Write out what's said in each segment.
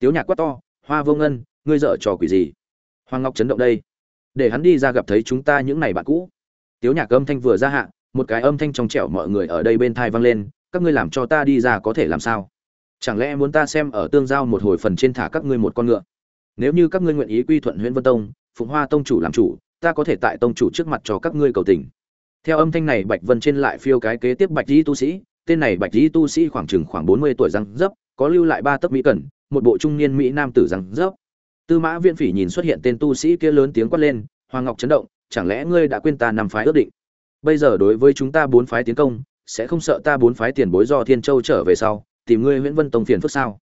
tiếu nhạc quát to, hoa vô ngân, ngươi dở trò quỷ gì? Hoàng ngọc chấn động đây. Để hắn đi ra gặp thấy chúng ta những ngày bạn cũ. Tiếu nhạc âm thanh vừa ra hạ, một cái âm thanh trong trẻo mọi người ở đây bên thai vang lên, các ngươi làm cho ta đi ra có thể làm sao? Chẳng lẽ muốn ta xem ở tương giao một hồi phần trên thả các ngươi một con ngựa? Nếu như các ngươi nguyện ý quy thuận huyện vân tông, phụng hoa tông chủ làm chủ, ta có thể tại tông chủ trước mặt cho các ngươi cầu tình. Theo âm thanh này, bạch vân trên lại phiêu cái kế tiếp bạch di tu sĩ. Tên này bạch di tu sĩ khoảng chừng khoảng bốn mươi tuổi răng dấp, có lưu lại ba tấc mỹ cẩn một bộ trung niên mỹ nam tử rằng rớp. Tư mã viễn phỉ nhìn xuất hiện tên tu sĩ kia lớn tiếng quát lên, hoàng ngọc chấn động, chẳng lẽ ngươi đã quên ta năm phái ước định? Bây giờ đối với chúng ta bốn phái tiến công, sẽ không sợ ta bốn phái tiền bối do thiên châu trở về sau, tìm ngươi nguyễn vân tông phiền phức sao?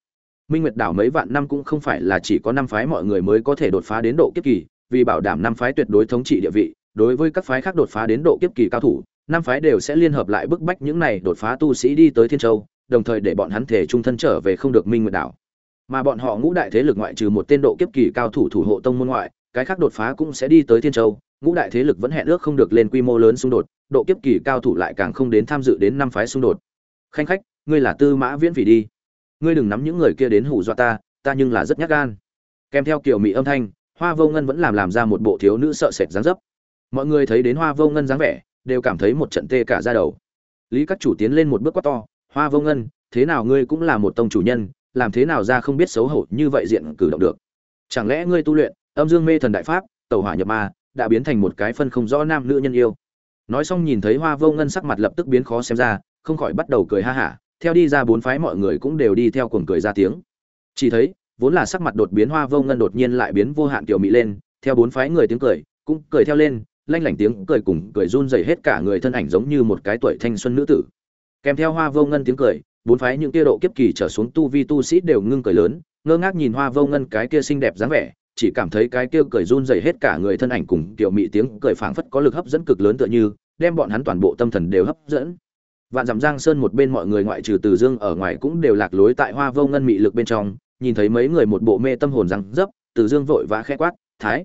Minh nguyệt đảo mấy vạn năm cũng không phải là chỉ có năm phái mọi người mới có thể đột phá đến độ kiếp kỳ, vì bảo đảm năm phái tuyệt đối thống trị địa vị, đối với các phái khác đột phá đến độ kiếp kỳ cao thủ, năm phái đều sẽ liên hợp lại bức bách những này đột phá tu sĩ đi tới thiên châu, đồng thời để bọn hắn thể trung thân trở về không được minh nguyệt đảo mà bọn họ ngũ đại thế lực ngoại trừ một tên độ kiếp kỳ cao thủ thủ hộ tông môn ngoại, cái khác đột phá cũng sẽ đi tới thiên châu. Ngũ đại thế lực vẫn hẹn ước không được lên quy mô lớn xung đột, độ kiếp kỳ cao thủ lại càng không đến tham dự đến năm phái xung đột. Khanh khách, ngươi là tư mã viễn phỉ đi. Ngươi đừng nắm những người kia đến hù dọa ta ta nhưng là rất nhát gan. Kèm theo kiểu mỹ âm thanh, hoa vô ngân vẫn làm làm ra một bộ thiếu nữ sợ sệt dáng dấp. Mọi người thấy đến hoa vô ngân dáng vẻ, đều cảm thấy một trận tê cả ra đầu. Lý các chủ tiến lên một bước quát to, hoa vô ngân, thế nào ngươi cũng là một tông chủ nhân làm thế nào ra không biết xấu hổ như vậy diện cử động được. Chẳng lẽ ngươi tu luyện, âm dương mê thần đại pháp, tẩu hỏa nhập ma, đã biến thành một cái phân không rõ nam nữ nhân yêu? Nói xong nhìn thấy hoa vô ngân sắc mặt lập tức biến khó xem ra, không khỏi bắt đầu cười ha hả, theo đi ra bốn phái mọi người cũng đều đi theo cuồng cười ra tiếng. Chỉ thấy, vốn là sắc mặt đột biến hoa vô ngân đột nhiên lại biến vô hạn tiểu mỹ lên, theo bốn phái người tiếng cười, cũng cười theo lên, lanh lảnh tiếng cười cùng cười run rẩy hết cả người thân ảnh giống như một cái tuổi thanh xuân nữ tử. Kèm theo hoa vô ngân tiếng cười bốn phái những kia độ kiếp kỳ trở xuống tu vi tu sĩ đều ngưng cười lớn, ngơ ngác nhìn hoa vô ngân cái kia xinh đẹp dáng vẻ, chỉ cảm thấy cái kia cười run rẩy hết cả người thân ảnh cùng tiểu mị tiếng cười phảng phất có lực hấp dẫn cực lớn tựa như, đem bọn hắn toàn bộ tâm thần đều hấp dẫn. Vạn dặm giang sơn một bên mọi người ngoại trừ từ dương ở ngoài cũng đều lạc lối tại hoa vô ngân mị lực bên trong, nhìn thấy mấy người một bộ mê tâm hồn răng dấp, từ dương vội vã khẽ quát, thái!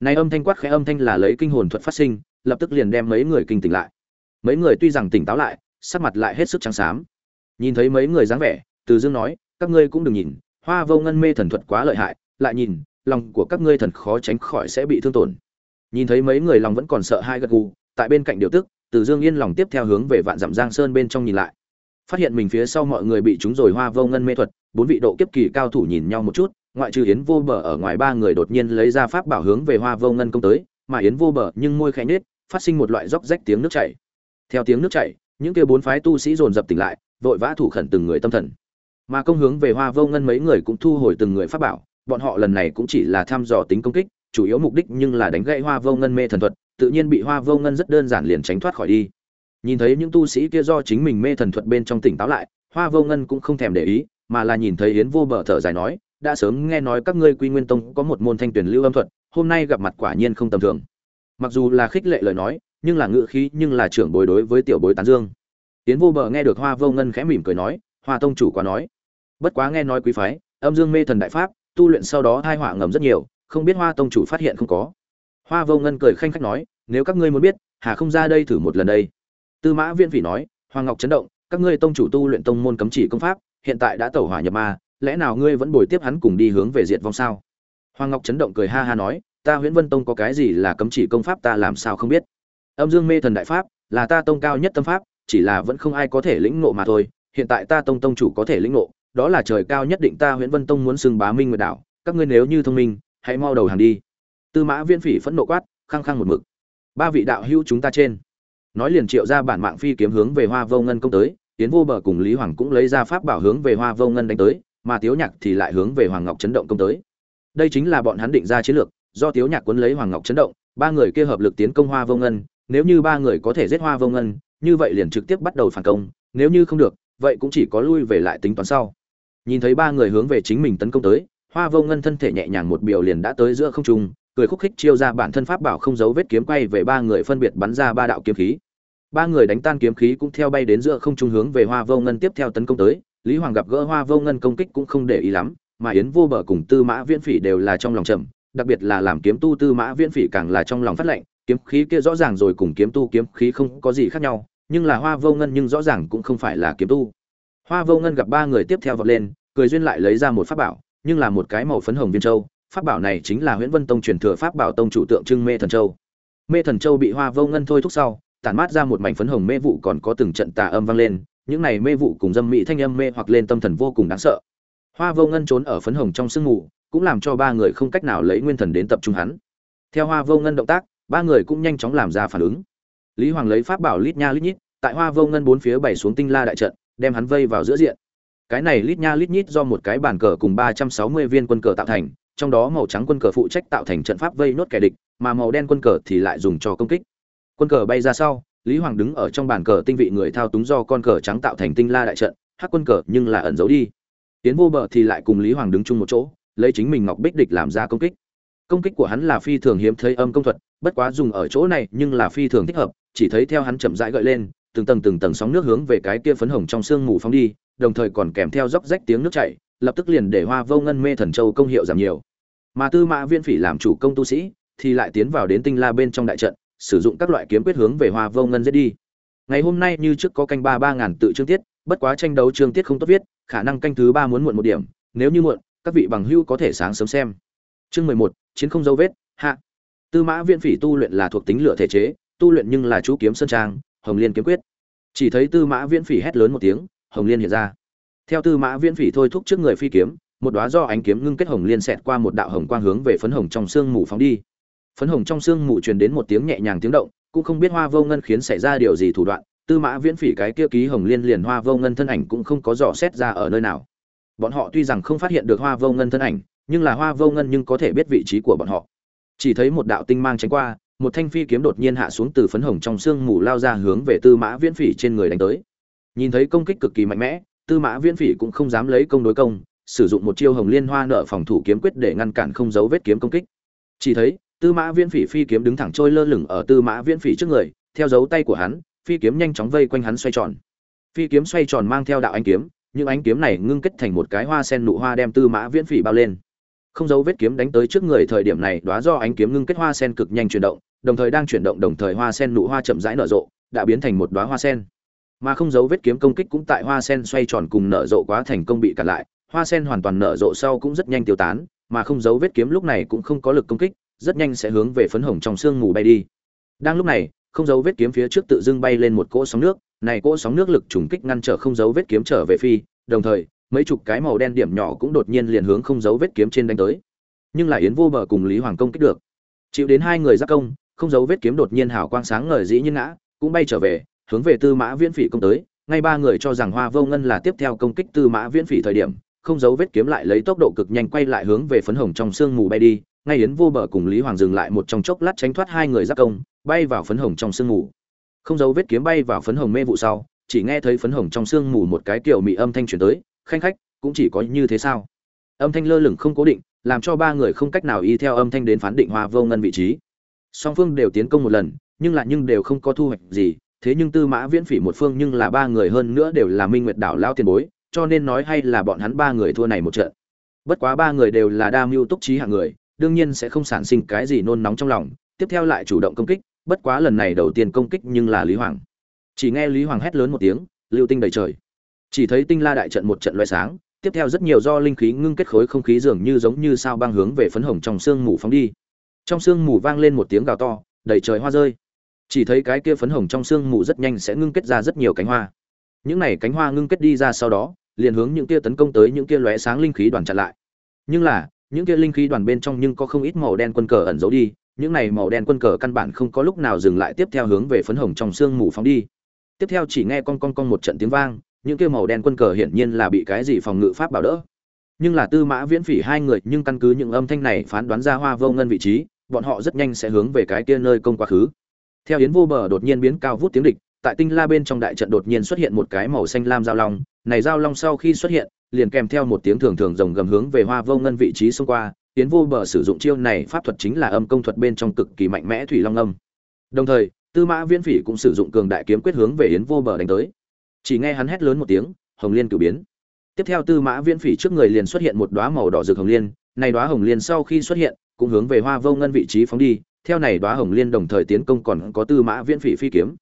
Này âm thanh quát khẽ âm thanh là lấy kinh hồn thuật phát sinh, lập tức liền đem mấy người kinh tỉnh lại. Mấy người tuy rằng tỉnh táo lại, sắc mặt lại hết sức trắng xám nhìn thấy mấy người dáng vẻ, từ dương nói, các ngươi cũng đừng nhìn, hoa vô ngân mê thần thuật quá lợi hại, lại nhìn, lòng của các ngươi thần khó tránh khỏi sẽ bị thương tổn. Nhìn thấy mấy người lòng vẫn còn sợ hai gật gù, tại bên cạnh điều tức, từ dương yên lòng tiếp theo hướng về vạn dặm giang sơn bên trong nhìn lại. Phát hiện mình phía sau mọi người bị chúng rồi hoa vô ngân mê thuật, bốn vị độ kiếp kỳ cao thủ nhìn nhau một chút, ngoại trừ yến vô bờ ở ngoài ba người đột nhiên lấy ra pháp bảo hướng về hoa vô ngân công tới, mà yến vô bờ nhưng môi khẽ nết phát sinh một loại róc rách tiếng nước chảy. Theo tiếng nước chảy, những kia bốn phái tu sĩ dồn dập tỉnh lại vội vã thủ khẩn từng người tâm thần. Mà công hướng về hoa vô ngân mấy người cũng thu hồi từng người pháp bảo, bọn họ lần này cũng chỉ là thăm dò tính công kích, chủ yếu mục đích nhưng là đánh gãy hoa vô ngân mê thần thuật, tự nhiên bị hoa vô ngân rất đơn giản liền tránh thoát khỏi đi. Nhìn thấy những tu sĩ kia do chính mình mê thần thuật bên trong tỉnh táo lại, hoa vô ngân cũng không thèm để ý, mà là nhìn thấy yến vô bờ thở dài nói, đã sớm nghe nói các ngươi quy nguyên tông có một môn thanh tuyển lưu âm thuật, hôm nay gặp mặt quả nhiên không tầm thường. Mặc dù là khích lệ lời nói, nhưng là ngự khí nhưng là trưởng bối đối với tiểu bối tán dương tiến vô bờ nghe được hoa vô ngân khẽ mỉm cười nói, hoa tông chủ quá nói. Bất quá nghe nói quý phái, âm dương mê thần đại pháp, tu luyện sau đó hai họa ngầm rất nhiều, không biết hoa tông chủ phát hiện không có. Hoa vô ngân cười khanh khách nói, nếu các ngươi muốn biết, hà không ra đây thử một lần đây. Tư mã viễn phỉ nói hoàng ngọc chấn động, các ngươi tông chủ tu luyện tông môn cấm chỉ công pháp, hiện tại đã tẩu hỏa nhập ma, lẽ nào ngươi vẫn bồi tiếp hắn cùng đi hướng về diệt vong sao? Hoàng ngọc chấn động cười ha ha nói, ta huyễn vân tông có cái gì là cấm chỉ công pháp ta làm sao không biết? Âm dương mê thần đại pháp là ta tông cao nhất tâm pháp chỉ là vẫn không ai có thể lĩnh ngộ mà thôi, hiện tại ta tông tông chủ có thể lĩnh ngộ, đó là trời cao nhất định ta huyễn vân tông muốn sừng bá minh nguyệt đảo, các ngươi nếu như thông minh, hãy mau đầu hàng đi. Tư mã viễn phỉ phẫn nộ quát, khăng khăng một mực. Ba vị đạo hữu chúng ta trên. Nói liền triệu ra bản mạng phi kiếm hướng về hoa vô ngân công tới, tiến vô bờ cùng lý hoàng cũng lấy ra pháp bảo hướng về hoa vô ngân đánh tới, mà tiếu nhạc thì lại hướng về hoàng ngọc chấn động công tới. Đây chính là bọn hắn định ra chiến lược, do tiếu nhạc cuốn lấy hoàng ngọc chấn động, ba người kia hợp lực tiến công hoa vô ngân, nếu như ba người có thể giết hoa vô ngân như vậy liền trực tiếp bắt đầu phản công nếu như không được vậy cũng chỉ có lui về lại tính toán sau. Nhìn thấy ba người hướng về chính mình tấn công tới hoa vô ngân thân thể nhẹ nhàng một biểu liền đã tới giữa không trung cười khúc khích chiêu ra bản thân pháp bảo không giấu vết kiếm quay về ba người phân biệt bắn ra ba đạo kiếm khí. Ba người đánh tan kiếm khí cũng theo bay đến giữa không trung hướng về hoa vô ngân tiếp theo tấn công tới lý hoàng gặp gỡ hoa vô ngân công kích cũng không để ý lắm mà yến vô bờ cùng tư mã viễn phỉ đều là trong lòng chậm, đặc biệt là làm kiếm tu tư mã viễn phỉ càng là trong lòng phát lệnh kiếm khí kia rõ ràng rồi cùng kiếm tu kiếm khí không có gì khác nhau nhưng là hoa vô ngân nhưng rõ ràng cũng không phải là kiếm tu hoa vô ngân gặp ba người tiếp theo vọt lên cười duyên lại lấy ra một pháp bảo nhưng là một cái màu phấn hồng viên châu pháp bảo này chính là Huyễn Vân Tông truyền thừa pháp bảo tông chủ tượng trưng Mê Thần Châu. Mê Thần Châu bị Hoa Vô Ngân thôi thúc sau, tản mát ra một mảnh phấn hồng mê vụ còn có từng trận tà âm vang lên, những này mê vụ cùng dâm mỹ thanh âm mê hoặc lên tâm thần vô cùng đáng sợ. Hoa Vô Ngân trốn ở phấn hồng trong sương mù, cũng làm cho ba người không cách nào lấy nguyên thần đến tập trung hắn. Theo Hoa Vô Ngân động tác, ba người cũng nhanh chóng làm ra phản ứng. Lý Hoàng lấy pháp bảo lít nha lít nhít, tại Hoa Vô Ngân bốn phía bày xuống tinh la đại trận, đem hắn vây vào giữa diện. Cái này lít nha lít nhít do một cái bàn cờ cùng 360 viên quân cờ tạo thành, trong đó màu trắng quân cờ phụ trách tạo thành trận pháp vây nốt kẻ địch, mà màu đen quân cờ thì lại dùng cho công kích. Quân cờ bay ra sau, Lý Hoàng đứng ở trong bàn cờ tinh vị người thao túng do con cờ trắng tạo thành tinh la đại trận, hắc quân cờ nhưng là ẩn giấu đi. Tiến vô bờ thì lại cùng Lý Hoàng đứng chung một chỗ, lấy chính mình ngọc bích địch làm ra công kích. Công kích của hắn là phi thường hiếm thấy âm công thuật, bất quá dùng ở chỗ này nhưng là phi thường thích hợp, chỉ thấy theo hắn chậm rãi gợi lên, từng tầng từng tầng sóng nước hướng về cái kia phấn hồng trong sương mù phóng đi, đồng thời còn kèm theo róc rách tiếng nước chảy, lập tức liền để Hoa Vô Ngân mê thần châu công hiệu giảm nhiều. Mà tư mã viên phỉ làm chủ công tu sĩ thì lại tiến vào đến tinh la bên trong đại trận sử dụng các loại kiếm quyết hướng về hoa vô ngân giết đi. Ngày hôm nay như trước có canh ba ba ngàn tự chương tiết bất quá tranh đấu chương tiết không tốt viết khả năng canh thứ ba muốn muộn một điểm nếu như muộn các vị bằng hưu có thể sáng sớm xem. Chương mười một chiến không dấu vết hạ. Tư mã viên phỉ tu luyện là thuộc tính lửa thể chế tu luyện nhưng là chú kiếm sơn trang hồng liên kiếm quyết chỉ thấy tư mã viễn phỉ hét lớn một tiếng hồng liên hiện ra theo tư mã viễn phỉ thôi thúc trước người phi kiếm một đóa do ánh kiếm ngưng kết hồng liên xẹt qua một đạo hồng quang hướng về phấn hồng trong xương mù phóng đi. Phấn hồng trong xương mù truyền đến một tiếng nhẹ nhàng tiếng động, cũng không biết Hoa Vô Ngân khiến xảy ra điều gì thủ đoạn, Tư Mã Viễn Phỉ cái kia ký hồng liên liền Hoa Vô Ngân thân ảnh cũng không có dò xét ra ở nơi nào. Bọn họ tuy rằng không phát hiện được Hoa Vô Ngân thân ảnh, nhưng là Hoa Vô Ngân nhưng có thể biết vị trí của bọn họ. Chỉ thấy một đạo tinh mang tránh qua, một thanh phi kiếm đột nhiên hạ xuống từ phấn hồng trong xương mù lao ra hướng về Tư Mã Viễn Phỉ trên người đánh tới. Nhìn thấy công kích cực kỳ mạnh mẽ, Tư Mã Viễn Phỉ cũng không dám lấy công đối công, sử dụng một chiêu hồng liên hoa nợ phòng thủ kiếm quyết để ngăn cản không dấu vết kiếm công kích. Chỉ thấy tư mã viễn phỉ phi kiếm đứng thẳng trôi lơ lửng ở tư mã viễn phỉ trước người theo dấu tay của hắn phi kiếm nhanh chóng vây quanh hắn xoay tròn. Phi kiếm xoay tròn mang theo đạo ánh kiếm những ánh kiếm này ngưng kết thành một cái hoa sen nụ hoa đem tư mã viễn phỉ bao lên. Không dấu vết kiếm đánh tới trước người thời điểm này đóa do ánh kiếm ngưng kết hoa sen cực nhanh chuyển động đồng thời đang chuyển động đồng thời hoa sen nụ hoa chậm rãi nở rộ, đã biến thành một đoá hoa sen. Mà không dấu vết kiếm công kích cũng tại hoa sen xoay tròn cùng nở rộ quá thành công bị cản lại, hoa sen hoàn toàn nở rộ sau cũng rất nhanh tiêu tán, mà không giấu vết kiếm lúc này cũng không có lực công kích, rất nhanh sẽ hướng về phấn hồng trong sương mù bay đi. Đang lúc này, không giấu vết kiếm phía trước tự dưng bay lên một cỗ sóng nước, này cỗ sóng nước lực trùng kích ngăn trở không giấu vết kiếm trở về phi, đồng thời, mấy chục cái màu đen điểm nhỏ cũng đột nhiên liền hướng không giấu vết kiếm trên đánh tới. Nhưng lại yến vô bờ cùng lý hoàng công kích được. Chịu đến hai người giác công không giấu vết kiếm đột nhiên hào quang sáng ngời dĩ nhiên ngã, cũng bay trở về, hướng về tư mã viễn phỉ công tới. Ngay ba người cho rằng hoa vô ngân là tiếp theo công kích tư mã viễn phỉ thời điểm, không giấu vết kiếm lại lấy tốc độ cực nhanh quay lại hướng về phấn hồng trong sương mù bay đi. Ngay yến vô bờ cùng lý hoàng dừng lại một trong chốc lát tránh thoát hai người giác công, bay vào phấn hồng trong sương mù. Không giấu vết kiếm bay vào phấn hồng mê vụ sau, chỉ nghe thấy phấn hồng trong sương mù một cái kiểu mị âm thanh truyền tới, khanh khách, cũng chỉ có như thế sao? Âm thanh lơ lửng không cố định, làm cho ba người không cách nào y theo âm thanh đến phán định hoa vô ngân vị trí song phương đều tiến công một lần nhưng lại nhưng đều không có thu hoạch gì thế nhưng tư mã viễn phỉ một phương nhưng là ba người hơn nữa đều là minh nguyệt đảo lao tiền bối cho nên nói hay là bọn hắn ba người thua này một trận. Bất quá ba người đều là đa mưu túc trí hạng người, đương nhiên sẽ không sản sinh cái gì nôn nóng trong lòng, tiếp theo lại chủ động công kích, bất quá lần này đầu tiên công kích nhưng là Lý Hoàng. Chỉ nghe Lý Hoàng hét lớn một tiếng, lưu tinh đầy trời. Chỉ thấy tinh la đại trận một trận loại sáng, tiếp theo rất nhiều do linh khí ngưng kết khối không khí dường như giống như sao băng hướng về phấn hồng trong sương mù phóng đi. Trong sương mù vang lên một tiếng gào to, đầy trời hoa rơi. Chỉ thấy cái kia phấn hồng trong sương mù rất nhanh sẽ ngưng kết ra rất nhiều cánh hoa. Những này cánh hoa ngưng kết đi ra sau đó, liền hướng những kia tấn công tới những kia lóe sáng linh khí đoàn chặn lại. Nhưng là, những kia linh khí đoàn bên trong nhưng có không ít màu đen quân cờ ẩn giấu đi, những này màu đen quân cờ căn bản không có lúc nào dừng lại tiếp theo hướng về phấn hồng trong xương mù phóng đi. Tiếp theo chỉ nghe con con con một trận tiếng vang, những kia màu đen quân cờ hiển nhiên là bị cái gì phòng ngự pháp bảo đỡ. Nhưng là Tư Mã Viễn Phỉ hai người nhưng căn cứ những âm thanh này phán đoán ra Hoa Vô Ngân vị trí, bọn họ rất nhanh sẽ hướng về cái kia nơi công quá khứ. Theo Yến Vô Bờ đột nhiên biến cao vút tiếng địch, tại Tinh La bên trong đại trận đột nhiên xuất hiện một cái màu xanh lam giao long, này giao long sau khi xuất hiện liền kèm theo một tiếng thường thường rồng gầm hướng về hoa vô ngân vị trí xông qua. Yến vô bờ sử dụng chiêu này pháp thuật chính là âm công thuật bên trong cực kỳ mạnh mẽ thủy long âm. Đồng thời tư mã viễn phỉ cũng sử dụng cường đại kiếm quyết hướng về yến vô bờ đánh tới. Chỉ nghe hắn hét lớn một tiếng hồng liên cử biến tiếp theo tư mã viễn phỉ trước người liền xuất hiện một đóa màu đỏ rực hồng liên này đóa hồng liên sau khi xuất hiện cũng hướng về hoa vô ngân vị trí phóng đi theo này đóa hồng liên đồng thời tiến công còn có tư mã viễn phỉ phi kiếm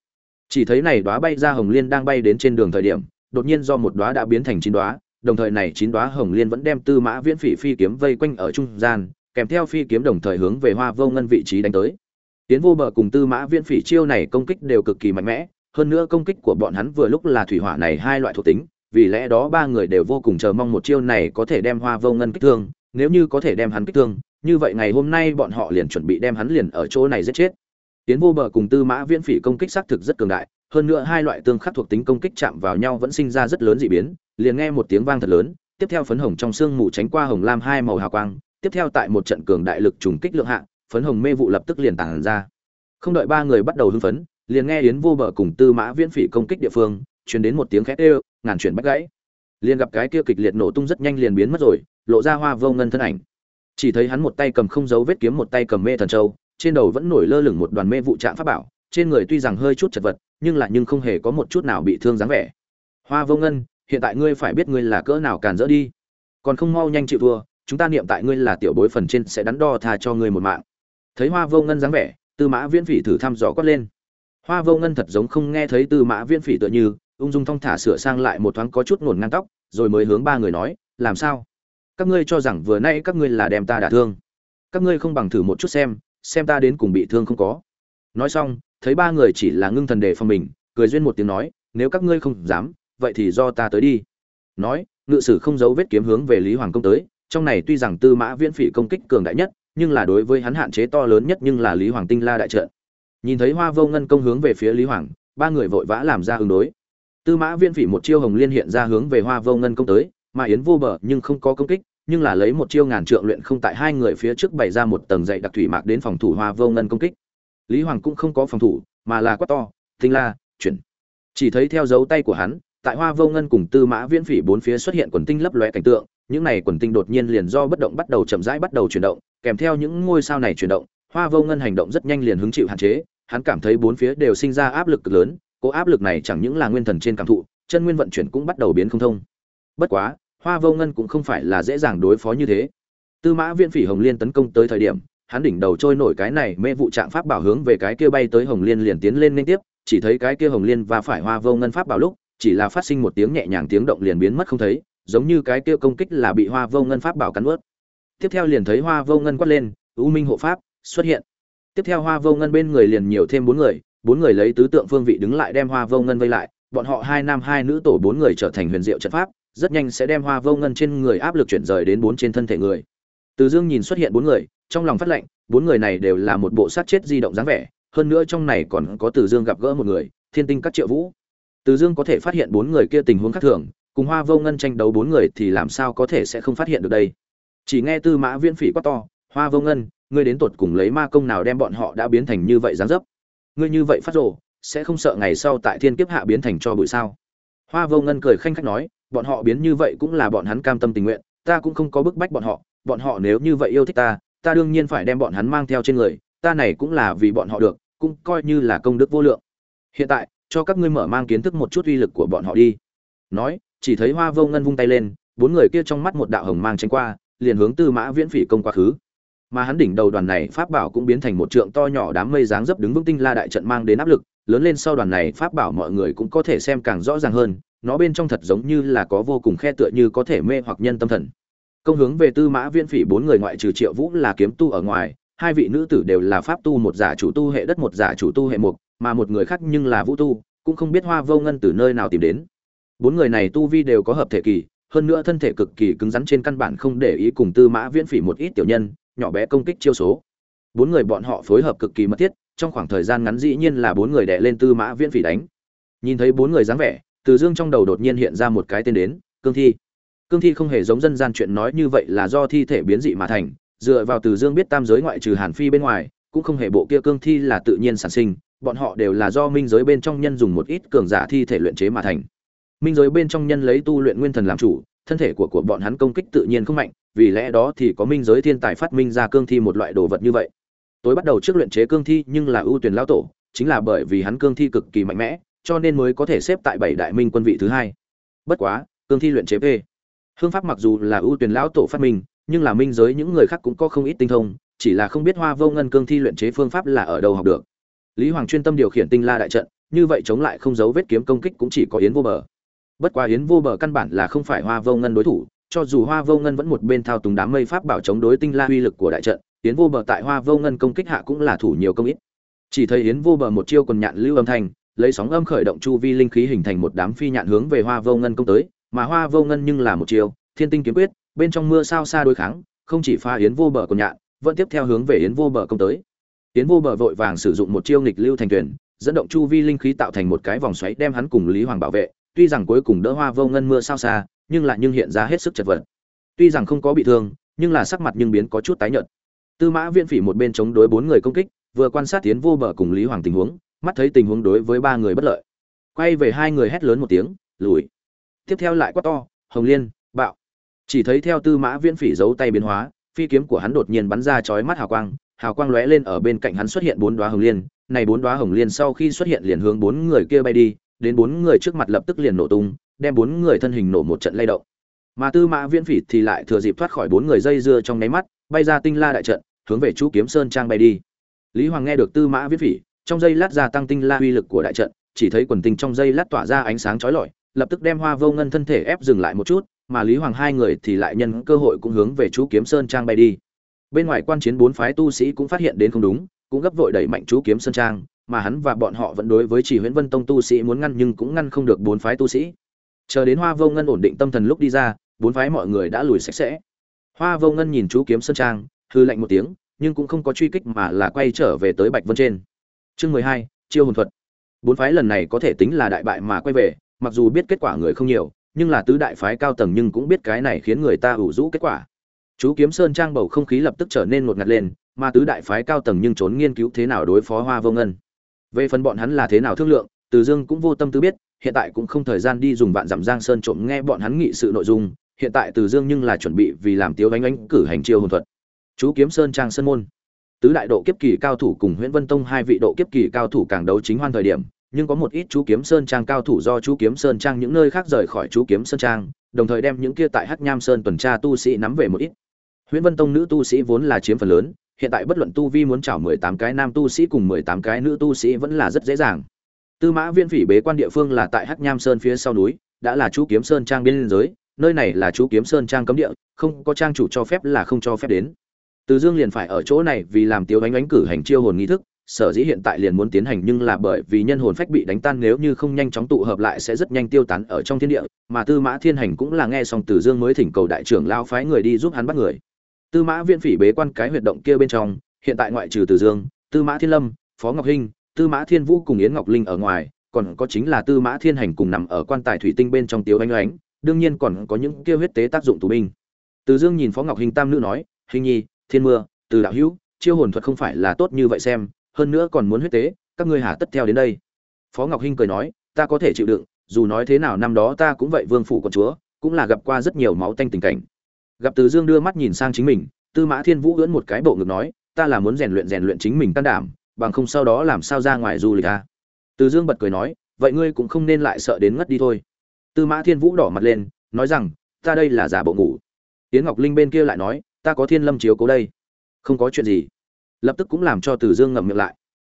chỉ thấy này đóa bay ra hồng liên đang bay đến trên đường thời điểm đột nhiên do một đóa đã biến thành chín đóa, đồng thời này chín đóa hồng liên vẫn đem Tư Mã Viễn Phỉ phi kiếm vây quanh ở trung gian, kèm theo phi kiếm đồng thời hướng về Hoa Vô Ngân vị trí đánh tới. Tiến vô bờ cùng Tư Mã Viễn Phỉ chiêu này công kích đều cực kỳ mạnh mẽ, hơn nữa công kích của bọn hắn vừa lúc là thủy hỏa này hai loại thuộc tính, vì lẽ đó ba người đều vô cùng chờ mong một chiêu này có thể đem Hoa Vô Ngân kích thương, nếu như có thể đem hắn kích thương, như vậy ngày hôm nay bọn họ liền chuẩn bị đem hắn liền ở chỗ này giết chết. Tiến vô bờ cùng Tư Mã Viễn Phỉ công kích xác thực rất cường đại, hơn nữa hai loại tương khắc thuộc tính công kích chạm vào nhau vẫn sinh ra rất lớn dị biến, liền nghe một tiếng vang thật lớn, tiếp theo phấn hồng trong xương mù tránh qua hồng lam hai màu hào quang, tiếp theo tại một trận cường đại lực trùng kích lượng hạng phấn hồng mê vụ lập tức liền tàn ra. Không đợi ba người bắt đầu hưng phấn, liền nghe Yến Vô Bờ cùng Tư Mã Viễn Phỉ công kích địa phương, truyền đến một tiếng khét ê, ngàn chuyển bách gãy. Liền gặp cái kia kịch liệt nổ tung rất nhanh liền biến mất rồi, lộ ra hoa vô ngân thân ảnh. Chỉ thấy hắn một tay cầm không dấu vết kiếm một tay cầm mê thần châu, trên đầu vẫn nổi lơ lửng một đoàn mê vụ trạng pháp bảo, trên người tuy rằng hơi chút chật vật, nhưng lại nhưng không hề có một chút nào bị thương dáng vẻ. Hoa Vô Ngân, hiện tại ngươi phải biết ngươi là cỡ nào càn dỡ đi. Còn không mau nhanh chịu thua, chúng ta niệm tại ngươi là tiểu bối phần trên sẽ đắn đo tha cho ngươi một mạng. Thấy Hoa Vô Ngân dáng vẻ, Tư Mã Viễn Phỉ thử thăm dò quát lên. Hoa Vô Ngân thật giống không nghe thấy Tư Mã Viễn Phỉ tựa như, ung dung thong thả sửa sang lại một thoáng có chút ngổn ngang tóc, rồi mới hướng ba người nói, làm sao? Các ngươi cho rằng vừa nay các ngươi là đem ta đả thương. Các ngươi không bằng thử một chút xem, xem ta đến cùng bị thương không có. Nói xong, thấy ba người chỉ là ngưng thần đề phòng mình, cười duyên một tiếng nói, nếu các ngươi không dám, vậy thì do ta tới đi. Nói, ngự sử không giấu vết kiếm hướng về Lý Hoàng công tới, trong này tuy rằng Tư Mã Viễn Phỉ công kích cường đại nhất, nhưng là đối với hắn hạn chế to lớn nhất nhưng là Lý Hoàng Tinh La đại trận. Nhìn thấy Hoa Vô Ngân công hướng về phía Lý Hoàng, ba người vội vã làm ra ứng đối. Tư Mã Viễn Phỉ một chiêu hồng liên hiện ra hướng về Hoa Vô Ngân công tới, mà Yến Vô Bờ nhưng không có công kích, nhưng là lấy một chiêu ngàn trượng luyện không tại hai người phía trước bày ra một tầng dậy đặc thủy mạc đến phòng thủ Hoa Vô Ngân công kích. Lý Hoàng cũng không có phòng thủ, mà là quát to, "Tinh La, chuyển." Chỉ thấy theo dấu tay của hắn, tại Hoa Vô Ngân cùng Tư Mã Viễn Phỉ bốn phía xuất hiện quần tinh lấp lóe cảnh tượng, những này quần tinh đột nhiên liền do bất động bắt đầu chậm rãi bắt đầu chuyển động, kèm theo những ngôi sao này chuyển động, Hoa Vô Ngân hành động rất nhanh liền hứng chịu hạn chế, hắn cảm thấy bốn phía đều sinh ra áp lực cực lớn, cố áp lực này chẳng những là nguyên thần trên cảm thụ, chân nguyên vận chuyển cũng bắt đầu biến không thông. Bất quá, Hoa Vô Ngân cũng không phải là dễ dàng đối phó như thế. Tư Mã Viễn Phỉ Hồng Liên tấn công tới thời điểm, hắn đỉnh đầu trôi nổi cái này mê vụ trạng pháp bảo hướng về cái kia bay tới Hồng Liên liền tiến lên liên tiếp, chỉ thấy cái kia Hồng Liên và phải Hoa Vô Ngân pháp bảo lúc, chỉ là phát sinh một tiếng nhẹ nhàng tiếng động liền biến mất không thấy, giống như cái kia công kích là bị Hoa Vô Ngân pháp bảo cắn nuốt. Tiếp theo liền thấy Hoa Vô Ngân quát lên, "U Minh hộ pháp, xuất hiện." Tiếp theo Hoa Vô Ngân bên người liền nhiều thêm bốn người, bốn người lấy tứ tượng phương vị đứng lại đem Hoa Vô Ngân vây lại, bọn họ hai nam hai nữ tổ bốn người trở thành huyền diệu trận pháp, rất nhanh sẽ đem Hoa Vô Ngân trên người áp lực chuyển rời đến bốn trên thân thể người. Từ Dương nhìn xuất hiện bốn người, trong lòng phát lệnh, bốn người này đều là một bộ sát chết di động dáng vẻ, hơn nữa trong này còn có Từ Dương gặp gỡ một người, Thiên Tinh Các Triệu Vũ. Từ Dương có thể phát hiện bốn người kia tình huống khác thường, cùng Hoa Vô Ngân tranh đấu bốn người thì làm sao có thể sẽ không phát hiện được đây. Chỉ nghe Tư Mã Viễn Phỉ quát to, "Hoa Vô Ngân, ngươi đến tột cùng lấy ma công nào đem bọn họ đã biến thành như vậy dáng dấp? Ngươi như vậy phát rồ, sẽ không sợ ngày sau tại thiên kiếp hạ biến thành cho bụi sao?" Hoa Vô Ngân cười khanh khách nói, "Bọn họ biến như vậy cũng là bọn hắn cam tâm tình nguyện, ta cũng không có bức bách bọn họ, bọn họ nếu như vậy yêu thích ta, ta đương nhiên phải đem bọn hắn mang theo trên người, ta này cũng là vì bọn họ được, cũng coi như là công đức vô lượng. Hiện tại, cho các ngươi mở mang kiến thức một chút uy lực của bọn họ đi." Nói, chỉ thấy Hoa Vô Ngân vung tay lên, bốn người kia trong mắt một đạo hồng mang tranh qua, liền hướng Tư Mã Viễn Phỉ công quá khứ. Mà hắn đỉnh đầu đoàn này pháp bảo cũng biến thành một trượng to nhỏ đám mây dáng dấp đứng vững tinh la đại trận mang đến áp lực, lớn lên sau đoàn này pháp bảo mọi người cũng có thể xem càng rõ ràng hơn, nó bên trong thật giống như là có vô cùng khe tựa như có thể mê hoặc nhân tâm thần. Công hướng về Tư Mã Viễn Phỉ bốn người ngoại trừ Triệu Vũ là kiếm tu ở ngoài, hai vị nữ tử đều là pháp tu một giả chủ tu hệ đất một giả chủ tu hệ mục, mà một người khác nhưng là vũ tu, cũng không biết Hoa Vô Ngân từ nơi nào tìm đến. Bốn người này tu vi đều có hợp thể kỳ, hơn nữa thân thể cực kỳ cứng rắn trên căn bản không để ý cùng Tư Mã Viễn Phỉ một ít tiểu nhân, nhỏ bé công kích chiêu số. Bốn người bọn họ phối hợp cực kỳ mật thiết, trong khoảng thời gian ngắn dĩ nhiên là bốn người đè lên Tư Mã Viễn Phỉ đánh. Nhìn thấy bốn người dáng vẻ, Từ Dương trong đầu đột nhiên hiện ra một cái tên đến, Cương Thi. Cương Thi không hề giống dân gian chuyện nói như vậy là do thi thể biến dị mà thành, dựa vào Từ Dương biết tam giới ngoại trừ Hàn Phi bên ngoài, cũng không hề bộ kia cương thi là tự nhiên sản sinh, bọn họ đều là do minh giới bên trong nhân dùng một ít cường giả thi thể luyện chế mà thành minh giới bên trong nhân lấy tu luyện nguyên thần làm chủ thân thể của của bọn hắn công kích tự nhiên không mạnh, vì lẽ đó thì có minh giới thiên tài phát minh ra cương thi một loại đồ vật như vậy. Tối bắt đầu trước luyện chế cương thi nhưng là ưu tuyển lao tổ, chính là bởi vì hắn cương thi cực kỳ mạnh mẽ, cho nên mới có thể xếp tại bảy đại minh quân vị thứ hai. Bất quá, cương thi luyện chế p. Hương pháp mặc dù là ưu tuyển lão tổ phát minh, nhưng là minh giới những người khác cũng có không ít tinh thông, chỉ là không biết hoa vô ngân cương thi luyện chế phương pháp là ở đâu học được. Lý hoàng chuyên tâm điều khiển tinh la đại trận, như vậy chống lại không dấu vết kiếm công kích cũng chỉ có yến vô bờ bất quá yến vô bờ căn bản là không phải hoa vô ngân đối thủ, cho dù hoa vô ngân vẫn một bên thao túng đám mây pháp bảo chống đối tinh la uy lực của đại trận, yến vô bờ tại hoa vô ngân công kích hạ cũng là thủ nhiều công ít. Chỉ thấy yến vô bờ một chiêu còn nhạn lưu âm thanh, lấy sóng âm khởi động chu vi linh khí hình thành một đám phi nhạn hướng về hoa vô ngân công tới, mà hoa vô ngân nhưng là một chiêu, thiên tinh kiếm quyết, bên trong mưa sao xa đối kháng, không chỉ pha yến vô bờ còn nhạn, vẫn tiếp theo hướng về yến vô bờ công tới. Yến vô bờ vội vàng sử dụng một chiêu nghịch lưu thành tuyển dẫn động chu vi linh khí tạo thành một cái vòng xoáy đem hắn cùng lý hoàng bảo vệ tuy rằng cuối cùng đỡ hoa vô ngân mưa sao xa, nhưng lại nhưng hiện ra hết sức chật vật. Tuy rằng không có bị thương, nhưng là sắc mặt nhưng biến có chút tái nhợt. Tư mã viễn phỉ một bên chống đối bốn người công kích, vừa quan sát tiến vô bờ cùng lý hoàng tình huống, mắt thấy tình huống đối với ba người bất lợi. Quay về hai người hét lớn một tiếng, lùi. Tiếp theo lại quát to, hồng liên, bạo. Chỉ thấy theo tư mã viễn phỉ giấu tay biến hóa, phi kiếm của hắn đột nhiên bắn ra chói mắt hào quang hào quang lóe lên ở bên cạnh hắn xuất hiện bốn đóa hồng liên. Này bốn đóa hồng liên sau khi xuất hiện liền hướng bốn người kia bay đi đến bốn người trước mặt lập tức liền nổ tung, đem bốn người thân hình nổ một trận lay động. Mà tư mã viễn phỉ thì lại thừa dịp thoát khỏi bốn người dây dưa trong nháy mắt, bay ra tinh la đại trận, hướng về chú kiếm sơn trang bay đi. Lý hoàng nghe được tư mã viễn phỉ, trong dây lát gia tăng tinh la uy lực của đại trận, chỉ thấy quần tinh trong dây lát tỏa ra ánh sáng chói lọi, lập tức đem hoa vô ngân thân thể ép dừng lại một chút, mà lý hoàng hai người thì lại nhân cơ hội cũng hướng về chú kiếm sơn trang bay đi. Bên ngoài quan chiến bốn phái tu sĩ cũng phát hiện đến không đúng, cũng gấp vội đẩy mạnh chú kiếm sơn trang mà hắn và bọn họ vẫn đối với chỉ huyễn vân tông tu sĩ muốn ngăn nhưng cũng ngăn không được bốn phái tu sĩ. Chờ đến hoa vô ngân ổn định tâm thần lúc đi ra, bốn phái mọi người đã lùi sạch sẽ. Hoa vô ngân nhìn chú kiếm sơn trang, hư lạnh một tiếng, nhưng cũng không có truy kích mà là quay trở về tới bạch vân trên. Chương mười hai, chiêu hồn thuật. Bốn phái lần này có thể tính là đại bại mà quay về, mặc dù biết kết quả người không nhiều, nhưng là tứ đại phái cao tầng nhưng cũng biết cái này khiến người ta ủ rũ kết quả. Chú kiếm sơn trang bầu không khí lập tức trở nên ngột ngạt lên, mà tứ đại phái cao tầng nhưng trốn nghiên cứu thế nào đối phó hoa vô ngân về phần bọn hắn là thế nào thương lượng, từ dương cũng vô tâm tư biết, hiện tại cũng không thời gian đi dùng vạn dặm giang sơn trộm nghe bọn hắn nghị sự nội dung, hiện tại từ dương nhưng là chuẩn bị vì làm tiếu ánh ánh cử hành chiêu hồn thuật. Chú kiếm sơn trang sơn môn. Tứ đại độ kiếp kỳ cao thủ cùng nguyễn vân tông hai vị độ kiếp kỳ cao thủ càng đấu chính hoan thời điểm, nhưng có một ít chú kiếm sơn trang cao thủ do chú kiếm sơn trang những nơi khác rời khỏi chú kiếm sơn trang, đồng thời đem những kia tại hắc nham sơn tuần tra tu sĩ nắm về một ít. Nguyễn vân tông nữ tu sĩ vốn là chiếm phần lớn hiện tại bất luận tu vi muốn chảo mười tám cái nam tu sĩ cùng mười tám cái nữ tu sĩ vẫn là rất dễ dàng. Tư mã viên phỉ bế quan địa phương là tại hắc nham sơn phía sau núi, đã là chú kiếm sơn trang biên giới, nơi này là chú kiếm sơn trang cấm địa, không có trang chủ cho phép là không cho phép đến. Từ dương liền phải ở chỗ này vì làm tiêu ánh ánh cử hành chiêu hồn nghi thức, sở dĩ hiện tại liền muốn tiến hành nhưng là bởi vì nhân hồn phách bị đánh tan nếu như không nhanh chóng tụ hợp lại sẽ rất nhanh tiêu tán ở trong thiên địa, mà tư mã thiên hành cũng là nghe xong từ dương mới thỉnh cầu đại trưởng lao phái người đi giúp hắn bắt người tư mã viễn phỉ bế quan cái huyệt động kia bên trong, hiện tại ngoại trừ từ dương, tư mã thiên lâm, phó ngọc hinh, tư mã thiên vũ cùng yến ngọc linh ở ngoài, còn có chính là tư mã thiên hành cùng nằm ở quan tài thủy tinh bên trong tiếu ánh ánh, đương nhiên còn có những kia huyết tế tác dụng tù binh. Từ dương nhìn phó ngọc hinh tam nữ nói hình nhi, thiên mưa, từ đạo hữu, chiêu hồn thuật không phải là tốt như vậy xem, hơn nữa còn muốn huyết tế, các ngươi hà tất theo đến đây. Phó ngọc hinh cười nói, ta có thể chịu đựng, dù nói thế nào năm đó ta cũng vậy vương phủ con chúa, cũng là gặp qua rất nhiều máu tanh tình cảnh gặp từ dương đưa mắt nhìn sang chính mình, tư mã thiên vũ ưỡn một cái bộ ngực nói, ta là muốn rèn luyện rèn luyện chính mình can đảm, bằng không sau đó làm sao ra ngoài du lịch à. từ dương bật cười nói, vậy ngươi cũng không nên lại sợ đến ngất đi thôi. Tư mã thiên vũ đỏ mặt lên, nói rằng, ta đây là giả bộ ngủ. Tiến ngọc linh bên kia lại nói, ta có thiên lâm chiếu cố đây. Không có chuyện gì. Lập tức cũng làm cho từ dương ngậm miệng lại.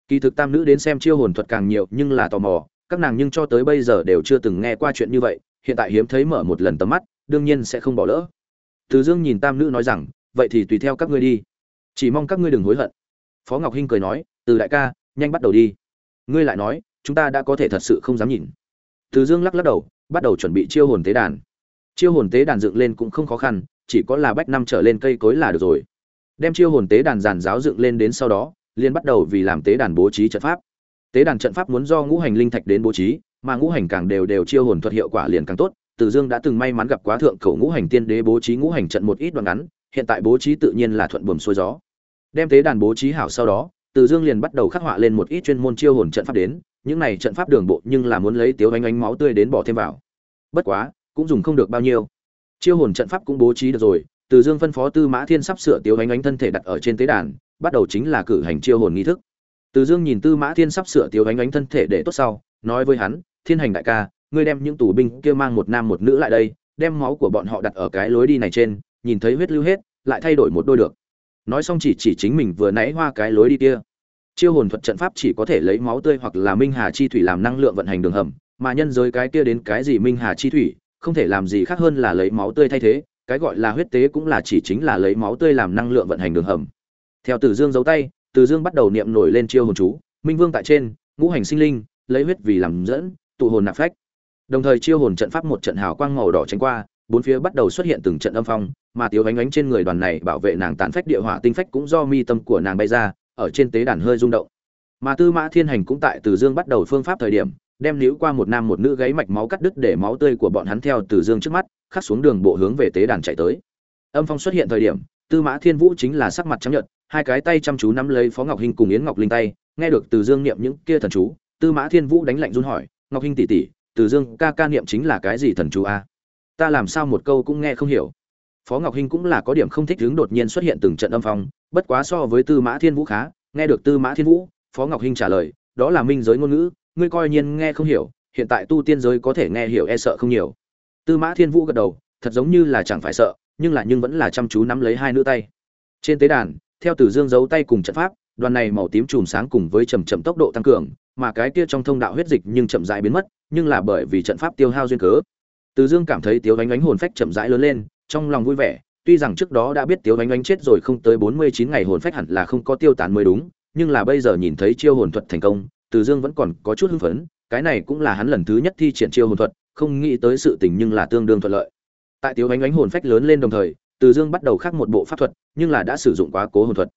Kỳ thực tam nữ đến xem chiêu hồn thuật càng nhiều nhưng là tò mò, các nàng nhưng cho tới bây giờ đều chưa từng nghe qua chuyện như vậy, hiện tại hiếm thấy mở một lần tầm mắt, đương nhiên sẽ không bỏ lỡ từ dương nhìn tam nữ nói rằng, vậy thì tùy theo các ngươi đi. Chỉ mong các ngươi đừng hối hận. Phó ngọc hinh cười nói, từ đại ca, nhanh bắt đầu đi. Ngươi lại nói, chúng ta đã có thể thật sự không dám nhìn. Từ dương lắc lắc đầu, bắt đầu chuẩn bị chiêu hồn tế đàn. Chiêu hồn tế đàn dựng lên cũng không khó khăn, chỉ có là bách năm trở lên cây cối là được rồi. Đem chiêu hồn tế đàn giàn giáo dựng lên đến sau đó liên bắt đầu vì làm tế đàn bố trí trận pháp. Tế đàn trận pháp muốn do ngũ hành linh thạch đến bố trí, mà ngũ hành càng đều đều chiêu hồn thuật hiệu quả liền càng tốt từ dương đã từng may mắn gặp quá thượng cổ ngũ hành tiên đế bố trí ngũ hành trận một ít đoạn ngắn, hiện tại bố trí tự nhiên là thuận buồm xuôi gió. Đem tế đàn bố trí hảo sau đó, từ dương liền bắt đầu khắc họa lên một ít chuyên môn chiêu hồn trận pháp đến, những này trận pháp đường bộ nhưng là muốn lấy tiếu ánh ánh máu tươi đến bỏ thêm vào. Bất quá, cũng dùng không được bao nhiêu. Chiêu hồn trận pháp cũng bố trí được rồi, từ dương phân phó tư mã thiên sắp sửa tiếu ánh ánh thân thể đặt ở trên tế đàn, bắt đầu chính là cử hành chiêu hồn nghi thức. Từ dương nhìn tư mã thiên sắp sửa tiếu ánh ánh thân thể để tốt sau, nói với hắn, thiên hành đại ca ngươi đem những tù binh kia mang một nam một nữ lại đây đem máu của bọn họ đặt ở cái lối đi này trên nhìn thấy huyết lưu hết lại thay đổi một đôi được. Nói xong chỉ chỉ chính mình vừa nãy hoa cái lối đi kia. Chiêu hồn thuật trận pháp chỉ có thể lấy máu tươi hoặc là minh hà chi thủy làm năng lượng vận hành đường hầm mà nhân giới cái kia đến cái gì minh hà chi thủy không thể làm gì khác hơn là lấy máu tươi thay thế cái gọi là huyết tế cũng là chỉ chính là lấy máu tươi làm năng lượng vận hành đường hầm. Theo Từ Dương giấu tay, Từ Dương bắt đầu niệm nổi lên chiêu hồn chú, Minh Vương tại trên, ngũ hành sinh linh, lấy huyết vì làm dẫn, tụ hồn nạp phách. Đồng thời chiêu hồn trận pháp một trận hào quang màu đỏ tránh qua, bốn phía bắt đầu xuất hiện từng trận âm phong, mà Tiếu Ánh Ánh trên người đoàn này bảo vệ nàng tàn phách địa hỏa tinh phách cũng do mi tâm của nàng bay ra, ở trên tế đàn hơi rung động. Mà Tư Mã Thiên Hành cũng tại Từ Dương bắt đầu phương pháp thời điểm, đem níu qua một nam một nữ gáy mạch máu cắt đứt để máu tươi của bọn hắn theo Từ Dương trước mắt, khắc xuống đường bộ hướng về tế đàn chạy tới. Âm phong xuất hiện thời điểm, Tư Mã Thiên Vũ chính là sắc mặt trắng nhợt, hai cái tay chăm chú nắm lấy Phó Ngọc Hinh cùng Yến Ngọc Linh tay, nghe được Từ Dương niệm những kia thần chú, Tư Mã Thiên Vũ đánh lạnh run hỏi, "Ngọc Hinh tỷ tỷ, từ Dương ca ca niệm chính là cái gì thần chú a? Ta làm sao một câu cũng nghe không hiểu." Phó Ngọc Hinh cũng là có điểm không thích hướng đột nhiên xuất hiện từng trận âm phong, bất quá so với Tư Mã Thiên Vũ khá, nghe được Tư Mã Thiên Vũ, Phó Ngọc Hinh trả lời, "Đó là minh giới ngôn ngữ, ngươi coi nhiên nghe không hiểu, hiện tại tu tiên giới có thể nghe hiểu e sợ không nhiều." Tư Mã Thiên Vũ gật đầu, thật giống như là chẳng phải sợ, nhưng là nhưng vẫn là chăm chú nắm lấy hai nữ tay. Trên tế đàn, theo Từ Dương giấu tay cùng trận pháp, đoàn này màu tím chùm sáng cùng với chậm chậm tốc độ tăng cường, mà cái kia trong thông đạo huyết dịch nhưng chậm rãi biến mất, nhưng là bởi vì trận pháp tiêu hao duyên cớ. Từ Dương cảm thấy Tiếu ánh Ánh hồn phách chậm rãi lớn lên, trong lòng vui vẻ, tuy rằng trước đó đã biết Tiếu ánh Ánh chết rồi không tới 49 ngày hồn phách hẳn là không có tiêu tán mới đúng, nhưng là bây giờ nhìn thấy chiêu hồn thuật thành công, Từ Dương vẫn còn có chút hưng phấn, cái này cũng là hắn lần thứ nhất thi triển chiêu hồn thuật, không nghĩ tới sự tình nhưng là tương đương thuận lợi. Tại Tiếu ánh Ánh hồn phách lớn lên đồng thời, Từ Dương bắt đầu khắc một bộ pháp thuật, nhưng là đã sử dụng quá cố hồn thuật.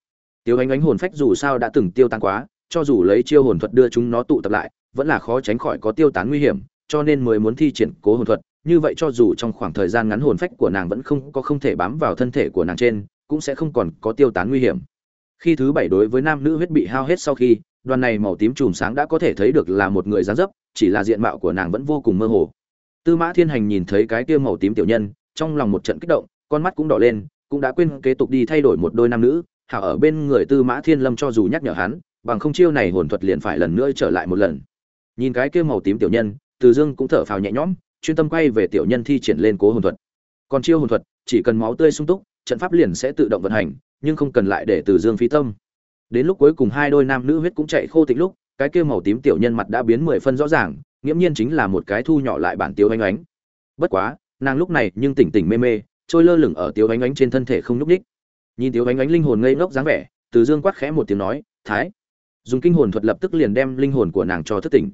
Tiêu Ánh Ánh hồn phách dù sao đã từng tiêu tan quá, cho dù lấy chiêu hồn thuật đưa chúng nó tụ tập lại, vẫn là khó tránh khỏi có tiêu tán nguy hiểm, cho nên mới muốn thi triển cố hồn thuật, như vậy cho dù trong khoảng thời gian ngắn hồn phách của nàng vẫn không có không thể bám vào thân thể của nàng trên, cũng sẽ không còn có tiêu tán nguy hiểm. Khi thứ bảy đối với nam nữ huyết bị hao hết sau khi, đoàn này màu tím chùm sáng đã có thể thấy được là một người dáng dấp, chỉ là diện mạo của nàng vẫn vô cùng mơ hồ. Tư Mã Thiên Hành nhìn thấy cái kia màu tím tiểu nhân, trong lòng một trận kích động, con mắt cũng đỏ lên, cũng đã quên kế tục đi thay đổi một đôi nam nữ, hảo ở bên người Tư Mã Thiên Lâm cho dù nhắc nhở hắn, bằng không chiêu này hồn thuật liền phải lần nữa trở lại một lần. Nhìn cái kia màu tím tiểu nhân, Từ Dương cũng thở phào nhẹ nhõm, chuyên tâm quay về tiểu nhân thi triển lên cố hồn thuật. Còn chiêu hồn thuật, chỉ cần máu tươi sung túc, trận pháp liền sẽ tự động vận hành, nhưng không cần lại để Từ Dương phí tâm. Đến lúc cuối cùng hai đôi nam nữ huyết cũng chạy khô tịch lúc, cái kia màu tím tiểu nhân mặt đã biến mười phân rõ ràng, nghiễm nhiên chính là một cái thu nhỏ lại bản tiêu ánh ánh. Bất quá, nàng lúc này nhưng tỉnh tỉnh mê mê, trôi lơ lửng ở tiêu ánh ánh trên thân thể không nhúc ních nhìn tiểu ánh ánh linh hồn ngây ngốc dáng vẻ từ dương quát khẽ một tiếng nói thái dùng kinh hồn thuật lập tức liền đem linh hồn của nàng cho thức tỉnh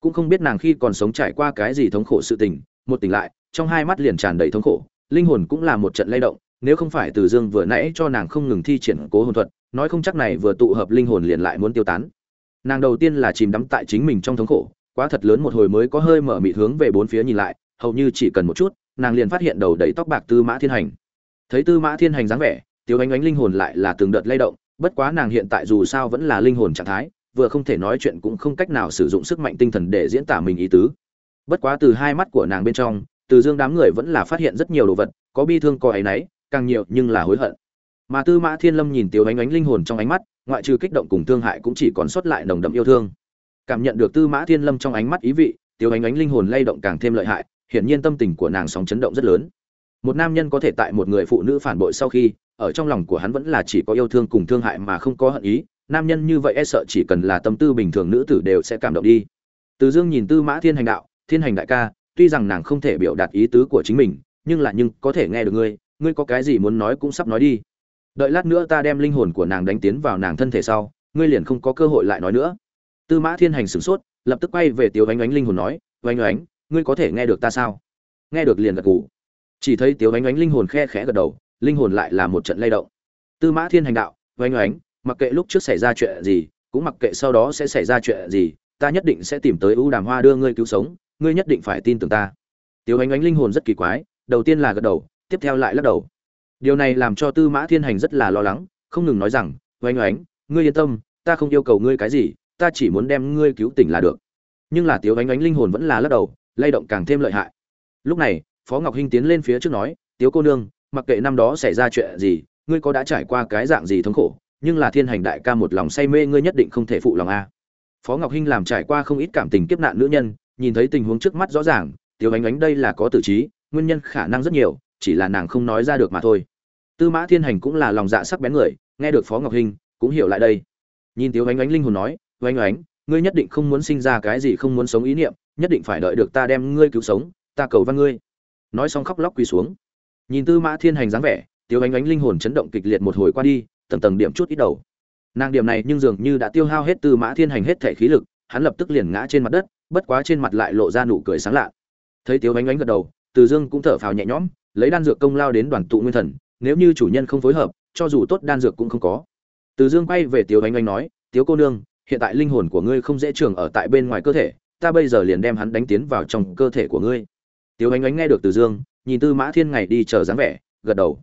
cũng không biết nàng khi còn sống trải qua cái gì thống khổ sự tình một tỉnh lại trong hai mắt liền tràn đầy thống khổ linh hồn cũng là một trận lay động nếu không phải từ dương vừa nãy cho nàng không ngừng thi triển cố hồn thuật nói không chắc này vừa tụ hợp linh hồn liền lại muốn tiêu tán. Nàng đầu tiên là chìm đắm tại chính mình trong thống khổ quá thật lớn một hồi mới có hơi mở mịt hướng về bốn phía nhìn lại hầu như chỉ cần một chút nàng liền phát hiện đầu đầy tóc bạc tư mã thiên hành. Thấy tư mã thiên hành dáng vẻ tiếu Ánh Ánh linh hồn lại là từng đợt lay động, bất quá nàng hiện tại dù sao vẫn là linh hồn trạng thái, vừa không thể nói chuyện cũng không cách nào sử dụng sức mạnh tinh thần để diễn tả mình ý tứ. Bất quá từ hai mắt của nàng bên trong, Từ Dương đám người vẫn là phát hiện rất nhiều đồ vật, có bi thương có ấy nấy, càng nhiều nhưng là hối hận. Mà Tư Mã Thiên Lâm nhìn Tiểu Ánh Ánh linh hồn trong ánh mắt, ngoại trừ kích động cùng thương hại cũng chỉ còn sót lại nồng đậm yêu thương. Cảm nhận được Tư Mã Thiên Lâm trong ánh mắt ý vị, Tiểu Ánh Ánh linh hồn lay động càng thêm lợi hại, hiển nhiên tâm tình của nàng sóng chấn động rất lớn. Một nam nhân có thể tại một người phụ nữ phản bội sau khi, ở trong lòng của hắn vẫn là chỉ có yêu thương cùng thương hại mà không có hận ý nam nhân như vậy e sợ chỉ cần là tâm tư bình thường nữ tử đều sẽ cảm động đi. Từ dương nhìn tư mã thiên hành đạo, thiên hành đại ca, tuy rằng nàng không thể biểu đạt ý tứ của chính mình, nhưng là nhưng có thể nghe được ngươi ngươi có cái gì muốn nói cũng sắp nói đi. Đợi lát nữa ta đem linh hồn của nàng đánh tiến vào nàng thân thể sau, ngươi liền không có cơ hội lại nói nữa. Tư mã thiên hành sửng sốt, lập tức quay về tiếu ánh ánh linh hồn nói oanh oánh ngươi có thể nghe được ta sao? Nghe được liền gật gù. Chỉ thấy tiếu ánh ánh linh hồn khe khẽ gật đầu, linh hồn lại là một trận lay động. Tư mã thiên hành đạo oanh oánh mặc kệ lúc trước xảy ra chuyện gì, cũng mặc kệ sau đó sẽ xảy ra chuyện gì, ta nhất định sẽ tìm tới ưu đàm hoa đưa ngươi cứu sống, ngươi nhất định phải tin tưởng ta. Tiểu ánh ánh linh hồn rất kỳ quái, đầu tiên là gật đầu, tiếp theo lại lắc đầu. Điều này làm cho tư mã thiên hành rất là lo lắng, không ngừng nói rằng, oanh oánh, ngươi yên tâm, ta không yêu cầu ngươi cái gì, ta chỉ muốn đem ngươi cứu tỉnh là được. Nhưng là tiếu ánh ánh linh hồn vẫn là lắc đầu, lay động càng thêm lợi hại. Lúc này, phó ngọc hinh tiến lên phía trước nói, tiếu cô nương, mặc kệ năm đó xảy ra chuyện gì, ngươi có đã trải qua cái dạng gì thống khổ nhưng là thiên hành đại ca một lòng say mê ngươi nhất định không thể phụ lòng a. Phó ngọc hinh làm trải qua không ít cảm tình kiếp nạn nữ nhân, nhìn thấy tình huống trước mắt rõ ràng, tiểu ánh ánh đây là có tử trí, nguyên nhân khả năng rất nhiều, chỉ là nàng không nói ra được mà thôi. Tư mã thiên hành cũng là lòng dạ sắc bén người, nghe được phó ngọc hinh, cũng hiểu lại đây. Nhìn tiểu ánh ánh linh hồn nói oanh oánh ngươi nhất định không muốn sinh ra cái gì không muốn sống ý niệm, nhất định phải đợi được ta đem ngươi cứu sống, ta cầu văn ngươi. Nói xong khóc lóc quỳ xuống. Nhìn tư mã thiên hành dáng vẻ, tiểu ánh ánh linh hồn chấn động kịch liệt một hồi qua đi tầng tầng điểm chút ít đầu. Nàng điểm này nhưng dường như đã tiêu hao hết tư mã thiên hành hết thể khí lực, hắn lập tức liền ngã trên mặt đất, bất quá trên mặt lại lộ ra nụ cười sáng lạ. Thấy tiêu ánh ánh gật đầu, từ dương cũng thở phào nhẹ nhõm, lấy đan dược công lao đến đoàn tụ nguyên thần, nếu như chủ nhân không phối hợp, cho dù tốt đan dược cũng không có. Từ dương quay về tiêu ánh ánh nói, tiếu cô nương, hiện tại linh hồn của ngươi không dễ trường ở tại bên ngoài cơ thể, ta bây giờ liền đem hắn đánh tiến vào trong cơ thể của ngươi. Tiếu ánh ánh nghe được từ dương, nhìn tư mã thiên ngày đi chờ dáng vẻ, gật đầu.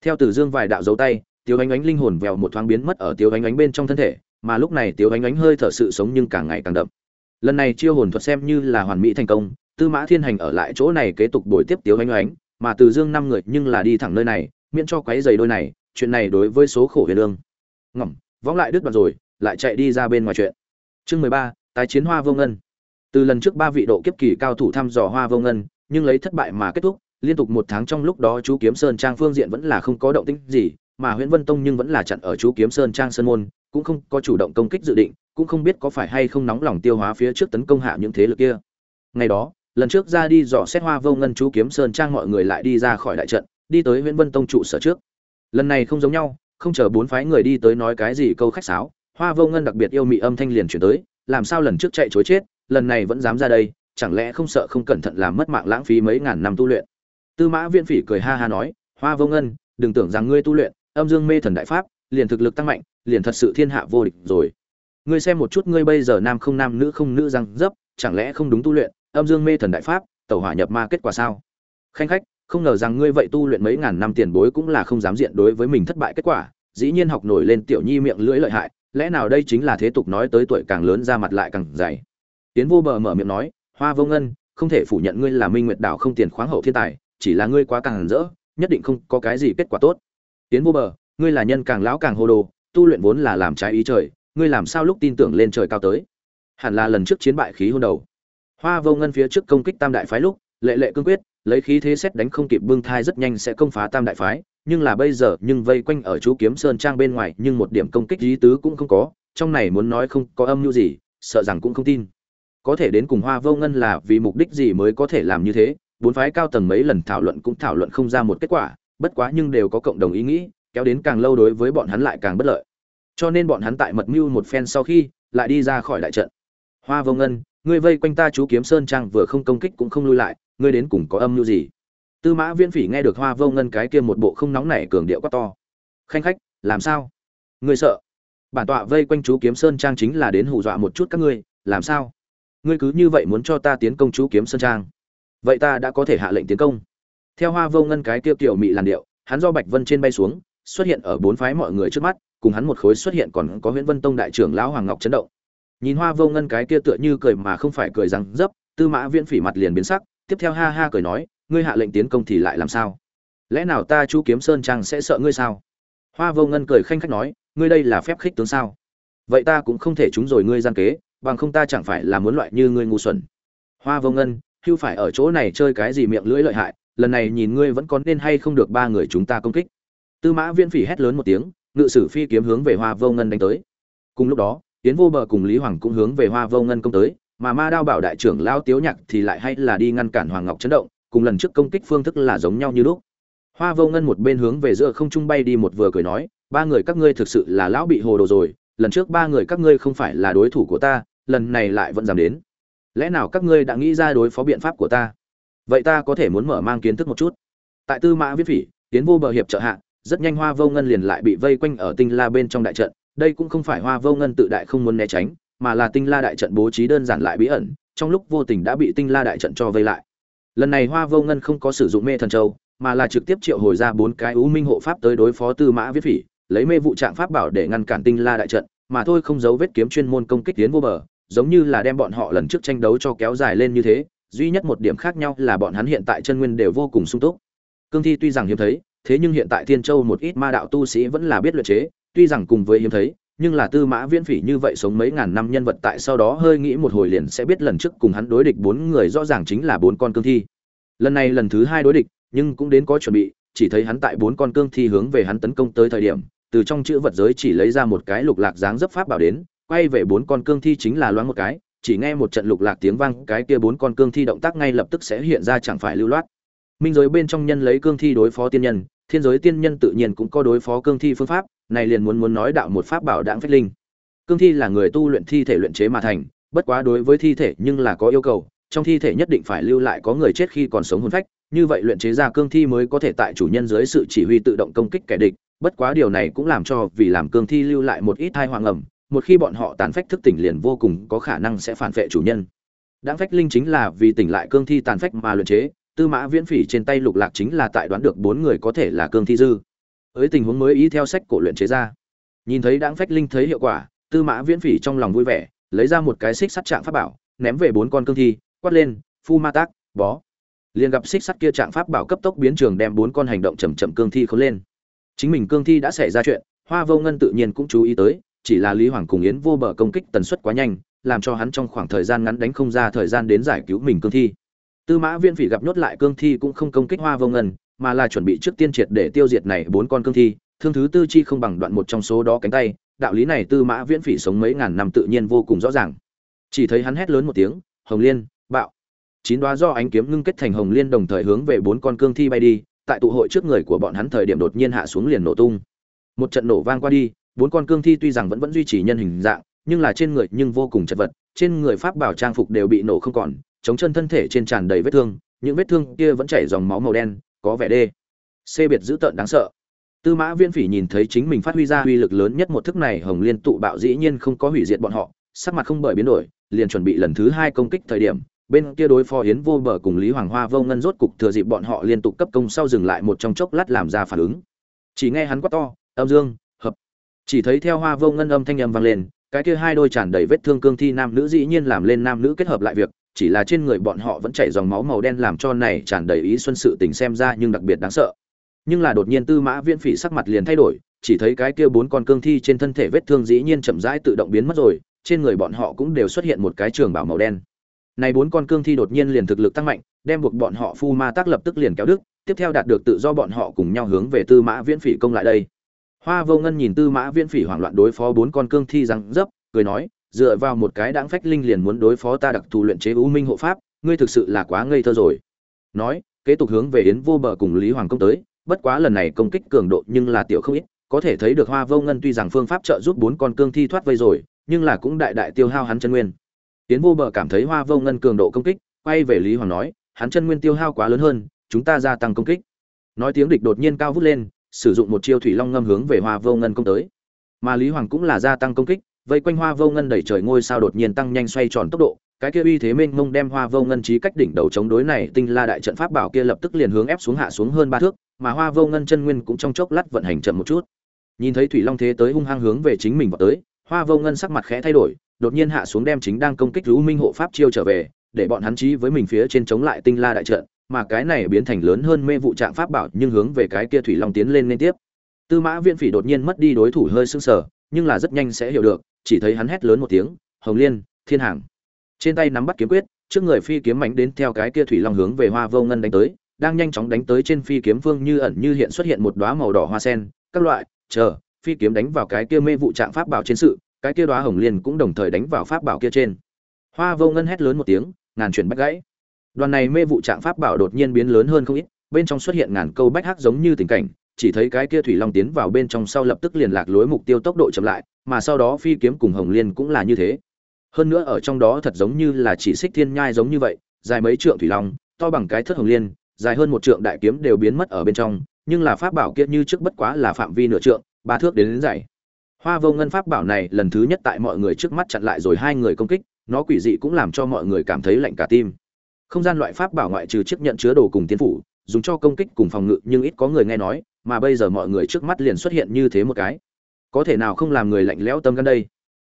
Theo từ dương vài đạo dấu tay Tiêu ánh ánh linh hồn vèo một thoáng biến mất ở Tiêu ánh ánh bên trong thân thể, mà lúc này Tiêu ánh ánh hơi thở sự sống nhưng càng ngày càng đậm. Lần này chiêu hồn thuật xem như là hoàn mỹ thành công, tư mã thiên hành ở lại chỗ này kế tục đổi tiếp Tiêu ánh ánh, mà từ dương năm người nhưng là đi thẳng nơi này, miễn cho quấy giày đôi này, chuyện này đối với số khổ huyền lương. Ngỏm, võng lại đứt đoạn rồi, lại chạy đi ra bên ngoài chuyện. Chương mười ba, tái chiến hoa vô ngân. Từ lần trước ba vị độ kiếp kỳ cao thủ thăm dò hoa vô ngân, nhưng lấy thất bại mà kết thúc, liên tục một tháng trong lúc đó chú kiếm sơn trang phương diện vẫn là không có động tĩnh gì mà Huyễn vân tông nhưng vẫn là chặn ở chú kiếm sơn trang sơn môn, cũng không có chủ động công kích dự định, cũng không biết có phải hay không nóng lòng tiêu hóa phía trước tấn công hạ những thế lực kia. Ngày đó, lần trước ra đi dò xét hoa vô ngân chú kiếm sơn trang mọi người lại đi ra khỏi đại trận, đi tới Huyễn vân tông trụ sở trước. Lần này không giống nhau, không chờ bốn phái người đi tới nói cái gì câu khách sáo, hoa vô ngân đặc biệt yêu mị âm thanh liền chuyển tới, làm sao lần trước chạy chối chết, lần này vẫn dám ra đây, chẳng lẽ không sợ không cẩn thận làm mất mạng lãng phí mấy ngàn năm tu luyện. Tư mã viễn phỉ cười ha ha nói, hoa vô ngân, đừng tưởng rằng ngươi tu luyện âm dương mê thần đại pháp, liền thực lực tăng mạnh, liền thật sự thiên hạ vô địch rồi. Ngươi xem một chút ngươi bây giờ nam không nam nữ không nữ răng dấp, chẳng lẽ không đúng tu luyện, âm dương mê thần đại pháp, tẩu hỏa nhập ma kết quả sao? Khanh khách, không ngờ rằng ngươi vậy tu luyện mấy ngàn năm tiền bối cũng là không dám diện đối với mình thất bại kết quả, dĩ nhiên học nổi lên tiểu nhi miệng lưỡi lợi hại, lẽ nào đây chính là thế tục nói tới tuổi càng lớn ra mặt lại càng dày? Tiến vô bờ mở miệng nói, hoa vô ngân, không thể phủ nhận ngươi là minh nguyệt đảo không tiền khoáng hậu thiên tài, chỉ là ngươi quá càng rỡ, nhất định không có cái gì kết quả tốt tiến vô bờ, ngươi là nhân càng lão càng hồ đồ, tu luyện vốn là làm trái ý trời, ngươi làm sao lúc tin tưởng lên trời cao tới? Hẳn là lần trước chiến bại khí hôn đầu. Hoa vô ngân phía trước công kích tam đại phái lúc, lệ lệ cương quyết, lấy khí thế xét đánh không kịp bưng thai rất nhanh sẽ công phá tam đại phái, nhưng là bây giờ, nhưng vây quanh ở chú kiếm sơn trang bên ngoài, nhưng một điểm công kích lý tứ cũng không có, trong này muốn nói không có âm mưu gì, sợ rằng cũng không tin. Có thể đến cùng hoa vô ngân là vì mục đích gì mới có thể làm như thế, bốn phái cao tầng mấy lần thảo luận cũng thảo luận không ra một kết quả bất quá nhưng đều có cộng đồng ý nghĩ, kéo đến càng lâu đối với bọn hắn lại càng bất lợi. Cho nên bọn hắn tại mật mưu một phen sau khi, lại đi ra khỏi đại trận. Hoa vô ngân, ngươi vây quanh ta chú kiếm sơn trang vừa không công kích cũng không lui lại, ngươi đến cùng có âm mưu gì? Tư mã viễn phỉ nghe được hoa vô ngân cái kia một bộ không nóng nảy cường điệu quá to. Khanh khách, làm sao? Ngươi sợ? Bản tọa vây quanh chú kiếm sơn trang chính là đến hù dọa một chút các ngươi, làm sao? Ngươi cứ như vậy muốn cho ta tiến công chú kiếm sơn trang? Vậy ta đã có thể hạ lệnh tiến công theo hoa vô ngân cái kia kiểu mị làn điệu, hắn do bạch vân trên bay xuống, xuất hiện ở bốn phái mọi người trước mắt, cùng hắn một khối xuất hiện còn có nguyễn vân tông đại trưởng lão hoàng ngọc chấn động. Nhìn hoa vô ngân cái kia tựa như cười mà không phải cười rằng dấp, tư mã viễn phỉ mặt liền biến sắc, tiếp theo ha ha cười nói, ngươi hạ lệnh tiến công thì lại làm sao? Lẽ nào ta chú kiếm sơn trang sẽ sợ ngươi sao? Hoa vô ngân cười khanh khách nói, ngươi đây là phép khích tướng sao? Vậy ta cũng không thể trúng rồi ngươi gian kế, bằng không ta chẳng phải là muốn loại như ngươi ngu xuẩn. Hoa vô ngân, hưu phải ở chỗ này chơi cái gì miệng lưỡi lợi hại lần này nhìn ngươi vẫn còn nên hay không được ba người chúng ta công kích. Tư mã viễn phỉ hét lớn một tiếng, ngự sử phi kiếm hướng về hoa vô ngân đánh tới. Cùng lúc đó tiến vô bờ cùng lý hoàng cũng hướng về hoa vô ngân công tới, mà ma đao bảo đại trưởng lao tiếu nhạc thì lại hay là đi ngăn cản hoàng ngọc chấn động, cùng lần trước công kích phương thức là giống nhau như lúc. Hoa vô ngân một bên hướng về giữa không trung bay đi một vừa cười nói, ba người các ngươi thực sự là lão bị hồ đồ rồi, lần trước ba người các ngươi không phải là đối thủ của ta, lần này lại vẫn dám đến. Lẽ nào các ngươi đã nghĩ ra đối phó biện pháp của ta? Vậy ta có thể muốn mở mang kiến thức một chút. Tại tư mã viết phỉ, tiến vô bờ hiệp trợ hạ, rất nhanh hoa vô ngân liền lại bị vây quanh ở tinh la bên trong đại trận. Đây cũng không phải hoa vô ngân tự đại không muốn né tránh, mà là tinh la đại trận bố trí đơn giản lại bí ẩn, trong lúc vô tình đã bị tinh la đại trận cho vây lại. Lần này hoa vô ngân không có sử dụng mê thần châu, mà là trực tiếp triệu hồi ra bốn cái ú minh hộ pháp tới đối phó tư mã viết phỉ, lấy mê vụ trạng pháp bảo để ngăn cản tinh la đại trận, mà thôi không giấu vết kiếm chuyên môn công kích tiến vô bờ, giống như là đem bọn họ lần trước tranh đấu cho kéo dài lên như thế duy nhất một điểm khác nhau là bọn hắn hiện tại chân nguyên đều vô cùng sung túc. Cương thi tuy rằng hiếm thấy, thế nhưng hiện tại thiên châu một ít ma đạo tu sĩ vẫn là biết luyện chế, tuy rằng cùng với hiếm thấy, nhưng là tư mã viễn phỉ như vậy sống mấy ngàn năm nhân vật tại sau đó hơi nghĩ một hồi liền sẽ biết lần trước cùng hắn đối địch bốn người rõ ràng chính là bốn con cương thi. Lần này lần thứ hai đối địch, nhưng cũng đến có chuẩn bị, chỉ thấy hắn tại bốn con cương thi hướng về hắn tấn công tới thời điểm, từ trong chữ vật giới chỉ lấy ra một cái lục lạc dáng dấp pháp bảo đến, quay về bốn con cương thi chính là loáng một cái chỉ nghe một trận lục lạc tiếng vang, cái kia bốn con cương thi động tác ngay lập tức sẽ hiện ra chẳng phải lưu loát. Minh giới bên trong nhân lấy cương thi đối phó tiên nhân, thiên giới tiên nhân tự nhiên cũng có đối phó cương thi phương pháp, này liền muốn muốn nói đạo một pháp bảo đạn phách linh. Cương thi là người tu luyện thi thể luyện chế mà thành, bất quá đối với thi thể nhưng là có yêu cầu, trong thi thể nhất định phải lưu lại có người chết khi còn sống hồn phách, như vậy luyện chế ra cương thi mới có thể tại chủ nhân dưới sự chỉ huy tự động công kích kẻ địch, bất quá điều này cũng làm cho vì làm cương thi lưu lại một ít thai hoàng ẩm một khi bọn họ tàn phách thức tỉnh liền vô cùng có khả năng sẽ phản vệ chủ nhân. Đáng phách linh chính là vì tỉnh lại cương thi tàn phách mà luyện chế, tư mã viễn phỉ trên tay lục lạc chính là tại đoán được bốn người có thể là cương thi dư. Với tình huống mới ý theo sách cổ luyện chế ra. Nhìn thấy đáng phách linh thấy hiệu quả, tư mã viễn phỉ trong lòng vui vẻ, lấy ra một cái xích sắt trạng pháp bảo, ném về bốn con cương thi, quát lên, phu ma tác, bó. Liền gặp xích sắt kia trạng pháp bảo cấp tốc biến trường đem bốn con hành động chầm chậm cương thi khốn lên. Chính mình cương thi đã xảy ra chuyện, hoa vô ngân tự nhiên cũng chú ý tới chỉ là lý hoàng cùng yến vô bờ công kích tần suất quá nhanh, làm cho hắn trong khoảng thời gian ngắn đánh không ra thời gian đến giải cứu mình cương thi. Tư mã viên phỉ gặp nhốt lại cương thi cũng không công kích hoa vô ngân, mà là chuẩn bị trước tiên triệt để tiêu diệt này bốn con cương thi, thương thứ tư chi không bằng đoạn một trong số đó cánh tay, đạo lý này tư mã viễn phỉ sống mấy ngàn năm tự nhiên vô cùng rõ ràng. Chỉ thấy hắn hét lớn một tiếng, hồng liên, bạo! Chín đoá do ánh kiếm ngưng kết thành hồng liên đồng thời hướng về bốn con cương thi bay đi, tại tụ hội trước người của bọn hắn thời điểm đột nhiên hạ xuống liền nổ tung. Một trận nổ vang qua đi bốn con cương thi tuy rằng vẫn vẫn duy trì nhân hình dạng, nhưng là trên người nhưng vô cùng chật vật, trên người pháp bảo trang phục đều bị nổ không còn, chống chân thân thể trên tràn đầy vết thương, những vết thương kia vẫn chảy dòng máu màu đen, có vẻ đê. Xê biệt dữ tợn đáng sợ. Tư mã viên phỉ nhìn thấy chính mình phát huy ra uy lực lớn nhất một thức này, hồng liên tụ bạo dĩ nhiên không có hủy diệt bọn họ, sắc mặt không bởi biến đổi, liền chuẩn bị lần thứ hai công kích thời điểm, bên kia đối phó hiến vô bờ cùng lý hoàng hoa vô ngân rốt cục thừa dịp bọn họ liên tục cấp công sau dừng lại một trong chốc lát làm ra phản ứng. Chỉ nghe hắn quát to, âm dương chỉ thấy theo hoa vô ngân âm thanh âm vang lên, cái kia hai đôi tràn đầy vết thương cương thi nam nữ dĩ nhiên làm lên nam nữ kết hợp lại việc, chỉ là trên người bọn họ vẫn chảy dòng máu màu đen làm cho này tràn đầy ý xuân sự tình xem ra nhưng đặc biệt đáng sợ. Nhưng là đột nhiên tư mã viễn phỉ sắc mặt liền thay đổi, chỉ thấy cái kia bốn con cương thi trên thân thể vết thương dĩ nhiên chậm rãi tự động biến mất rồi, trên người bọn họ cũng đều xuất hiện một cái trường bảo màu đen. Này bốn con cương thi đột nhiên liền thực lực tăng mạnh, đem buộc bọn họ phu ma tác lập tức liền kéo đức tiếp theo đạt được tự do bọn họ cùng nhau hướng về tư mã viễn phỉ công lại đây hoa vô ngân nhìn tư mã viễn phỉ hoảng loạn đối phó bốn con cương thi răng dấp, cười nói, dựa vào một cái đáng phách linh liền muốn đối phó ta đặc thù luyện chế u minh hộ pháp, ngươi thực sự là quá ngây thơ rồi. Nói, kế tục hướng về yến vô bờ cùng lý hoàng công tới, bất quá lần này công kích cường độ nhưng là tiểu không ít, có thể thấy được hoa vô ngân tuy rằng phương pháp trợ giúp bốn con cương thi thoát vây rồi, nhưng là cũng đại đại tiêu hao hắn chân nguyên. Yến vô bờ cảm thấy hoa vô ngân cường độ công kích, quay về lý hoàng nói, hắn chân nguyên tiêu hao quá lớn hơn, chúng ta gia tăng công kích. Nói tiếng địch đột nhiên cao vút lên sử dụng một chiêu thủy long ngâm hướng về hoa vô ngân công tới. Mà lý hoàng cũng là gia tăng công kích, vây quanh hoa vô ngân đẩy trời ngôi sao đột nhiên tăng nhanh xoay tròn tốc độ, cái kia uy thế mênh mông đem hoa vô ngân trí cách đỉnh đầu chống đối này tinh la đại trận pháp bảo kia lập tức liền hướng ép xuống hạ xuống hơn ba thước, mà hoa vô ngân chân nguyên cũng trong chốc lát vận hành chậm một chút. Nhìn thấy thủy long thế tới hung hăng hướng về chính mình vào tới, hoa vô ngân sắc mặt khẽ thay đổi, đột nhiên hạ xuống đem chính đang công kích lũ minh hộ pháp chiêu trở về, để bọn hắn trí với mình phía trên chống lại tinh la đại trận mà cái này biến thành lớn hơn mê vụ trạng pháp bảo nhưng hướng về cái kia thủy long tiến lên liên tiếp. Tư mã viễn phỉ đột nhiên mất đi đối thủ hơi sưng sờ, nhưng là rất nhanh sẽ hiểu được, chỉ thấy hắn hét lớn một tiếng, hồng liên, thiên hàng. Trên tay nắm bắt kiếm quyết, trước người phi kiếm mảnh đến theo cái kia thủy long hướng về hoa vô ngân đánh tới, đang nhanh chóng đánh tới trên phi kiếm phương như ẩn như hiện xuất hiện một đóa màu đỏ hoa sen, các loại, chờ, phi kiếm đánh vào cái kia mê vụ trạng pháp bảo trên sự, cái kia đóa hồng liên cũng đồng thời đánh vào pháp bảo kia trên. Hoa vô ngân hét lớn một tiếng, ngàn chuyển bắt gãy đoàn này mê vụ trạng pháp bảo đột nhiên biến lớn hơn không ít bên trong xuất hiện ngàn câu bách hắc giống như tình cảnh chỉ thấy cái kia thủy long tiến vào bên trong sau lập tức liền lạc lối mục tiêu tốc độ chậm lại mà sau đó phi kiếm cùng hồng liên cũng là như thế. Hơn nữa ở trong đó thật giống như là chỉ xích thiên nhai giống như vậy dài mấy trượng thủy long to bằng cái thất hồng liên dài hơn một trượng đại kiếm đều biến mất ở bên trong nhưng là pháp bảo kia như trước bất quá là phạm vi nửa trượng ba thước đến, đến dày. Hoa vô ngân pháp bảo này lần thứ nhất tại mọi người trước mắt chặn lại rồi hai người công kích nó quỷ dị cũng làm cho mọi người cảm thấy lạnh cả tim không gian loại pháp bảo ngoại trừ chiếc nhận chứa đồ cùng tiên phủ, dùng cho công kích cùng phòng ngự, nhưng ít có người nghe nói, mà bây giờ mọi người trước mắt liền xuất hiện như thế một cái. Có thể nào không làm người lạnh lẽo tâm gan đây?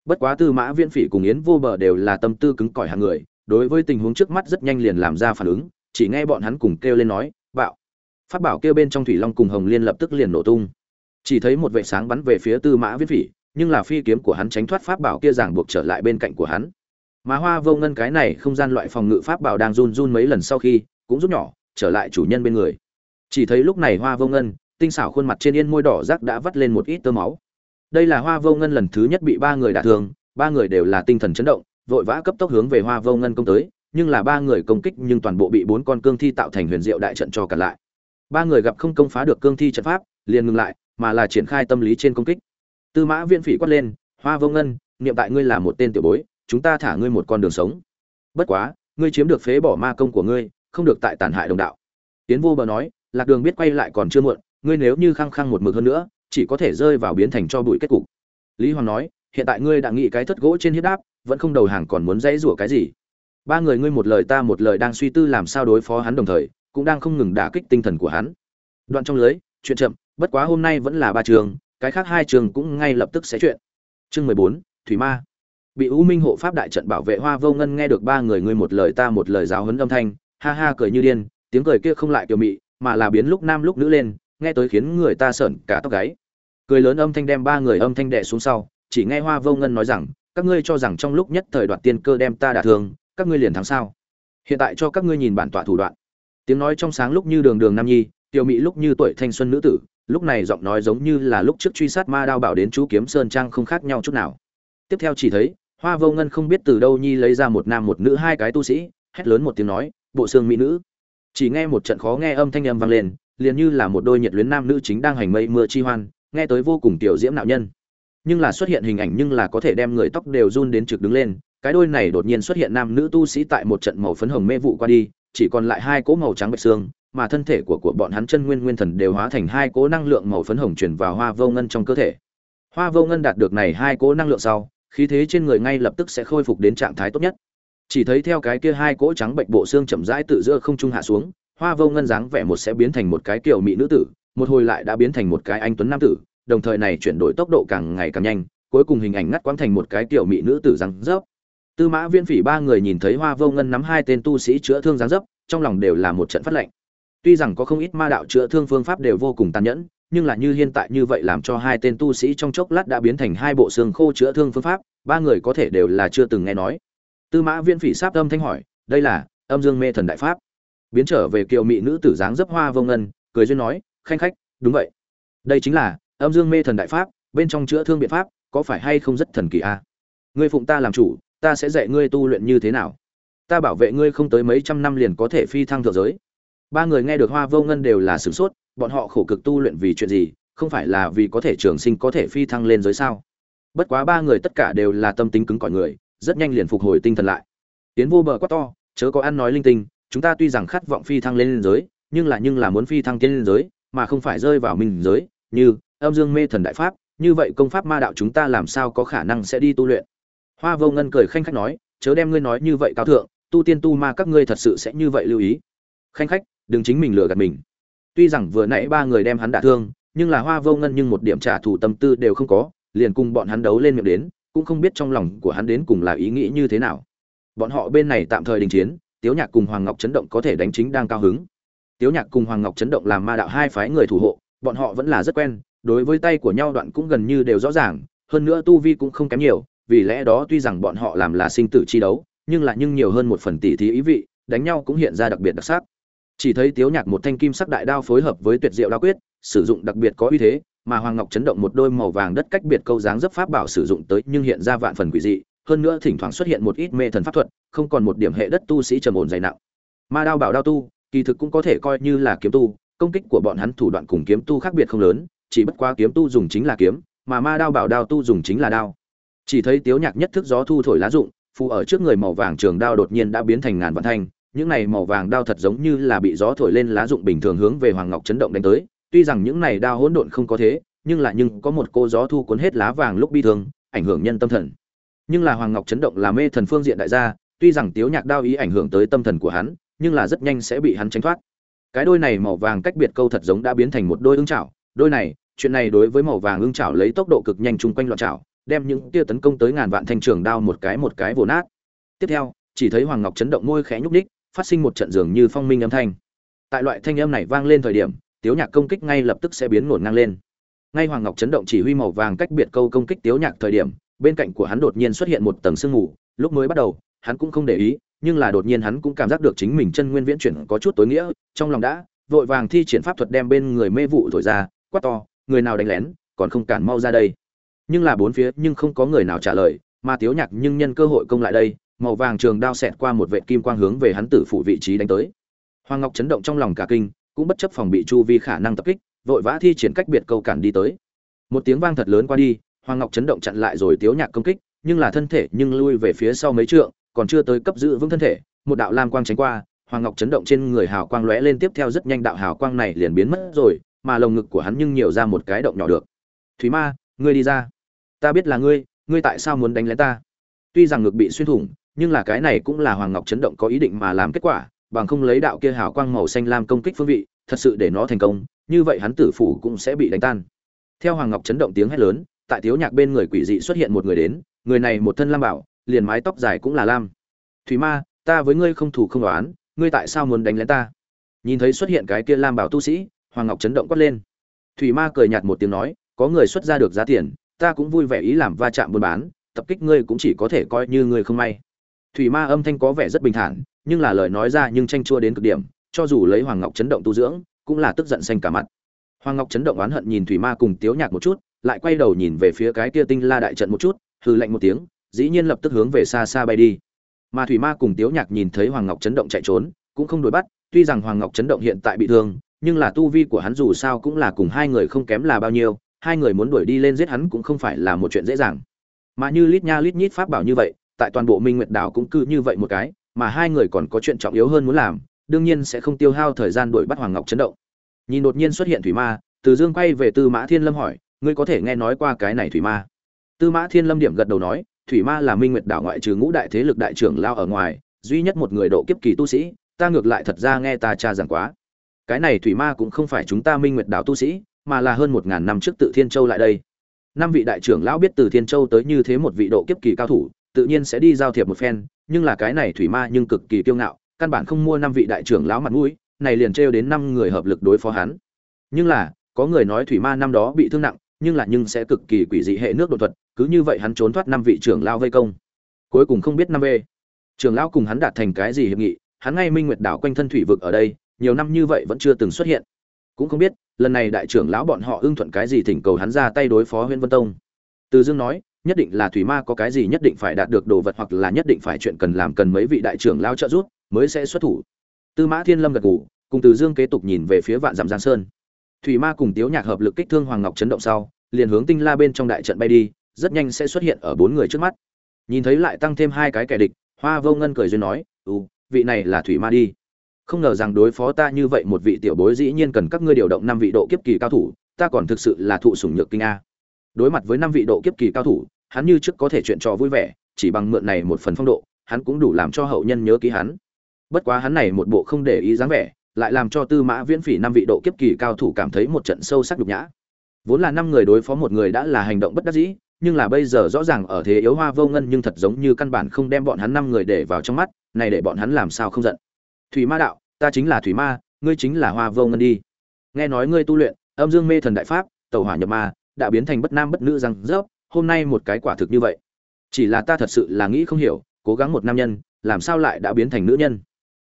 Bất quá tư mã viễn phỉ cùng yến vô bờ đều là tâm tư cứng cỏi hàng người, đối với tình huống trước mắt rất nhanh liền làm ra phản ứng, chỉ nghe bọn hắn cùng kêu lên nói, bạo. Phát bảo kêu bên trong thủy long cùng hồng liên lập tức liền nổ tung. Chỉ thấy một vệ sáng bắn về phía tư mã viễn phỉ, nhưng là phi kiếm của hắn tránh thoát pháp bảo kia giảng buộc trở lại bên cạnh của hắn mà hoa vô ngân cái này không gian loại phòng ngự pháp bảo đang run run mấy lần sau khi, cũng rút nhỏ, trở lại chủ nhân bên người. Chỉ thấy lúc này hoa vô ngân, tinh xảo khuôn mặt trên yên môi đỏ rác đã vắt lên một ít tơ máu. Đây là hoa vô ngân lần thứ nhất bị ba người đả thương, ba người đều là tinh thần chấn động, vội vã cấp tốc hướng về hoa vô ngân công tới, nhưng là ba người công kích nhưng toàn bộ bị bốn con cương thi tạo thành huyền diệu đại trận cho cản lại. Ba người gặp không công phá được cương thi trận pháp, liền ngừng lại, mà là triển khai tâm lý trên công kích. Tư mã viễn phỉ quát lên, hoa vô ngân, niệm tại ngươi là một tên tiểu bối chúng ta thả ngươi một con đường sống. Bất quá, ngươi chiếm được phế bỏ ma công của ngươi, không được tại tàn hại đồng đạo. Tiến vô bờ nói, lạc đường biết quay lại còn chưa muộn, ngươi nếu như khăng khăng một mực hơn nữa, chỉ có thể rơi vào biến thành cho bụi kết cục. Lý hoàng nói, hiện tại ngươi đã nghĩ cái thất gỗ trên hiếp đáp, vẫn không đầu hàng còn muốn dãy rủa cái gì. Ba người ngươi một lời ta một lời đang suy tư làm sao đối phó hắn đồng thời, cũng đang không ngừng đả kích tinh thần của hắn. Đoạn trong lưới, chuyện chậm, bất quá hôm nay vẫn là ba trường, cái khác hai trường cũng ngay lập tức sẽ chuyện. Chương mười bốn, thủy ma bị u minh hộ pháp đại trận bảo vệ hoa vô ngân nghe được ba người ngươi một lời ta một lời giáo huấn âm thanh, ha ha cười như điên, tiếng cười kia không lại kiểu mị, mà là biến lúc nam lúc nữ lên, nghe tới khiến người ta sợn cả tóc gáy. Cười lớn âm thanh đem ba người âm thanh đệ xuống sau, chỉ nghe hoa vô ngân nói rằng, các ngươi cho rằng trong lúc nhất thời đoạt tiên cơ đem ta đả thương, các ngươi liền thắng sao? Hiện tại cho các ngươi nhìn bản tọa thủ đoạn. Tiếng nói trong sáng lúc như đường đường nam nhi, tiểu mỹ lúc như tuổi thanh xuân nữ tử, lúc này giọng nói giống như là lúc trước truy sát ma đao bảo đến chú kiếm sơn trang không khác nhau chút nào tiếp theo chỉ thấy, hoa vô ngân không biết từ đâu nhi lấy ra một nam một nữ hai cái tu sĩ, hét lớn một tiếng nói, bộ xương mỹ nữ. Chỉ nghe một trận khó nghe âm thanh âm vang lên, liền như là một đôi nhiệt luyến nam nữ chính đang hành mây mưa chi hoan, nghe tới vô cùng tiểu diễm nạo nhân. Nhưng là xuất hiện hình ảnh nhưng là có thể đem người tóc đều run đến trực đứng lên, cái đôi này đột nhiên xuất hiện nam nữ tu sĩ tại một trận màu phấn hồng mê vụ qua đi, chỉ còn lại hai cỗ màu trắng bạch xương, mà thân thể của của bọn hắn chân nguyên nguyên thần đều hóa thành hai cỗ năng lượng màu phấn hồng truyền vào hoa vô ngân trong cơ thể. Hoa vô ngân đạt được này hai cỗ năng lượng sau khí thế trên người ngay lập tức sẽ khôi phục đến trạng thái tốt nhất. Chỉ thấy theo cái kia hai cỗ trắng bệnh bộ xương chậm rãi tự giữa không trung hạ xuống, hoa vô ngân dáng vẻ một sẽ biến thành một cái kiểu mỹ nữ tử, một hồi lại đã biến thành một cái anh tuấn nam tử, đồng thời này chuyển đổi tốc độ càng ngày càng nhanh, cuối cùng hình ảnh ngắt quãng thành một cái kiểu mỹ nữ tử răng rớp tư mã viễn phỉ ba người nhìn thấy hoa vô ngân nắm hai tên tu sĩ chữa thương răng dấp, trong lòng đều là một trận phát lệnh. Tuy rằng có không ít ma đạo chữa thương phương pháp đều vô cùng tàn nhẫn nhưng là như hiện tại như vậy làm cho hai tên tu sĩ trong chốc lát đã biến thành hai bộ xương khô chữa thương phương pháp, ba người có thể đều là chưa từng nghe nói. Tư mã viễn phỉ sáp âm thanh hỏi, đây là âm dương mê thần đại pháp. Biến trở về kiều mỹ nữ tử dáng dấp hoa vô ngân, cười duyên nói, khanh khách, đúng vậy. Đây chính là âm dương mê thần đại pháp, bên trong chữa thương biện pháp, có phải hay không rất thần kỳ a à? ngươi phụng ta làm chủ, ta sẽ dạy ngươi tu luyện như thế nào? Ta bảo vệ ngươi không tới mấy trăm năm liền có thể phi thăng thượng giới. Ba người nghe được hoa vô ngân đều là sửng sốt bọn họ khổ cực tu luyện vì chuyện gì, không phải là vì có thể trường sinh có thể phi thăng lên giới sao? Bất quá ba người tất cả đều là tâm tính cứng cỏi người, rất nhanh liền phục hồi tinh thần lại. Tiến vô bờ quá to, chớ có ăn nói linh tinh, chúng ta tuy rằng khát vọng phi thăng lên giới, nhưng là nhưng là muốn phi thăng tiến lên giới, mà không phải rơi vào mình giới, như âm dương mê thần đại pháp, như vậy công pháp ma đạo chúng ta làm sao có khả năng sẽ đi tu luyện? Hoa vô ngân cười khanh khách nói, chớ đem ngươi nói như vậy cao thượng, tu tiên tu ma các ngươi thật sự sẽ như vậy lưu ý. Khanh khách, đừng chính mình lừa gạt mình tuy rằng vừa nãy ba người đem hắn đả thương, nhưng là hoa vô ngân nhưng một điểm trả thù tâm tư đều không có, liền cùng bọn hắn đấu lên miệng đến, cũng không biết trong lòng của hắn đến cùng là ý nghĩ như thế nào. Bọn họ bên này tạm thời đình chiến, tiếu nhạc cùng hoàng ngọc chấn động có thể đánh chính đang cao hứng. Tiếu nhạc cùng hoàng ngọc chấn động làm ma đạo hai phái người thủ hộ, bọn họ vẫn là rất quen, đối với tay của nhau đoạn cũng gần như đều rõ ràng, hơn nữa tu vi cũng không kém nhiều, vì lẽ đó tuy rằng bọn họ làm là sinh tử chi đấu, nhưng là nhưng nhiều hơn một phần tỷ thí ý vị, đánh nhau cũng hiện ra đặc biệt đặc sắc chỉ thấy tiếu nhạc một thanh kim sắc đại đao phối hợp với tuyệt diệu đao quyết, sử dụng đặc biệt có uy thế, mà hoàng ngọc chấn động một đôi màu vàng đất cách biệt câu dáng dấp pháp bảo sử dụng tới nhưng hiện ra vạn phần quỷ dị, hơn nữa thỉnh thoảng xuất hiện một ít mê thần pháp thuật, không còn một điểm hệ đất tu sĩ trầm ổn dày nặng. Ma đao bảo đao tu, kỳ thực cũng có thể coi như là kiếm tu, công kích của bọn hắn thủ đoạn cùng kiếm tu khác biệt không lớn, chỉ bất quá kiếm tu dùng chính là kiếm, mà ma đao bảo đao tu dùng chính là đao. Chỉ thấy tiếu nhạc nhất thức gió thu thổi lá rụng, phù ở trước người màu vàng trường đao đột nhiên đã biến thành ngàn vạn thanh những này màu vàng đao thật giống như là bị gió thổi lên lá dụng bình thường hướng về hoàng ngọc chấn động đánh tới. Tuy rằng những này đao hỗn độn không có thế, nhưng là nhưng có một cô gió thu cuốn hết lá vàng lúc bi thương, ảnh hưởng nhân tâm thần. Nhưng là hoàng ngọc chấn động là mê thần phương diện đại gia, tuy rằng tiếu nhạc đao ý ảnh hưởng tới tâm thần của hắn, nhưng là rất nhanh sẽ bị hắn tránh thoát. Cái đôi này màu vàng cách biệt câu thật giống đã biến thành một đôi ưng chảo. Đôi này, chuyện này đối với màu vàng ưng chảo lấy tốc độ cực nhanh chung quanh loạn chảo, đem những tia tấn công tới ngàn vạn thanh trường đao một cái một cái vồ nát. Tiếp theo, chỉ thấy hoàng ngọc chấn động môi khẽ nhúc ních phát sinh một trận dường như phong minh âm thanh. Tại loại thanh âm này vang lên thời điểm, tiếu nhạc công kích ngay lập tức sẽ biến ngổn ngang lên. Ngay hoàng ngọc chấn động chỉ huy màu vàng cách biệt câu công kích tiếu nhạc thời điểm, bên cạnh của hắn đột nhiên xuất hiện một tầng sương mù, lúc mới bắt đầu, hắn cũng không để ý, nhưng là đột nhiên hắn cũng cảm giác được chính mình chân nguyên viễn chuyển có chút tối nghĩa, trong lòng đã, vội vàng thi triển pháp thuật đem bên người mê vụ thổi ra, quát to, người nào đánh lén, còn không cản mau ra đây. Nhưng là bốn phía nhưng không có người nào trả lời, mà tiếu nhạc nhưng nhân cơ hội công lại đây màu vàng trường đao xẹt qua một vệ kim quang hướng về hắn tử phủ vị trí đánh tới. Hoàng ngọc chấn động trong lòng cả kinh, cũng bất chấp phòng bị chu vi khả năng tập kích, vội vã thi triển cách biệt câu cản đi tới. Một tiếng vang thật lớn qua đi, hoàng ngọc chấn động chặn lại rồi tiếu nhạc công kích, nhưng là thân thể nhưng lui về phía sau mấy trượng, còn chưa tới cấp giữ vững thân thể, một đạo lam quang tránh qua, hoàng ngọc chấn động trên người hào quang lóe lên tiếp theo rất nhanh đạo hào quang này liền biến mất rồi, mà lồng ngực của hắn nhưng nhiều ra một cái động nhỏ được. Thúy ma, ngươi đi ra. Ta biết là ngươi ngươi tại sao muốn đánh lén ta? Tuy rằng ngực bị xuyên thủng nhưng là cái này cũng là hoàng ngọc chấn động có ý định mà làm kết quả, bằng không lấy đạo kia hào quang màu xanh lam công kích phương vị, thật sự để nó thành công, như vậy hắn tử phủ cũng sẽ bị đánh tan. Theo hoàng ngọc chấn động tiếng hét lớn, tại thiếu nhạc bên người quỷ dị xuất hiện một người đến, người này một thân lam bảo, liền mái tóc dài cũng là lam. Thủy ma, ta với ngươi không thủ không đoán ngươi tại sao muốn đánh lén ta? Nhìn thấy xuất hiện cái kia lam bảo tu sĩ, hoàng ngọc chấn động quát lên. Thủy ma cười nhạt một tiếng nói, có người xuất ra được giá tiền, ta cũng vui vẻ ý làm va chạm buôn bán, tập kích ngươi cũng chỉ có thể coi như ngươi không may thủy ma âm thanh có vẻ rất bình thản, nhưng là lời nói ra nhưng tranh chua đến cực điểm, cho dù lấy hoàng ngọc chấn động tu dưỡng, cũng là tức giận xanh cả mặt. Hoàng ngọc chấn động oán hận nhìn thủy ma cùng tiếu nhạc một chút, lại quay đầu nhìn về phía cái kia tinh la đại trận một chút, hừ lạnh một tiếng, dĩ nhiên lập tức hướng về xa xa bay đi. Mà thủy ma cùng tiếu nhạc nhìn thấy hoàng ngọc chấn động chạy trốn, cũng không đuổi bắt, tuy rằng hoàng ngọc chấn động hiện tại bị thương, nhưng là tu vi của hắn dù sao cũng là cùng hai người không kém là bao nhiêu, hai người muốn đuổi đi lên giết hắn cũng không phải là một chuyện dễ dàng. Mà như lít nha lít nhít pháp bảo như vậy tại toàn bộ minh nguyệt đảo cũng cứ như vậy một cái, mà hai người còn có chuyện trọng yếu hơn muốn làm, đương nhiên sẽ không tiêu hao thời gian đuổi bắt hoàng ngọc chấn động. Nhìn đột nhiên xuất hiện thủy ma, từ dương quay về tư mã thiên lâm hỏi, ngươi có thể nghe nói qua cái này thủy ma? Tư mã thiên lâm điểm gật đầu nói, thủy ma là minh nguyệt đảo ngoại trừ ngũ đại thế lực đại trưởng lao ở ngoài, duy nhất một người độ kiếp kỳ tu sĩ, ta ngược lại thật ra nghe ta cha giảng quá. Cái này thủy ma cũng không phải chúng ta minh nguyệt đảo tu sĩ, mà là hơn một ngàn năm trước tự thiên châu lại đây. Năm vị đại trưởng lão biết từ thiên châu tới như thế một vị độ kiếp kỳ cao thủ tự nhiên sẽ đi giao thiệp một phen, nhưng là cái này thủy ma nhưng cực kỳ kiêu ngạo, căn bản không mua năm vị đại trưởng lão mặt mũi, này liền trêu đến năm người hợp lực đối phó hắn. Nhưng là, có người nói thủy ma năm đó bị thương nặng, nhưng là nhưng sẽ cực kỳ quỷ dị hệ nước đột thuật, cứ như vậy hắn trốn thoát năm vị trưởng lão vây công. Cuối cùng không biết năm b trưởng lão cùng hắn đạt thành cái gì hiệp nghị, hắn ngay minh nguyệt đảo quanh thân thủy vực ở đây, nhiều năm như vậy vẫn chưa từng xuất hiện. Cũng không biết, lần này đại trưởng lão bọn họ ưng thuận cái gì thỉnh cầu hắn ra tay đối phó huyện vân tông. Từ dương nói nhất định là thủy ma có cái gì nhất định phải đạt được đồ vật hoặc là nhất định phải chuyện cần làm cần mấy vị đại trưởng lao trợ giúp, mới sẽ xuất thủ. Tư mã thiên lâm gật gù, cùng từ dương kế tục nhìn về phía vạn dặm giang sơn. Thủy ma cùng tiếu nhạc hợp lực kích thương hoàng ngọc chấn động sau, liền hướng tinh la bên trong đại trận bay đi, rất nhanh sẽ xuất hiện ở bốn người trước mắt. Nhìn thấy lại tăng thêm hai cái kẻ địch, hoa vô ngân cười duyên nói ừ vị này là thủy ma đi. Không ngờ rằng đối phó ta như vậy một vị tiểu bối dĩ nhiên cần các ngươi điều động năm vị độ kiếp kỳ cao thủ, ta còn thực sự là thụ sủng nhược kinh a. Đối mặt với năm vị độ kiếp kỳ cao thủ hắn như trước có thể chuyện trò vui vẻ, chỉ bằng mượn này một phần phong độ, hắn cũng đủ làm cho hậu nhân nhớ ký hắn. Bất quá hắn này một bộ không để ý dáng vẻ, lại làm cho tư mã viễn phỉ năm vị độ kiếp kỳ cao thủ cảm thấy một trận sâu sắc nhục nhã. Vốn là năm người đối phó một người đã là hành động bất đắc dĩ, nhưng là bây giờ rõ ràng ở thế yếu hoa vô ngân nhưng thật giống như căn bản không đem bọn hắn năm người để vào trong mắt, này để bọn hắn làm sao không giận. Thủy ma đạo, ta chính là thủy ma, ngươi chính là hoa vô ngân đi. Nghe nói ngươi tu luyện, âm dương mê thần đại pháp, tẩu hỏa nhập ma, đã biến thành bất nam bất nữ răng rớp hôm nay một cái quả thực như vậy. Chỉ là ta thật sự là nghĩ không hiểu, cố gắng một nam nhân, làm sao lại đã biến thành nữ nhân?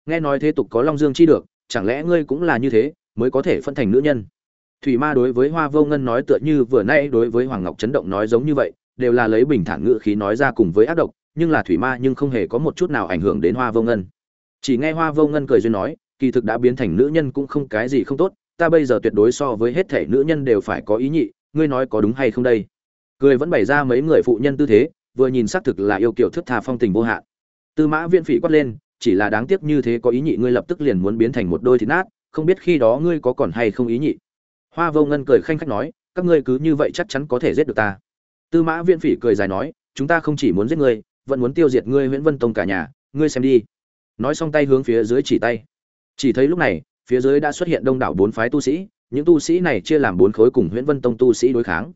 Nghe nói thế tục có long dương chi được, chẳng lẽ ngươi cũng là như thế, mới có thể phân thành nữ nhân? Thủy ma đối với hoa vô ngân nói tựa như vừa nay đối với hoàng ngọc chấn động nói giống như vậy, đều là lấy bình thản ngữ khí nói ra cùng với ác độc, nhưng là thủy ma nhưng không hề có một chút nào ảnh hưởng đến hoa vô ngân. Chỉ nghe hoa vô ngân cười duyên nói, kỳ thực đã biến thành nữ nhân cũng không cái gì không tốt, ta bây giờ tuyệt đối so với hết thể nữ nhân đều phải có ý nhị, ngươi nói có đúng hay không đây? Cười vẫn bày ra mấy người phụ nhân tư thế, vừa nhìn xác thực là yêu kiểu thức tha phong tình vô hạn. Tư mã viễn phỉ quát lên, chỉ là đáng tiếc như thế có ý nhị ngươi lập tức liền muốn biến thành một đôi thịt nát, không biết khi đó ngươi có còn hay không ý nhị. Hoa vô ngân cười khanh khách nói, các ngươi cứ như vậy chắc chắn có thể giết được ta. Tư mã viễn phỉ cười dài nói, chúng ta không chỉ muốn giết ngươi, vẫn muốn tiêu diệt ngươi nguyễn vân tông cả nhà, ngươi xem đi. Nói xong tay hướng phía dưới chỉ tay. Chỉ thấy lúc này, phía dưới đã xuất hiện đông đảo bốn phái tu sĩ, những tu sĩ này chia làm bốn khối cùng nguyễn vân tông tu sĩ đối kháng.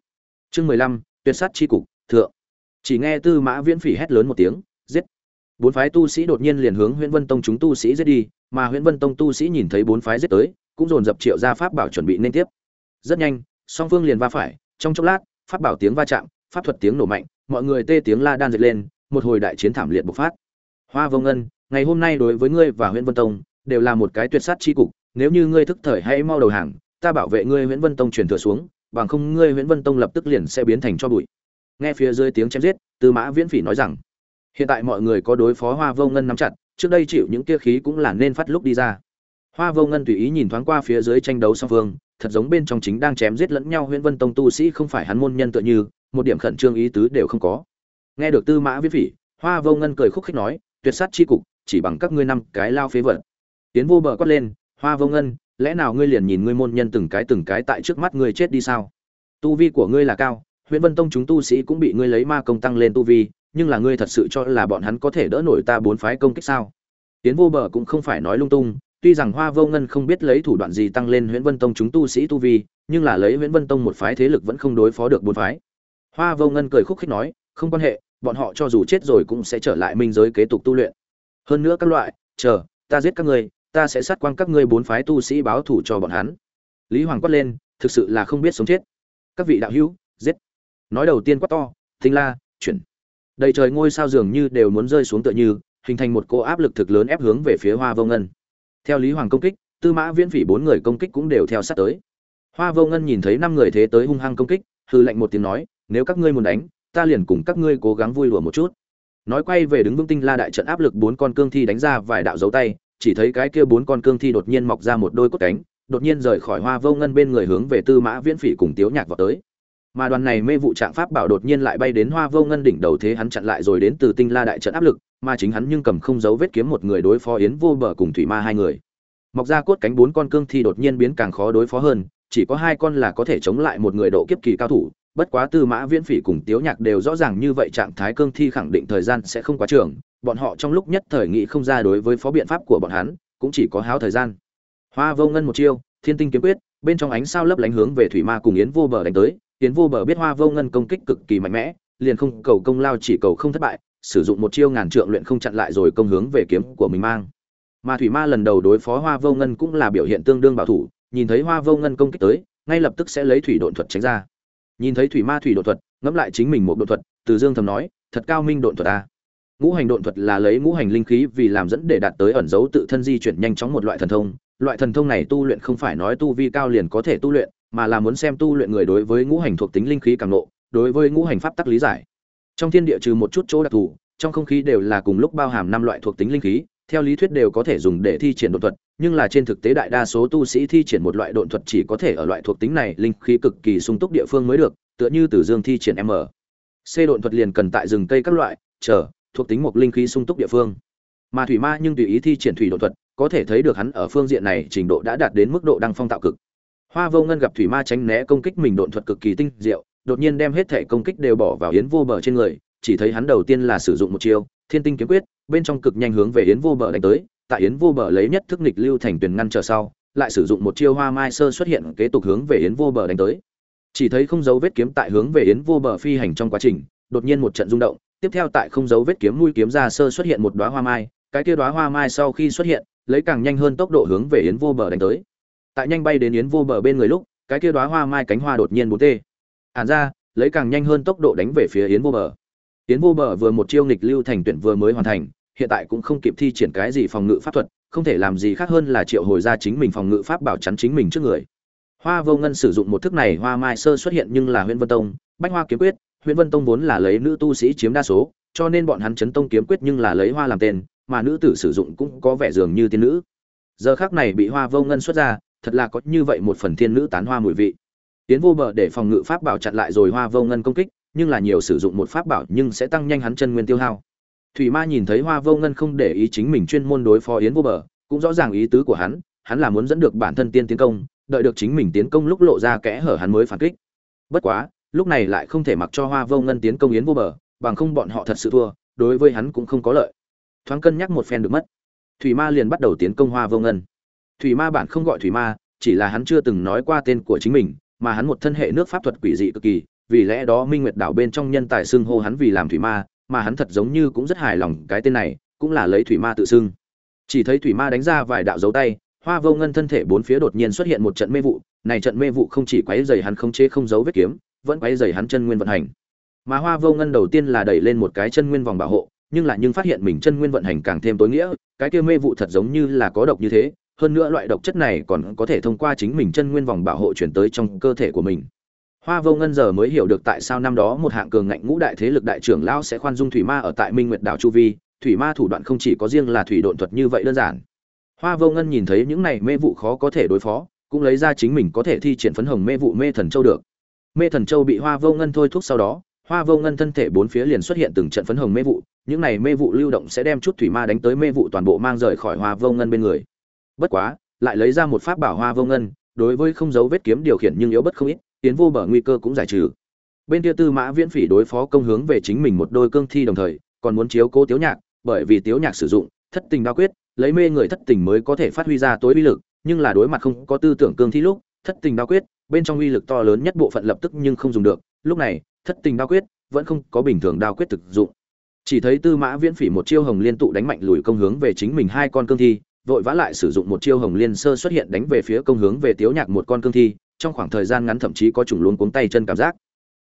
Chương mười lăm tuyệt sát chi cục, thượng. Chỉ nghe tư mã viễn phỉ hét lớn một tiếng, giết. Bốn phái tu sĩ đột nhiên liền hướng nguyễn vân tông chúng tu sĩ giết đi, mà nguyễn vân tông tu sĩ nhìn thấy bốn phái giết tới, cũng dồn dập triệu ra pháp bảo chuẩn bị nên tiếp. Rất nhanh, song phương liền va phải, trong chốc lát, pháp bảo tiếng va chạm, pháp thuật tiếng nổ mạnh, mọi người tê tiếng la đan dệt lên, một hồi đại chiến thảm liệt bộc phát. Hoa vô ngân, ngày hôm nay đối với ngươi và nguyễn vân tông, đều là một cái tuyệt sát chi cục, nếu như ngươi thức thời hãy mau đầu hàng, ta bảo vệ ngươi nguyễn vân tông truyền thừa xuống bằng không ngươi Huyễn vân tông lập tức liền sẽ biến thành cho bụi. Nghe phía dưới tiếng chém giết, tư mã viễn phỉ nói rằng, hiện tại mọi người có đối phó hoa vô ngân nắm chặt, trước đây chịu những kia khí cũng là nên phát lúc đi ra. Hoa vô ngân tùy ý nhìn thoáng qua phía dưới tranh đấu song phương, thật giống bên trong chính đang chém giết lẫn nhau huyễn vân tông tu sĩ không phải hắn môn nhân tựa như, một điểm khẩn trương ý tứ đều không có. Nghe được tư mã viễn phỉ, hoa vô ngân cười khúc khích nói, tuyệt sát chi cục, chỉ bằng các ngươi năm cái lao phế vật. Tiến vô bờ quát lên, hoa vô ngân lẽ nào ngươi liền nhìn ngươi môn nhân từng cái từng cái tại trước mắt ngươi chết đi sao? Tu vi của ngươi là cao, Huyền vân tông chúng tu sĩ cũng bị ngươi lấy ma công tăng lên tu vi, nhưng là ngươi thật sự cho là bọn hắn có thể đỡ nổi ta bốn phái công kích sao? Tiến vô bờ cũng không phải nói lung tung, tuy rằng hoa vô ngân không biết lấy thủ đoạn gì tăng lên Huyền vân tông chúng tu sĩ tu vi, nhưng là lấy Huyền vân tông một phái thế lực vẫn không đối phó được bốn phái. Hoa vô ngân cười khúc khích nói, không quan hệ, bọn họ cho dù chết rồi cũng sẽ trở lại minh giới kế tục tu luyện. Hơn nữa các loại, chờ, ta giết các ngươi ta sẽ sát quang các ngươi bốn phái tu sĩ báo thủ cho bọn hắn. Lý hoàng quát lên, thực sự là không biết sống chết. Các vị đạo hữu, giết. Nói đầu tiên quát to thinh la, chuyển. Đầy trời ngôi sao dường như đều muốn rơi xuống tựa như, hình thành một cỗ áp lực thực lớn ép hướng về phía hoa vô ngân. Theo lý hoàng công kích, tư mã viễn phỉ bốn người công kích cũng đều theo sát tới. Hoa vô ngân nhìn thấy năm người thế tới hung hăng công kích hư lệnh một tiếng nói, nếu các ngươi muốn đánh, ta liền cùng các ngươi cố gắng vui lùa một chút. Nói quay về đứng vững tinh la đại trận áp lực bốn con cương thi đánh ra vài đạo dấu tay chỉ thấy cái kia bốn con cương thi đột nhiên mọc ra một đôi cốt cánh, đột nhiên rời khỏi hoa vô ngân bên người hướng về tư mã viễn phỉ cùng tiếu nhạc vào tới. Mà đoàn này mê vụ trạng pháp bảo đột nhiên lại bay đến hoa vô ngân đỉnh đầu thế hắn chặn lại rồi đến từ tinh la đại trận áp lực, mà chính hắn nhưng cầm không giấu vết kiếm một người đối phó yến vô bờ cùng thủy ma hai người. Mọc ra cốt cánh bốn con cương thi đột nhiên biến càng khó đối phó hơn, chỉ có hai con là có thể chống lại một người độ kiếp kỳ cao thủ, bất quá tư mã viễn phỉ cùng tiếu nhạc đều rõ ràng như vậy trạng thái cương thi khẳng định thời gian sẽ không quá trường bọn họ trong lúc nhất thời nghị không ra đối với phó biện pháp của bọn hắn, cũng chỉ có háo thời gian. Hoa vô ngân một chiêu, thiên tinh kiếm quyết, bên trong ánh sao lấp lánh hướng về thủy ma cùng yến vô bờ đánh tới. Yến vô bờ biết hoa vô ngân công kích cực kỳ mạnh mẽ, liền không cầu công lao chỉ cầu không thất bại, sử dụng một chiêu ngàn trượng luyện không chặn lại rồi công hướng về kiếm của mình mang. Mà thủy ma lần đầu đối phó hoa vô ngân cũng là biểu hiện tương đương bảo thủ, nhìn thấy hoa vô ngân công kích tới, ngay lập tức sẽ lấy thủy độn thuật tránh ra. Nhìn thấy thủy ma thủy độn thuật, ngẫm lại chính mình một độn thuật, từ dương thầm nói, thật cao minh độn thuật a ngũ hành độn thuật là lấy ngũ hành linh khí vì làm dẫn để đạt tới ẩn dấu tự thân di chuyển nhanh chóng một loại thần thông. Loại thần thông này tu luyện không phải nói tu vi cao liền có thể tu luyện, mà là muốn xem tu luyện người đối với ngũ hành thuộc tính linh khí càng nộ đối với ngũ hành pháp tắc lý giải. Trong thiên địa trừ một chút chỗ đặc thù, trong không khí đều là cùng lúc bao hàm năm loại thuộc tính linh khí, theo lý thuyết đều có thể dùng để thi triển độn thuật, nhưng là trên thực tế đại đa số tu sĩ thi triển một loại độn thuật chỉ có thể ở loại thuộc tính này linh khí cực kỳ sung túc địa phương mới được, tựa như từ dương thi triển m. C độn thuật liền cần tại rừng cây các loại, chờ thuộc tính một linh khí sung túc địa phương. Mà thủy ma nhưng tùy ý thi triển thủy độ thuật, có thể thấy được hắn ở phương diện này trình độ đã đạt đến mức độ đăng phong tạo cực. Hoa vô ngân gặp thủy ma tránh né công kích mình độn thuật cực kỳ tinh diệu, đột nhiên đem hết thể công kích đều bỏ vào yến vô bờ trên người, chỉ thấy hắn đầu tiên là sử dụng một chiêu, thiên tinh kiếm quyết, bên trong cực nhanh hướng về yến vô bờ đánh tới, tại yến vô bờ lấy nhất thức nghịch lưu thành tuyển ngăn trở sau, lại sử dụng một chiêu hoa mai sơ xuất hiện kế tục hướng về yến vô bờ đánh tới. Chỉ thấy không dấu vết kiếm tại hướng về yến vô bờ phi hành trong quá trình, đột nhiên một trận rung động tiếp theo tại không dấu vết kiếm mũi kiếm ra sơ xuất hiện một đóa hoa mai, cái kia đóa hoa mai sau khi xuất hiện, lấy càng nhanh hơn tốc độ hướng về yến vô bờ đánh tới. Tại nhanh bay đến yến vô bờ bên người lúc, cái kia đóa hoa mai cánh hoa đột nhiên bốn tê. Hàn ra, lấy càng nhanh hơn tốc độ đánh về phía yến vô bờ. Yến vô bờ vừa một chiêu nghịch lưu thành tuyển vừa mới hoàn thành, hiện tại cũng không kịp thi triển cái gì phòng ngự pháp thuật, không thể làm gì khác hơn là triệu hồi ra chính mình phòng ngự pháp bảo chắn chính mình trước người. Hoa vô ngân sử dụng một thức này, hoa mai sơ xuất hiện nhưng là huyền vân tông, bách hoa kiếm quyết huyện vân tông vốn là lấy nữ tu sĩ chiếm đa số, cho nên bọn hắn chấn tông kiếm quyết nhưng là lấy hoa làm tên, mà nữ tử sử dụng cũng có vẻ dường như tiên nữ. Giờ khắc này bị hoa vô ngân xuất ra, thật là có như vậy một phần thiên nữ tán hoa mùi vị. Tiến vô bờ để phòng ngự pháp bảo chặn lại rồi hoa vô ngân công kích, nhưng là nhiều sử dụng một pháp bảo nhưng sẽ tăng nhanh hắn chân nguyên tiêu hao. Thủy ma nhìn thấy hoa vô ngân không để ý chính mình chuyên môn đối phó yến vô bờ, cũng rõ ràng ý tứ của hắn hắn là muốn dẫn được bản thân tiên tiến công, đợi được chính mình tiến công lúc lộ ra kẽ hở hắn mới phản kích. Bất quá lúc này lại không thể mặc cho hoa vô ngân tiến công yến vô bờ, bằng không bọn họ thật sự thua, đối với hắn cũng không có lợi. Thoáng cân nhắc một phen được mất. Thủy ma liền bắt đầu tiến công hoa vô ngân. Thủy ma bản không gọi thủy ma, chỉ là hắn chưa từng nói qua tên của chính mình, mà hắn một thân hệ nước pháp thuật quỷ dị cực kỳ, vì lẽ đó minh nguyệt đảo bên trong nhân tài xưng hô hắn vì làm thủy ma, mà hắn thật giống như cũng rất hài lòng cái tên này, cũng là lấy thủy ma tự xưng. Chỉ thấy thủy ma đánh ra vài đạo dấu tay, hoa vô ngân thân thể bốn phía đột nhiên xuất hiện một trận mê vụ, này trận mê vụ không chỉ quấy dày hắn không chế không giấu vết kiếm vẫn quay dày hắn chân nguyên vận hành. Mà hoa vô ngân đầu tiên là đẩy lên một cái chân nguyên vòng bảo hộ, nhưng lại nhưng phát hiện mình chân nguyên vận hành càng thêm tối nghĩa, cái kia mê vụ thật giống như là có độc như thế, hơn nữa loại độc chất này còn có thể thông qua chính mình chân nguyên vòng bảo hộ chuyển tới trong cơ thể của mình. Hoa vô ngân giờ mới hiểu được tại sao năm đó một hạng cường ngạnh ngũ đại thế lực đại trưởng lão sẽ khoan dung thủy ma ở tại minh nguyệt đảo chu vi, thủy ma thủ đoạn không chỉ có riêng là thủy độn thuật như vậy đơn giản. Hoa vô ngân nhìn thấy những này mê vụ khó có thể đối phó, cũng lấy ra chính mình có thể thi triển phấn hồng mê vụ mê thần châu được mê thần châu bị hoa vô ngân thôi thúc sau đó, hoa vô ngân thân thể bốn phía liền xuất hiện từng trận phấn hồng mê vụ, những này mê vụ lưu động sẽ đem chút thủy ma đánh tới mê vụ toàn bộ mang rời khỏi hoa vô ngân bên người. Bất quá, lại lấy ra một pháp bảo hoa vô ngân, đối với không dấu vết kiếm điều khiển nhưng yếu bất không ít, tiến vô bờ nguy cơ cũng giải trừ. Bên kia tư mã viễn phỉ đối phó công hướng về chính mình một đôi cương thi đồng thời, còn muốn chiếu cố tiếu nhạc, bởi vì tiếu nhạc sử dụng, thất tình đa quyết, lấy mê người thất tình mới có thể phát huy ra tối uy lực, nhưng là đối mặt không có tư tưởng cương thi lúc, thất tình đa quyết bên trong uy lực to lớn nhất bộ phận lập tức nhưng không dùng được, lúc này, thất tình đao quyết vẫn không có bình thường đao quyết thực dụng. Chỉ thấy tư mã viễn phỉ một chiêu hồng liên tụ đánh mạnh lùi công hướng về chính mình hai con cương thi, vội vã lại sử dụng một chiêu hồng liên sơ xuất hiện đánh về phía công hướng về tiếu nhạc một con cương thi, trong khoảng thời gian ngắn thậm chí có chủng luống cuống tay chân cảm giác.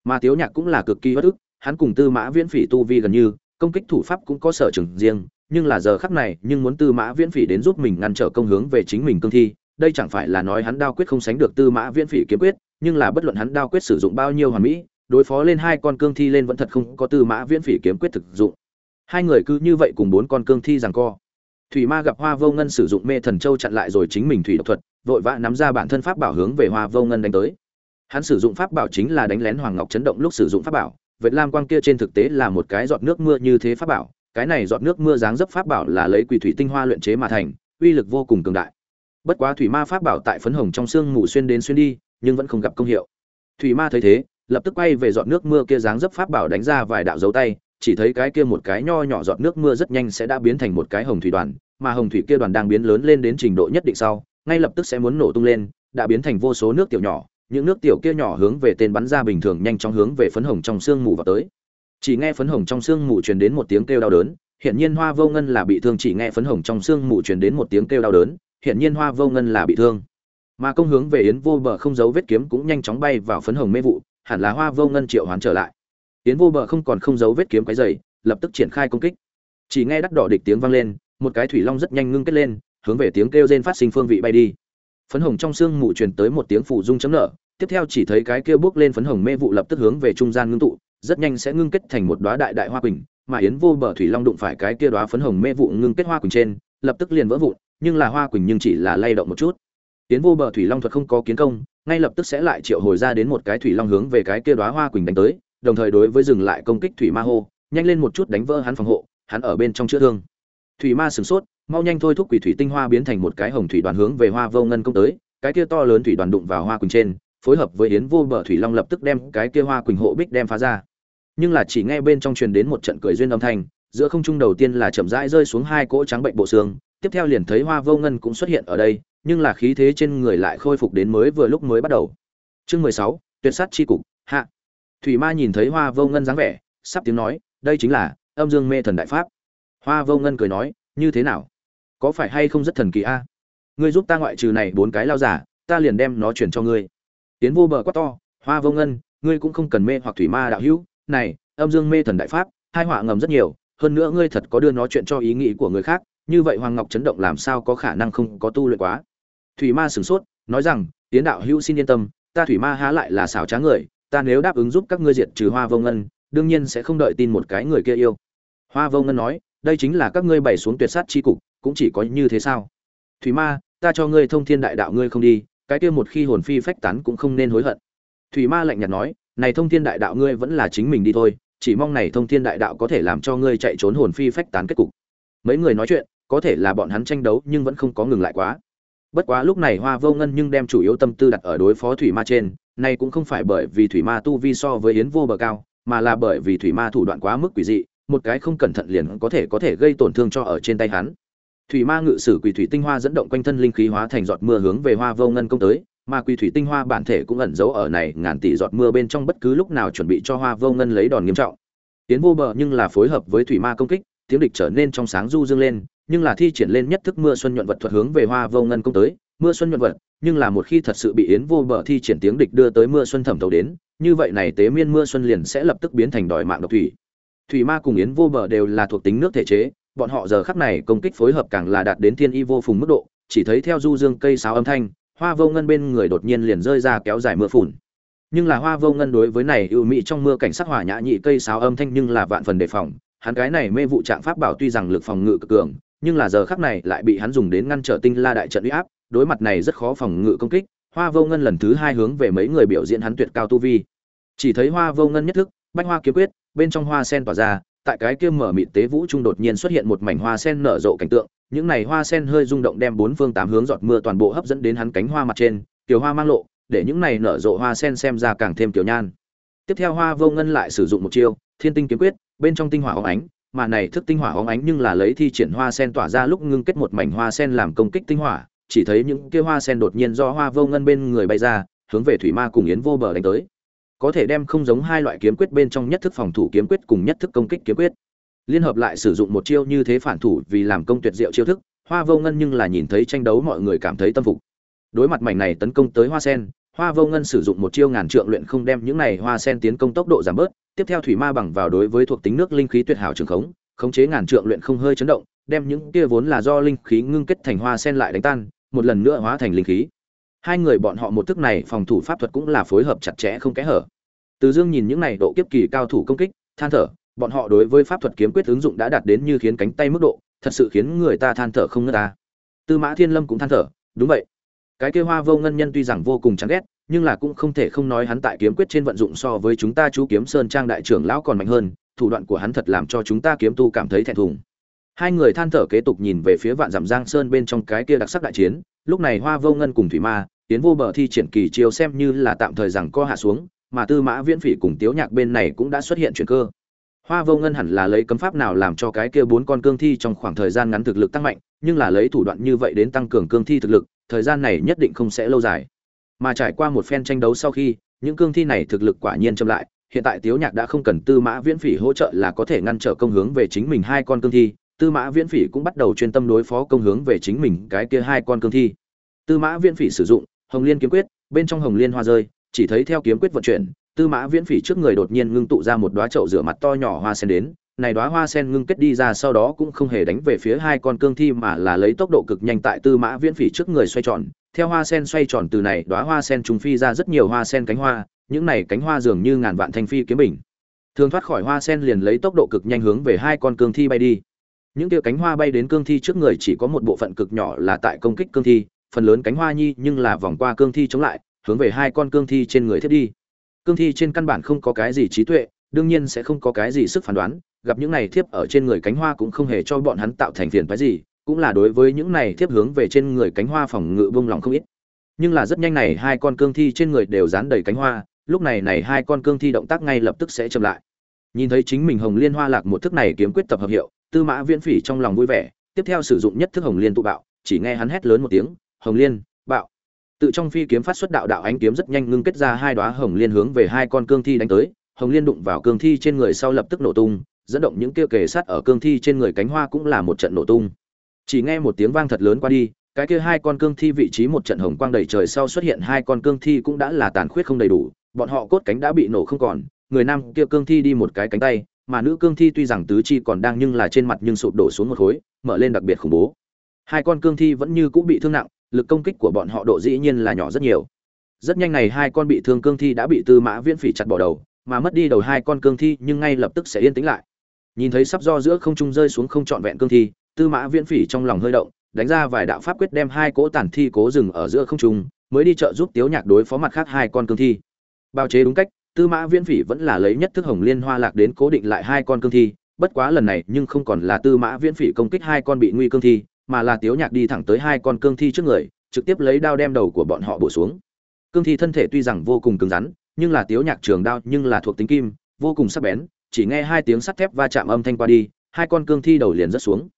Mà tiếu nhạc cũng là cực kỳ bất ức, hắn cùng tư mã viễn phỉ tu vi gần như, công kích thủ pháp cũng có sở trường riêng, nhưng là giờ khắc này, nhưng muốn tư mã viễn phỉ đến giúp mình ngăn trở công hướng về chính mình cương thi đây chẳng phải là nói hắn đao quyết không sánh được tư mã viễn phỉ kiếm quyết, nhưng là bất luận hắn đao quyết sử dụng bao nhiêu hoàn mỹ, đối phó lên hai con cương thi lên vẫn thật không có tư mã viễn phỉ kiếm quyết thực dụng. Hai người cứ như vậy cùng bốn con cương thi rằng co. Thủy ma gặp hoa vô ngân sử dụng mê thần châu chặn lại rồi chính mình thủy độc thuật, vội vã nắm ra bản thân pháp bảo hướng về hoa vô ngân đánh tới. Hắn sử dụng pháp bảo chính là đánh lén hoàng ngọc chấn động lúc sử dụng pháp bảo vệt lam quang kia trên thực tế là một cái giọt nước mưa như thế pháp bảo, cái này giọt nước mưa dáng dấp pháp bảo là lấy quỷ thủy tinh hoa luyện chế mà thành, uy lực vô cùng cường đại bất quá thủy ma pháp bảo tại phấn hồng trong xương mù xuyên đến xuyên đi, nhưng vẫn không gặp công hiệu. Thủy ma thấy thế, lập tức quay về giọt nước mưa kia dáng dấp pháp bảo đánh ra vài đạo dấu tay, chỉ thấy cái kia một cái nho nhỏ giọt nước mưa rất nhanh sẽ đã biến thành một cái hồng thủy đoàn, mà hồng thủy kia đoàn đang biến lớn lên đến trình độ nhất định sau, ngay lập tức sẽ muốn nổ tung lên, đã biến thành vô số nước tiểu nhỏ, những nước tiểu kia nhỏ hướng về tên bắn ra bình thường nhanh chóng hướng về phấn hồng trong xương mù vào tới. Chỉ nghe phấn hồng trong xương mù truyền đến một tiếng kêu đau đớn hiện nhiên hoa vô ngân là bị thương chỉ nghe phấn hồng trong xương mù truyền đến một tiếng kêu đau đớn hiện nhiên hoa vô ngân là bị thương. Mà công hướng về yến vô bờ không giấu vết kiếm cũng nhanh chóng bay vào phấn hồng mê vụ, hẳn là hoa vô ngân triệu hoán trở lại. Yến vô bờ không còn không giấu vết kiếm cái dày lập tức triển khai công kích. Chỉ nghe đắt đỏ địch tiếng vang lên, một cái thủy long rất nhanh ngưng kết lên, hướng về tiếng kêu rên phát sinh phương vị bay đi. Phấn hồng trong xương mù truyền tới một tiếng phủ dung chấm nở, tiếp theo chỉ thấy cái kia bước lên phấn hồng mê vụ lập tức hướng về trung gian ngưng tụ, rất nhanh sẽ ngưng kết thành một đóa đại đại hoa quỳnh, mà yến vô bờ thủy long đụng phải cái kia đóa phấn hồng mê vụ ngưng kết hoa quỳnh trên, lập tức liền vỡ vụn nhưng là hoa quỳnh nhưng chỉ là lay động một chút. Yến vô bờ thủy long thuật không có kiến công, ngay lập tức sẽ lại triệu hồi ra đến một cái thủy long hướng về cái kia đóa hoa quỳnh đánh tới, đồng thời đối với dừng lại công kích thủy ma hô, nhanh lên một chút đánh vỡ hắn phòng hộ, hắn ở bên trong chữa thương. Thủy ma sửng sốt, mau nhanh thôi thúc quỷ thủy tinh hoa biến thành một cái hồng thủy đoàn hướng về hoa vô ngân công tới, cái kia to lớn thủy đoàn đụng vào hoa quỳnh trên, phối hợp với yến vô bờ thủy long lập tức đem cái kia hoa quỳnh hộ bích đem phá ra. Nhưng là chỉ nghe bên trong truyền đến một trận cười duyên âm thanh, giữa không trung đầu tiên là chậm rãi rơi xuống hai cỗ trắng bệnh bộ xương tiếp theo liền thấy hoa vô ngân cũng xuất hiện ở đây, nhưng là khí thế trên người lại khôi phục đến mới vừa lúc mới bắt đầu. Chương mười sáu, tuyệt sát chi cục, hạ. Thủy ma nhìn thấy hoa vô ngân dáng vẻ, sắp tiếng nói, đây chính là âm dương mê thần đại pháp. Hoa vô ngân cười nói, như thế nào? Có phải hay không rất thần kỳ a? Ngươi giúp ta ngoại trừ này bốn cái lao giả, ta liền đem nó chuyển cho ngươi. Tiến vô bờ quá to, hoa vô ngân, ngươi cũng không cần mê hoặc thủy ma đạo hữu. Này, âm dương mê thần đại pháp, hai họa ngầm rất nhiều, hơn nữa ngươi thật có đưa nó chuyện cho ý nghĩ của người khác như vậy hoàng ngọc chấn động làm sao có khả năng không có tu luyện quá? Thủy ma sửng sốt, nói rằng tiến đạo hữu xin yên tâm, ta thủy ma há lại là xảo trá người, ta nếu đáp ứng giúp các ngươi diệt trừ hoa vô ngân, đương nhiên sẽ không đợi tin một cái người kia yêu. Hoa vô ngân nói, đây chính là các ngươi bày xuống tuyệt sát chi cục, cũng chỉ có như thế sao? Thủy ma, ta cho ngươi thông thiên đại đạo ngươi không đi, cái kia một khi hồn phi phách tán cũng không nên hối hận. Thủy ma lạnh nhạt nói, này thông thiên đại đạo ngươi vẫn là chính mình đi thôi, chỉ mong này thông thiên đại đạo có thể làm cho ngươi chạy trốn hồn phi phách tán kết cục. Mấy người nói chuyện có thể là bọn hắn tranh đấu nhưng vẫn không có ngừng lại quá. Bất quá lúc này hoa vô ngân nhưng đem chủ yếu tâm tư đặt ở đối phó thủy ma trên này cũng không phải bởi vì thủy ma tu vi so với yến vô bờ cao, mà là bởi vì thủy ma thủ đoạn quá mức quỷ dị, một cái không cẩn thận liền có thể có thể gây tổn thương cho ở trên tay hắn. Thủy ma ngự sử quỷ thủy tinh hoa dẫn động quanh thân linh khí hóa thành giọt mưa hướng về hoa vô ngân công tới, mà quỷ thủy tinh hoa bản thể cũng ẩn giấu ở này ngàn tỷ giọt mưa bên trong bất cứ lúc nào chuẩn bị cho hoa vô ngân lấy đòn nghiêm trọng. Tiến vô bờ nhưng là phối hợp với thủy ma công kích, tiếng địch trở nên trong sáng du dương lên nhưng là thi triển lên nhất thức mưa xuân nhuận vật thuật hướng về hoa vô ngân công tới, mưa xuân nhuận vật, nhưng là một khi thật sự bị yến vô bờ thi triển tiếng địch đưa tới mưa xuân thẩm thấu đến, như vậy này tế miên mưa xuân liền sẽ lập tức biến thành đòi mạng độc thủy. Thủy ma cùng yến vô bờ đều là thuộc tính nước thể chế, bọn họ giờ khắc này công kích phối hợp càng là đạt đến thiên y vô phùng mức độ, chỉ thấy theo du dương cây sáo âm thanh, hoa vô ngân bên người đột nhiên liền rơi ra kéo dài mưa phùn. Nhưng là hoa vô ngân đối với này ưu mỹ trong mưa cảnh sắc hỏa nhã nhị cây sáo âm thanh nhưng là vạn phần đề phòng, hắn cái này mê vụ trạng pháp bảo tuy rằng lực phòng ngự cực cường nhưng là giờ khắc này lại bị hắn dùng đến ngăn trở tinh la đại trận uy áp, đối mặt này rất khó phòng ngự công kích, hoa vô ngân lần thứ hai hướng về mấy người biểu diễn hắn tuyệt cao tu vi. Chỉ thấy hoa vô ngân nhất thức, bách hoa kiếm quyết, bên trong hoa sen tỏa ra, tại cái kia mở mịt tế vũ trung đột nhiên xuất hiện một mảnh hoa sen nở rộ cảnh tượng, những này hoa sen hơi rung động đem bốn phương tám hướng giọt mưa toàn bộ hấp dẫn đến hắn cánh hoa mặt trên, tiểu hoa mang lộ, để những này nở rộ hoa sen xem ra càng thêm kiểu nhan. Tiếp theo hoa vô ngân lại sử dụng một chiêu, thiên tinh kiếm quyết, bên trong tinh hỏa óng ánh mà này thức tinh hỏa óng ánh nhưng là lấy thi triển hoa sen tỏa ra lúc ngưng kết một mảnh hoa sen làm công kích tinh hỏa, chỉ thấy những kia hoa sen đột nhiên do hoa vô ngân bên người bay ra, hướng về thủy ma cùng yến vô bờ đánh tới. Có thể đem không giống hai loại kiếm quyết bên trong nhất thức phòng thủ kiếm quyết cùng nhất thức công kích kiếm quyết. Liên hợp lại sử dụng một chiêu như thế phản thủ vì làm công tuyệt diệu chiêu thức, hoa vô ngân nhưng là nhìn thấy tranh đấu mọi người cảm thấy tâm phục. Đối mặt mảnh này tấn công tới hoa sen, hoa vô ngân sử dụng một chiêu ngàn trượng luyện không đem những này hoa sen tiến công tốc độ giảm bớt tiếp theo thủy ma bằng vào đối với thuộc tính nước linh khí tuyệt hảo trường khống khống chế ngàn trượng luyện không hơi chấn động, đem những kia vốn là do linh khí ngưng kết thành hoa sen lại đánh tan, một lần nữa hóa thành linh khí. Hai người bọn họ một thức này phòng thủ pháp thuật cũng là phối hợp chặt chẽ không kẽ hở. Từ dương nhìn những này độ kiếp kỳ cao thủ công kích, than thở, bọn họ đối với pháp thuật kiếm quyết ứng dụng đã đạt đến như khiến cánh tay mức độ, thật sự khiến người ta than thở không ngớt ta. Tư mã thiên lâm cũng than thở, đúng vậy. Cái kia hoa vô ngân nhân tuy rằng vô cùng chán ghét nhưng là cũng không thể không nói hắn tại kiếm quyết trên vận dụng so với chúng ta chú kiếm sơn trang đại trưởng lão còn mạnh hơn, thủ đoạn của hắn thật làm cho chúng ta kiếm tu cảm thấy thẹn thùng. Hai người than thở kế tục nhìn về phía vạn dặm giang sơn bên trong cái kia đặc sắc đại chiến, lúc này hoa vô ngân cùng thủy ma tiến vô bờ thi triển kỳ chiêu xem như là tạm thời rằng co hạ xuống, mà tư mã viễn phỉ cùng tiếu nhạc bên này cũng đã xuất hiện chuyện cơ. Hoa vô ngân hẳn là lấy cấm pháp nào làm cho cái kia bốn con cương thi trong khoảng thời gian ngắn thực lực tăng mạnh, nhưng là lấy thủ đoạn như vậy đến tăng cường cương thi thực lực, thời gian này nhất định không sẽ lâu dài mà trải qua một phen tranh đấu sau khi, những cương thi này thực lực quả nhiên chậm lại. Hiện tại tiếu nhạc đã không cần tư mã viễn phỉ hỗ trợ là có thể ngăn trở công hướng về chính mình hai con cương thi. Tư mã viễn phỉ cũng bắt đầu chuyên tâm đối phó công hướng về chính mình cái kia hai con cương thi. Tư mã viễn phỉ sử dụng hồng liên kiếm quyết, bên trong hồng liên hoa rơi, chỉ thấy theo kiếm quyết vận chuyển, tư mã viễn phỉ trước người đột nhiên ngưng tụ ra một đoá chậu rửa mặt to nhỏ hoa sen đến. Này đoá hoa sen ngưng kết đi ra sau đó cũng không hề đánh về phía hai con cương thi mà là lấy tốc độ cực nhanh tại tư mã viễn phỉ trước người xoay tròn theo hoa sen xoay tròn từ này, đóa hoa sen trùng phi ra rất nhiều hoa sen cánh hoa, những này cánh hoa dường như ngàn vạn thanh phi kiếm bình. Thường thoát khỏi hoa sen liền lấy tốc độ cực nhanh hướng về hai con cương thi bay đi. Những kia cánh hoa bay đến cương thi trước người chỉ có một bộ phận cực nhỏ là tại công kích cương thi, phần lớn cánh hoa nhi nhưng là vòng qua cương thi chống lại, hướng về hai con cương thi trên người thiết đi. Cương thi trên căn bản không có cái gì trí tuệ, đương nhiên sẽ không có cái gì sức phán đoán, gặp những này thiếp ở trên người cánh hoa cũng không hề cho bọn hắn tạo thành phiền phái gì cũng là đối với những này thiếp hướng về trên người cánh hoa phòng ngự vung lòng không ít. Nhưng là rất nhanh này hai con cương thi trên người đều dán đầy cánh hoa, lúc này này hai con cương thi động tác ngay lập tức sẽ chậm lại. Nhìn thấy chính mình hồng liên hoa lạc một thức này kiếm quyết tập hợp hiệu, tư mã viễn phỉ trong lòng vui vẻ, tiếp theo sử dụng nhất thức hồng liên tụ bạo, chỉ nghe hắn hét lớn một tiếng, hồng liên, bạo. Tự trong phi kiếm phát xuất đạo đạo ánh kiếm rất nhanh ngưng kết ra hai đóa hồng liên hướng về hai con cương thi đánh tới, hồng liên đụng vào cương thi trên người sau lập tức nổ tung, dẫn động những kia kề sát ở cương thi trên người cánh hoa cũng là một trận nổ tung chỉ nghe một tiếng vang thật lớn qua đi, cái kia hai con cương thi vị trí một trận hồng quang đầy trời sau xuất hiện hai con cương thi cũng đã là tàn khuyết không đầy đủ, bọn họ cốt cánh đã bị nổ không còn, người nam kia cương thi đi một cái cánh tay, mà nữ cương thi tuy rằng tứ chi còn đang nhưng là trên mặt nhưng sụp đổ xuống một khối, mở lên đặc biệt khủng bố. Hai con cương thi vẫn như cũng bị thương nặng, lực công kích của bọn họ độ dĩ nhiên là nhỏ rất nhiều. Rất nhanh này hai con bị thương cương thi đã bị tư mã viễn phỉ chặt bỏ đầu, mà mất đi đầu hai con cương thi nhưng ngay lập tức sẽ yên tĩnh lại. Nhìn thấy sắp do giữa không trung rơi xuống không trọn vẹn cương thi tư mã viễn phỉ trong lòng hơi động, đánh ra vài đạo pháp quyết đem hai cỗ tản thi cố dừng ở giữa không trung, mới đi chợ giúp tiếu nhạc đối phó mặt khác hai con cương thi. Bao chế đúng cách, tư mã viễn phỉ vẫn là lấy nhất thức hồng liên hoa lạc đến cố định lại hai con cương thi, bất quá lần này nhưng không còn là tư mã viễn phỉ công kích hai con bị nguy cương thi, mà là tiếu nhạc đi thẳng tới hai con cương thi trước người, trực tiếp lấy đao đem đầu của bọn họ bổ xuống. Cương thi thân thể tuy rằng vô cùng cứng rắn, nhưng là tiếu nhạc trường đao nhưng là thuộc tính kim, vô cùng sắc bén, chỉ nghe hai tiếng sắt thép va chạm âm thanh qua đi, hai con cương thi đầu liền rớt xuống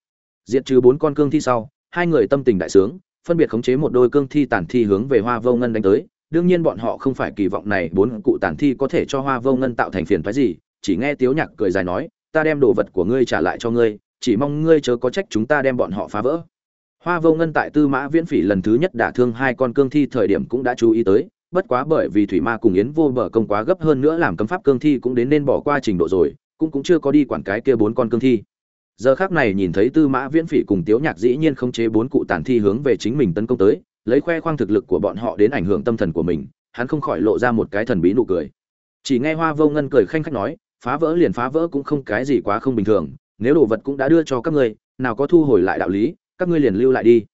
diệt trừ bốn con cương thi sau, hai người tâm tình đại sướng, phân biệt khống chế một đôi cương thi tàn thi hướng về hoa vô ngân đánh tới. Đương nhiên bọn họ không phải kỳ vọng này bốn cụ tàn thi có thể cho hoa vô ngân tạo thành phiền phái gì, chỉ nghe tiếu nhạc cười dài nói, ta đem đồ vật của ngươi trả lại cho ngươi, chỉ mong ngươi chớ có trách chúng ta đem bọn họ phá vỡ. Hoa vô ngân tại tư mã viễn phỉ lần thứ nhất đả thương hai con cương thi thời điểm cũng đã chú ý tới, bất quá bởi vì thủy ma cùng yến vô bờ công quá gấp hơn nữa làm cấm pháp cương thi cũng đến nên bỏ qua trình độ rồi, cũng cũng chưa có đi quản cái kia bốn con cương thi giờ khác này nhìn thấy tư mã viễn phỉ cùng tiếu nhạc dĩ nhiên không chế bốn cụ tàn thi hướng về chính mình tấn công tới, lấy khoe khoang thực lực của bọn họ đến ảnh hưởng tâm thần của mình, hắn không khỏi lộ ra một cái thần bí nụ cười. Chỉ nghe hoa vô ngân cười khanh khách nói, phá vỡ liền phá vỡ cũng không cái gì quá không bình thường, nếu đồ vật cũng đã đưa cho các ngươi, nào có thu hồi lại đạo lý, các ngươi liền lưu lại đi.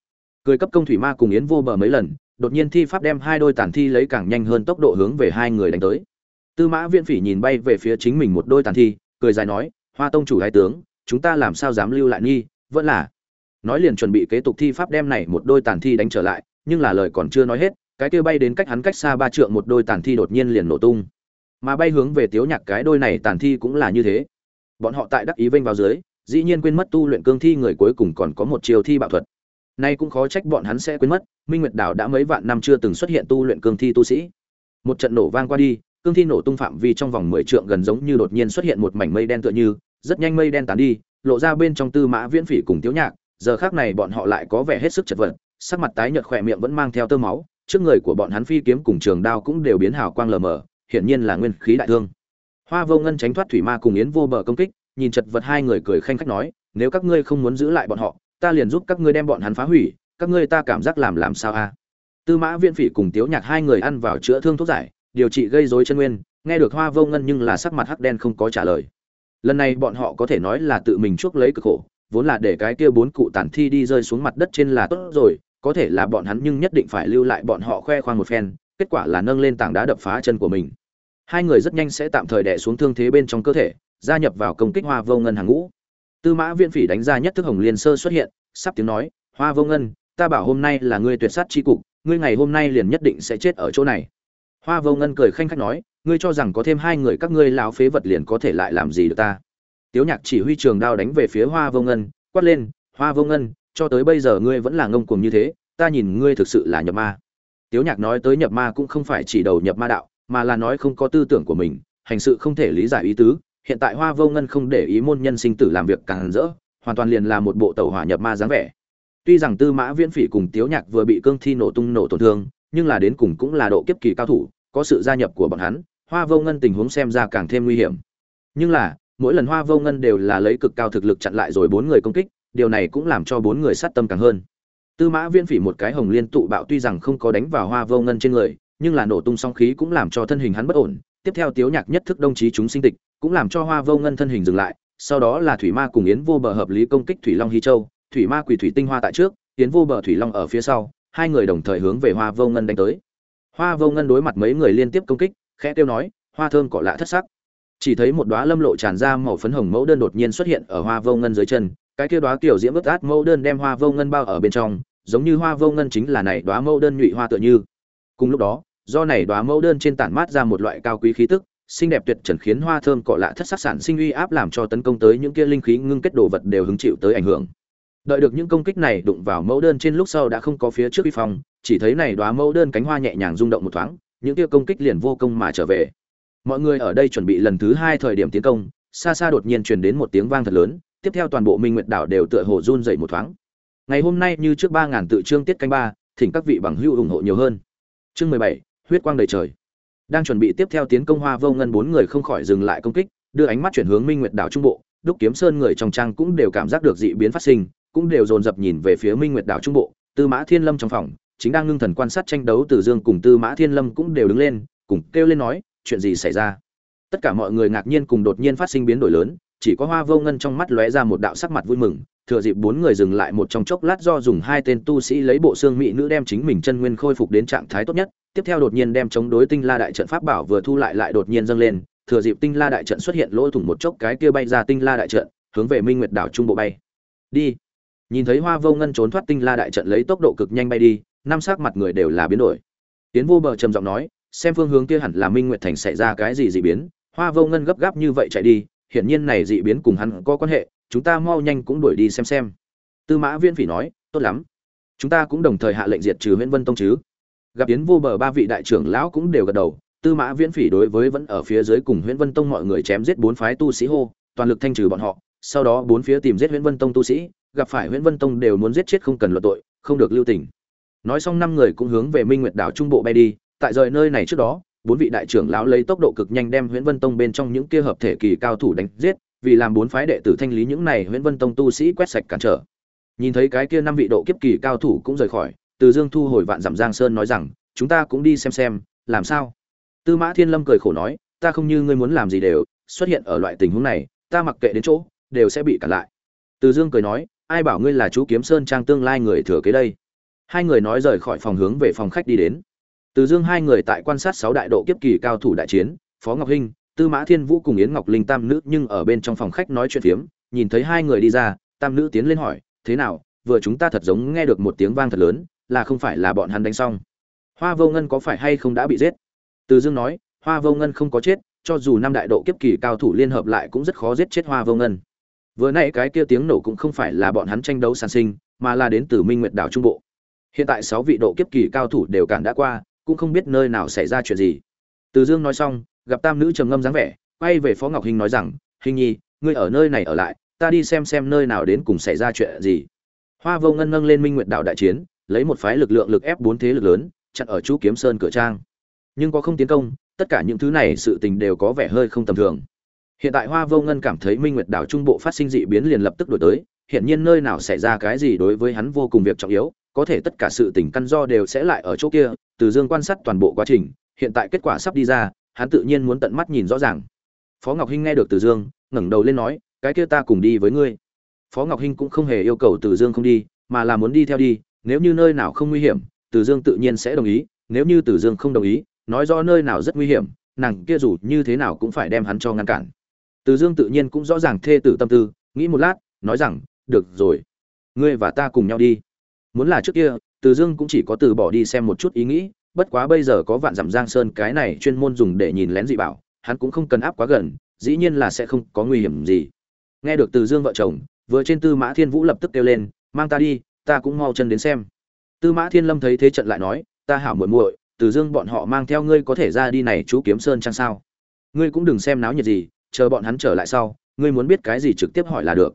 Cười cấp công thủy ma cùng yến vô bờ mấy lần, đột nhiên thi pháp đem hai đôi tàn thi lấy càng nhanh hơn tốc độ hướng về hai người đánh tới. Tư mã viễn phỉ nhìn bay về phía chính mình một đôi tàn thi, cười dài nói, hoa tông chủ hai tướng chúng ta làm sao dám lưu lại nghi, vẫn là, nói liền chuẩn bị kế tục thi pháp đem này một đôi tàn thi đánh trở lại, nhưng là lời còn chưa nói hết, cái kia bay đến cách hắn cách xa ba trượng một đôi tàn thi đột nhiên liền nổ tung. Mà bay hướng về tiếu nhạc cái đôi này tàn thi cũng là như thế. Bọn họ tại đắc ý vênh vào dưới, dĩ nhiên quên mất tu luyện cương thi người cuối cùng còn có một chiều thi bạo thuật. Nay cũng khó trách bọn hắn sẽ quên mất, minh nguyệt đảo đã mấy vạn năm chưa từng xuất hiện tu luyện cương thi tu sĩ. Một trận nổ vang qua đi, cương thi nổ tung phạm vi trong vòng mười trượng gần giống như đột nhiên xuất hiện một mảnh mây đen tựa như rất nhanh mây đen tán đi, lộ ra bên trong tư mã viễn phỉ cùng tiếu nhạc, giờ khác này bọn họ lại có vẻ hết sức chật vật, sắc mặt tái nhợt khỏe miệng vẫn mang theo tơ máu, trước người của bọn hắn phi kiếm cùng trường đao cũng đều biến hào quang lờ mờ, hiển nhiên là nguyên khí đại thương. Hoa vô ngân tránh thoát thủy ma cùng yến vô bờ công kích, nhìn chật vật hai người cười khanh khách nói, nếu các ngươi không muốn giữ lại bọn họ, ta liền giúp các ngươi đem bọn hắn phá hủy, các ngươi ta cảm giác làm làm sao a? Tư mã viễn phỉ cùng tiếu nhạc hai người ăn vào chữa thương thuốc giải, điều trị gây rối chân nguyên, nghe được hoa vô ngân nhưng là sắc mặt hắc đen không có trả lời lần này bọn họ có thể nói là tự mình chuốc lấy cực khổ, vốn là để cái kia bốn cụ tàn thi đi rơi xuống mặt đất trên là tốt rồi, có thể là bọn hắn nhưng nhất định phải lưu lại bọn họ khoe khoang một phen, kết quả là nâng lên tảng đá đập phá chân của mình. Hai người rất nhanh sẽ tạm thời đè xuống thương thế bên trong cơ thể, gia nhập vào công kích hoa vô ngân hàng ngũ. Tư mã viễn phỉ đánh ra nhất thức hồng liên sơ xuất hiện, sắp tiếng nói, hoa vô ngân, ta bảo hôm nay là ngươi tuyệt sát tri cục, ngươi ngày hôm nay liền nhất định sẽ chết ở chỗ này. Hoa vô ngân cười khanh khách nói ngươi cho rằng có thêm hai người các ngươi lão phế vật liền có thể lại làm gì được ta? Tiếu nhạc chỉ huy trường đao đánh về phía hoa vô ngân, quát lên, hoa vô ngân, cho tới bây giờ ngươi vẫn là ngông cuồng như thế, ta nhìn ngươi thực sự là nhập ma. Tiếu nhạc nói tới nhập ma cũng không phải chỉ đầu nhập ma đạo, mà là nói không có tư tưởng của mình, hành sự không thể lý giải ý tứ. Hiện tại hoa vô ngân không để ý môn nhân sinh tử làm việc càng rỡ, hoàn toàn liền là một bộ tàu hỏa nhập ma dáng vẻ. Tuy rằng tư mã viễn phỉ cùng tiếu nhạc vừa bị cương thi nổ tung nổ tổn thương, nhưng là đến cùng cũng là độ kiếp kỳ cao thủ, có sự gia nhập của bọn hắn hoa vô ngân tình huống xem ra càng thêm nguy hiểm. Nhưng là, mỗi lần hoa vô ngân đều là lấy cực cao thực lực chặn lại rồi bốn người công kích, điều này cũng làm cho bốn người sát tâm càng hơn. Tư mã viễn phỉ một cái hồng liên tụ bạo tuy rằng không có đánh vào hoa vô ngân trên người, nhưng là nổ tung song khí cũng làm cho thân hình hắn bất ổn. Tiếp theo tiếu nhạc nhất thức đồng chí chúng sinh tịch, cũng làm cho hoa vô ngân thân hình dừng lại, sau đó là thủy ma cùng yến vô bờ hợp lý công kích thủy long hy châu, thủy ma quỷ thủy tinh hoa tại trước, yến vô bờ thủy long ở phía sau, hai người đồng thời hướng về hoa vô ngân đánh tới. Hoa vô ngân đối mặt mấy người liên tiếp công kích khẽ kêu nói, hoa thơm cỏ lạ thất sắc. Chỉ thấy một đóa lâm lộ tràn ra màu phấn hồng mẫu đơn đột nhiên xuất hiện ở hoa vô ngân dưới chân, cái kia đóa kiểu diễm ướt át mẫu đơn đem hoa vô ngân bao ở bên trong, giống như hoa vô ngân chính là này đóa mẫu đơn nhụy hoa tựa như. Cùng lúc đó, do này đóa mẫu đơn trên tản mát ra một loại cao quý khí tức, xinh đẹp tuyệt trần khiến hoa thơm cọ lạ thất sắc sản sinh uy áp làm cho tấn công tới những kia linh khí ngưng kết đồ vật đều hứng chịu tới ảnh hưởng. Đợi được những công kích này đụng vào mẫu đơn trên lúc sau đã không có phía trước uy phong, chỉ thấy này đóa mẫu đơn cánh hoa nhẹ nhàng rung động một thoáng những kia công kích liền vô công mà trở về. Mọi người ở đây chuẩn bị lần thứ hai thời điểm tiến công, xa xa đột nhiên truyền đến một tiếng vang thật lớn, tiếp theo toàn bộ minh nguyệt đảo đều tựa hồ run dậy một thoáng. Ngày hôm nay như trước ba ngàn tự trương tiết canh ba, thỉnh các vị bằng hữu ủng hộ nhiều hơn. Chương mười bảy, huyết quang đầy trời. Đang chuẩn bị tiếp theo tiến công hoa vô ngân, bốn người không khỏi dừng lại công kích, đưa ánh mắt chuyển hướng minh nguyệt đảo trung bộ. Đúc kiếm sơn người trong trang cũng đều cảm giác được dị biến phát sinh, cũng đều dồn dập nhìn về phía minh nguyệt đảo trung bộ. Tư mã thiên lâm trong phòng chính đang ngưng thần quan sát tranh đấu từ dương cùng tư mã thiên lâm cũng đều đứng lên, cùng kêu lên nói, chuyện gì xảy ra? Tất cả mọi người ngạc nhiên cùng đột nhiên phát sinh biến đổi lớn, chỉ có hoa vô ngân trong mắt lóe ra một đạo sắc mặt vui mừng, thừa dịp bốn người dừng lại một trong chốc lát do dùng hai tên tu sĩ lấy bộ xương mỹ nữ đem chính mình chân nguyên khôi phục đến trạng thái tốt nhất, tiếp theo đột nhiên đem chống đối tinh la đại trận pháp bảo vừa thu lại lại đột nhiên dâng lên, thừa dịp tinh la đại trận xuất hiện lỗ thủng một chốc cái kia bay ra tinh la đại trận, hướng về minh nguyệt đảo trung bộ bay. Đi. Nhìn thấy hoa vô ngân trốn thoát tinh la đại trận lấy tốc độ cực nhanh bay đi năm sắc mặt người đều là biến đổi. Tiến vô bờ trầm giọng nói, xem phương hướng kia hẳn là minh nguyệt thành xảy ra cái gì dị biến, hoa vô ngân gấp gáp như vậy chạy đi, hiển nhiên này dị biến cùng hắn có quan hệ, chúng ta mau nhanh cũng đuổi đi xem xem. Tư mã viễn phỉ nói, tốt lắm. Chúng ta cũng đồng thời hạ lệnh diệt trừ nguyễn vân tông chứ. Gặp yến vô bờ ba vị đại trưởng lão cũng đều gật đầu, tư mã viễn phỉ đối với vẫn ở phía dưới cùng huyễn vân tông mọi người chém giết bốn phái tu sĩ hô, toàn lực thanh trừ bọn họ, sau đó bốn phía tìm giết huyễn vân tông tu sĩ, gặp phải huyễn vân tông đều muốn giết chết không cần luận tội, không được lưu tình nói xong năm người cũng hướng về minh nguyệt đảo trung bộ bay đi. Tại rời nơi này trước đó, bốn vị đại trưởng lão lấy tốc độ cực nhanh đem Huyễn vân tông bên trong những kia hợp thể kỳ cao thủ đánh giết, vì làm bốn phái đệ tử thanh lý những này Huyễn vân tông tu sĩ quét sạch cản trở. Nhìn thấy cái kia năm vị độ kiếp kỳ cao thủ cũng rời khỏi, từ dương thu hồi vạn dặm giang sơn nói rằng, chúng ta cũng đi xem xem, làm sao? Tư mã thiên lâm cười khổ nói, ta không như ngươi muốn làm gì đều, xuất hiện ở loại tình huống này, ta mặc kệ đến chỗ, đều sẽ bị cản lại. Từ dương cười nói, ai bảo ngươi là chú kiếm sơn trang tương lai người thừa kế đây? Hai người nói rời khỏi phòng hướng về phòng khách đi đến. Từ dương hai người tại quan sát sáu đại độ kiếp kỳ cao thủ đại chiến, phó ngọc hinh, tư mã thiên vũ cùng yến ngọc linh tam nữ nhưng ở bên trong phòng khách nói chuyện phiếm, nhìn thấy hai người đi ra, tam nữ tiến lên hỏi, thế nào, vừa chúng ta thật giống nghe được một tiếng vang thật lớn, là không phải là bọn hắn đánh xong? Hoa vô ngân có phải hay không đã bị giết? Từ dương nói, hoa vô ngân không có chết, cho dù năm đại độ kiếp kỳ cao thủ liên hợp lại cũng rất khó giết chết hoa vô ngân. Vừa nãy cái kia tiếng nổ cũng không phải là bọn hắn tranh đấu sản sinh, mà là đến từ minh nguyệt đảo trung bộ hiện tại sáu vị độ kiếp kỳ cao thủ đều cản đã qua, cũng không biết nơi nào xảy ra chuyện gì. Từ dương nói xong, gặp tam nữ trầm ngâm dáng vẻ, quay về phó ngọc hinh nói rằng, hình nhi, ngươi ở nơi này ở lại, ta đi xem xem nơi nào đến cùng xảy ra chuyện gì. Hoa vô ngân nâng lên minh nguyệt đạo đại chiến, lấy một phái lực lượng lực ép bốn thế lực lớn, chặn ở chú kiếm sơn cửa trang. Nhưng có không tiến công, tất cả những thứ này sự tình đều có vẻ hơi không tầm thường. Hiện tại hoa vô ngân cảm thấy minh nguyệt đảo trung bộ phát sinh dị biến liền lập tức đổi tới hiện nhiên nơi nào xảy ra cái gì đối với hắn vô cùng việc trọng yếu có thể tất cả sự tình căn do đều sẽ lại ở chỗ kia, từ dương quan sát toàn bộ quá trình, hiện tại kết quả sắp đi ra, hắn tự nhiên muốn tận mắt nhìn rõ ràng. Phó ngọc hinh nghe được từ dương, ngẩng đầu lên nói, cái kia ta cùng đi với ngươi. Phó ngọc hinh cũng không hề yêu cầu từ dương không đi, mà là muốn đi theo đi, nếu như nơi nào không nguy hiểm, từ dương tự nhiên sẽ đồng ý, nếu như từ dương không đồng ý, nói rõ nơi nào rất nguy hiểm, nàng kia dù như thế nào cũng phải đem hắn cho ngăn cản. Từ dương tự nhiên cũng rõ ràng thê tử tâm tư, nghĩ một lát, nói rằng, được rồi, ngươi và ta cùng nhau đi muốn là trước kia, từ dương cũng chỉ có từ bỏ đi xem một chút ý nghĩ, bất quá bây giờ có vạn dặm giang sơn cái này chuyên môn dùng để nhìn lén dị bảo, hắn cũng không cần áp quá gần, dĩ nhiên là sẽ không có nguy hiểm gì. Nghe được từ dương vợ chồng, vừa trên tư mã thiên vũ lập tức kêu lên, mang ta đi, ta cũng mau chân đến xem. Tư mã thiên lâm thấy thế trận lại nói, ta hảo muội muội, từ dương bọn họ mang theo ngươi có thể ra đi này chú kiếm sơn chăng sao? Ngươi cũng đừng xem náo nhiệt gì, chờ bọn hắn trở lại sau, ngươi muốn biết cái gì trực tiếp hỏi là được.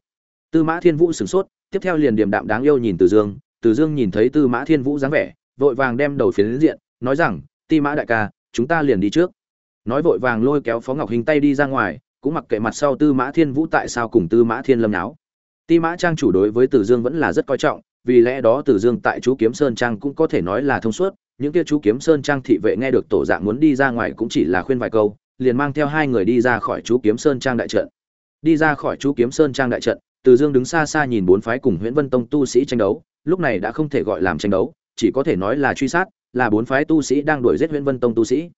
Tư mã thiên vũ sửng sốt, tiếp theo liền điềm đạm đáng yêu nhìn từ dương từ dương nhìn thấy tư mã thiên vũ dáng vẻ, vội vàng đem đầu phiến diện, nói rằng, ti mã đại ca, chúng ta liền đi trước. Nói vội vàng lôi kéo phó ngọc hình tay đi ra ngoài, cũng mặc kệ mặt sau tư mã thiên vũ tại sao cùng tư mã thiên lâm náo. Ti mã trang chủ đối với tử dương vẫn là rất coi trọng, vì lẽ đó tử dương tại chú kiếm sơn trang cũng có thể nói là thông suốt, những kia chú kiếm sơn trang thị vệ nghe được tổ dạng muốn đi ra ngoài cũng chỉ là khuyên vài câu, liền mang theo hai người đi ra khỏi chú kiếm sơn trang đại trận. Đi ra khỏi chú kiếm sơn trang đại trận, từ dương đứng xa xa nhìn bốn phái cùng Huyền vân tông tu sĩ tranh đấu lúc này đã không thể gọi làm tranh đấu, chỉ có thể nói là truy sát, là bốn phái tu sĩ đang đuổi giết nguyễn vân tông tu sĩ.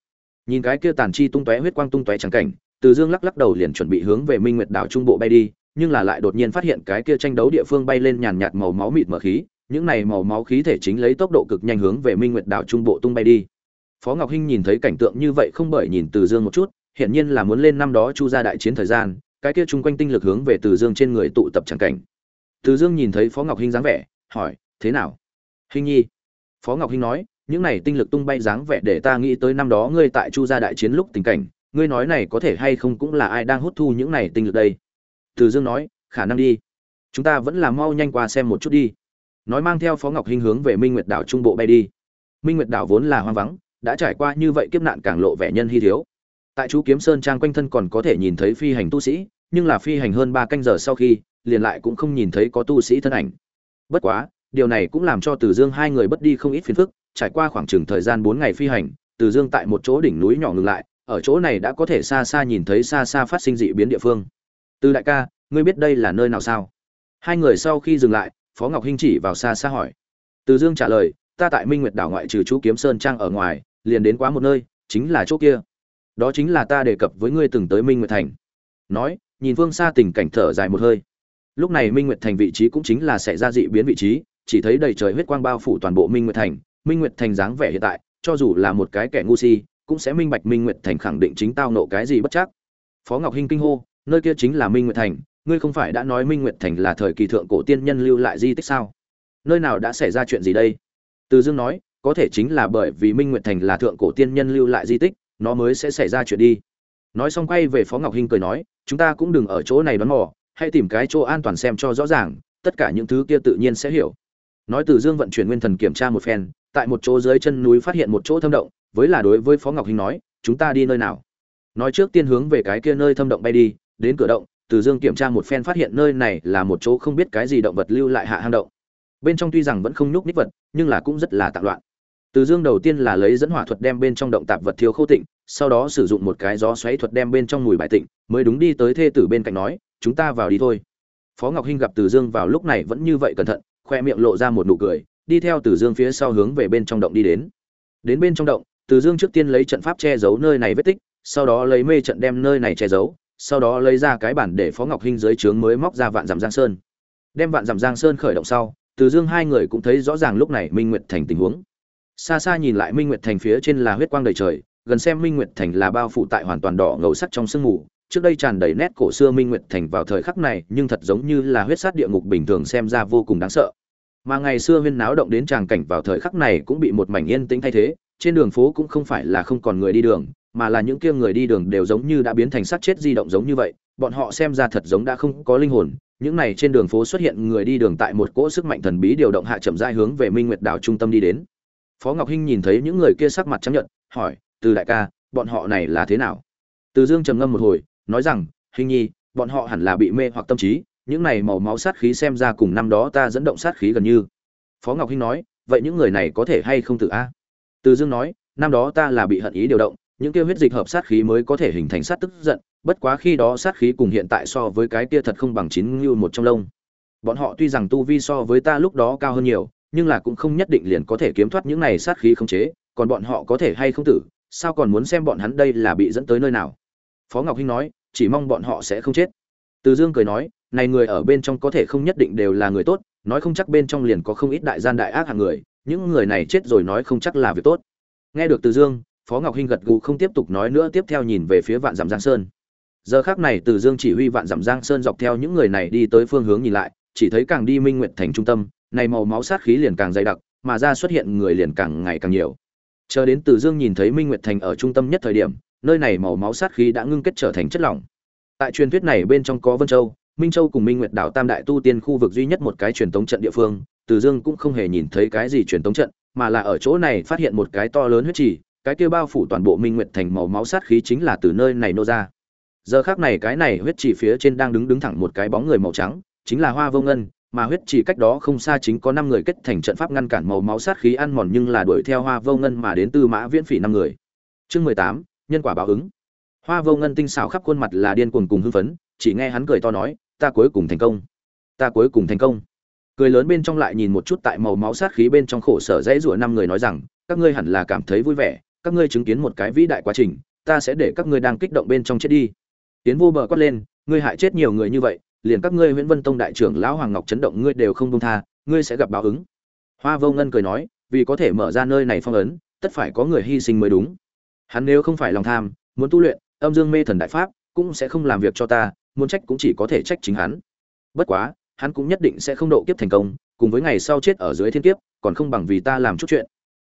Nhìn cái kia tàn chi tung tóe, huyết quang tung tóe trắng cảnh, từ dương lắc lắc đầu liền chuẩn bị hướng về minh nguyệt đảo trung bộ bay đi, nhưng là lại đột nhiên phát hiện cái kia tranh đấu địa phương bay lên nhàn nhạt màu máu mịt mở khí, những này màu máu khí thể chính lấy tốc độ cực nhanh hướng về minh nguyệt đảo trung bộ tung bay đi. Phó ngọc hinh nhìn thấy cảnh tượng như vậy không bởi nhìn từ dương một chút, hiển nhiên là muốn lên năm đó chu ra đại chiến thời gian, cái kia chung quanh tinh lực hướng về từ dương trên người tụ tập chẳng cảnh. Từ dương nhìn thấy phó ngọc hinh dáng vẻ hỏi, thế nào? Hinh nhi. Phó ngọc hinh nói, những này tinh lực tung bay dáng vẻ để ta nghĩ tới năm đó ngươi tại chu gia đại chiến lúc tình cảnh, ngươi nói này có thể hay không cũng là ai đang hút thu những này tinh lực đây? Từ dương nói, khả năng đi. Chúng ta vẫn là mau nhanh qua xem một chút đi. Nói mang theo phó ngọc hinh hướng về minh nguyệt đảo trung bộ bay đi. Minh nguyệt đảo vốn là hoang vắng, đã trải qua như vậy kiếp nạn càng lộ vẻ nhân hy thiếu. Tại chú kiếm sơn trang quanh thân còn có thể nhìn thấy phi hành tu sĩ, nhưng là phi hành hơn ba canh giờ sau khi, liền lại cũng không nhìn thấy có tu sĩ thân ảnh bất quá, điều này cũng làm cho từ dương hai người bất đi không ít phiền phức, trải qua khoảng chừng thời gian bốn ngày phi hành, từ dương tại một chỗ đỉnh núi nhỏ ngừng lại, ở chỗ này đã có thể xa xa nhìn thấy xa xa phát sinh dị biến địa phương. Từ đại ca, ngươi biết đây là nơi nào sao? Hai người sau khi dừng lại, phó ngọc hinh chỉ vào xa xa hỏi. Từ dương trả lời, ta tại minh nguyệt đảo ngoại trừ chú kiếm sơn trang ở ngoài, liền đến quá một nơi, chính là chỗ kia. Đó chính là ta đề cập với ngươi từng tới minh nguyệt thành. Nói, nhìn phương xa tình cảnh thở dài một hơi lúc này minh nguyệt thành vị trí cũng chính là sẽ ra dị biến vị trí, chỉ thấy đầy trời huyết quang bao phủ toàn bộ minh nguyệt thành. Minh nguyệt thành dáng vẻ hiện tại, cho dù là một cái kẻ ngu si, cũng sẽ minh bạch minh nguyệt thành khẳng định chính tao nộ cái gì bất chắc. Phó ngọc hinh kinh hô, nơi kia chính là minh nguyệt thành, ngươi không phải đã nói minh nguyệt thành là thời kỳ thượng cổ tiên nhân lưu lại di tích sao? Nơi nào đã xảy ra chuyện gì đây? Từ dương nói, có thể chính là bởi vì minh nguyệt thành là thượng cổ tiên nhân lưu lại di tích, nó mới sẽ xảy ra chuyện đi. Nói xong quay về phó ngọc hinh cười nói, chúng ta cũng đừng ở chỗ này đoán mò hãy tìm cái chỗ an toàn xem cho rõ ràng, tất cả những thứ kia tự nhiên sẽ hiểu. Nói từ dương vận chuyển nguyên thần kiểm tra một phen, tại một chỗ dưới chân núi phát hiện một chỗ thâm động, với là đối với phó ngọc hinh nói, chúng ta đi nơi nào? Nói trước tiên hướng về cái kia nơi thâm động bay đi, đến cửa động, từ dương kiểm tra một phen phát hiện nơi này là một chỗ không biết cái gì động vật lưu lại hạ hang động. Bên trong tuy rằng vẫn không nhúc ních vật, nhưng là cũng rất là tạp loạn. Từ dương đầu tiên là lấy dẫn hỏa thuật đem bên trong động tạp vật thiếu khô tịnh, sau đó sử dụng một cái gió xoáy thuật đem bên trong mùi bài tịnh, mới đúng đi tới thê tử bên cạnh nói chúng ta vào đi thôi. Phó ngọc hinh gặp từ dương vào lúc này vẫn như vậy cẩn thận, khoe miệng lộ ra một nụ cười, đi theo từ dương phía sau hướng về bên trong động đi đến. Đến bên trong động, từ dương trước tiên lấy trận pháp che giấu nơi này vết tích, sau đó lấy mê trận đem nơi này che giấu, sau đó lấy ra cái bản để phó ngọc hinh dưới trướng mới móc ra vạn dặm giang sơn. Đem vạn dặm giang sơn khởi động sau, từ dương hai người cũng thấy rõ ràng lúc này minh nguyệt thành tình huống. Xa xa nhìn lại minh nguyệt thành phía trên là huyết quang đầy trời, gần xem minh nguyệt thành là bao phủ tại hoàn toàn đỏ ngầu sắc trong sương mù trước đây tràn đầy nét cổ xưa minh nguyệt thành vào thời khắc này, nhưng thật giống như là huyết sát địa ngục bình thường xem ra vô cùng đáng sợ. Mà ngày xưa huyên náo động đến tràng cảnh vào thời khắc này cũng bị một mảnh yên tĩnh thay thế, trên đường phố cũng không phải là không còn người đi đường, mà là những kia người đi đường đều giống như đã biến thành sát chết di động giống như vậy, bọn họ xem ra thật giống đã không có linh hồn. Những này trên đường phố xuất hiện người đi đường tại một cỗ sức mạnh thần bí điều động hạ chậm rãi hướng về minh nguyệt đảo trung tâm đi đến. Phó ngọc hinh nhìn thấy những người kia sắc mặt trắng nhợt, hỏi, từ đại ca, bọn họ này là thế nào? Từ dương trầm ngâm một hồi nói rằng, hình nhi, bọn họ hẳn là bị mê hoặc tâm trí, những này màu máu sát khí xem ra cùng năm đó ta dẫn động sát khí gần như. Phó ngọc hinh nói, vậy những người này có thể hay không tự a? Từ dương nói, năm đó ta là bị hận ý điều động, những kia huyết dịch hợp sát khí mới có thể hình thành sát tức giận, bất quá khi đó sát khí cùng hiện tại so với cái kia thật không bằng chín như một trong lông. Bọn họ tuy rằng tu vi so với ta lúc đó cao hơn nhiều, nhưng là cũng không nhất định liền có thể kiếm thoát những này sát khí không chế, còn bọn họ có thể hay không tử sao còn muốn xem bọn hắn đây là bị dẫn tới nơi nào? Phó ngọc hinh nói, chỉ mong bọn họ sẽ không chết. Từ dương cười nói, này người ở bên trong có thể không nhất định đều là người tốt, nói không chắc bên trong liền có không ít đại gian đại ác hạng người, những người này chết rồi nói không chắc là việc tốt. Nghe được từ dương, phó ngọc hinh gật gù không tiếp tục nói nữa, tiếp theo nhìn về phía vạn dặm giang sơn. Giờ khác này từ dương chỉ huy vạn dặm giang sơn dọc theo những người này đi tới phương hướng nhìn lại, chỉ thấy càng đi minh nguyện thành trung tâm, này màu máu sát khí liền càng dày đặc, mà ra xuất hiện người liền càng ngày càng nhiều. Chờ đến từ dương nhìn thấy minh nguyệt thành ở trung tâm nhất thời điểm nơi này màu máu sát khí đã ngưng kết trở thành chất lỏng. Tại truyền thuyết này bên trong có vân châu, minh châu cùng minh nguyệt đảo tam đại tu tiên khu vực duy nhất một cái truyền tống trận địa phương, từ dương cũng không hề nhìn thấy cái gì truyền tống trận, mà là ở chỗ này phát hiện một cái to lớn huyết trì, cái kia bao phủ toàn bộ minh nguyệt thành màu máu sát khí chính là từ nơi này nô ra. Giờ khắc này cái này huyết trì phía trên đang đứng đứng thẳng một cái bóng người màu trắng, chính là hoa vô ngân, mà huyết trì cách đó không xa chính có năm người kết thành trận pháp ngăn cản màu máu sát khí ăn mòn nhưng là đuổi theo hoa vô ngân mà đến tư mã viễn phỉ năm người. Chương mười tám nhân quả báo ứng hoa vô ngân tinh xảo khắp khuôn mặt là điên cuồng cùng hưng phấn chỉ nghe hắn cười to nói ta cuối cùng thành công ta cuối cùng thành công cười lớn bên trong lại nhìn một chút tại màu máu sát khí bên trong khổ sở dãy rủa năm người nói rằng các ngươi hẳn là cảm thấy vui vẻ các ngươi chứng kiến một cái vĩ đại quá trình ta sẽ để các ngươi đang kích động bên trong chết đi tiến vô bờ quát lên ngươi hại chết nhiều người như vậy liền các ngươi Nguyễn Vân Tông đại trưởng lão Hoàng Ngọc chấn động ngươi đều không buông tha, ngươi sẽ gặp báo ứng. Hoa Vô Ngân cười nói, vì có thể mở ra nơi này phong ấn, tất phải có người hy sinh mới đúng. Hắn nếu không phải lòng tham, muốn tu luyện âm dương mê thần đại pháp, cũng sẽ không làm việc cho ta, muốn trách cũng chỉ có thể trách chính hắn. Bất quá, hắn cũng nhất định sẽ không độ kiếp thành công, cùng với ngày sau chết ở dưới thiên kiếp, còn không bằng vì ta làm chút chuyện.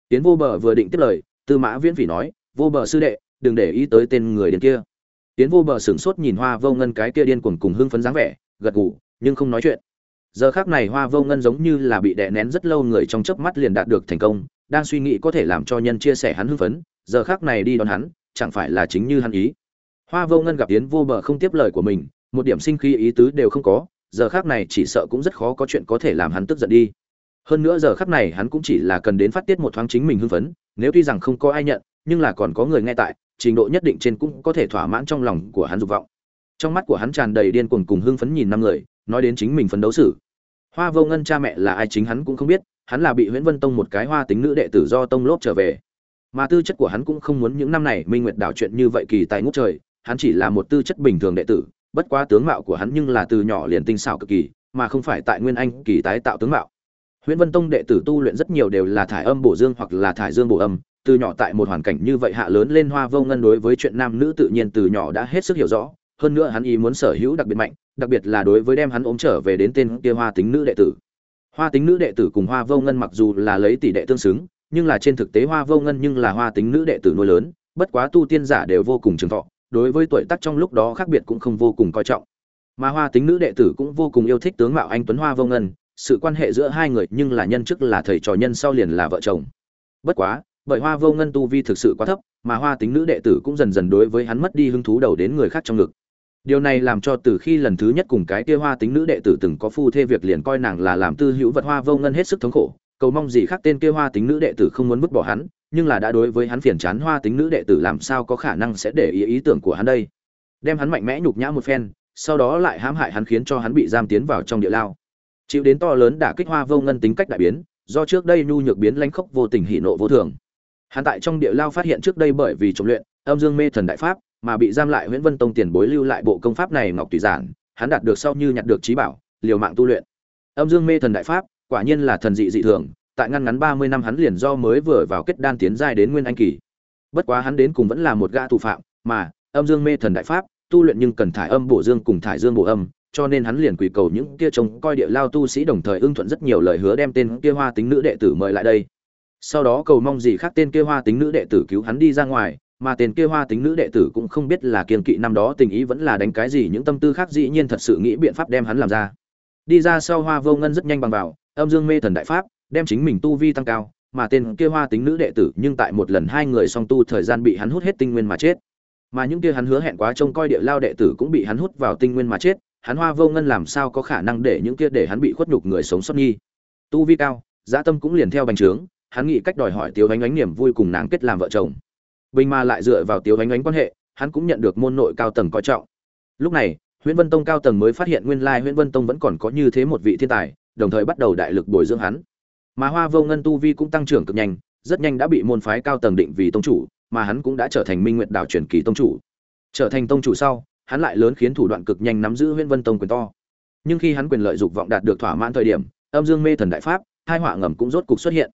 Tiến Vô Bờ vừa định tiếp lời, Tư Mã Viễn Phỉ nói, "Vô Bờ sư đệ, đừng để ý tới tên người điên kia." Tiến Vô Bờ sửng sốt nhìn Hoa Vô Ngân cái kia điên cuồng cùng hưng phấn dáng vẻ, gật gù nhưng không nói chuyện giờ khác này hoa vô ngân giống như là bị đè nén rất lâu người trong chớp mắt liền đạt được thành công đang suy nghĩ có thể làm cho nhân chia sẻ hắn hưng phấn, giờ khác này đi đón hắn, chẳng phải là chính như hắn ý. Hoa vô ngân gặp yến vô bờ không tiếp lời của mình, một điểm sinh khí ý tứ đều không có, giờ khác này chỉ sợ cũng rất khó có chuyện có thể làm hắn tức giận đi. Hơn nữa giờ khắc này hắn cũng chỉ là cần đến phát tiết một thoáng chính mình hưng phấn, nếu tuy rằng không có ai nhận, nhưng là còn có người nghe tại, trình độ nhất định trên cũng có thể thỏa mãn trong lòng của hắn dục vọng. Trong mắt của hắn tràn đầy điên cuồng cùng hưng phấn nhìn năm người, nói đến chính mình phấn đấu xử. Hoa vô ngân cha mẹ là ai chính hắn cũng không biết hắn là bị Huyễn vân tông một cái hoa tính nữ đệ tử do tông lốp trở về mà tư chất của hắn cũng không muốn những năm này minh nguyệt đảo chuyện như vậy kỳ tài ngút trời hắn chỉ là một tư chất bình thường đệ tử bất quá tướng mạo của hắn nhưng là từ nhỏ liền tinh xảo cực kỳ mà không phải tại nguyên anh kỳ tái tạo tướng mạo Huyễn vân tông đệ tử tu luyện rất nhiều đều là thải âm bổ dương hoặc là thải dương bổ âm từ nhỏ tại một hoàn cảnh như vậy hạ lớn lên hoa vô ngân đối với chuyện nam nữ tự nhiên từ nhỏ đã hết sức hiểu rõ hơn nữa hắn ý muốn sở hữu đặc biệt mạnh, đặc biệt là đối với đem hắn ôm trở về đến tên kia Hoa tính nữ đệ tử. Hoa tính nữ đệ tử cùng Hoa Vô Ngân mặc dù là lấy tỷ đệ tương xứng, nhưng là trên thực tế Hoa Vô Ngân nhưng là Hoa tính nữ đệ tử nuôi lớn, bất quá tu tiên giả đều vô cùng trường thọ, đối với tuổi tác trong lúc đó khác biệt cũng không vô cùng coi trọng. Mà Hoa tính nữ đệ tử cũng vô cùng yêu thích tướng mạo anh tuấn Hoa Vô Ngân, sự quan hệ giữa hai người nhưng là nhân chức là thầy trò nhân sau liền là vợ chồng. Bất quá, bởi Hoa Vô Ngân tu vi thực sự quá thấp, mà Hoa tính nữ đệ tử cũng dần dần đối với hắn mất đi hứng thú đầu đến người khác trong ngực điều này làm cho từ khi lần thứ nhất cùng cái kia hoa tính nữ đệ tử từng có phu thê việc liền coi nàng là làm tư hữu vật hoa vô ngân hết sức thống khổ, cầu mong gì khác tên kia hoa tính nữ đệ tử không muốn vứt bỏ hắn, nhưng là đã đối với hắn phiền chán hoa tính nữ đệ tử làm sao có khả năng sẽ để ý ý tưởng của hắn đây. Đem hắn mạnh mẽ nhục nhã một phen, sau đó lại hãm hại hắn khiến cho hắn bị giam tiến vào trong địa lao. Chịu đến to lớn đả kích hoa vô ngân tính cách đại biến, do trước đây nhu nhược biến lanh khốc vô tình hỉ nộ vô thường. Hắn tại trong địa lao phát hiện trước đây bởi vì trộm luyện, âm dương mê thần đại pháp mà bị giam lại Huyễn vân tông tiền bối lưu lại bộ công pháp này ngọc tùy giản, hắn đạt được sau như nhặt được trí bảo, liều mạng tu luyện. Âm dương mê thần đại pháp, quả nhiên là thần dị dị thường, tại ngăn ngắn ba mươi năm hắn liền do mới vừa vào kết đan tiến giai đến nguyên anh kỳ. Bất quá hắn đến cùng vẫn là một gã tù phạm, mà âm dương mê thần đại pháp, tu luyện nhưng cần thải âm bổ dương cùng thải dương bổ âm, cho nên hắn liền quỳ cầu những kia trông coi địa lao tu sĩ đồng thời ưng thuận rất nhiều lời hứa đem tên kia hoa tính nữ đệ tử mời lại đây. Sau đó cầu mong gì khác tên kia hoa tính nữ đệ tử cứu hắn đi ra ngoài mà tên kia hoa tính nữ đệ tử cũng không biết là kiên kỵ năm đó tình ý vẫn là đánh cái gì, những tâm tư khác dĩ nhiên thật sự nghĩ biện pháp đem hắn làm ra. Đi ra sau hoa vô ngân rất nhanh bằng vào, âm dương mê thần đại pháp, đem chính mình tu vi tăng cao, mà tên kia hoa tính nữ đệ tử nhưng tại một lần hai người song tu thời gian bị hắn hút hết tinh nguyên mà chết. Mà những kia hắn hứa hẹn quá trông coi địa lao đệ tử cũng bị hắn hút vào tinh nguyên mà chết, hắn hoa vô ngân làm sao có khả năng để những kia để hắn bị khuất nhục người sống sót nghi? Tu vi cao dã tâm cũng liền theo bành trướng, hắn nghĩ cách đòi hỏi tiêu ánh ánh niềm vui cùng nàng kết làm vợ chồng bình mà lại dựa vào tiêu ánh ánh quan hệ hắn cũng nhận được môn nội cao tầng coi trọng lúc này Huyễn Vân Tông cao tầng mới phát hiện nguyên lai Huyễn Vân Tông vẫn còn có như thế một vị thiên tài, đồng thời bắt đầu đại lực bồi dưỡng hắn. Mà Hoa Vô Ngân tu vi cũng tăng trưởng cực nhanh, rất nhanh đã bị môn phái cao tầng định vì tông chủ, mà hắn cũng đã trở thành Minh Nguyệt Đạo truyền kỳ tông chủ. Trở thành tông chủ sau, hắn lại lớn khiến thủ đoạn cực nhanh nắm giữ Huyễn Vân Tông quyền to. Nhưng khi hắn quyền lợi dục vọng đạt được thỏa mãn thời điểm, âm dương mê thần đại pháp, hai họa ngầm cũng rốt cục xuất hiện.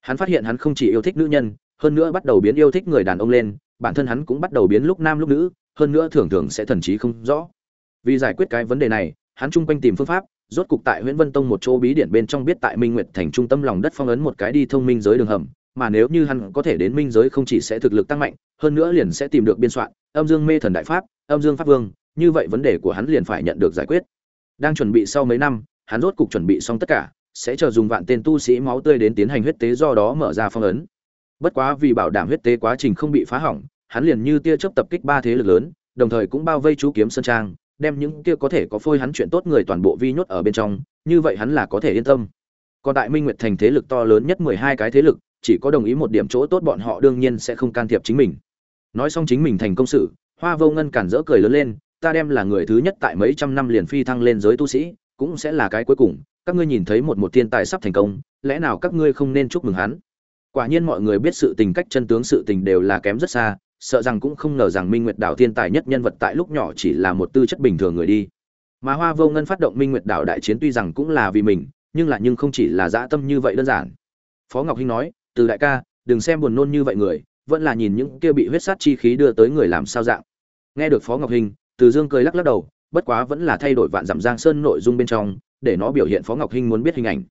Hắn phát hiện hắn không chỉ yêu thích nữ nhân, hơn nữa bắt đầu biến yêu thích người đàn ông lên, bản thân hắn cũng bắt đầu biến lúc nam lúc nữ, hơn nữa thường thường sẽ thần trí không rõ. Vì giải quyết cái vấn đề này, hắn chung quanh tìm phương pháp, rốt cục tại Huyễn Vân Tông một chỗ bí điển bên trong biết tại Minh Nguyệt thành trung tâm lòng đất phong ấn một cái đi thông minh giới đường hầm, mà nếu như hắn có thể đến minh giới không chỉ sẽ thực lực tăng mạnh, hơn nữa liền sẽ tìm được biên soạn, Âm Dương Mê Thần Đại Pháp, Âm Dương Pháp Vương, như vậy vấn đề của hắn liền phải nhận được giải quyết. Đang chuẩn bị sau mấy năm, hắn rốt cục chuẩn bị xong tất cả, sẽ chờ dùng vạn tên tu sĩ máu tươi đến tiến hành huyết tế do đó mở ra phong ấn. Bất quá vì bảo đảm huyết tế quá trình không bị phá hỏng, hắn liền như tia chớp tập kích ba thế lực lớn, đồng thời cũng bao vây chú kiếm sơn trang, đem những kia có thể có phôi hắn chuyện tốt người toàn bộ vi nhốt ở bên trong, như vậy hắn là có thể yên tâm. Còn tại Minh Nguyệt thành thế lực to lớn nhất mười hai cái thế lực, chỉ có đồng ý một điểm chỗ tốt bọn họ đương nhiên sẽ không can thiệp chính mình. Nói xong chính mình thành công sự, Hoa Vô Ngân cản rỡ cười lớn lên, ta đem là người thứ nhất tại mấy trăm năm liền phi thăng lên giới tu sĩ, cũng sẽ là cái cuối cùng, các ngươi nhìn thấy một một thiên tài sắp thành công, lẽ nào các ngươi không nên chúc mừng hắn? Quả nhiên mọi người biết sự tình cách chân tướng sự tình đều là kém rất xa, sợ rằng cũng không ngờ rằng Minh Nguyệt Đảo thiên tài nhất nhân vật tại lúc nhỏ chỉ là một tư chất bình thường người đi. Mà Hoa Vô Ngân phát động Minh Nguyệt Đảo đại chiến tuy rằng cũng là vì mình, nhưng là nhưng không chỉ là dã tâm như vậy đơn giản. Phó Ngọc Hinh nói, "Từ đại ca, đừng xem buồn nôn như vậy người, vẫn là nhìn những kia bị huyết sát chi khí đưa tới người làm sao dạng." Nghe được Phó Ngọc Hinh, Từ Dương cười lắc lắc đầu, bất quá vẫn là thay đổi vạn dặm giang sơn nội dung bên trong, để nó biểu hiện Phó Ngọc Hinh muốn biết hình ảnh.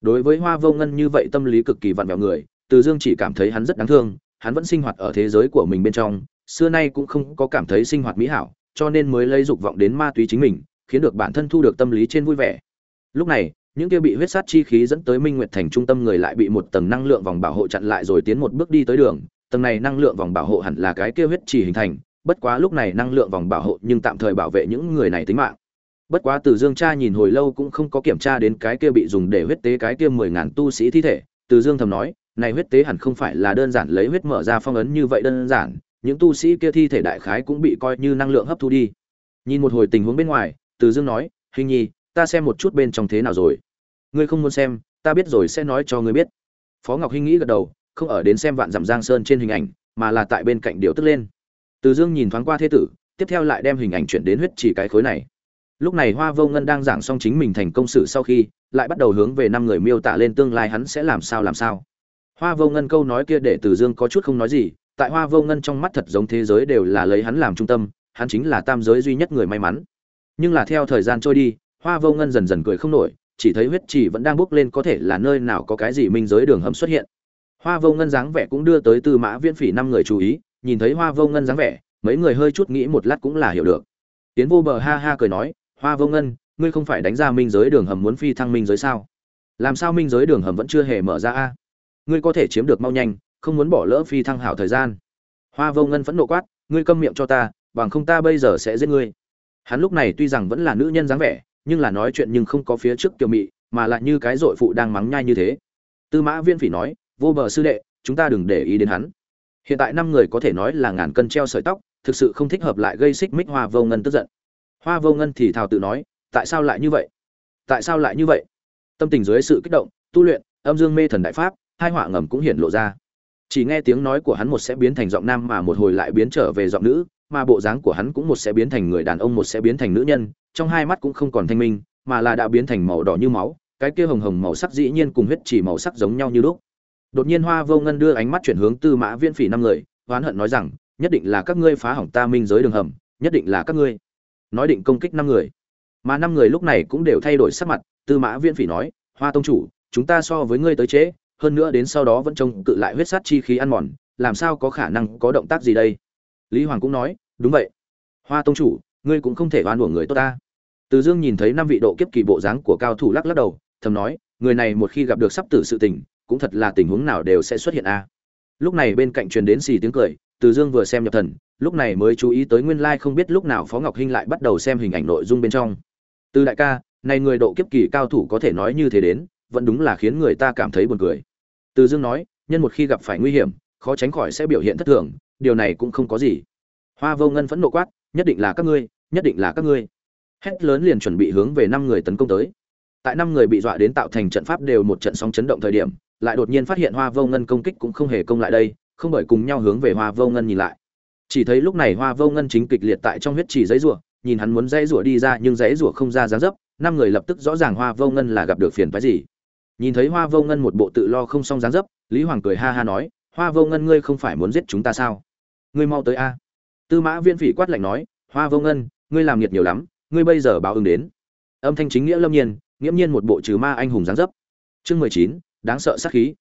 Đối với Hoa Vô Ngân như vậy tâm lý cực kỳ vặn vẹo người, từ Dương chỉ cảm thấy hắn rất đáng thương, hắn vẫn sinh hoạt ở thế giới của mình bên trong xưa nay cũng không có cảm thấy sinh hoạt mỹ hảo cho nên mới lấy dục vọng đến ma túy chính mình khiến được bản thân thu được tâm lý trên vui vẻ. Lúc này những kia bị huyết sát chi khí dẫn tới minh nguyệt thành trung tâm người lại bị một tầng năng lượng vòng bảo hộ chặn lại rồi tiến một bước đi tới đường. Tầng này năng lượng vòng bảo hộ hẳn là cái kia huyết chỉ hình thành bất quá lúc này năng lượng vòng bảo hộ nhưng tạm thời bảo vệ những người này tính mạng. Bất quá từ dương cha nhìn hồi lâu cũng không có kiểm tra đến cái kia bị dùng để huyết tế cái kia mười ngàn tu sĩ thi thể từ dương thầm nói này huyết tế hẳn không phải là đơn giản lấy huyết mở ra phong ấn như vậy đơn giản, những tu sĩ kia thi thể đại khái cũng bị coi như năng lượng hấp thu đi. Nhìn một hồi tình huống bên ngoài, Từ Dương nói, "Hình nhi, ta xem một chút bên trong thế nào rồi." "Ngươi không muốn xem, ta biết rồi sẽ nói cho ngươi biết." Phó Ngọc Hinh nghĩ gật đầu, không ở đến xem vạn dặm giang sơn trên hình ảnh, mà là tại bên cạnh điều tức lên. Từ Dương nhìn thoáng qua thế tử, tiếp theo lại đem hình ảnh chuyển đến huyết chỉ cái khối này. Lúc này Hoa Vô Ngân đang giảng xong chính mình thành công sự sau khi, lại bắt đầu hướng về năm người miêu tả lên tương lai hắn sẽ làm sao làm sao hoa vô ngân câu nói kia để từ dương có chút không nói gì, tại hoa vô ngân trong mắt thật giống thế giới đều là lấy hắn làm trung tâm, hắn chính là tam giới duy nhất người may mắn. Nhưng là theo thời gian trôi đi, hoa vô ngân dần dần cười không nổi, chỉ thấy huyết chỉ vẫn đang bước lên có thể là nơi nào có cái gì minh giới đường hầm xuất hiện. Hoa vô ngân dáng vẻ cũng đưa tới tư mã viễn phỉ năm người chú ý, nhìn thấy hoa vô ngân dáng vẻ, mấy người hơi chút nghĩ một lát cũng là hiểu được. Tiến vô bờ ha ha cười nói, hoa vô ngân, ngươi không phải đánh ra minh giới đường hầm muốn phi thăng minh giới sao? Làm sao minh giới đường hầm vẫn chưa hề mở ra a? Ngươi có thể chiếm được mau nhanh, không muốn bỏ lỡ phi thăng hảo thời gian. Hoa vô ngân phẫn nộ quát, ngươi câm miệng cho ta, bằng không ta bây giờ sẽ giết ngươi. Hắn lúc này tuy rằng vẫn là nữ nhân dáng vẻ, nhưng là nói chuyện nhưng không có phía trước kiều mị, mà lại như cái dội phụ đang mắng nhai như thế. Tư mã viễn phỉ nói, vô bờ sư đệ, chúng ta đừng để ý đến hắn. Hiện tại năm người có thể nói là ngàn cân treo sợi tóc, thực sự không thích hợp lại gây xích mích. Hoa vô ngân tức giận. Hoa vô ngân thì thào tự nói, tại sao lại như vậy? Tại sao lại như vậy? Tâm tình dưới sự kích động, tu luyện, âm dương mê thần đại pháp hai họa ngầm cũng hiện lộ ra. Chỉ nghe tiếng nói của hắn một sẽ biến thành giọng nam mà một hồi lại biến trở về giọng nữ, mà bộ dáng của hắn cũng một sẽ biến thành người đàn ông, một sẽ biến thành nữ nhân, trong hai mắt cũng không còn thanh minh, mà là đã biến thành màu đỏ như máu, cái kia hồng hồng màu sắc dĩ nhiên cùng huyết chỉ màu sắc giống nhau như lúc. Đột nhiên hoa vô ngân đưa ánh mắt chuyển hướng tư mã viễn phỉ năm người, oán hận nói rằng, nhất định là các ngươi phá hỏng ta minh giới đường hầm, nhất định là các ngươi. Nói định công kích năm người. Mà năm người lúc này cũng đều thay đổi sắc mặt, tư mã viễn phỉ nói, hoa tông chủ, chúng ta so với ngươi tới chế hơn nữa đến sau đó vẫn trông cự lại huyết sát chi khí ăn mòn, làm sao có khả năng có động tác gì đây? Lý hoàng cũng nói, đúng vậy. Hoa tông chủ, ngươi cũng không thể oan uổng người tốt ta. Từ dương nhìn thấy năm vị độ kiếp kỳ bộ dáng của cao thủ lắc lắc đầu, thầm nói, người này một khi gặp được sắp tử sự tình, cũng thật là tình huống nào đều sẽ xuất hiện a. Lúc này bên cạnh truyền đến xì tiếng cười, từ dương vừa xem nhập thần, lúc này mới chú ý tới nguyên lai không biết lúc nào phó ngọc hinh lại bắt đầu xem hình ảnh nội dung bên trong. Từ đại ca, này người độ kiếp kỳ cao thủ có thể nói như thế đến vẫn đúng là khiến người ta cảm thấy buồn cười. Từ dương nói, nhân một khi gặp phải nguy hiểm, khó tránh khỏi sẽ biểu hiện thất thường, điều này cũng không có gì. Hoa vô ngân phẫn nộ quát, nhất định là các ngươi, nhất định là các ngươi. Hét lớn liền chuẩn bị hướng về năm người tấn công tới. Tại năm người bị dọa đến tạo thành trận pháp đều một trận sóng chấn động thời điểm, lại đột nhiên phát hiện hoa vô ngân công kích cũng không hề công lại đây, không bởi cùng nhau hướng về hoa vô ngân nhìn lại. Chỉ thấy lúc này hoa vô ngân chính kịch liệt tại trong huyết trì giấy rủa nhìn hắn muốn giấy rủa đi ra nhưng giấy rủa không ra dáng dấp, năm người lập tức rõ ràng hoa vô ngân là gặp được phiền phái gì nhìn thấy hoa vô ngân một bộ tự lo không xong dáng dấp, lý hoàng cười ha ha nói, hoa vô ngân ngươi không phải muốn giết chúng ta sao? Ngươi mau tới a. Tư mã viên phỉ quát lạnh nói, hoa vô ngân, ngươi làm nhiệt nhiều lắm, ngươi bây giờ báo ứng đến. Âm thanh chính nghĩa lâm nhiên, nghiễm nhiên một bộ trừ ma anh hùng dáng dấp. Chương mười chín, đáng sợ sát khí.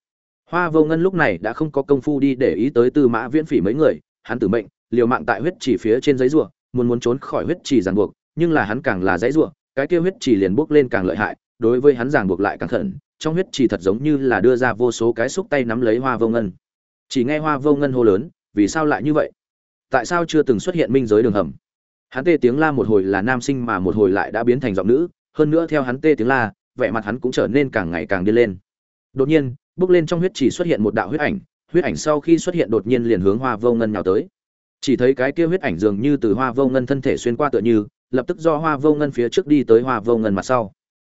Hoa vô ngân lúc này đã không có công phu đi để ý tới tư mã viễn phỉ mấy người, hắn tử mệnh, liều mạng tại huyết chỉ phía trên giấy rùa, muốn muốn trốn khỏi huyết chỉ ràng buộc, nhưng là hắn càng là giấy rùa, cái kia huyết chỉ liền bốc lên càng lợi hại, đối với hắn ràng buộc lại càng khẩn trong huyết chỉ thật giống như là đưa ra vô số cái xúc tay nắm lấy hoa vô ngân. Chỉ nghe hoa vô ngân hô lớn, vì sao lại như vậy? Tại sao chưa từng xuất hiện minh giới đường hầm? Hắn tê tiếng la một hồi là nam sinh mà một hồi lại đã biến thành giọng nữ, hơn nữa theo hắn tê tiếng la, vẻ mặt hắn cũng trở nên càng ngày càng điên lên. Đột nhiên, bước lên trong huyết chỉ xuất hiện một đạo huyết ảnh huyết ảnh sau khi xuất hiện đột nhiên liền hướng hoa vô ngân nhào tới. Chỉ thấy cái kia huyết ảnh dường như từ hoa vô ngân thân thể xuyên qua tựa như, lập tức do hoa vô ngân phía trước đi tới hoa vô ngân mặt sau.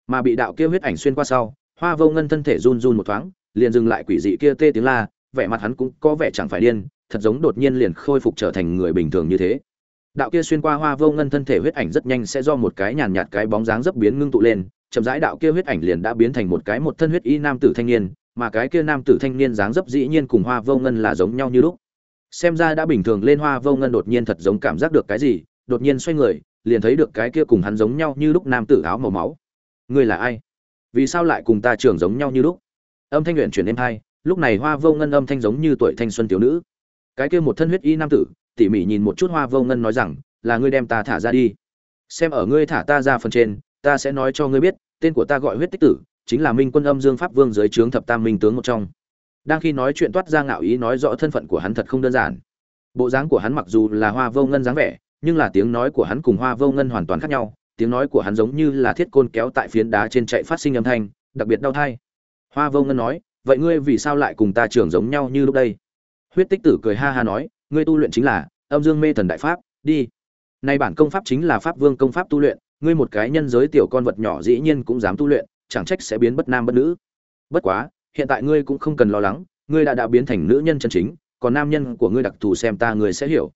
Mà bị đạo kia huyết ảnh xuyên qua sau hoa vô ngân thân thể run run một thoáng, liền dừng lại quỷ dị kia tê tiếng la, vẻ mặt hắn cũng có vẻ chẳng phải điên, thật giống đột nhiên liền khôi phục trở thành người bình thường như thế. Đạo kia xuyên qua hoa vô ngân thân thể huyết ảnh rất nhanh sẽ do một cái nhàn nhạt cái bóng dáng dấp biến ngưng tụ lên, chậm rãi đạo kia huyết ảnh liền đã biến thành một cái một thân huyết y nam tử thanh niên, mà cái kia nam tử thanh niên dáng dấp dĩ nhiên cùng hoa vô ngân là giống nhau như lúc. Xem ra đã bình thường lên hoa vô ngân đột nhiên thật giống cảm giác được cái gì, đột nhiên xoay người, liền thấy được cái kia cùng hắn giống nhau như lúc nam tử áo màu máu. Ngươi là ai? Vì sao lại cùng ta trưởng giống nhau như lúc? Âm thanh luyện chuyển êm hai, lúc này hoa vô ngân âm thanh giống như tuổi thanh xuân tiểu nữ. Cái kia một thân huyết y nam tử, tỉ mỉ nhìn một chút hoa vô ngân nói rằng, là ngươi đem ta thả ra đi. Xem ở ngươi thả ta ra phần trên, ta sẽ nói cho ngươi biết, tên của ta gọi huyết tích tử, chính là minh quân âm dương pháp vương dưới trướng thập tam minh tướng một trong. Đang khi nói chuyện toát ra ngạo ý nói rõ thân phận của hắn thật không đơn giản. Bộ dáng của hắn mặc dù là hoa vô ngân dáng vẻ, nhưng là tiếng nói của hắn cùng hoa vô ngân hoàn toàn khác nhau tiếng nói của hắn giống như là thiết côn kéo tại phiến đá trên chạy phát sinh âm thanh, đặc biệt đau thai. Hoa vô ngân nói, vậy ngươi vì sao lại cùng ta trưởng giống nhau như lúc đây? Huyết tích tử cười ha ha nói, ngươi tu luyện chính là âm dương mê thần đại pháp, đi. Nay bản công pháp chính là pháp vương công pháp tu luyện, ngươi một cái nhân giới tiểu con vật nhỏ dĩ nhiên cũng dám tu luyện, chẳng trách sẽ biến bất nam bất nữ. Bất quá, hiện tại ngươi cũng không cần lo lắng, ngươi đã đã biến thành nữ nhân chân chính, còn nam nhân của ngươi đặc thù xem ta ngươi sẽ hiểu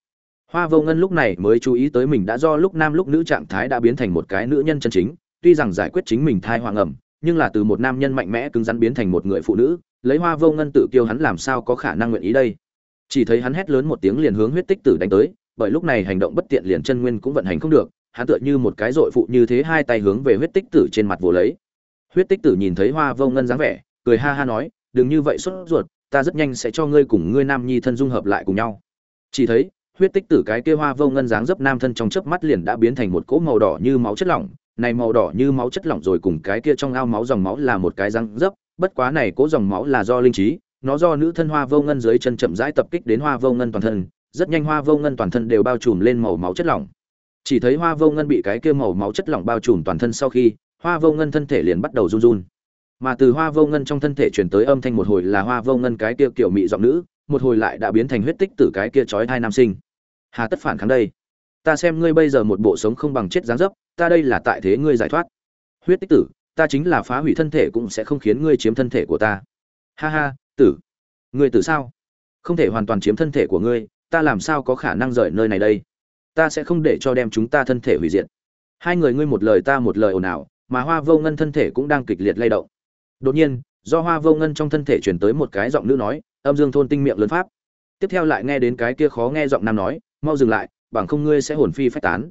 hoa vô ngân lúc này mới chú ý tới mình đã do lúc nam lúc nữ trạng thái đã biến thành một cái nữ nhân chân chính, tuy rằng giải quyết chính mình thai hoàng ẩm, nhưng là từ một nam nhân mạnh mẽ cứng rắn biến thành một người phụ nữ, lấy hoa vô ngân tự kiêu hắn làm sao có khả năng nguyện ý đây? Chỉ thấy hắn hét lớn một tiếng liền hướng huyết tích tử đánh tới, bởi lúc này hành động bất tiện liền chân nguyên cũng vận hành không được, hắn tựa như một cái dội phụ như thế hai tay hướng về huyết tích tử trên mặt vồ lấy. Huyết tích tử nhìn thấy hoa vô ngân dáng vẻ, cười ha ha nói, đừng như vậy sốt ruột, ta rất nhanh sẽ cho ngươi cùng ngươi nam nhi thân dung hợp lại cùng nhau. Chỉ thấy huyết tích tử cái kia hoa vô ngân dáng dấp nam thân trong chớp mắt liền đã biến thành một cỗ màu đỏ như máu chất lỏng. Này màu đỏ như máu chất lỏng rồi cùng cái kia trong ao máu dòng máu là một cái răng dấp, bất quá này cỗ dòng máu là do linh trí, nó do nữ thân hoa vô ngân dưới chân chậm rãi tập kích đến hoa vô ngân toàn thân, rất nhanh hoa vô ngân toàn thân đều bao trùm lên màu máu chất lỏng. Chỉ thấy hoa vô ngân bị cái kia màu máu chất lỏng bao trùm toàn thân sau khi, hoa vô ngân thân thể liền bắt đầu run run. Mà từ hoa vô ngân trong thân thể chuyển tới âm thanh một hồi là hoa vô ngân cái kia kiểu mị giọng nữ, một hồi lại đã biến thành huyết tích từ cái kia trói thai nam sinh hà tất phản kháng đây. Ta xem ngươi bây giờ một bộ sống không bằng chết dáng dấp, ta đây là tại thế ngươi giải thoát. Huyết tích tử, ta chính là phá hủy thân thể cũng sẽ không khiến ngươi chiếm thân thể của ta. Ha ha, tử. Ngươi tử sao? Không thể hoàn toàn chiếm thân thể của ngươi, ta làm sao có khả năng rời nơi này đây? Ta sẽ không để cho đem chúng ta thân thể hủy diệt. Hai người ngươi một lời ta một lời ồn ào, mà hoa vô ngân thân thể cũng đang kịch liệt lay động. Đột nhiên, do hoa vô ngân trong thân thể chuyển tới một cái giọng nữ nói, âm dương thôn tinh miệng lớn pháp. Tiếp theo lại nghe đến cái kia khó nghe giọng nam nói mau dừng lại, bằng không ngươi sẽ hồn phi phách tán.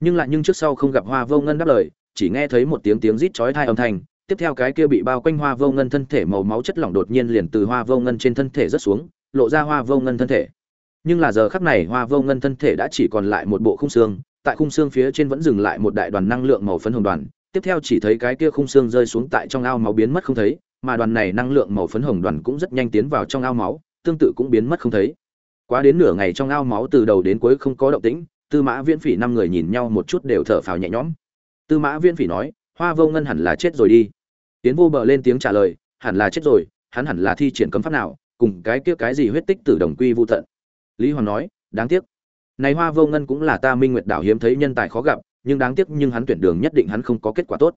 Nhưng lại nhưng trước sau không gặp hoa vô ngân đáp lời, chỉ nghe thấy một tiếng tiếng rít chói tai âm thanh, tiếp theo cái kia bị bao quanh hoa vô ngân thân thể màu máu chất lỏng đột nhiên liền từ hoa vô ngân trên thân thể rớt xuống, lộ ra hoa vô ngân thân thể. Nhưng là giờ khắc này hoa vô ngân thân thể đã chỉ còn lại một bộ khung xương, tại khung xương phía trên vẫn dừng lại một đại đoàn năng lượng màu phấn hồng đoàn, tiếp theo chỉ thấy cái kia khung xương rơi xuống tại trong ao máu biến mất không thấy, mà đoàn này năng lượng màu phấn hồng đoàn cũng rất nhanh tiến vào trong ao máu, tương tự cũng biến mất không thấy quá đến nửa ngày trong ao máu từ đầu đến cuối không có động tĩnh, tư mã viễn phỉ năm người nhìn nhau một chút đều thở phào nhẹ nhõm. Tư mã viễn phỉ nói, hoa vô ngân hẳn là chết rồi đi. Tiến vô bờ lên tiếng trả lời, hẳn là chết rồi, hắn hẳn là thi triển cấm pháp nào, cùng cái kia cái gì huyết tích tử đồng quy vô tận. Lý hoàng nói, đáng tiếc. Này hoa vô ngân cũng là ta minh nguyệt đảo hiếm thấy nhân tài khó gặp, nhưng đáng tiếc nhưng hắn tuyển đường nhất định hắn không có kết quả tốt.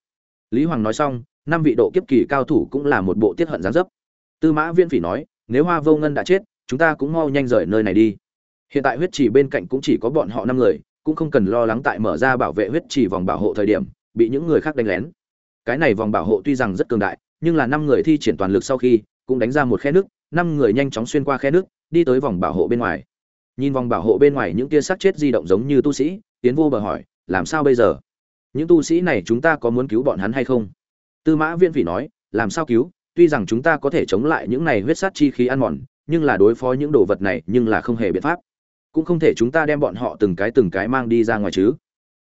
Lý hoàng nói xong, năm vị độ kiếp kỳ cao thủ cũng là một bộ tiết hận gián dấp. Tư mã viễn phỉ nói, nếu hoa vô ngân đã chết chúng ta cũng mau nhanh rời nơi này đi. Hiện tại huyết trì bên cạnh cũng chỉ có bọn họ năm người, cũng không cần lo lắng tại mở ra bảo vệ huyết trì vòng bảo hộ thời điểm, bị những người khác đánh lén. Cái này vòng bảo hộ tuy rằng rất cường đại, nhưng là năm người thi triển toàn lực sau khi, cũng đánh ra một khe nước, năm người nhanh chóng xuyên qua khe nước, đi tới vòng bảo hộ bên ngoài. Nhìn vòng bảo hộ bên ngoài những tia xác chết di động giống như tu sĩ, tiến vô bờ hỏi, làm sao bây giờ? Những tu sĩ này chúng ta có muốn cứu bọn hắn hay không? Tư mã viễn phỉ nói, làm sao cứu? Tuy rằng chúng ta có thể chống lại những này huyết sát chi khí ăn mòn nhưng là đối phó những đồ vật này nhưng là không hề biện pháp. Cũng không thể chúng ta đem bọn họ từng cái từng cái mang đi ra ngoài chứ.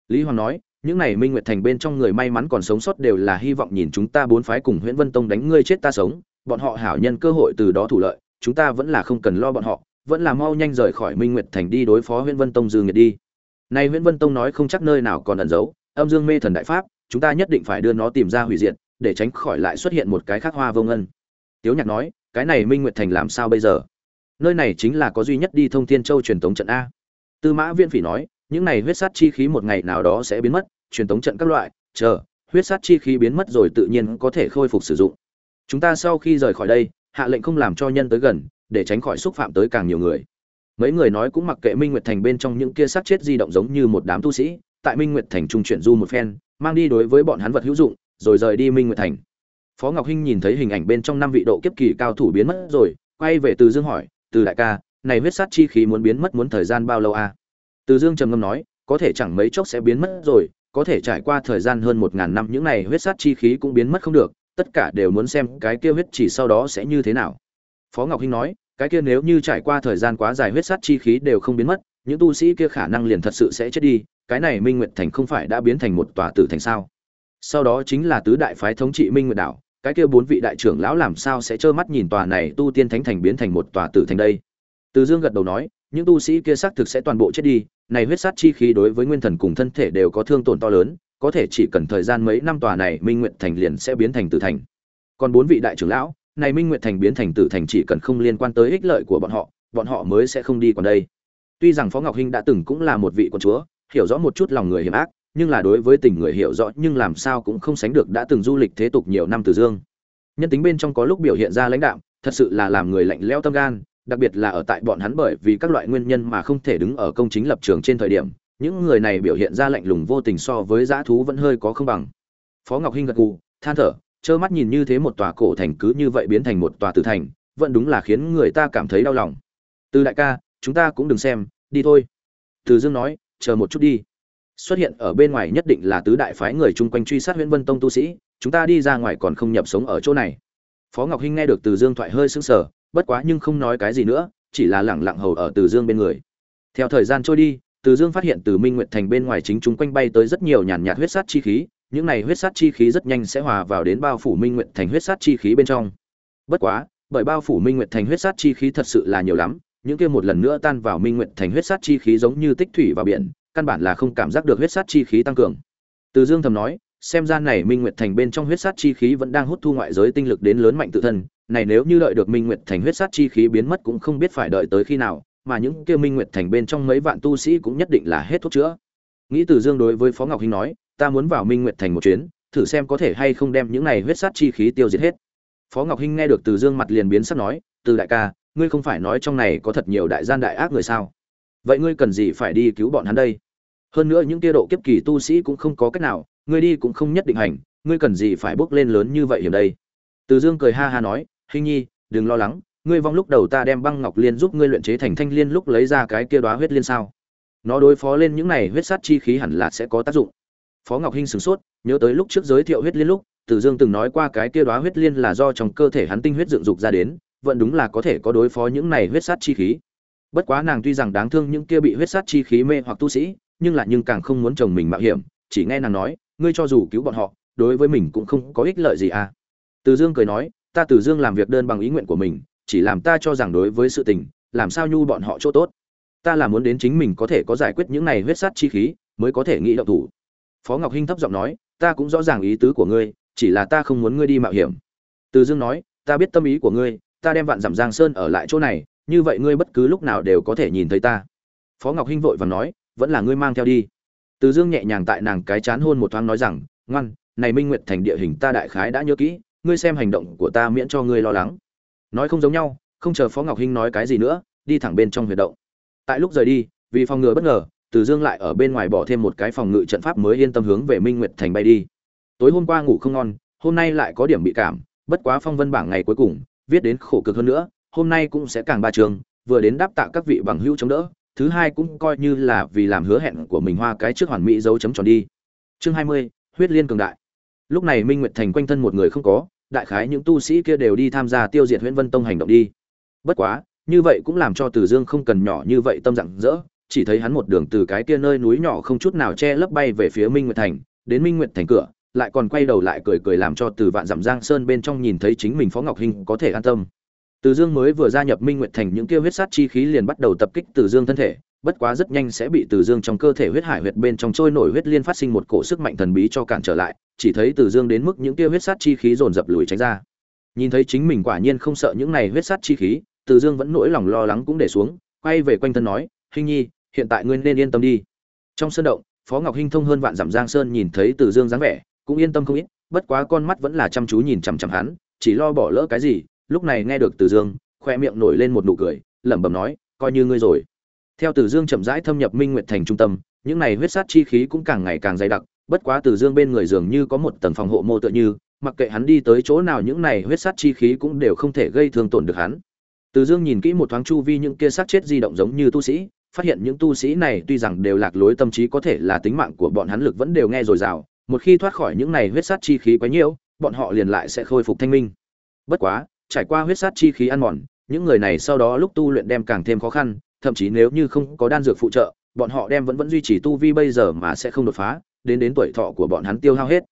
Lý hoàng nói, những này minh nguyệt thành bên trong người may mắn còn sống sót đều là hy vọng nhìn chúng ta bốn phái cùng nguyễn vân tông đánh ngươi chết ta sống. Bọn họ hảo nhân cơ hội từ đó thủ lợi, chúng ta vẫn là không cần lo bọn họ, vẫn là mau nhanh rời khỏi minh nguyệt thành đi đối phó nguyễn vân tông dư nghiệt đi. Nay nguyễn vân tông nói không chắc nơi nào còn ẩn giấu, âm dương mê thần đại pháp, chúng ta nhất định phải đưa nó tìm ra hủy diệt, để tránh khỏi lại xuất hiện một cái khác hoa vô ngân. Tiếu nhạc nói cái này minh nguyệt thành làm sao bây giờ? Nơi này chính là có duy nhất đi thông thiên châu truyền tống trận a. Tư mã viễn phỉ nói, những này huyết sát chi khí một ngày nào đó sẽ biến mất, truyền tống trận các loại, chờ, huyết sát chi khí biến mất rồi tự nhiên có thể khôi phục sử dụng. Chúng ta sau khi rời khỏi đây, hạ lệnh không làm cho nhân tới gần, để tránh khỏi xúc phạm tới càng nhiều người. Mấy người nói cũng mặc kệ minh nguyệt thành bên trong những kia sát chết di động giống như một đám tu sĩ, tại minh nguyệt thành trung chuyển du một phen, mang đi đối với bọn hắn vật hữu dụng, rồi rời đi minh nguyệt thành phó ngọc hinh nhìn thấy hình ảnh bên trong năm vị độ kiếp kỳ cao thủ biến mất rồi, quay về từ dương hỏi, từ đại ca, này huyết sát chi khí muốn biến mất muốn thời gian bao lâu à? từ dương trầm ngâm nói, có thể chẳng mấy chốc sẽ biến mất rồi, có thể trải qua thời gian hơn một ngàn năm, những này huyết sát chi khí cũng biến mất không được, tất cả đều muốn xem cái kia huyết chỉ sau đó sẽ như thế nào phó ngọc hinh nói, cái kia nếu như trải qua thời gian quá dài huyết sát chi khí đều không biến mất, những tu sĩ kia khả năng liền thật sự sẽ chết đi, cái này minh nguyệt thành không phải đã biến thành một tòa tử thành sao sau đó chính là tứ đại phái thống trị minh nguyệt đảo cái kia bốn vị đại trưởng lão làm sao sẽ trơ mắt nhìn tòa này tu tiên thánh thành biến thành một tòa tử thành đây? Từ dương gật đầu nói, những tu sĩ kia xác thực sẽ toàn bộ chết đi, này huyết sát chi khí đối với nguyên thần cùng thân thể đều có thương tổn to lớn, có thể chỉ cần thời gian mấy năm tòa này minh nguyệt thành liền sẽ biến thành tử thành. Còn bốn vị đại trưởng lão, này minh nguyệt thành biến thành tử thành chỉ cần không liên quan tới ích lợi của bọn họ bọn họ mới sẽ không đi còn đây. Tuy rằng phó ngọc hinh đã từng cũng là một vị quân chúa, hiểu rõ một chút lòng người hiểm ác nhưng là đối với tình người hiểu rõ nhưng làm sao cũng không sánh được đã từng du lịch thế tục nhiều năm từ dương. Nhân tính bên trong có lúc biểu hiện ra lãnh đạm, thật sự là làm người lạnh leo tâm gan, đặc biệt là ở tại bọn hắn bởi vì các loại nguyên nhân mà không thể đứng ở công chính lập trường trên thời điểm, những người này biểu hiện ra lạnh lùng vô tình so với dã thú vẫn hơi có không bằng. Phó ngọc hinh gật gù, than thở, trơ mắt nhìn như thế một tòa cổ thành cứ như vậy biến thành một tòa tử thành, vẫn đúng là khiến người ta cảm thấy đau lòng. Từ đại ca, chúng ta cũng đừng xem, đi thôi. Từ dương nói, chờ một chút đi xuất hiện ở bên ngoài nhất định là tứ đại phái người chung quanh truy sát Huyễn Vân Tông tu sĩ, chúng ta đi ra ngoài còn không nhập sống ở chỗ này. Phó Ngọc Hinh nghe được Từ Dương thoại hơi sững sờ, bất quá nhưng không nói cái gì nữa, chỉ là lẳng lặng hầu ở Từ Dương bên người. Theo thời gian trôi đi, Từ Dương phát hiện từ Minh Nguyệt Thành bên ngoài chính chúng quanh bay tới rất nhiều nhàn nhạt huyết sát chi khí, những này huyết sát chi khí rất nhanh sẽ hòa vào đến bao phủ Minh Nguyệt Thành huyết sát chi khí bên trong. Bất quá, bởi bao phủ Minh Nguyệt Thành huyết sát chi khí thật sự là nhiều lắm, những kia một lần nữa tan vào Minh Nguyệt Thành huyết sát chi khí giống như tích thủy vào biển, căn bản là không cảm giác được huyết sát chi khí tăng cường từ dương thầm nói xem ra này Minh Nguyệt Thành bên trong huyết sát chi khí vẫn đang hút thu ngoại giới tinh lực đến lớn mạnh tự thân, này nếu như đợi được Minh Nguyệt Thành huyết sát chi khí biến mất cũng không biết phải đợi tới khi nào, mà những kia Minh Nguyệt Thành bên trong mấy vạn tu sĩ cũng nhất định là hết thuốc chữa. Nghĩ Từ Dương đối với Phó Ngọc Hinh nói, ta muốn vào Minh Nguyệt Thành một chuyến, thử xem có thể hay không đem những này huyết sát chi khí tiêu diệt hết. Phó Ngọc Hinh nghe được Từ Dương mặt liền biến sắc nói, "Từ đại ca, ngươi không phải nói trong này có thật nhiều đại gian đại ác người sao? Vậy ngươi cần gì phải đi cứu bọn hắn đây? Hơn nữa những kia độ kiếp kỳ tu sĩ cũng không có cách nào, ngươi đi cũng không nhất định hành, ngươi cần gì phải bước lên lớn như vậy hiểm đây?" Từ Dương cười ha ha nói, "Hinh nhi, đừng lo lắng, ngươi vong lúc đầu ta đem băng ngọc liên giúp ngươi luyện chế thành thanh liên lúc lấy ra cái kia đóa huyết liên sao? Nó đối phó lên những này huyết sát chi khí hẳn là sẽ có tác dụng." Phó Ngọc Hinh sửng sốt, nhớ tới lúc trước giới thiệu huyết liên lúc, Từ Dương từng nói qua cái kia đóa huyết liên là do trong cơ thể hắn tinh huyết dựng dục ra đến, vẫn đúng là có thể có đối phó những này huyết sát chi khí. Bất quá nàng tuy rằng đáng thương những kia bị huyết sát chi khí mê hoặc tu sĩ, nhưng lại nhưng càng không muốn chồng mình mạo hiểm, chỉ nghe nàng nói, ngươi cho dù cứu bọn họ, đối với mình cũng không có ích lợi gì à. Từ Dương cười nói, ta Từ Dương làm việc đơn bằng ý nguyện của mình, chỉ làm ta cho rằng đối với sự tình, làm sao nhu bọn họ chỗ tốt. Ta là muốn đến chính mình có thể có giải quyết những này huyết sát chi khí, mới có thể nghĩ động thủ. Phó Ngọc Hinh thấp giọng nói, ta cũng rõ ràng ý tứ của ngươi, chỉ là ta không muốn ngươi đi mạo hiểm. Từ Dương nói, ta biết tâm ý của ngươi, ta đem vạn dặm Giang Sơn ở lại chỗ này, như vậy ngươi bất cứ lúc nào đều có thể nhìn thấy ta. Phó Ngọc Hinh vội vàng nói, vẫn là ngươi mang theo đi. Từ Dương nhẹ nhàng tại nàng cái chán hôn một thoáng nói rằng, ngoan, này Minh Nguyệt thành địa hình ta đại khái đã nhớ kỹ, ngươi xem hành động của ta miễn cho ngươi lo lắng. Nói không giống nhau, không chờ Phó Ngọc Hinh nói cái gì nữa, đi thẳng bên trong huyệt động. Tại lúc rời đi, vì phòng ngừa bất ngờ, từ dương lại ở bên ngoài bỏ thêm một cái phòng ngự trận pháp mới yên tâm hướng về minh nguyệt thành bay đi tối hôm qua ngủ không ngon hôm nay lại có điểm bị cảm bất quá phong vân bảng ngày cuối cùng viết đến khổ cực hơn nữa hôm nay cũng sẽ càng ba trường vừa đến đáp tạ các vị bằng hữu chống đỡ thứ hai cũng coi như là vì làm hứa hẹn của mình hoa cái trước hoàn mỹ dấu chấm tròn đi. Chương hai mươi huyết liên cường đại. Lúc này minh nguyệt thành quanh thân một người không có đại khái những tu sĩ kia đều đi tham gia tiêu diệt huyễn vân tông hành động đi. Bất quá như vậy cũng làm cho từ dương không cần nhỏ như vậy tâm rặng rỡ chỉ thấy hắn một đường từ cái kia nơi núi nhỏ không chút nào che lấp bay về phía Minh Nguyệt Thành, đến Minh Nguyệt Thành cửa, lại còn quay đầu lại cười cười làm cho từ vạn dặm giang sơn bên trong nhìn thấy chính mình Phó Ngọc Hinh có thể an tâm. Từ Dương mới vừa gia nhập Minh Nguyệt Thành những kia huyết sát chi khí liền bắt đầu tập kích Từ Dương thân thể, bất quá rất nhanh sẽ bị Từ Dương trong cơ thể huyết hải huyết bên trong trôi nổi huyết liên phát sinh một cổ sức mạnh thần bí cho cản trở lại, chỉ thấy Từ Dương đến mức những kia huyết sát chi khí dồn dập lùi tránh ra. Nhìn thấy chính mình quả nhiên không sợ những này huyết sát chi khí, Từ Dương vẫn nỗi lòng lo lắng cũng để xuống, quay về quanh thân nói, "Hình nhi, hiện tại ngươi nên yên tâm đi trong sân động phó ngọc hinh thông hơn vạn dặm giang sơn nhìn thấy từ dương dáng vẻ cũng yên tâm không ít bất quá con mắt vẫn là chăm chú nhìn chằm chằm hắn chỉ lo bỏ lỡ cái gì lúc này nghe được từ dương, khoe miệng nổi lên một nụ cười, lẩm bẩm nói, coi như ngươi rồi. Theo từ dương chậm rãi thâm nhập minh nguyệt thành trung tâm, những này huyết sát chi khí cũng càng ngày càng dày đặc, bất quá từ dương bên người dường như có một tầng phòng hộ mô tựa như, mặc kệ hắn đi tới chỗ nào những này huyết sát chi khí cũng đều không thể gây thương tổn được hắn. Từ dương nhìn kỹ một thoáng chu vi những kia sát chết di động giống như tu sĩ, phát hiện những tu sĩ này tuy rằng đều lạc lối tâm trí có thể là tính mạng của bọn hắn lực vẫn đều nghe rồi rào một khi thoát khỏi những này huyết sát chi khí quá nhiễu bọn họ liền lại sẽ khôi phục thanh minh. Bất quá trải qua huyết sát chi khí ăn mòn những người này sau đó lúc tu luyện đem càng thêm khó khăn thậm chí nếu như không có đan dược phụ trợ bọn họ đem vẫn vẫn duy trì tu vi bây giờ mà sẽ không đột phá đến đến tuổi thọ của bọn hắn tiêu hao hết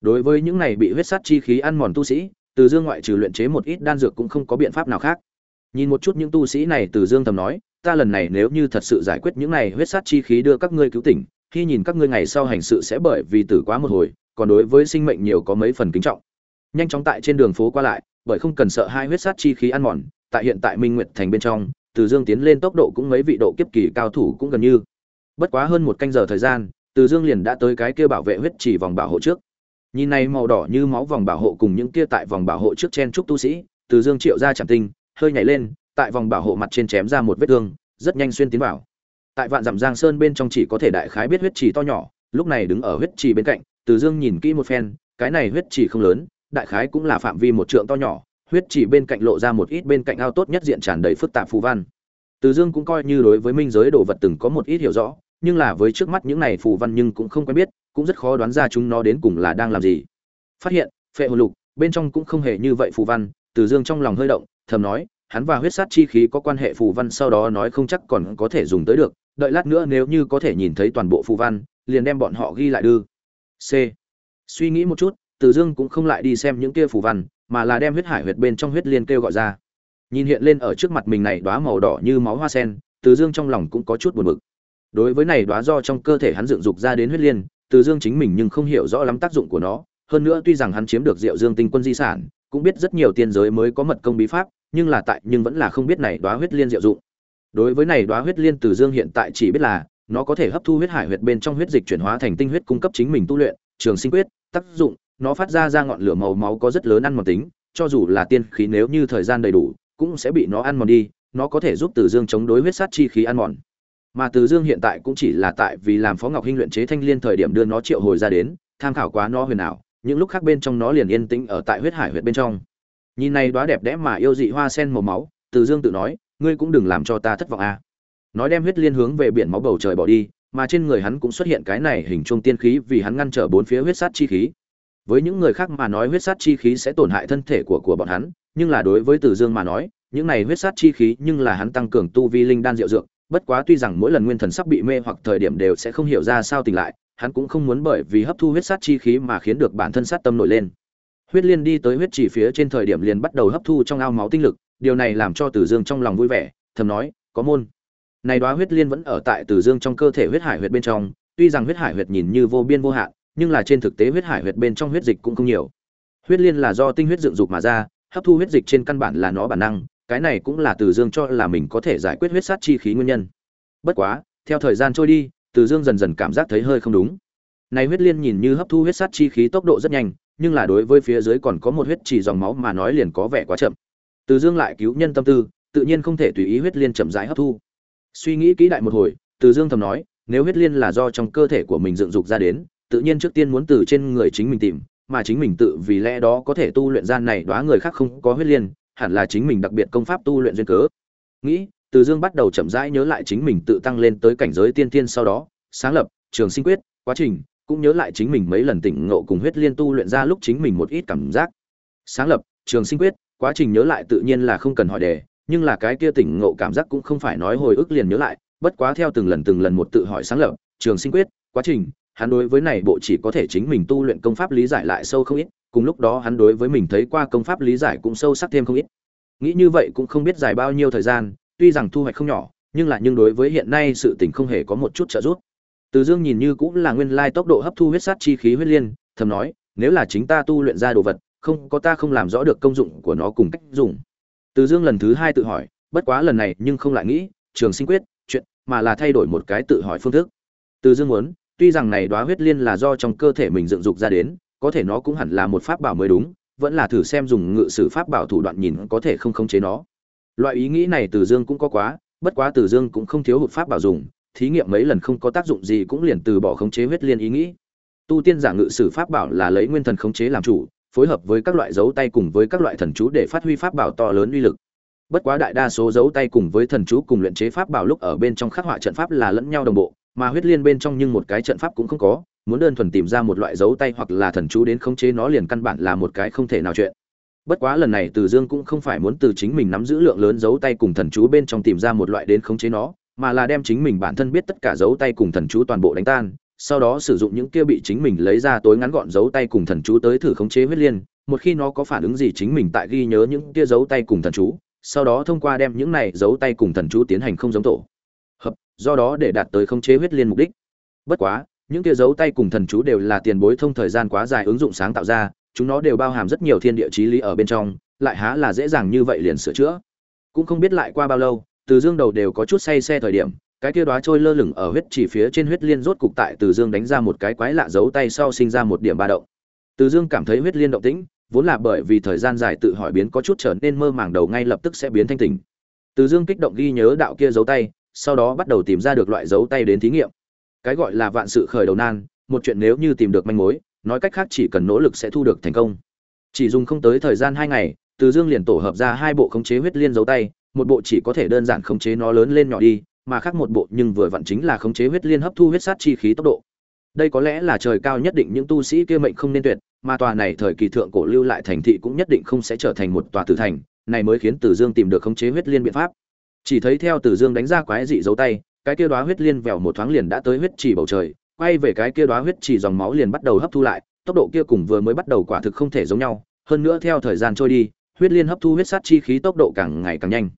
đối với những này bị huyết sát chi khí ăn mòn tu sĩ từ dương ngoại trừ luyện chế một ít đan dược cũng không có biện pháp nào khác nhìn một chút những tu sĩ này từ dương thầm nói ta lần này nếu như thật sự giải quyết những này huyết sát chi khí đưa các ngươi cứu tỉnh, khi nhìn các ngươi ngày sau hành sự sẽ bởi vì tử quá một hồi, còn đối với sinh mệnh nhiều có mấy phần kính trọng. Nhanh chóng tại trên đường phố qua lại, bởi không cần sợ hai huyết sát chi khí ăn mòn, tại hiện tại Minh Nguyệt thành bên trong, Từ Dương tiến lên tốc độ cũng mấy vị độ kiếp kỳ cao thủ cũng gần như. Bất quá hơn một canh giờ thời gian, Từ Dương liền đã tới cái kia bảo vệ huyết chỉ vòng bảo hộ trước. Nhìn này màu đỏ như máu vòng bảo hộ cùng những kia tại vòng bảo hộ trước chen trúc tu sĩ, Từ Dương triệu ra chạm tinh, hơi nhảy lên, tại vòng bảo hộ mặt trên chém ra một vết thương, rất nhanh xuyên tiến vào. Tại vạn dặm giang sơn bên trong chỉ có thể đại khái biết huyết chỉ to nhỏ, lúc này đứng ở huyết chỉ bên cạnh, Từ Dương nhìn kỹ một phen, cái này huyết chỉ không lớn, đại khái cũng là phạm vi một trượng to nhỏ, huyết chỉ bên cạnh lộ ra một ít bên cạnh ao tốt nhất diện tràn đầy phức tạp phù văn. Từ Dương cũng coi như đối với minh giới đồ vật từng có một ít hiểu rõ, nhưng là với trước mắt những này phù văn nhưng cũng không quen biết, cũng rất khó đoán ra chúng nó đến cùng là đang làm gì. Phát hiện, phệ hồn lục, bên trong cũng không hề như vậy phù văn, Từ Dương trong lòng hơi động, thầm nói, hắn và huyết sát chi khí có quan hệ phù văn sau đó nói không chắc còn có thể dùng tới được, đợi lát nữa nếu như có thể nhìn thấy toàn bộ phù văn, liền đem bọn họ ghi lại đưa. C. Suy nghĩ một chút, từ Dương cũng không lại đi xem những kia phù văn, mà là đem huyết hải huyệt bên trong huyết liên kêu gọi ra. Nhìn hiện lên ở trước mặt mình này đóa màu đỏ như máu hoa sen, Từ Dương trong lòng cũng có chút buồn bực. Đối với này đóa do trong cơ thể hắn dựng dục ra đến huyết liên, Từ Dương chính mình nhưng không hiểu rõ lắm tác dụng của nó, hơn nữa tuy rằng hắn chiếm được Diệu Dương Tinh Quân di sản, cũng biết rất nhiều tiên giới mới có mật công bí pháp, nhưng là tại nhưng vẫn là không biết này đóa huyết liên diệu dụng. Đối với này đóa huyết liên Từ Dương hiện tại chỉ biết là nó có thể hấp thu huyết hải huyết bên trong huyết dịch chuyển hóa thành tinh huyết cung cấp chính mình tu luyện, trường sinh quyết, tác dụng, nó phát ra ra ngọn lửa màu máu có rất lớn ăn mòn tính, cho dù là tiên khí nếu như thời gian đầy đủ, cũng sẽ bị nó ăn mòn đi, nó có thể giúp Từ Dương chống đối huyết sát chi khí ăn mòn. Mà Từ Dương hiện tại cũng chỉ là tại vì làm Phó Ngọc Hinh luyện chế thanh liên thời điểm đưa nó triệu hồi ra đến, tham khảo quá nó huyền ảo, những lúc khác bên trong nó liền yên tĩnh ở tại huyết hải huyết bên trong. Nhìn này đóa đẹp đẽ mà yêu dị hoa sen màu máu, Từ Dương tự nói, ngươi cũng đừng làm cho ta thất vọng a. À. Nói đem huyết liên hướng về biển máu bầu trời bỏ đi, mà trên người hắn cũng xuất hiện cái này hình trung tiên khí vì hắn ngăn trở bốn phía huyết sát chi khí. Với những người khác mà nói huyết sát chi khí sẽ tổn hại thân thể của của bọn hắn, nhưng là đối với Từ Dương mà nói, những này huyết sát chi khí nhưng là hắn tăng cường tu vi linh đan diệu dược, bất quá tuy rằng mỗi lần nguyên thần sắp bị mê hoặc thời điểm đều sẽ không hiểu ra sao tỉnh lại, hắn cũng không muốn bởi vì hấp thu huyết sát chi khí mà khiến được bản thân sát tâm nổi lên. Huyết Liên đi tới huyết chỉ phía trên thời điểm liền bắt đầu hấp thu trong ao máu tinh lực, điều này làm cho Tử Dương trong lòng vui vẻ, thầm nói, có môn. Này đóa huyết liên vẫn ở tại Tử Dương trong cơ thể huyết hải huyệt bên trong, tuy rằng huyết hải huyệt nhìn như vô biên vô hạn, nhưng là trên thực tế huyết hải huyết bên trong huyết dịch cũng không nhiều. Huyết liên là do tinh huyết dựng dục mà ra, hấp thu huyết dịch trên căn bản là nó bản năng, cái này cũng là Từ Dương cho là mình có thể giải quyết huyết sát chi khí nguyên nhân. Bất quá, theo thời gian trôi đi, Từ Dương dần dần cảm giác thấy hơi không đúng. Này huyết liên nhìn như hấp thu huyết sát chi khí tốc độ rất nhanh, nhưng là đối với phía dưới còn có một huyết chỉ dòng máu mà nói liền có vẻ quá chậm. Từ Dương lại cứu nhân tâm tư, tự nhiên không thể tùy ý huyết liên chậm rãi hấp thu. Suy nghĩ kỹ đại một hồi, Từ Dương thầm nói, nếu huyết liên là do trong cơ thể của mình dựng dục ra đến, tự nhiên trước tiên muốn từ trên người chính mình tìm, mà chính mình tự vì lẽ đó có thể tu luyện gian này đóa người khác không có huyết liên, hẳn là chính mình đặc biệt công pháp tu luyện duyên cớ. Nghĩ, Từ Dương bắt đầu chậm rãi nhớ lại chính mình tự tăng lên tới cảnh giới tiên tiên sau đó, sáng lập, trường sinh quyết, quá trình, cũng nhớ lại chính mình mấy lần tỉnh ngộ cùng huyết liên tu luyện ra lúc chính mình một ít cảm giác. Sáng lập, trường sinh quyết, quá trình nhớ lại tự nhiên là không cần hỏi đề, nhưng là cái kia tỉnh ngộ cảm giác cũng không phải nói hồi ức liền nhớ lại, bất quá theo từng lần từng lần một tự hỏi sáng lập, trường sinh quyết, quá trình, hắn đối với này bộ chỉ có thể chính mình tu luyện công pháp lý giải lại sâu không ít, cùng lúc đó hắn đối với mình thấy qua công pháp lý giải cũng sâu sắc thêm không ít. Nghĩ như vậy cũng không biết dài bao nhiêu thời gian, tuy rằng thu hoạch không nhỏ, nhưng là nhưng đối với hiện nay sự tình không hề có một chút trợ giúp. Từ Dương nhìn như cũng là nguyên lai tốc độ hấp thu huyết sát chi khí huyết liên, thầm nói, nếu là chính ta tu luyện ra đồ vật, không có ta không làm rõ được công dụng của nó cùng cách dùng. Từ Dương lần thứ hai tự hỏi, bất quá lần này nhưng không lại nghĩ, trường sinh quyết, chuyện, mà là thay đổi một cái tự hỏi phương thức. Từ Dương muốn, tuy rằng này đóa huyết liên là do trong cơ thể mình dựng dục ra đến, có thể nó cũng hẳn là một pháp bảo mới đúng, vẫn là thử xem dùng ngự sử pháp bảo thủ đoạn nhìn có thể không khống chế nó. Loại ý nghĩ này Từ Dương cũng có quá, bất quá Từ Dương cũng không thiếu hụt pháp bảo dùng, thí nghiệm mấy lần không có tác dụng gì cũng liền từ bỏ khống chế huyết liên ý nghĩ. Tu tiên giả ngự sử pháp bảo là lấy nguyên thần khống chế làm chủ, phối hợp với các loại dấu tay cùng với các loại thần chú để phát huy pháp bảo to lớn uy lực. Bất quá đại đa số dấu tay cùng với thần chú cùng luyện chế pháp bảo lúc ở bên trong khắc họa trận pháp là lẫn nhau đồng bộ, mà huyết liên bên trong nhưng một cái trận pháp cũng không có, muốn đơn thuần tìm ra một loại dấu tay hoặc là thần chú đến khống chế nó liền căn bản là một cái không thể nào chuyện. Bất quá lần này Từ Dương cũng không phải muốn từ chính mình nắm giữ lượng lớn dấu tay cùng thần chú bên trong tìm ra một loại đến khống chế nó, mà là đem chính mình bản thân biết tất cả dấu tay cùng thần chú toàn bộ đánh tan, sau đó sử dụng những kia bị chính mình lấy ra tối ngắn gọn dấu tay cùng thần chú tới thử khống chế huyết liên, một khi nó có phản ứng gì chính mình tại ghi nhớ những kia dấu tay cùng thần chú, sau đó thông qua đem những này dấu tay cùng thần chú tiến hành không giống tổ do đó để đạt tới khống chế huyết liên mục đích. Bất quá, những kia dấu tay cùng thần chú đều là tiền bối thông thời gian quá dài ứng dụng sáng tạo ra, chúng nó đều bao hàm rất nhiều thiên địa chí lý ở bên trong, lại há là dễ dàng như vậy liền sửa chữa. Cũng không biết lại qua bao lâu, từ dương đầu đều có chút say xe thời điểm cái kia đóa trôi lơ lửng ở huyết chỉ phía trên huyết liên rốt cục tại từ dương đánh ra một cái quái lạ giấu tay sau sinh ra một điểm ba động từ dương cảm thấy huyết liên động tĩnh vốn là bởi vì thời gian dài tự hỏi biến có chút trở nên mơ màng đầu ngay lập tức sẽ biến thanh tỉnh từ dương kích động ghi nhớ đạo kia giấu tay sau đó bắt đầu tìm ra được loại dấu tay đến thí nghiệm cái gọi là vạn sự khởi đầu nan một chuyện nếu như tìm được manh mối nói cách khác chỉ cần nỗ lực sẽ thu được thành công chỉ dùng không tới thời gian hai ngày từ dương liền tổ hợp ra hai bộ khống chế huyết liên dấu tay một bộ chỉ có thể đơn giản khống chế nó lớn lên nhỏ đi, mà khác một bộ nhưng vừa vặn chính là khống chế huyết liên hấp thu huyết sát chi khí tốc độ. Đây có lẽ là trời cao nhất định những tu sĩ kia mệnh không nên tuyệt, mà tòa này thời kỳ thượng cổ lưu lại thành thị cũng nhất định không sẽ trở thành một tòa tử thành, này mới khiến Từ Dương tìm được khống chế huyết liên biện pháp. Chỉ thấy theo Từ Dương đánh ra quái dị dấu tay, cái kia đóa huyết liên vèo một thoáng liền đã tới huyết chỉ bầu trời, quay về cái kia đóa huyết chỉ dòng máu liền bắt đầu hấp thu lại, tốc độ kia cùng vừa mới bắt đầu quả thực không thể giống nhau, hơn nữa theo thời gian trôi đi, huyết liên hấp thu huyết sát chi khí tốc độ càng ngày càng nhanh.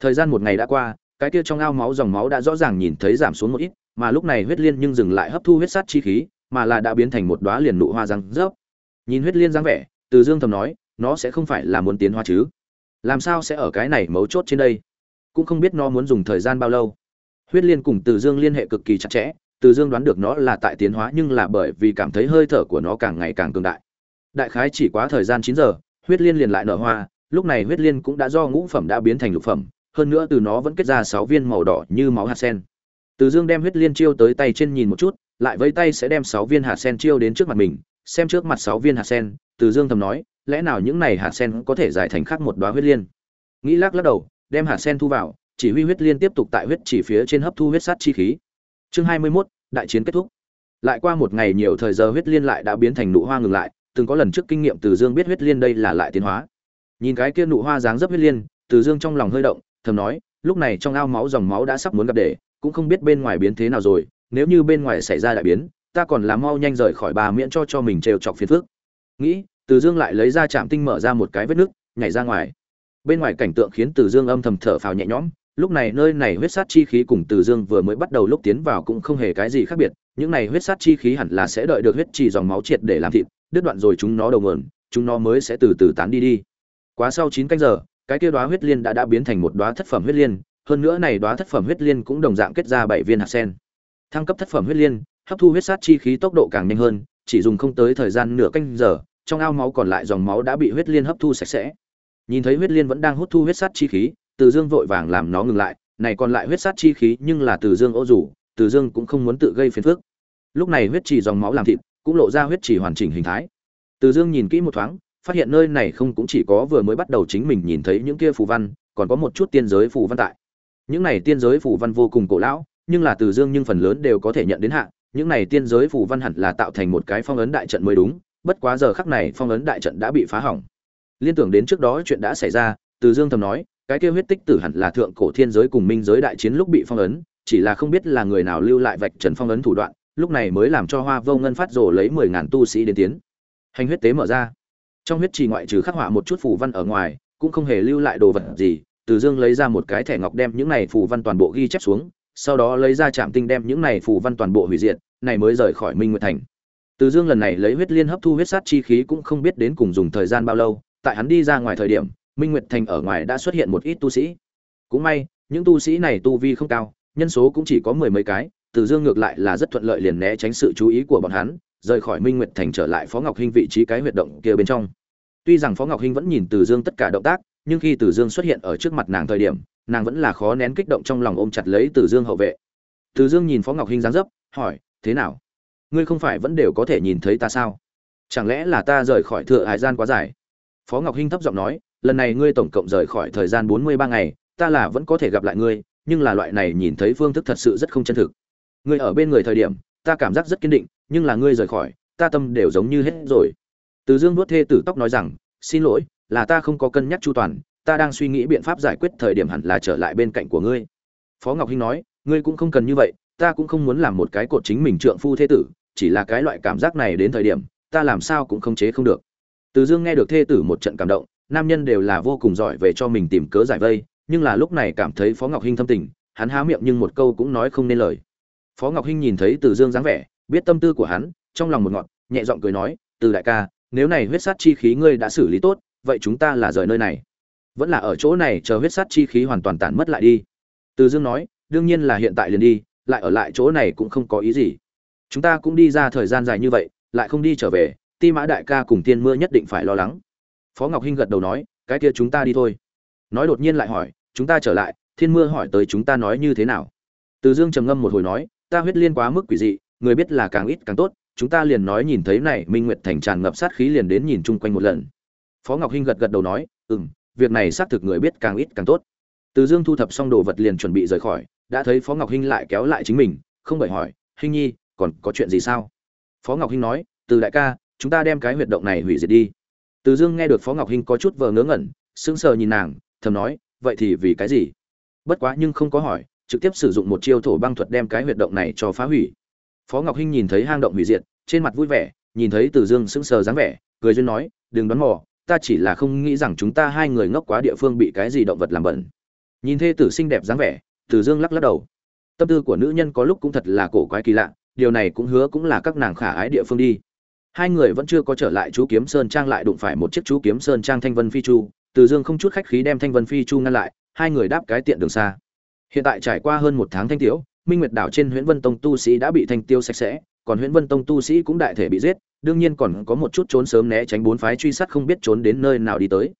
Thời gian một ngày đã qua cái kia trong ao máu dòng máu đã rõ ràng nhìn thấy giảm xuống một ít mà lúc này huyết liên nhưng dừng lại hấp thu huyết sát chi khí mà là đã biến thành một đóa liền nụ hoa răng rớp. Nhìn huyết liên dáng vẻ từ dương thầm nói nó sẽ không phải là muốn tiến hoa chứ? Làm sao sẽ ở cái này mấu chốt trên đây? Cũng không biết nó muốn dùng thời gian bao lâu. Huyết liên cùng từ dương liên hệ cực kỳ chặt chẽ, từ dương đoán được nó là tại tiến hóa nhưng là bởi vì cảm thấy hơi thở của nó càng ngày càng cường đại. Đại khái chỉ quá thời gian chín giờ, huyết liên liền lại nở hoa, lúc này huyết liên cũng đã do ngũ phẩm đã biến thành lục phẩm, hơn nữa từ nó vẫn kết ra sáu viên màu đỏ như máu hạt sen. Từ dương đem huyết liên chiêu tới tay trên nhìn một chút, lại với tay sẽ đem sáu viên hạt sen chiêu đến trước mặt mình, xem trước mặt sáu viên hạt sen, từ dương thầm nói, lẽ nào những này hạt sen có thể giải thành khác một đóa huyết liên? Nghĩ lắc lắc đầu đem hạt sen thu vào chỉ huy huyết liên tiếp tục tại huyết chỉ phía trên hấp thu huyết sát chi khí. Chương hai mươi 21, đại chiến kết thúc. Lại qua một ngày nhiều thời giờ huyết liên lại đã biến thành nụ hoa ngừng lại từng có lần trước kinh nghiệm từ dương biết huyết liên đây là lại tiến hóa. Nhìn cái kia nụ hoa dáng dấp huyết liên từ dương trong lòng hơi động thầm nói lúc này trong ao máu dòng máu đã sắp muốn gặp để cũng không biết bên ngoài biến thế nào rồi nếu như bên ngoài xảy ra đại biến ta còn làm mau nhanh rời khỏi bà miễn cho cho mình trêu chọc phiền phức. Nghĩ từ dương lại lấy ra chạm tinh mở ra một cái vết nước nhảy ra ngoài bên ngoài cảnh tượng khiến từ dương âm thầm thở phào nhẹ nhõm, lúc này nơi này huyết sát chi khí cùng từ dương vừa mới bắt đầu lúc tiến vào cũng không hề cái gì khác biệt, những này huyết sát chi khí hẳn là sẽ đợi được huyết trì dòng máu triệt để làm thịt, đứt đoạn rồi chúng nó đầu nguồn, chúng nó mới sẽ từ từ tán đi đi. Quá sau chín canh giờ, cái kia đóa huyết liên đã đã biến thành một đóa thất phẩm huyết liên, hơn nữa này đóa thất phẩm huyết liên cũng đồng dạng kết ra bảy viên hạt sen. Thăng cấp thất phẩm huyết liên, hấp thu huyết sát chi khí tốc độ càng nhanh hơn, chỉ dùng không tới thời gian nửa canh giờ, trong ao máu còn lại dòng máu đã bị huyết liên hấp thu sạch sẽ nhìn thấy huyết liên vẫn đang hút thu huyết sát chi khí, từ dương vội vàng làm nó ngừng lại. Này còn lại huyết sát chi khí, nhưng là từ dương ô rủ, từ dương cũng không muốn tự gây phiền phức. Lúc này huyết chỉ dòng máu làm thịt, cũng lộ ra huyết chỉ hoàn chỉnh hình thái. Từ dương nhìn kỹ một thoáng, phát hiện nơi này không cũng chỉ có vừa mới bắt đầu chính mình nhìn thấy những kia phù văn, còn có một chút tiên giới phù văn tại. Những này tiên giới phù văn vô cùng cổ lão, nhưng là từ dương nhưng phần lớn đều có thể nhận đến hạ. Những này tiên giới phù văn hẳn là tạo thành một cái phong ấn đại trận mới đúng, bất quá giờ khắc này phong ấn đại trận đã bị phá hỏng liên tưởng đến trước đó chuyện đã xảy ra, từ dương thầm nói, cái kia huyết tích tử hẳn là thượng cổ thiên giới cùng minh giới đại chiến lúc bị phong ấn, chỉ là không biết là người nào lưu lại vạch trần phong ấn thủ đoạn, lúc này mới làm cho hoa vô ngân phát rồ lấy mười ngàn tu sĩ đến tiến. Hành huyết tế mở ra. Trong huyết trì ngoại trừ khắc họa một chút phù văn ở ngoài, cũng không hề lưu lại đồ vật gì, từ dương lấy ra một cái thẻ ngọc đem những này phù văn toàn bộ ghi chép xuống, sau đó lấy ra trạm tinh đem những này phù văn toàn bộ hủy diệt, này mới rời khỏi minh nguyệt thành. Từ dương lần này lấy huyết liên hấp thu huyết sát chi khí cũng không biết đến cùng dùng thời gian bao lâu tại hắn đi ra ngoài thời điểm, minh nguyệt thành ở ngoài đã xuất hiện một ít tu sĩ. Cũng may, những tu sĩ này tu vi không cao, nhân số cũng chỉ có mười mấy cái, từ dương ngược lại là rất thuận lợi liền né tránh sự chú ý của bọn hắn, rời khỏi minh nguyệt thành trở lại phó ngọc hinh vị trí cái huyệt động kia bên trong. Tuy rằng phó ngọc hinh vẫn nhìn từ dương tất cả động tác, nhưng khi từ dương xuất hiện ở trước mặt nàng thời điểm, nàng vẫn là khó nén kích động trong lòng ôm chặt lấy từ dương hậu vệ. Từ dương nhìn phó ngọc hinh dáng dấp, hỏi, thế nào? Ngươi không phải vẫn đều có thể nhìn thấy ta sao? Chẳng lẽ là ta rời khỏi thừa hải gian quá dài? Phó ngọc hinh thấp giọng nói, lần này ngươi tổng cộng rời khỏi thời gian bốn mươi ba ngày, ta là vẫn có thể gặp lại ngươi, nhưng là loại này nhìn thấy phương thức thật sự rất không chân thực. Ngươi ở bên người thời điểm, ta cảm giác rất kiên định, nhưng là ngươi rời khỏi, ta tâm đều giống như hết rồi. Từ dương vuốt thê tử tóc nói rằng, xin lỗi, là ta không có cân nhắc chu toàn, ta đang suy nghĩ biện pháp giải quyết thời điểm hẳn là trở lại bên cạnh của ngươi. Phó ngọc hinh nói, ngươi cũng không cần như vậy, ta cũng không muốn làm một cái cột chính mình trượng phu thế tử, chỉ là cái loại cảm giác này đến thời điểm, ta làm sao cũng không chế không được từ dương nghe được thê tử một trận cảm động, nam nhân đều là vô cùng giỏi về cho mình tìm cớ giải vây, nhưng là lúc này cảm thấy phó ngọc hinh thâm tình, hắn há miệng nhưng một câu cũng nói không nên lời. Phó ngọc hinh nhìn thấy từ dương dáng vẻ, biết tâm tư của hắn, trong lòng một ngọn, nhẹ giọng cười nói, từ đại ca, nếu này huyết sát chi khí ngươi đã xử lý tốt, vậy chúng ta là rời nơi này. Vẫn là ở chỗ này chờ huyết sát chi khí hoàn toàn tản mất lại đi. Từ dương nói, đương nhiên là hiện tại liền đi, lại ở lại chỗ này cũng không có ý gì. Chúng ta cũng đi ra thời gian dài như vậy, lại không đi trở về ti mã đại ca cùng tiên mưa nhất định phải lo lắng. Phó ngọc hinh gật đầu nói, cái kia chúng ta đi thôi. Nói đột nhiên lại hỏi, chúng ta trở lại, thiên mưa hỏi tới chúng ta nói như thế nào? Từ dương trầm ngâm một hồi nói, ta huyết liên quá mức quỷ dị, người biết là càng ít càng tốt, chúng ta liền nói nhìn thấy này, minh nguyệt thành tràn ngập sát khí liền đến nhìn chung quanh một lần. Phó ngọc hinh gật gật đầu nói ừ m việc này xác thực người biết càng ít càng tốt. Từ dương thu thập xong đồ vật liền chuẩn bị rời khỏi, đã thấy phó ngọc hinh lại kéo lại chính mình, không bởi hỏi, hinh nhi, còn có chuyện gì sao? Phó ngọc hinh nói, từ đại ca chúng ta đem cái huyệt động này hủy diệt đi. Từ dương nghe được phó ngọc hinh có chút vờ ngớ ngẩn, sững sờ nhìn nàng, thầm nói, vậy thì vì cái gì? Bất quá nhưng không có hỏi, trực tiếp sử dụng một chiêu thổ băng thuật đem cái huyệt động này cho phá hủy. Phó ngọc hinh nhìn thấy hang động hủy diệt, trên mặt vui vẻ, nhìn thấy từ dương sững sờ dáng vẻ, cười duyên nói, đừng đoán mò, ta chỉ là không nghĩ rằng chúng ta hai người ngốc quá địa phương bị cái gì động vật làm bẩn. Nhìn thê tử xinh đẹp dáng vẻ, từ dương lắc lắc đầu. Tâm tư của nữ nhân có lúc cũng thật là cổ quái kỳ lạ, điều này cũng hứa cũng là các nàng khả ái địa phương đi hai người vẫn chưa có trở lại chú kiếm sơn trang lại đụng phải một chiếc chú kiếm sơn trang thanh vân phi chu. Từ dương không chút khách khí đem thanh vân phi chu ngăn lại, hai người đáp cái tiện đường xa. Hiện tại trải qua hơn một tháng thanh tiếu minh nguyệt đảo trên huyện vân tông tu sĩ đã bị thanh tiêu sạch sẽ, còn huyện vân tông tu sĩ cũng đại thể bị giết, đương nhiên còn có một chút trốn sớm né tránh bốn phái truy sát không biết trốn đến nơi nào đi tới.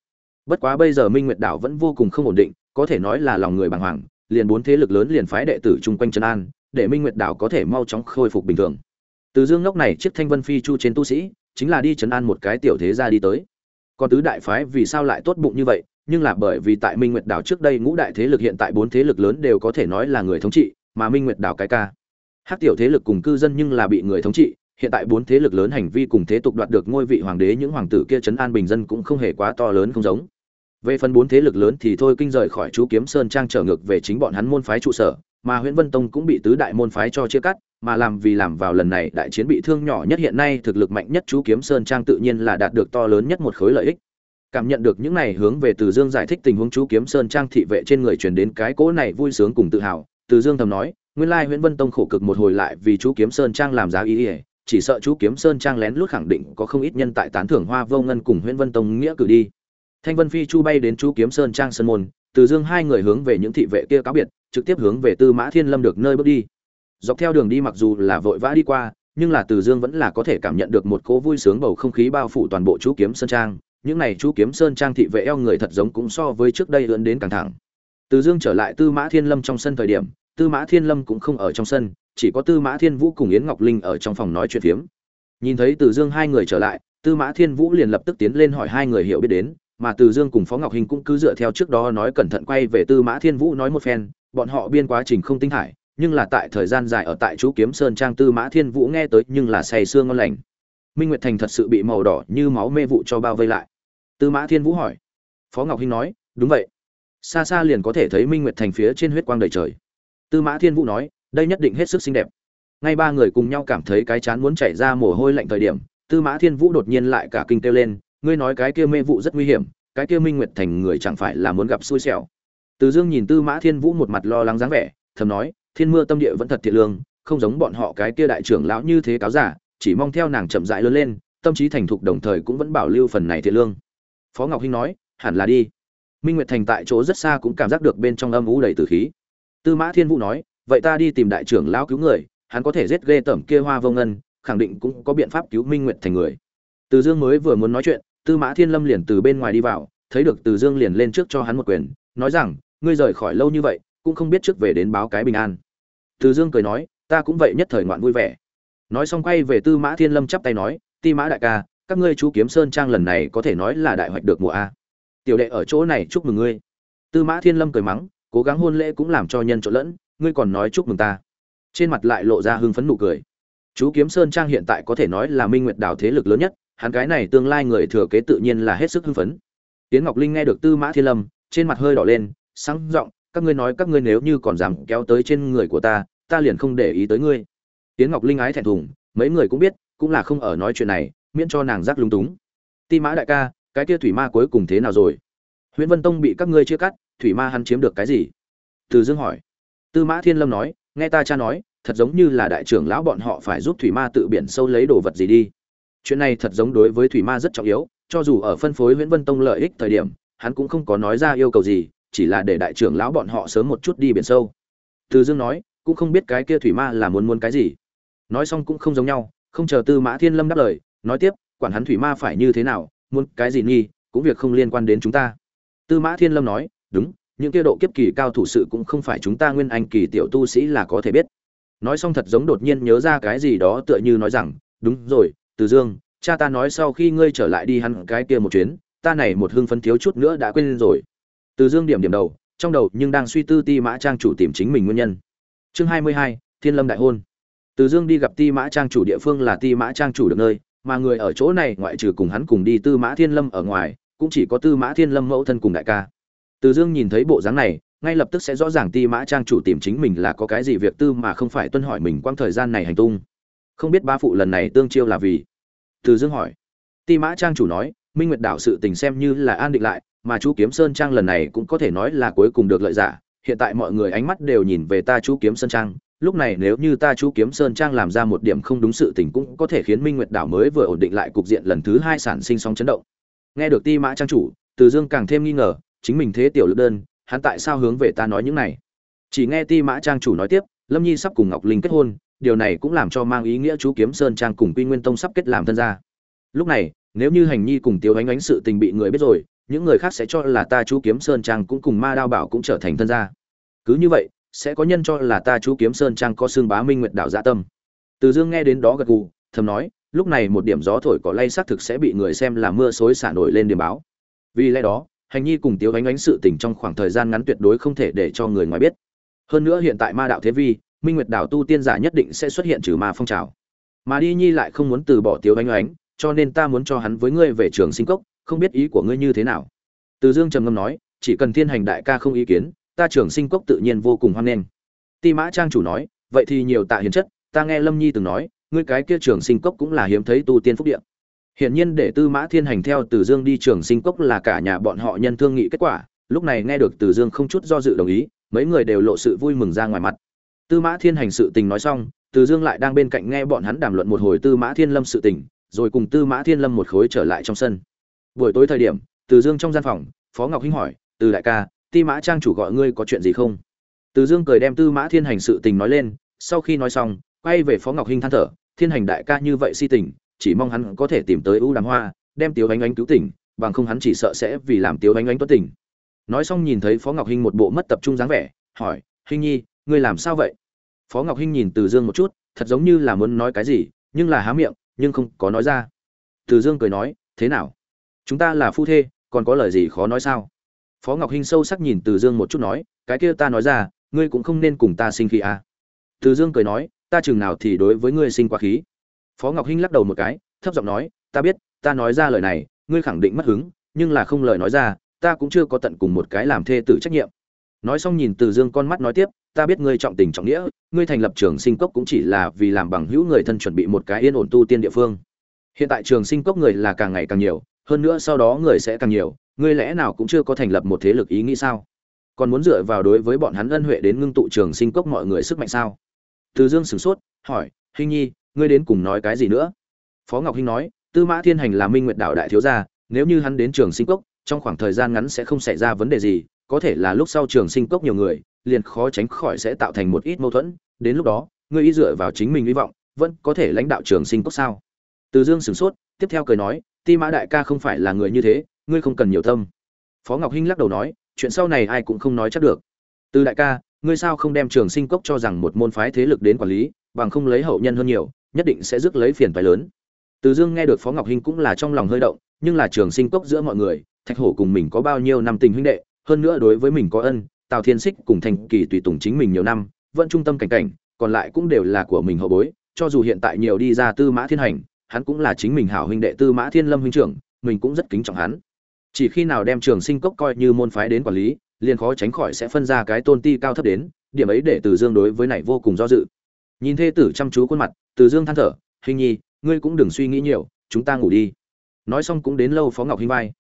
Bất quá bây giờ minh nguyệt đảo vẫn vô cùng không ổn định, có thể nói là lòng người bàng hoàng, liền bốn thế lực lớn liền phái đệ tử chung quanh trấn an, để minh nguyệt đảo có thể mau chóng khôi phục bình thường từ dương ngốc này chiếc thanh vân phi chu trên tu sĩ, chính là đi chấn an một cái tiểu thế gia đi tới. Còn tứ đại phái vì sao lại tốt bụng như vậy, nhưng là bởi vì tại minh nguyệt đảo trước đây ngũ đại thế lực hiện tại bốn thế lực lớn đều có thể nói là người thống trị, mà minh nguyệt đảo cái ca. Hát tiểu thế lực cùng cư dân nhưng là bị người thống trị, hiện tại bốn thế lực lớn hành vi cùng thế tục đoạt được ngôi vị hoàng đế những hoàng tử kia trấn an bình dân cũng không hề quá to lớn không giống. Về phần bốn thế lực lớn thì thôi kinh rời khỏi chú kiếm sơn trang trở ngược về chính bọn hắn môn phái trụ sở mà Huyễn Vân Tông cũng bị tứ đại môn phái cho chia cắt, mà làm vì làm vào lần này đại chiến bị thương nhỏ nhất hiện nay thực lực mạnh nhất chú kiếm sơn trang tự nhiên là đạt được to lớn nhất một khối lợi ích. Cảm nhận được những này hướng về Từ Dương giải thích tình huống chú kiếm sơn trang thị vệ trên người truyền đến cái cỗ này vui sướng cùng tự hào, Từ Dương thầm nói, nguyên lai Huyễn Vân Tông khổ cực một hồi lại vì chú kiếm sơn trang làm giá ý, ý chỉ sợ chú kiếm sơn trang lén lút khẳng định có không ít nhân tại tán thưởng Hoa Vô Ngân cùng Huyễn Vân Tông nghĩa cử đi. Thanh Vân Phi chu bay đến chú kiếm sơn trang sơn môn, Từ Dương hai người hướng về những thị vệ kia cáo biệt, trực tiếp hướng về Tư Mã Thiên Lâm được nơi bước đi. Dọc theo đường đi mặc dù là vội vã đi qua, nhưng là Từ Dương vẫn là có thể cảm nhận được một cỗ vui sướng bầu không khí bao phủ toàn bộ chú kiếm sơn trang. Những này chú kiếm sơn trang thị vệ eo người thật giống cũng so với trước đây ưỡn đến càng thẳng. Từ Dương trở lại Tư Mã Thiên Lâm trong sân thời điểm, Tư Mã Thiên Lâm cũng không ở trong sân, chỉ có Tư Mã Thiên Vũ cùng Yến Ngọc Linh ở trong phòng nói chuyện phiếm. Nhìn thấy Từ Dương hai người trở lại, Tư Mã Thiên Vũ liền lập tức tiến lên hỏi hai người hiểu biết đến, mà Từ Dương cùng Phó Ngọc Hình cũng cứ dựa theo trước đó nói cẩn thận quay về Tư Mã Thiên Vũ nói một phen, bọn họ biên quá trình không tinh hải, nhưng là tại thời gian dài ở tại chú Kiếm Sơn trang Tư Mã Thiên Vũ nghe tới nhưng là say sương ngon lành. Minh Nguyệt Thành thật sự bị màu đỏ như máu mê vụ cho bao vây lại. Tư Mã Thiên Vũ hỏi. Phó Ngọc Hinh nói, đúng vậy. Xa xa liền có thể thấy Minh Nguyệt Thành phía trên huyết quang đầy trời. Tư Mã Thiên Vũ nói, đây nhất định hết sức xinh đẹp. Ngay ba người cùng nhau cảm thấy cái chán muốn chảy ra mồ hôi lạnh thời điểm, Tư Mã Thiên Vũ đột nhiên lại cả kinh kêu lên, ngươi nói cái kia mê vụ rất nguy hiểm, cái kia Minh Nguyệt Thành người chẳng phải là muốn gặp xui xẻo. Từ Dương nhìn Tư Mã Thiên Vũ một mặt lo lắng dáng vẻ, thầm nói, Thiên Mưa tâm địa vẫn thật thiện lương, không giống bọn họ cái kia đại trưởng lão như thế cáo giả, chỉ mong theo nàng chậm rãi lớn lên, tâm trí thành thục đồng thời cũng vẫn bảo lưu phần này thiện lương. Phó Ngọc Hinh nói, hẳn là đi. Minh Nguyệt Thành tại chỗ rất xa cũng cảm giác được bên trong âm u đầy tử khí. Tư Mã Thiên Vũ nói, vậy ta đi tìm đại trưởng lão cứu người, hắn có thể giết ghê tẩm kia Hoa Vô Ngân, khẳng định cũng có biện pháp cứu Minh Nguyệt Thành người. Từ Dương mới vừa muốn nói chuyện, Tư Mã Thiên Lâm liền từ bên ngoài đi vào, thấy được Từ Dương liền lên trước cho hắn một quyền, nói rằng, ngươi rời khỏi lâu như vậy, cũng không biết trước về đến báo cái bình an. Từ dương cười nói, ta cũng vậy nhất thời ngoạn vui vẻ. Nói xong quay về tư mã thiên lâm chắp tay nói, ti mã đại ca, các ngươi chú kiếm sơn trang lần này có thể nói là đại hoạch được mùa a. Tiểu đệ ở chỗ này chúc mừng ngươi. Tư mã thiên lâm cười mắng, cố gắng hôn lễ cũng làm cho nhân trộn lẫn, ngươi còn nói chúc mừng ta. Trên mặt lại lộ ra hưng phấn nụ cười. Chú kiếm sơn trang hiện tại có thể nói là minh nguyệt đảo thế lực lớn nhất, hắn cái này tương lai người thừa kế tự nhiên là hết sức hưng phấn. Tiến ngọc linh nghe được tư mã thiên lâm, trên mặt hơi đỏ lên sáng giọng, các ngươi nói các ngươi nếu như còn dám kéo tới trên người của ta ta liền không để ý tới ngươi. Tiến ngọc linh ái thẹn thùng, mấy người cũng biết, cũng là không ở nói chuyện này, miễn cho nàng rắc lúng túng. Ti mã đại ca, cái kia thủy ma cuối cùng thế nào rồi? Nguyễn vân tông bị các ngươi chia cắt, thủy ma hắn chiếm được cái gì? Từ dương hỏi. Tư mã thiên lâm nói, nghe ta cha nói, thật giống như là đại trưởng lão bọn họ phải giúp thủy ma tự biển sâu lấy đồ vật gì đi. Chuyện này thật giống đối với thủy ma rất trọng yếu, cho dù ở phân phối nguyễn vân tông lợi ích thời điểm, hắn cũng không có nói ra yêu cầu gì chỉ là để đại trưởng lão bọn họ sớm một chút đi biển sâu. Từ dương nói, cũng không biết cái kia thủy ma là muốn muốn cái gì. Nói xong cũng không giống nhau, không chờ tư mã thiên lâm đáp lời, nói tiếp, quản hắn thủy ma phải như thế nào, muốn cái gì nghi, cũng việc không liên quan đến chúng ta. Tư mã thiên lâm nói, đúng, những kia độ kiếp kỳ cao thủ sự cũng không phải chúng ta nguyên anh kỳ tiểu tu sĩ là có thể biết. Nói xong thật giống đột nhiên nhớ ra cái gì đó tựa như nói rằng, đúng rồi, từ dương, cha ta nói sau khi ngươi trở lại đi hắn cái kia một chuyến, ta này một hưng phấn thiếu chút nữa đã quên rồi từ dương điểm điểm đầu, trong đầu nhưng đang suy tư ti mã trang chủ tìm chính mình nguyên nhân. Chương hai mươi hai, thiên lâm đại hôn. Từ dương đi gặp ti mã trang chủ địa phương là ti mã trang chủ được nơi, mà người ở chỗ này ngoại trừ cùng hắn cùng đi tư mã thiên lâm ở ngoài, cũng chỉ có tư mã thiên lâm mẫu thân cùng đại ca. Từ dương nhìn thấy bộ dáng này, ngay lập tức sẽ rõ ràng ti mã trang chủ tìm chính mình là có cái gì việc tư mà không phải tuân hỏi mình quang thời gian này hành tung. Không biết ba phụ lần này tương chiêu là vì? Từ dương hỏi. Ti mã trang chủ nói, minh nguyệt đảo sự tình xem như là an định lại mà chú kiếm sơn trang lần này cũng có thể nói là cuối cùng được lợi giả. Hiện tại mọi người ánh mắt đều nhìn về ta chú kiếm sơn trang. Lúc này nếu như ta chú kiếm sơn trang làm ra một điểm không đúng sự tình cũng có thể khiến minh nguyệt đảo mới vừa ổn định lại cục diện lần thứ hai sản sinh sóng chấn động. Nghe được ti mã trang chủ, từ dương càng thêm nghi ngờ, chính mình thế tiểu lực đơn, hắn tại sao hướng về ta nói những này? Chỉ nghe ti mã trang chủ nói tiếp, lâm nhi sắp cùng ngọc linh kết hôn, điều này cũng làm cho mang ý nghĩa chú kiếm sơn trang cùng quy nguyên tông sắp kết làm thân gia. Lúc này, nếu như hành nhi cùng tiêu ánh ánh sự tình bị người biết rồi những người khác sẽ cho là ta chú kiếm sơn trang cũng cùng ma đao bảo cũng trở thành thân gia. Cứ như vậy, sẽ có nhân cho là ta chú kiếm sơn trang có xương bá minh nguyệt đảo dạ tâm. Từ dương nghe đến đó gật gù, thầm nói, lúc này một điểm gió thổi cỏ lay xác thực sẽ bị người xem là mưa xối xả nổi lên điểm báo. Vì lẽ đó, hành nhi cùng tiếu ánh ánh sự tình trong khoảng thời gian ngắn tuyệt đối không thể để cho người ngoài biết. Hơn nữa hiện tại ma đạo thế vi, minh nguyệt đảo tu tiên giả nhất định sẽ xuất hiện trừ ma phong trào. Mà đi nhi lại không muốn từ bỏ tiếu ánh ánh, cho nên ta muốn cho hắn với ngươi về trường sinh cốc không biết ý của ngươi như thế nào từ dương trầm ngâm nói chỉ cần thiên hành đại ca không ý kiến ta trường sinh cốc tự nhiên vô cùng hoan nghênh ti mã trang chủ nói vậy thì nhiều tạ hiền chất ta nghe lâm nhi từng nói ngươi cái kia trường sinh cốc cũng là hiếm thấy tu tiên phúc địa Hiển nhiên để Tư Mã Thiên Hành theo Từ Dương đi trường sinh cốc là cả nhà bọn họ nhân thương nghị kết quả, lúc này nghe được Từ Dương không chút do dự đồng ý, mấy người đều lộ sự vui mừng ra ngoài mặt. Tư Mã Thiên Hành sự tình nói xong, Từ Dương lại đang bên cạnh nghe bọn hắn đàm luận một hồi Tư Mã Thiên Lâm sự tình, rồi cùng Tư Mã Thiên Lâm một khối trở lại trong sân. Buổi tối thời điểm, Từ Dương trong gian phòng, Phó Ngọc Hinh hỏi, "Từ đại ca, Ti Mã trang chủ gọi ngươi có chuyện gì không?" Từ Dương cười đem Tư Mã Thiên Hành sự tình nói lên, sau khi nói xong, quay về Phó Ngọc Hinh than thở, "Thiên Hành đại ca như vậy si tình, chỉ mong hắn có thể tìm tới ưu đàm hoa đem tiếu ánh ánh cứu tỉnh bằng không hắn chỉ sợ sẽ vì làm tiếu ánh ánh tuất tỉnh nói xong nhìn thấy phó ngọc hinh một bộ mất tập trung dáng vẻ hỏi hinh nhi ngươi làm sao vậy? Phó ngọc hinh nhìn từ dương một chút thật giống như là muốn nói cái gì nhưng là há miệng nhưng không có nói ra. Từ dương cười nói thế nào? Chúng ta là phu thê, còn có lời gì khó nói sao? Phó ngọc hinh sâu sắc nhìn từ dương một chút nói, cái kia ta nói ra, ngươi cũng không nên cùng ta sinh khí à. từ dương cười nói, ta chừng nào thì đối với ngươi sinh quá khí. Phó ngọc hinh lắc đầu một cái, thấp giọng nói, ta biết, ta nói ra lời này, ngươi khẳng định mất hứng, nhưng là không lời nói ra, ta cũng chưa có tận cùng một cái làm thê tử trách nhiệm. Nói xong nhìn từ dương con mắt nói tiếp, ta biết ngươi trọng tình trọng nghĩa, ngươi thành lập trường sinh cốc cũng chỉ là vì làm bằng hữu người thân chuẩn bị một cái yên ổn tu tiên địa phương. Hiện tại trường sinh cốc người là càng ngày càng nhiều hơn nữa sau đó người sẽ càng nhiều, ngươi lẽ nào cũng chưa có thành lập một thế lực ý nghĩ sao? Còn muốn dựa vào đối với bọn hắn ân huệ đến ngưng tụ trường sinh cốc mọi người sức mạnh sao? Từ dương sửng sốt, hỏi hình nhi, ngươi đến cùng nói cái gì nữa? Phó ngọc hinh nói, tư mã thiên hành là minh nguyệt đạo đại thiếu gia, nếu như hắn đến trường sinh cốc, trong khoảng thời gian ngắn sẽ không xảy ra vấn đề gì, có thể là lúc sau trường sinh cốc nhiều người, liền khó tránh khỏi sẽ tạo thành một ít mâu thuẫn, đến lúc đó, ngươi ý dựa vào chính mình hy vọng, vẫn có thể lãnh đạo trường sinh cốc sao? Từ dương sửng sốt, tiếp theo cười nói ti mã đại ca không phải là người như thế ngươi không cần nhiều tâm phó ngọc hinh lắc đầu nói chuyện sau này ai cũng không nói chắc được từ đại ca ngươi sao không đem trường sinh cốc cho rằng một môn phái thế lực đến quản lý bằng không lấy hậu nhân hơn nhiều nhất định sẽ rước lấy phiền phái lớn. Từ Dương nghe được Phó Ngọc Hinh cũng là trong lòng hơi động, nhưng là trường sinh cốc giữa mọi người, Thạch Hổ cùng mình có bao nhiêu năm tình huynh đệ, hơn nữa đối với mình có ân, Tào Thiên Xích cùng Thành Kỳ tùy tùng chính mình nhiều năm, vẫn trung tâm cảnh cảnh, còn lại cũng đều là của mình hậu bối, cho dù hiện tại nhiều đi ra Tư Mã Thiên Hành, hắn cũng là chính mình hảo huynh đệ Tư Mã Thiên Lâm huynh trưởng, mình cũng rất kính trọng hắn. Chỉ khi nào đem Trường Sinh Cốc coi như môn phái đến quản lý, liền khó tránh khỏi sẽ phân ra cái tôn ti cao thấp đến, điểm ấy để Từ Dương đối với này vô cùng do dự. Nhìn thê tử chăm chú khuôn mặt, từ dương than thở hình nhi ngươi cũng đừng suy nghĩ nhiều chúng ta ngủ đi nói xong cũng đến lâu phó ngọc hinh vai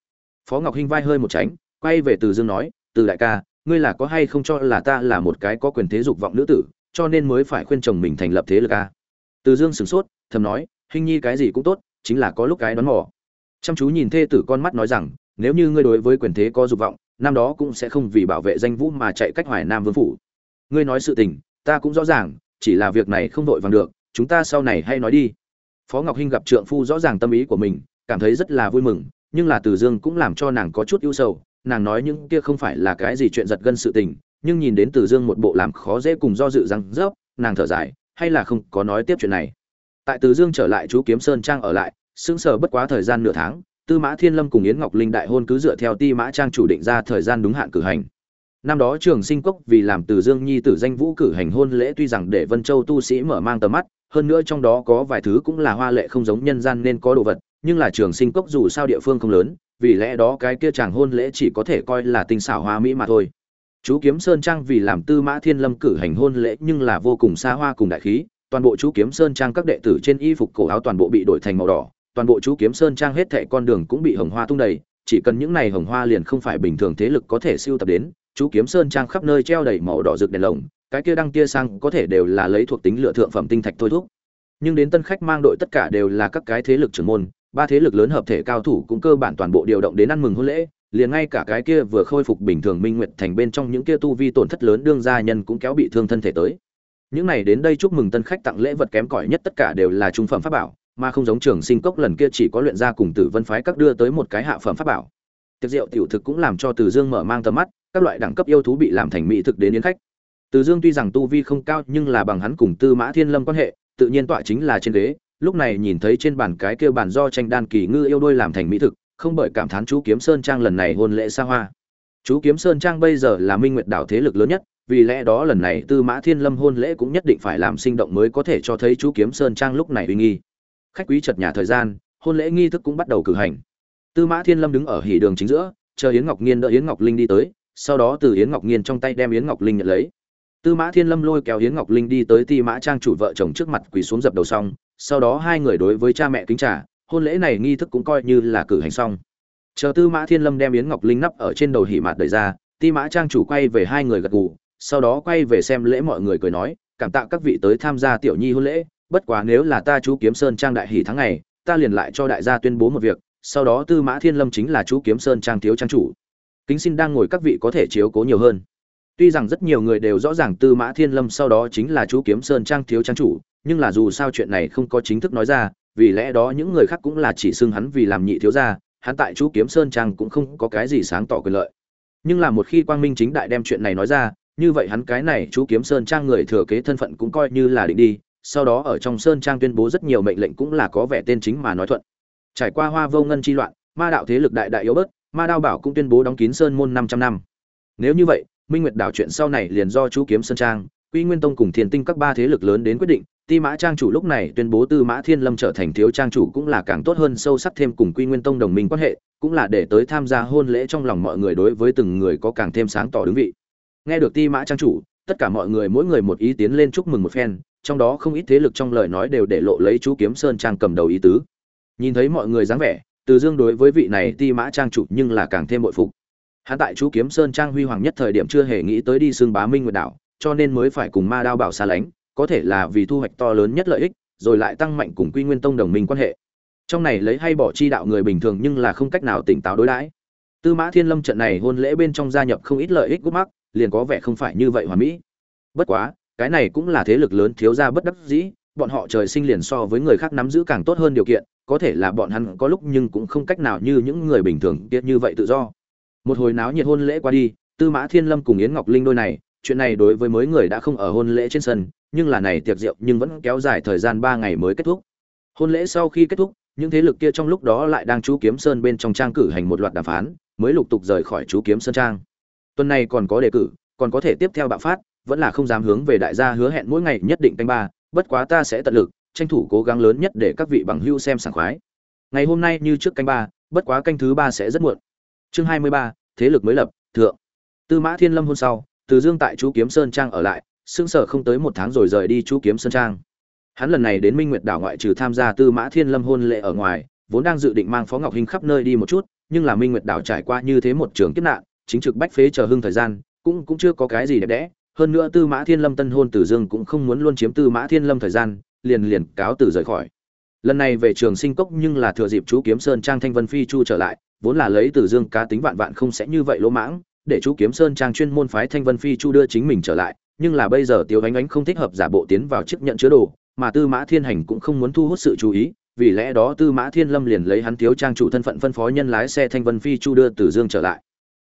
phó ngọc hinh vai hơi một tránh quay về từ dương nói từ đại ca ngươi là có hay không cho là ta là một cái có quyền thế dục vọng nữ tử cho nên mới phải khuyên chồng mình thành lập thế lực a từ dương sửng sốt thầm nói hình nhi cái gì cũng tốt, chính là có lúc cái đón mỏ chăm chú nhìn thê tử con mắt nói rằng, nếu như ngươi đối với quyền thế có dục vọng, năm đó cũng sẽ không vì bảo vệ danh vũ mà chạy cách hoài nam vương phủ. Ngươi nói sự tình, ta cũng rõ ràng, chỉ là việc này không vội vàng được, chúng ta sau này hay nói đi. Phó ngọc hinh gặp trượng phu rõ ràng tâm ý của mình, cảm thấy rất là vui mừng, nhưng là từ dương cũng làm cho nàng có chút ưu sầu, nàng nói những kia không phải là cái gì chuyện giật gân sự tình, nhưng nhìn đến từ dương một bộ làm khó dễ cùng do dự răng rớp nàng thở dài, hay là không có nói tiếp chuyện này? Tại từ dương trở lại chú kiếm sơn trang ở lại, sững sờ bất quá thời gian nửa tháng, tư mã thiên lâm cùng yến ngọc linh đại hôn cứ dựa theo ti mã trang chủ định ra thời gian đúng hạn cử hành. Năm đó trường sinh cốc vì làm từ dương nhi tử danh vũ cử hành hôn lễ tuy rằng để vân châu tu sĩ mở mang tầm mắt, hơn nữa trong đó có vài thứ cũng là hoa lệ không giống nhân gian nên có đồ vật, nhưng là trường sinh cốc dù sao địa phương không lớn, vì lẽ đó cái kia chàng hôn lễ chỉ có thể coi là tinh xảo hoa mỹ mà thôi. Chú kiếm sơn trang vì làm tư mã thiên lâm cử hành hôn lễ nhưng là vô cùng xa hoa cùng đại khí toàn bộ chú kiếm sơn trang các đệ tử trên y phục cổ áo toàn bộ bị đổi thành màu đỏ, toàn bộ chú kiếm sơn trang hết thệ con đường cũng bị hồng hoa tung đầy, chỉ cần những này hồng hoa liền không phải bình thường thế lực có thể siêu tập đến, chú kiếm sơn trang khắp nơi treo đầy màu đỏ rực đèn lồng, cái kia đăng kia sang có thể đều là lấy thuộc tính lựa thượng phẩm tinh thạch thôi thúc. Nhưng đến tân khách mang đội tất cả đều là các cái thế lực trưởng môn, ba thế lực lớn hợp thể cao thủ cũng cơ bản toàn bộ điều động đến ăn mừng hôn lễ, liền ngay cả cái kia vừa khôi phục bình thường minh nguyệt thành bên trong những kia tu vi tổn thất lớn đương gia nhân cũng kéo bị thương thân thể tới những này đến đây chúc mừng tân khách tặng lễ vật kém cỏi nhất tất cả đều là trung phẩm pháp bảo, mà không giống trường sinh cốc lần kia chỉ có luyện ra cùng tử vân phái các đưa tới một cái hạ phẩm pháp bảo. Tiệc rượu tiểu thực cũng làm cho từ dương mở mang tầm mắt, các loại đẳng cấp yêu thú bị làm thành mỹ thực đến yến khách. Từ dương tuy rằng tu vi không cao nhưng là bằng hắn cùng tư mã thiên lâm quan hệ, tự nhiên tọa chính là trên ghế, lúc này nhìn thấy trên bàn cái kia bàn do tranh đan kỳ ngư yêu đôi làm thành mỹ thực, không bởi cảm thán chú kiếm sơn trang lần này hôn lễ xa hoa. Chú kiếm sơn trang bây giờ là minh nguyệt đảo thế lực lớn nhất vì lẽ đó lần này tư mã thiên lâm hôn lễ cũng nhất định phải làm sinh động mới có thể cho thấy chú kiếm sơn trang lúc này uy nghi. Khách quý chật nhà thời gian, hôn lễ nghi thức cũng bắt đầu cử hành. Tư mã thiên lâm đứng ở hỉ đường chính giữa, chờ yến ngọc nhiên đỡ yến ngọc linh đi tới, sau đó từ yến ngọc nhiên trong tay đem yến ngọc linh nhận lấy. Tư mã thiên lâm lôi kéo yến ngọc linh đi tới ti mã trang chủ vợ chồng trước mặt quỳ xuống dập đầu xong, sau đó hai người đối với cha mẹ kính trả hôn lễ này nghi thức cũng coi như là cử hành xong. Chờ tư mã thiên lâm đem yến ngọc linh nắp ở trên đầu hỉ mạt đẩy ra, ti mã trang chủ quay về hai người gật gù sau đó quay về xem lễ mọi người cười nói, cảm tạ các vị tới tham gia tiểu nhi hôn lễ, bất quá nếu là ta chú kiếm sơn trang đại hỷ tháng này ta liền lại cho đại gia tuyên bố một việc, sau đó tư mã thiên lâm chính là chú kiếm sơn trang thiếu trang chủ. Kính xin đang ngồi các vị có thể chiếu cố nhiều hơn. Tuy rằng rất nhiều người đều rõ ràng tư mã thiên lâm sau đó chính là chú kiếm sơn trang thiếu trang chủ, nhưng là dù sao chuyện này không có chính thức nói ra, vì lẽ đó những người khác cũng là chỉ xưng hắn vì làm nhị thiếu gia, hắn tại chú kiếm sơn trang cũng không có cái gì sáng tỏ quyền lợi. Nhưng là một khi quang minh chính đại đem chuyện này nói ra như vậy hắn cái này chú kiếm sơn trang người thừa kế thân phận cũng coi như là định đi, sau đó ở trong sơn trang tuyên bố rất nhiều mệnh lệnh cũng là có vẻ tên chính mà nói thuận. Trải qua hoa vô ngân chi loạn, ma đạo thế lực đại đại yếu bớt, ma đao bảo cũng tuyên bố đóng kín sơn môn 500 năm. Nếu như vậy, minh nguyệt đảo chuyện sau này liền do chú kiếm sơn trang, quy nguyên tông cùng thiền tinh các ba thế lực lớn đến quyết định, ti mã trang chủ lúc này tuyên bố tư mã thiên lâm trở thành thiếu trang chủ cũng là càng tốt hơn sâu sắc thêm cùng quy nguyên tông đồng minh quan hệ, cũng là để tới tham gia hôn lễ trong lòng mọi người đối với từng người có càng thêm sáng tỏ đứng vị nghe được ti mã trang chủ, tất cả mọi người mỗi người một ý tiến lên chúc mừng một phen, trong đó không ít thế lực trong lời nói đều để lộ lấy chú kiếm sơn trang cầm đầu ý tứ. Nhìn thấy mọi người dáng vẻ, từ dương đối với vị này ti mã trang chủ nhưng là càng thêm bội phục. Hắn tại chú kiếm sơn trang huy hoàng nhất thời điểm chưa hề nghĩ tới đi xương bá minh nguyệt đảo, cho nên mới phải cùng ma đao bảo xa lánh, có thể là vì thu hoạch to lớn nhất lợi ích, rồi lại tăng mạnh cùng quy nguyên tông đồng minh quan hệ. Trong này lấy hay bỏ chi đạo người bình thường nhưng là không cách nào tỉnh táo đối đãi. Tư mã thiên lâm trận này hôn lễ bên trong gia nhập không ít lợi ích gút mắc liền có vẻ không phải như vậy hoàn mỹ. Bất quá, cái này cũng là thế lực lớn thiếu ra bất đắc dĩ, bọn họ trời sinh liền so với người khác nắm giữ càng tốt hơn điều kiện, có thể là bọn hắn có lúc nhưng cũng không cách nào như những người bình thường tiết như vậy tự do. Một hồi náo nhiệt hôn lễ qua đi, tư mã thiên lâm cùng yến ngọc linh đôi này, chuyện này đối với mới người đã không ở hôn lễ trên sân, nhưng là này tiệc rượu nhưng vẫn kéo dài thời gian ba ngày mới kết thúc. Hôn lễ sau khi kết thúc, những thế lực kia trong lúc đó lại đang chú kiếm sơn bên trong trang cử hành một loạt đàm phán, mới lục tục rời khỏi chú kiếm sơn trang tuần này còn có đề cử, còn có thể tiếp theo bạo phát, vẫn là không dám hướng về đại gia hứa hẹn mỗi ngày nhất định canh ba, bất quá ta sẽ tận lực, tranh thủ cố gắng lớn nhất để các vị bằng hưu xem sảng khoái. Ngày hôm nay như trước canh ba, bất quá canh thứ ba sẽ rất muộn. Chương hai mươi ba, thế lực mới lập, thượng. Tư mã thiên lâm hôm sau, từ dương tại chú kiếm sơn trang ở lại, sững sở không tới một tháng rồi rời đi chú kiếm sơn trang. Hắn lần này đến minh nguyệt đảo ngoại trừ tham gia tư mã thiên lâm hôn lễ ở ngoài, vốn đang dự định mang phó ngọc hinh khắp nơi đi một chút, nhưng là minh nguyệt đảo trải qua như thế một trường kiếp nạn chính trực bách phế chờ hưng thời gian, cũng cũng chưa có cái gì đẹp đẽ. Hơn nữa tư mã thiên lâm tân hôn tử dương cũng không muốn luôn chiếm tư mã thiên lâm thời gian, liền liền cáo từ rời khỏi. Lần này về trường sinh cốc nhưng là thừa dịp chú kiếm sơn trang thanh vân phi chu trở lại, vốn là lấy tử dương cá tính vạn vạn không sẽ như vậy lỗ mãng, để chú kiếm sơn trang chuyên môn phái thanh vân phi chu đưa chính mình trở lại, nhưng là bây giờ tiêu ánh ánh không thích hợp giả bộ tiến vào chiếc nhận chứa đồ, mà tư mã thiên hành cũng không muốn thu hút sự chú ý, vì lẽ đó tư mã thiên lâm liền lấy hắn thiếu trang chủ thân phận phân phó nhân lái xe thanh vân phi chu đưa tử dương trở lại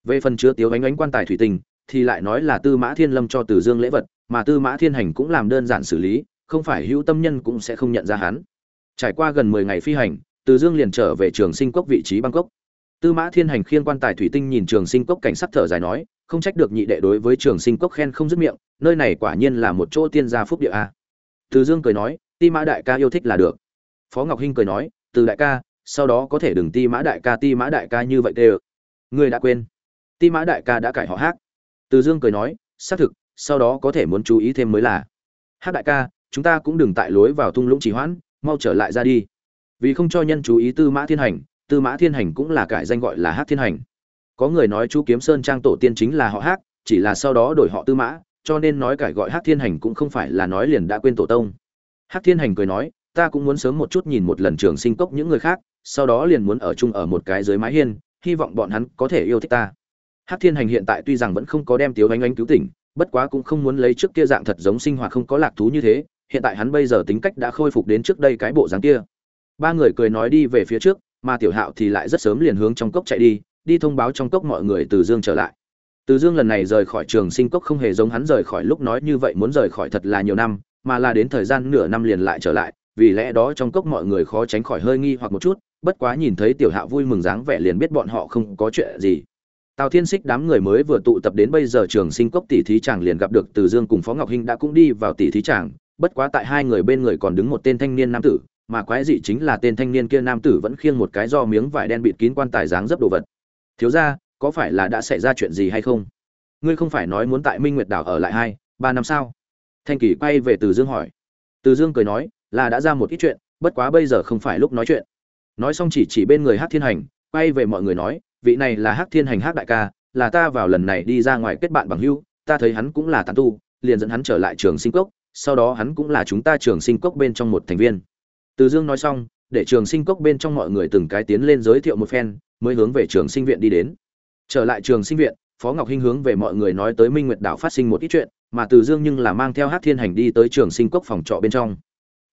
về phần chứa tiếu ánh ánh quan tài thủy tinh, thì lại nói là tư mã thiên lâm cho từ dương lễ vật, mà tư mã thiên hành cũng làm đơn giản xử lý, không phải hữu tâm nhân cũng sẽ không nhận ra hắn. Trải qua gần mười ngày phi hành, từ dương liền trở về trường sinh cốc vị trí bangkok. Tư mã thiên hành khiên quan tài thủy tinh nhìn trường sinh cốc cảnh sắc thở dài nói, không trách được nhị đệ đối với trường sinh cốc khen không dứt miệng, nơi này quả nhiên là một chỗ tiên gia phúc địa a. Từ dương cười nói, ti mã đại ca yêu thích là được. Phó ngọc hinh cười nói, từ đại ca, sau đó có thể đừng ti mã đại ca, ti mã đại ca như vậy tê ơ. Người đã quên ti mã đại ca đã cải họ hát từ dương cười nói xác thực sau đó có thể muốn chú ý thêm mới là hát đại ca chúng ta cũng đừng tại lối vào thung lũng trì hoãn mau trở lại ra đi vì không cho nhân chú ý tư mã thiên hành tư mã thiên hành cũng là cải danh gọi là hát thiên hành có người nói chú kiếm sơn trang tổ tiên chính là họ hát chỉ là sau đó đổi họ tư mã cho nên nói cải gọi Hắc Thiên Hành cũng không phải là nói liền đã quên tổ tông. Hắc Thiên Hành cười nói, ta cũng muốn sớm một chút nhìn một lần trường sinh cốc những người khác, sau đó liền muốn ở chung ở một cái dưới mái hiên, hy vọng bọn hắn có thể yêu thích ta. Hắc Thiên Hành hiện tại tuy rằng vẫn không có đem Tiếu Ánh Ánh cứu tỉnh, bất quá cũng không muốn lấy trước kia dạng thật giống sinh hoạt không có lạc thú như thế, hiện tại hắn bây giờ tính cách đã khôi phục đến trước đây cái bộ dáng kia. Ba người cười nói đi về phía trước, mà Tiểu Hạo thì lại rất sớm liền hướng trong cốc chạy đi, đi thông báo trong cốc mọi người từ Dương trở lại. Từ Dương lần này rời khỏi Trường Sinh cốc không hề giống hắn rời khỏi lúc nói như vậy muốn rời khỏi thật là nhiều năm, mà là đến thời gian nửa năm liền lại trở lại, vì lẽ đó trong cốc mọi người khó tránh khỏi hơi nghi hoặc một chút, bất quá nhìn thấy Tiểu Hạo vui mừng dáng vẻ liền biết bọn họ không có chuyện gì. Tào Thiên Sích đám người mới vừa tụ tập đến bây giờ Trường Sinh cốc tỷ thí chàng liền gặp được Từ Dương cùng Phó Ngọc Hinh đã cũng đi vào tỷ thí chàng, bất quá tại hai người bên người còn đứng một tên thanh niên nam tử, mà quái dị chính là tên thanh niên kia nam tử vẫn khiêng một cái do miếng vải đen bịt kín quan tài dáng dấp đồ vật. Thiếu gia, có phải là đã xảy ra chuyện gì hay không? Ngươi không phải nói muốn tại Minh Nguyệt đảo ở lại hai, ba năm sao? Thanh Kỳ quay về Từ Dương hỏi. Từ Dương cười nói, là đã ra một ít chuyện, bất quá bây giờ không phải lúc nói chuyện. Nói xong chỉ chỉ bên người Hắc Thiên Hành, quay về mọi người nói, vị này là Hắc Thiên Hành Hắc đại ca, là ta vào lần này đi ra ngoài kết bạn bằng hữu, ta thấy hắn cũng là tán tu, liền dẫn hắn trở lại trường sinh cốc, sau đó hắn cũng là chúng ta trường sinh cốc bên trong một thành viên. Từ Dương nói xong, để trường sinh cốc bên trong mọi người từng cái tiến lên giới thiệu một phen, mới hướng về trường sinh viện đi đến. Trở lại trường sinh viện, Phó Ngọc Hinh hướng về mọi người nói tới Minh Nguyệt đảo phát sinh một ít chuyện, mà Từ Dương nhưng là mang theo Hắc Thiên Hành đi tới trường sinh cốc phòng trọ bên trong.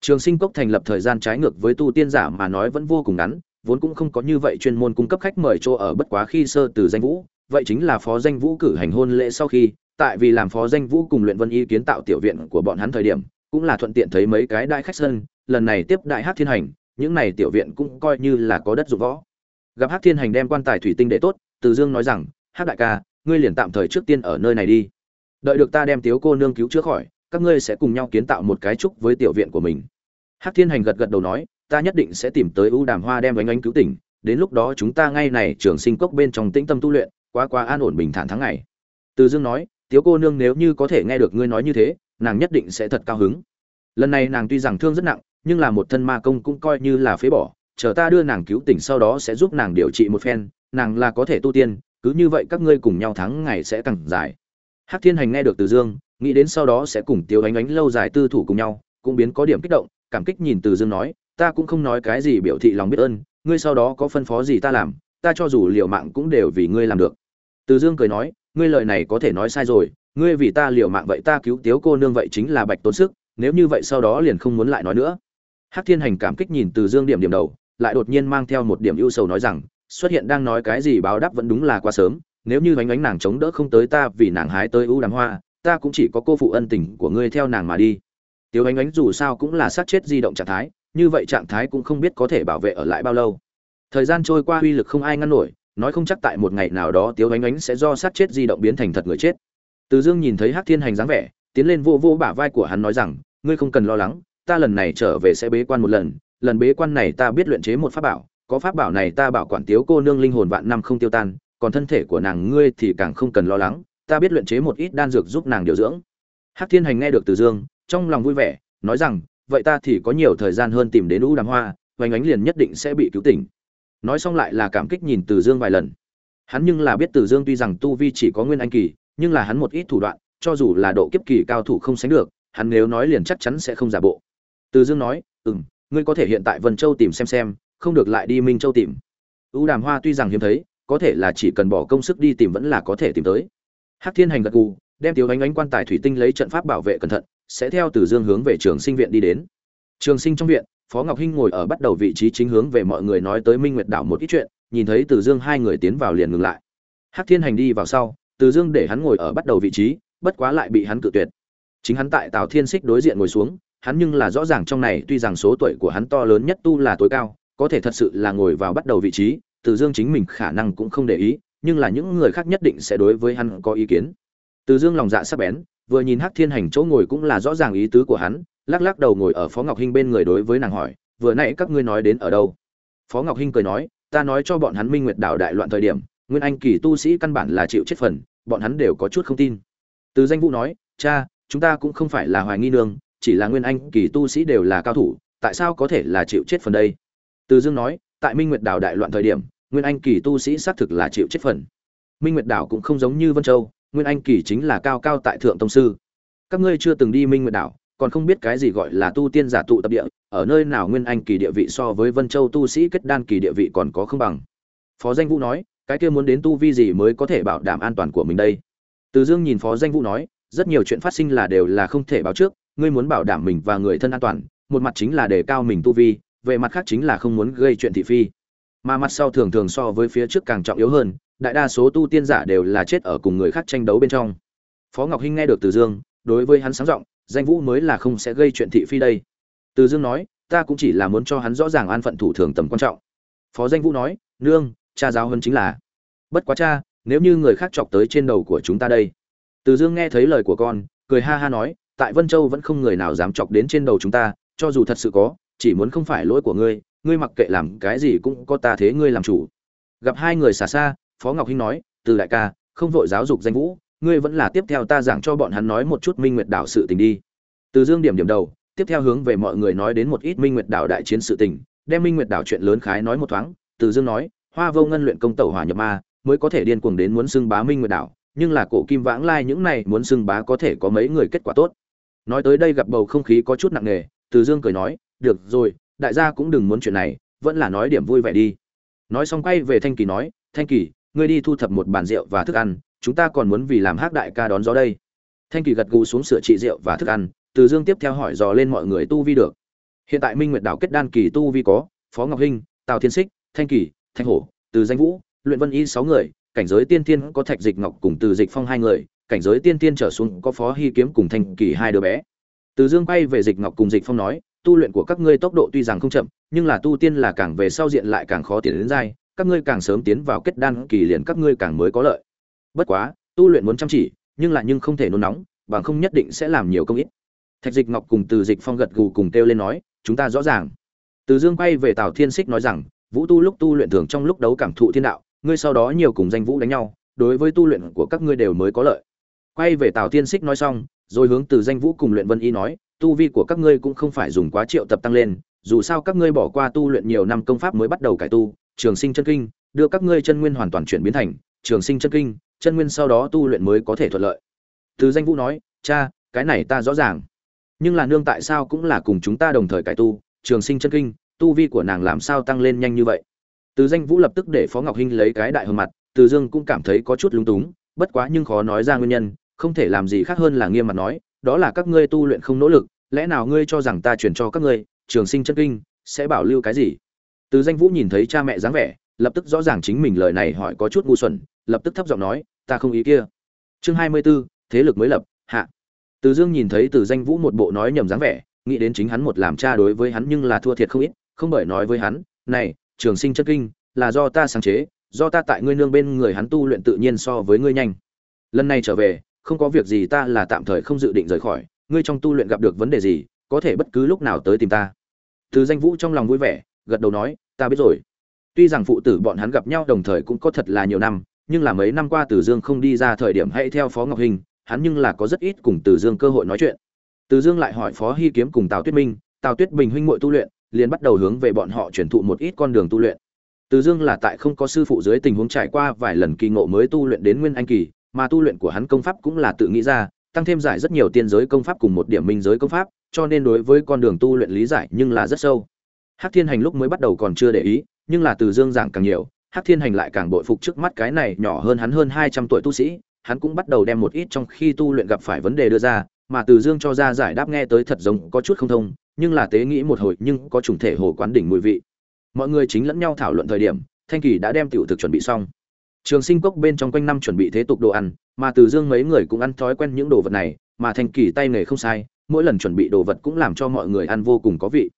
Trường sinh cốc thành lập thời gian trái ngược với tu tiên giả mà nói vẫn vô cùng ngắn, vốn cũng không có như vậy chuyên môn cung cấp khách mời chỗ ở bất quá khi sơ từ danh vũ, vậy chính là phó danh vũ cử hành hôn lễ sau khi, tại vì làm phó danh vũ cùng luyện vân y kiến tạo tiểu viện của bọn hắn thời điểm, cũng là thuận tiện thấy mấy cái đại khách sân, lần này tiếp đại hắc thiên hành, những này tiểu viện cũng coi như là có đất dụng võ. Gặp hắc thiên hành đem quan tài thủy tinh để tốt, Từ Dương nói rằng, hắc đại ca, ngươi liền tạm thời trước tiên ở nơi này đi. Đợi được ta đem tiểu cô nương cứu chữa khỏi, các ngươi sẽ cùng nhau kiến tạo một cái trúc với tiểu viện của mình. Hắc Thiên Hành gật gật đầu nói, ta nhất định sẽ tìm tới ưu đàm hoa đem ánh ánh cứu tỉnh, đến lúc đó chúng ta ngay này trường sinh cốc bên trong tĩnh tâm tu luyện, quá quá an ổn bình thản tháng ngày. Từ Dương nói, tiểu cô nương nếu như có thể nghe được ngươi nói như thế, nàng nhất định sẽ thật cao hứng. Lần này nàng tuy rằng thương rất nặng, nhưng là một thân ma công cũng coi như là phế bỏ, chờ ta đưa nàng cứu tỉnh sau đó sẽ giúp nàng điều trị một phen, nàng là có thể tu tiên, cứ như vậy các ngươi cùng nhau tháng ngày sẽ càng dài. Hắc Thiên Hành nghe được Từ Dương, nghĩ đến sau đó sẽ cùng Tiêu Ánh Ánh lâu dài tư thủ cùng nhau, cũng biến có điểm kích động, cảm kích nhìn Từ Dương nói, ta cũng không nói cái gì biểu thị lòng biết ơn, ngươi sau đó có phân phó gì ta làm, ta cho dù liều mạng cũng đều vì ngươi làm được. Từ Dương cười nói, ngươi lời này có thể nói sai rồi, ngươi vì ta liều mạng vậy ta cứu Tiếu cô nương vậy chính là bạch tốn sức, nếu như vậy sau đó liền không muốn lại nói nữa. Hắc Thiên Hành cảm kích nhìn Từ Dương điểm điểm đầu, lại đột nhiên mang theo một điểm ưu sầu nói rằng, xuất hiện đang nói cái gì báo đáp vẫn đúng là quá sớm, nếu như ánh ánh nàng chống đỡ không tới ta vì nàng hái tới ưu đám hoa, ta cũng chỉ có cô phụ ân tình của ngươi theo nàng mà đi. Tiếu ánh ánh dù sao cũng là sát chết di động trạng thái, như vậy trạng thái cũng không biết có thể bảo vệ ở lại bao lâu. Thời gian trôi qua uy lực không ai ngăn nổi, nói không chắc tại một ngày nào đó Tiếu ánh ánh sẽ do sát chết di động biến thành thật người chết. Từ Dương nhìn thấy Hắc Thiên Hành dáng vẻ, tiến lên vô vô bả vai của hắn nói rằng, ngươi không cần lo lắng, ta lần này trở về sẽ bế quan một lần, lần bế quan này ta biết luyện chế một pháp bảo, có pháp bảo này ta bảo quản Tiếu cô nương linh hồn vạn năm không tiêu tan, còn thân thể của nàng ngươi thì càng không cần lo lắng, ta biết luyện chế một ít đan dược giúp nàng điều dưỡng. Hắc Thiên Hành nghe được Từ Dương, trong lòng vui vẻ, nói rằng, vậy ta thì có nhiều thời gian hơn tìm đến U Đàm Hoa, Hoành Ánh liền nhất định sẽ bị cứu tỉnh. Nói xong lại là cảm kích nhìn Từ Dương vài lần. Hắn nhưng là biết Từ Dương tuy rằng tu vi chỉ có nguyên anh kỳ, nhưng là hắn một ít thủ đoạn, cho dù là độ kiếp kỳ cao thủ không sánh được, hắn nếu nói liền chắc chắn sẽ không giả bộ. Từ Dương nói, "Ừm, ngươi có thể hiện tại Vân Châu tìm xem xem, không được lại đi Minh Châu tìm." U Đàm Hoa tuy rằng hiếm thấy, có thể là chỉ cần bỏ công sức đi tìm vẫn là có thể tìm tới. Hắc Thiên Hành gật gù, đem Tiểu Ánh Ánh quan tài thủy tinh lấy trận pháp bảo vệ cẩn thận, sẽ theo Từ Dương hướng về Trường Sinh viện đi đến. Trường Sinh trong viện, Phó Ngọc Hinh ngồi ở bắt đầu vị trí chính hướng về mọi người nói tới Minh Nguyệt đảo một ít chuyện, nhìn thấy Từ Dương hai người tiến vào liền ngừng lại. Hắc Thiên Hành đi vào sau, Từ Dương để hắn ngồi ở bắt đầu vị trí, bất quá lại bị hắn cự tuyệt. Chính hắn tại Tào Thiên Xích đối diện ngồi xuống, hắn nhưng là rõ ràng trong này tuy rằng số tuổi của hắn to lớn nhất tu là tối cao, có thể thật sự là ngồi vào bắt đầu vị trí, Từ Dương chính mình khả năng cũng không để ý, nhưng là những người khác nhất định sẽ đối với hắn có ý kiến. Từ Dương lòng dạ sắc bén, vừa nhìn Hắc Thiên Hành chỗ ngồi cũng là rõ ràng ý tứ của hắn, lắc lắc đầu ngồi ở Phó Ngọc Hinh bên người đối với nàng hỏi, vừa nãy các ngươi nói đến ở đâu? Phó Ngọc Hinh cười nói, ta nói cho bọn hắn Minh Nguyệt đảo đại loạn thời điểm, Nguyên Anh kỳ tu sĩ căn bản là chịu chết phần, bọn hắn đều có chút không tin. Từ danh vũ nói, cha, chúng ta cũng không phải là hoài nghi nương, chỉ là Nguyên Anh kỳ tu sĩ đều là cao thủ, tại sao có thể là chịu chết phần đây? Từ Dương nói, tại Minh Nguyệt đảo đại loạn thời điểm, Nguyên Anh kỳ tu sĩ xác thực là chịu chết phần. Minh Nguyệt đảo cũng không giống như Vân Châu, nguyên anh kỳ chính là cao cao tại thượng tông sư. Các ngươi chưa từng đi minh nguyệt đảo, còn không biết cái gì gọi là tu tiên giả tụ tập địa, ở nơi nào nguyên anh kỳ địa vị so với vân châu tu sĩ kết đan kỳ địa vị còn có không bằng. Phó danh vũ nói, cái kia muốn đến tu vi gì mới có thể bảo đảm an toàn của mình đây? Từ dương nhìn phó danh vũ nói, rất nhiều chuyện phát sinh là đều là không thể báo trước, ngươi muốn bảo đảm mình và người thân an toàn, một mặt chính là đề cao mình tu vi, về mặt khác chính là không muốn gây chuyện thị phi. Mà mặt sau thường thường so với phía trước càng trọng yếu hơn đại đa số tu tiên giả đều là chết ở cùng người khác tranh đấu bên trong. Phó ngọc hinh nghe được từ dương, đối với hắn sáng giọng, danh vũ mới là không sẽ gây chuyện thị phi đây. Từ dương nói, ta cũng chỉ là muốn cho hắn rõ ràng an phận thủ thường tầm quan trọng. Phó danh vũ nói, nương, cha giáo hơn chính là. Bất quá cha, nếu như người khác chọc tới trên đầu của chúng ta đây. Từ dương nghe thấy lời của con, cười ha ha nói, tại vân châu vẫn không người nào dám chọc đến trên đầu chúng ta, cho dù thật sự có, chỉ muốn không phải lỗi của ngươi ngươi mặc kệ làm cái gì cũng có ta thế ngươi làm chủ. Gặp hai người xa xa phó ngọc hinh nói, từ đại ca, không vội giáo dục danh vũ, ngươi vẫn là tiếp theo ta giảng cho bọn hắn nói một chút minh nguyệt đảo sự tình đi. Từ dương điểm điểm đầu, tiếp theo hướng về mọi người nói đến một ít minh nguyệt đảo đại chiến sự tình, đem minh nguyệt đảo chuyện lớn khái nói một thoáng. Từ dương nói, hoa vô ngân luyện công tẩu hỏa nhập ma, mới có thể điên cuồng đến muốn xưng bá minh nguyệt đảo, nhưng là cổ kim vãng lai những này muốn xưng bá có thể có mấy người kết quả tốt. Nói tới đây gặp bầu không khí có chút nặng nề, từ dương cười nói, được rồi, đại gia cũng đừng muốn chuyện này, vẫn là nói điểm vui vẻ đi. Nói xong quay về thanh kỳ nói, thanh kỳ ngươi đi thu thập một bàn rượu và thức ăn, chúng ta còn muốn vì làm hát đại ca đón gió đây. Thanh kỳ gật gù xuống sửa trị rượu và thức ăn, từ dương tiếp theo hỏi dò lên mọi người tu vi được. Hiện tại minh nguyệt đảo kết đan kỳ tu vi có, phó ngọc hinh, tào thiên xích thanh kỳ, thanh hổ, từ danh vũ, luyện vân y sáu người, cảnh giới tiên tiên có thạch dịch ngọc cùng từ dịch phong hai người, cảnh giới tiên tiên trở xuống có phó hy kiếm cùng thanh kỳ hai đứa bé. Từ dương quay về dịch ngọc cùng dịch phong nói, tu luyện của các ngươi tốc độ tuy rằng không chậm, nhưng là tu tiên là càng về sau diện lại càng khó tiến đến giai các ngươi càng sớm tiến vào kết đan kỳ liền các ngươi càng mới có lợi. Bất quá, tu luyện muốn chăm chỉ, nhưng là nhưng không thể nôn nóng, bằng không nhất định sẽ làm nhiều công ít. Thạch dịch ngọc cùng từ dịch phong gật gù cùng kêu lên nói, chúng ta rõ ràng. Từ dương quay về tào thiên xích nói rằng, vũ tu lúc tu luyện thường trong lúc đấu cảm thụ thiên đạo, ngươi sau đó nhiều cùng danh vũ đánh nhau, đối với tu luyện của các ngươi đều mới có lợi. Quay về tào thiên xích nói xong, rồi hướng từ danh vũ cùng luyện vân y nói, tu vi của các ngươi cũng không phải dùng quá triệu tập tăng lên, dù sao các ngươi bỏ qua tu luyện nhiều năm công pháp mới bắt đầu cải tu trường sinh chân kinh, đưa các ngươi chân nguyên hoàn toàn chuyển biến thành trường sinh chân kinh, chân nguyên sau đó tu luyện mới có thể thuận lợi. Từ danh vũ nói, cha, cái này ta rõ ràng. Nhưng là nương tại sao cũng là cùng chúng ta đồng thời cải tu, trường sinh chân kinh, tu vi của nàng làm sao tăng lên nhanh như vậy? Từ danh vũ lập tức để phó ngọc hinh lấy cái đại hơn mặt, từ dương cũng cảm thấy có chút lúng túng, bất quá nhưng khó nói ra nguyên nhân, không thể làm gì khác hơn là nghiêm mặt nói, đó là các ngươi tu luyện không nỗ lực, lẽ nào ngươi cho rằng ta truyền cho các ngươi trường sinh chân kinh sẽ bảo lưu cái gì? Từ danh vũ nhìn thấy cha mẹ dáng vẻ lập tức rõ ràng chính mình lời này hỏi có chút ngu xuẩn lập tức thấp giọng nói ta không ý kia. Chương hai mươi 24, thế lực mới lập hạ. Từ dương nhìn thấy từ danh vũ một bộ nói nhầm dáng vẻ nghĩ đến chính hắn một làm cha đối với hắn nhưng là thua thiệt không ít không bởi nói với hắn này trường sinh Chất kinh là do ta sáng chế do ta tại ngươi nương bên người hắn tu luyện tự nhiên so với ngươi nhanh. Lần này trở về không có việc gì ta là tạm thời không dự định rời khỏi ngươi trong tu luyện gặp được vấn đề gì có thể bất cứ lúc nào tới tìm ta. Từ danh vũ trong lòng vui vẻ gật đầu nói, ta biết rồi. Tuy rằng phụ tử bọn hắn gặp nhau đồng thời cũng có thật là nhiều năm, nhưng là mấy năm qua từ dương không đi ra thời điểm hãy theo phó ngọc hình, hắn nhưng là có rất ít cùng từ dương cơ hội nói chuyện. Từ dương lại hỏi phó hy kiếm cùng tào tuyết minh, tào tuyết bình huynh muội tu luyện, liền bắt đầu hướng về bọn họ truyền thụ một ít con đường tu luyện. Từ dương là tại không có sư phụ dưới tình huống trải qua vài lần kỳ ngộ mới tu luyện đến nguyên anh kỳ, mà tu luyện của hắn công pháp cũng là tự nghĩ ra, tăng thêm giải rất nhiều tiên giới công pháp cùng một điểm minh giới công pháp, cho nên đối với con đường tu luyện lý giải nhưng là rất sâu hắc thiên hành lúc mới bắt đầu còn chưa để ý, nhưng là từ dương giảng càng nhiều, hắc thiên hành lại càng bội phục trước mắt cái này nhỏ hơn hắn hơn hai trăm tuổi tu sĩ, hắn cũng bắt đầu đem một ít trong khi tu luyện gặp phải vấn đề đưa ra, mà từ dương cho ra giải đáp nghe tới thật giống có chút không thông, nhưng là tế nghĩ một hồi nhưng có trùng thể hồ quán đỉnh mùi vị. Mọi người chính lẫn nhau thảo luận thời điểm, thanh kỳ đã đem tiểu thực chuẩn bị xong. Trường sinh cốc bên trong quanh năm chuẩn bị thế tục đồ ăn, mà từ dương mấy người cũng ăn thói quen những đồ vật này, mà thanh kỳ tay nghề không sai, mỗi lần chuẩn bị đồ vật cũng làm cho mọi người ăn vô cùng có vị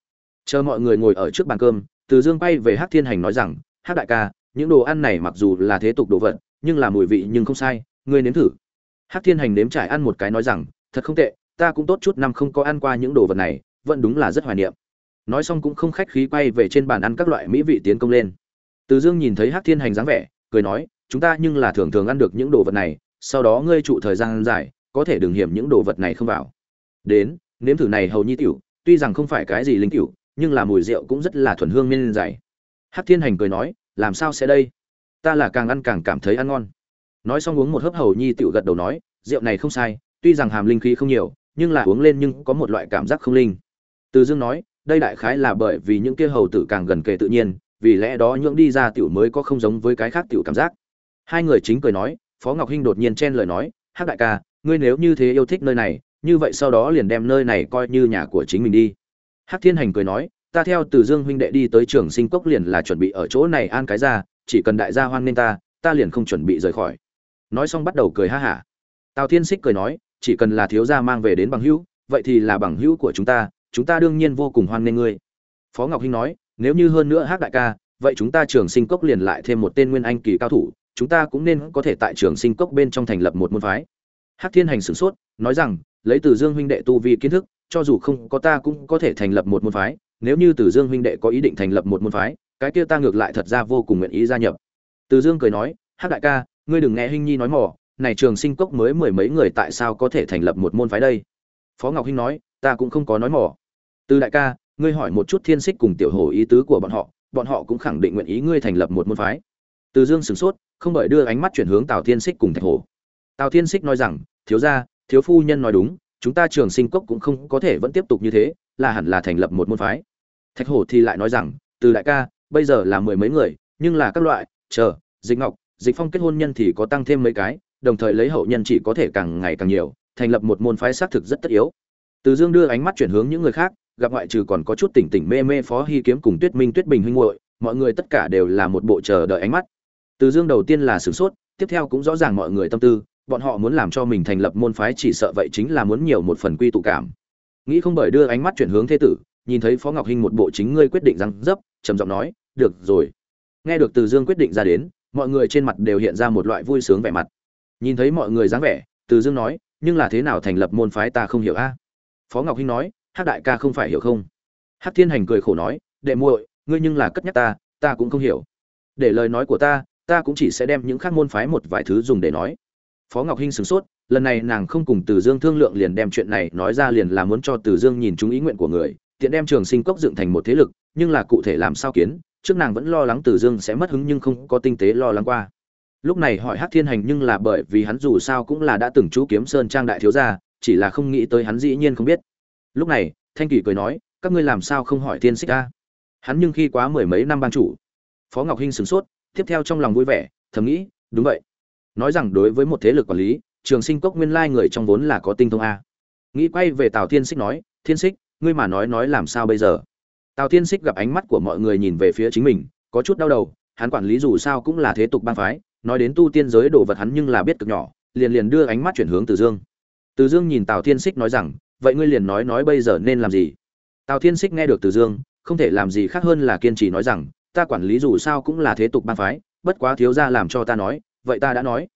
chờ mọi người ngồi ở trước bàn cơm, từ dương bay về hát thiên hành nói rằng hát đại ca, những đồ ăn này mặc dù là thế tục đồ vật, nhưng là mùi vị nhưng không sai, ngươi nếm thử. Hát thiên hành nếm trải ăn một cái nói rằng, thật không tệ, ta cũng tốt chút năm không có ăn qua những đồ vật này, vẫn đúng là rất hoài niệm. Nói xong cũng không khách khí quay về trên bàn ăn các loại mỹ vị tiến công lên. Từ dương nhìn thấy hát thiên hành dáng vẻ, cười nói, chúng ta nhưng là thường thường ăn được những đồ vật này, sau đó ngươi trụ thời gian dài, có thể đừng hiểm những đồ vật này không vào. Đến, nếm thử này hầu nhi tiểu, tuy rằng không phải cái gì linh tiểu nhưng là mùi rượu cũng rất là thuần hương miên dày. Hát thiên hành cười nói, làm sao sẽ đây? Ta là càng ăn càng cảm thấy ăn ngon. Nói xong uống một hớp hầu nhi tựu gật đầu nói, rượu này không sai, tuy rằng hàm linh khí không nhiều, nhưng là uống lên nhưng có một loại cảm giác không linh. Từ dương nói, đây đại khái là bởi vì những kia hầu tử càng gần kề tự nhiên, vì lẽ đó nhưỡng đi ra tiểu mới có không giống với cái khác tiểu cảm giác. Hai người chính cười nói, phó ngọc hinh đột nhiên chen lời nói, hắc đại ca, ngươi nếu như thế yêu thích nơi này, như vậy sau đó liền đem nơi này coi như nhà của chính mình đi hắc thiên hành cười nói, ta theo từ dương huynh đệ đi tới trường sinh cốc liền là chuẩn bị ở chỗ này an cái ra, chỉ cần đại gia hoan nên ta ta liền không chuẩn bị rời khỏi. Nói xong bắt đầu cười ha hả. Tào thiên Sích cười nói, chỉ cần là thiếu gia mang về đến bằng hữu, vậy thì là bằng hữu của chúng ta chúng ta đương nhiên vô cùng hoan nghênh ngươi. Phó ngọc hinh nói, nếu như hơn nữa Hắc đại ca, vậy chúng ta trường sinh cốc liền lại thêm một tên nguyên anh kỳ cao thủ, chúng ta cũng nên có thể tại trường sinh cốc bên trong thành lập một môn phái. Hắc thiên hành sửng sốt, nói rằng, lấy từ dương huynh đệ tu vi kiến thức cho dù không có ta cũng có thể thành lập một môn phái, nếu như từ dương huynh đệ có ý định thành lập một môn phái, cái kia ta ngược lại thật ra vô cùng nguyện ý gia nhập. Từ dương cười nói hát đại ca, ngươi đừng nghe hinh nhi nói mỏ này trường sinh cốc mới mười mấy người tại sao có thể thành lập một môn phái đây? Phó ngọc hinh nói, ta cũng không có nói mỏ từ đại ca, ngươi hỏi một chút thiên xích cùng tiểu hổ ý tứ của bọn họ bọn họ cũng khẳng định nguyện ý ngươi thành lập một môn phái. Từ dương sửng sốt, không đợi đưa ánh mắt chuyển hướng tào thiên xích cùng thạch hổ. Tào thiên xích nói rằng, thiếu gia, thiếu phu nhân nói đúng chúng ta trường sinh cốc cũng không có thể vẫn tiếp tục như thế, là hẳn là thành lập một môn phái. Thạch hổ thì lại nói rằng, từ đại ca, bây giờ là mười mấy người, nhưng là các loại, chờ, dịch ngọc, dịch phong kết hôn nhân thì có tăng thêm mấy cái, đồng thời lấy hậu nhân chỉ có thể càng ngày càng nhiều, thành lập một môn phái xác thực rất tất yếu. Từ dương đưa ánh mắt chuyển hướng những người khác, gặp ngoại trừ còn có chút tỉnh tỉnh mê mê phó hy kiếm cùng tuyết minh, tuyết bình huynh muội, mọi người tất cả đều là một bộ chờ đợi ánh mắt. Từ dương đầu tiên là sửng sốt, tiếp theo cũng rõ ràng mọi người tâm tư bọn họ muốn làm cho mình thành lập môn phái chỉ sợ vậy chính là muốn nhiều một phần quy tụ cảm. Nghĩ không bởi đưa ánh mắt chuyển hướng thế tử, nhìn thấy phó ngọc hinh một bộ chính ngươi quyết định răng dấp, trầm giọng nói, được rồi. Nghe được từ dương quyết định ra đến, mọi người trên mặt đều hiện ra một loại vui sướng vẻ mặt. Nhìn thấy mọi người dáng vẻ, từ dương nói, nhưng là thế nào thành lập môn phái ta không hiểu a? Phó ngọc hinh nói, hắc đại ca không phải hiểu không? Hắc thiên hành cười khổ nói, đệ muội, ngươi nhưng là cất nhắc ta ta cũng không hiểu. Để lời nói của ta ta cũng chỉ sẽ đem những khác môn phái một vài thứ dùng để nói phó ngọc hinh sửng sốt, lần này nàng không cùng từ dương thương lượng liền đem chuyện này nói ra liền là muốn cho từ dương nhìn chúng ý nguyện của người, tiện đem trường sinh cốc dựng thành một thế lực, nhưng là cụ thể làm sao kiến, trước nàng vẫn lo lắng từ dương sẽ mất hứng nhưng không có tinh tế lo lắng qua. Lúc này hỏi hắc thiên hành nhưng là bởi vì hắn dù sao cũng là đã từng chú kiếm sơn trang đại thiếu gia, chỉ là không nghĩ tới hắn dĩ nhiên không biết. Lúc này, thanh kỳ cười nói, các ngươi làm sao không hỏi thiên xích ca hắn nhưng khi quá mười mấy năm ban chủ. Phó ngọc hinh sửng sốt, tiếp theo trong lòng vui vẻ, thầm nghĩ, đúng vậy nói rằng đối với một thế lực quản lý, trường sinh cốc nguyên lai người trong vốn là có tinh thông a. Nghĩ quay về tào thiên xích nói, thiên xích ngươi mà nói nói làm sao bây giờ? Tào thiên xích gặp ánh mắt của mọi người nhìn về phía chính mình, có chút đau đầu, hắn quản lý dù sao cũng là thế tục bang phái, nói đến tu tiên giới đồ vật hắn nhưng là biết cực nhỏ, liền liền đưa ánh mắt chuyển hướng từ dương. Từ dương nhìn tào thiên xích nói rằng, vậy ngươi liền nói nói bây giờ nên làm gì? Tào thiên xích nghe được từ dương, không thể làm gì khác hơn là kiên trì nói rằng, ta quản lý dù sao cũng là thế tục bang phái, bất quá thiếu gia làm cho ta nói vậy ta đã nói.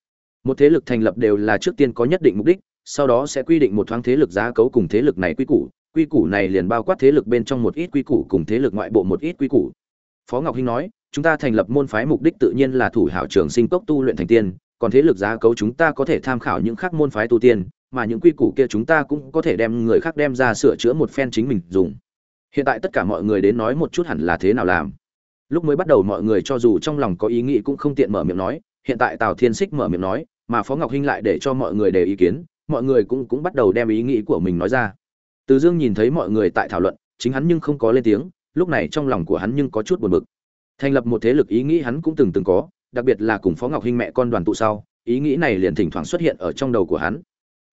Một thế lực thành lập đều là trước tiên có nhất định mục đích, sau đó sẽ quy định một thoáng thế lực giá cấu cùng thế lực này quy củ. Quy củ này liền bao quát thế lực bên trong một ít quy củ cùng thế lực ngoại bộ một ít quy củ. Phó ngọc hinh nói, chúng ta thành lập môn phái mục đích tự nhiên là thủ hảo trường sinh cốc tu luyện thành tiên, còn thế lực giá cấu chúng ta có thể tham khảo những khác môn phái tu tiên, mà những quy củ kia chúng ta cũng có thể đem người khác đem ra sửa chữa một phen chính mình dùng. Hiện tại tất cả mọi người đến nói một chút hẳn là thế nào làm. Lúc mới bắt đầu mọi người cho dù trong lòng có ý nghĩ cũng không tiện mở miệng nói hiện tại tào thiên xích mở miệng nói, mà phó ngọc hinh lại để cho mọi người đề ý kiến, mọi người cũng cũng bắt đầu đem ý nghĩ của mình nói ra. Từ dương nhìn thấy mọi người tại thảo luận, chính hắn nhưng không có lên tiếng, lúc này trong lòng của hắn nhưng có chút buồn bực. Thành lập một thế lực ý nghĩ hắn cũng từng từng có, đặc biệt là cùng phó ngọc hinh mẹ con đoàn tụ sau, ý nghĩ này liền thỉnh thoảng xuất hiện ở trong đầu của hắn.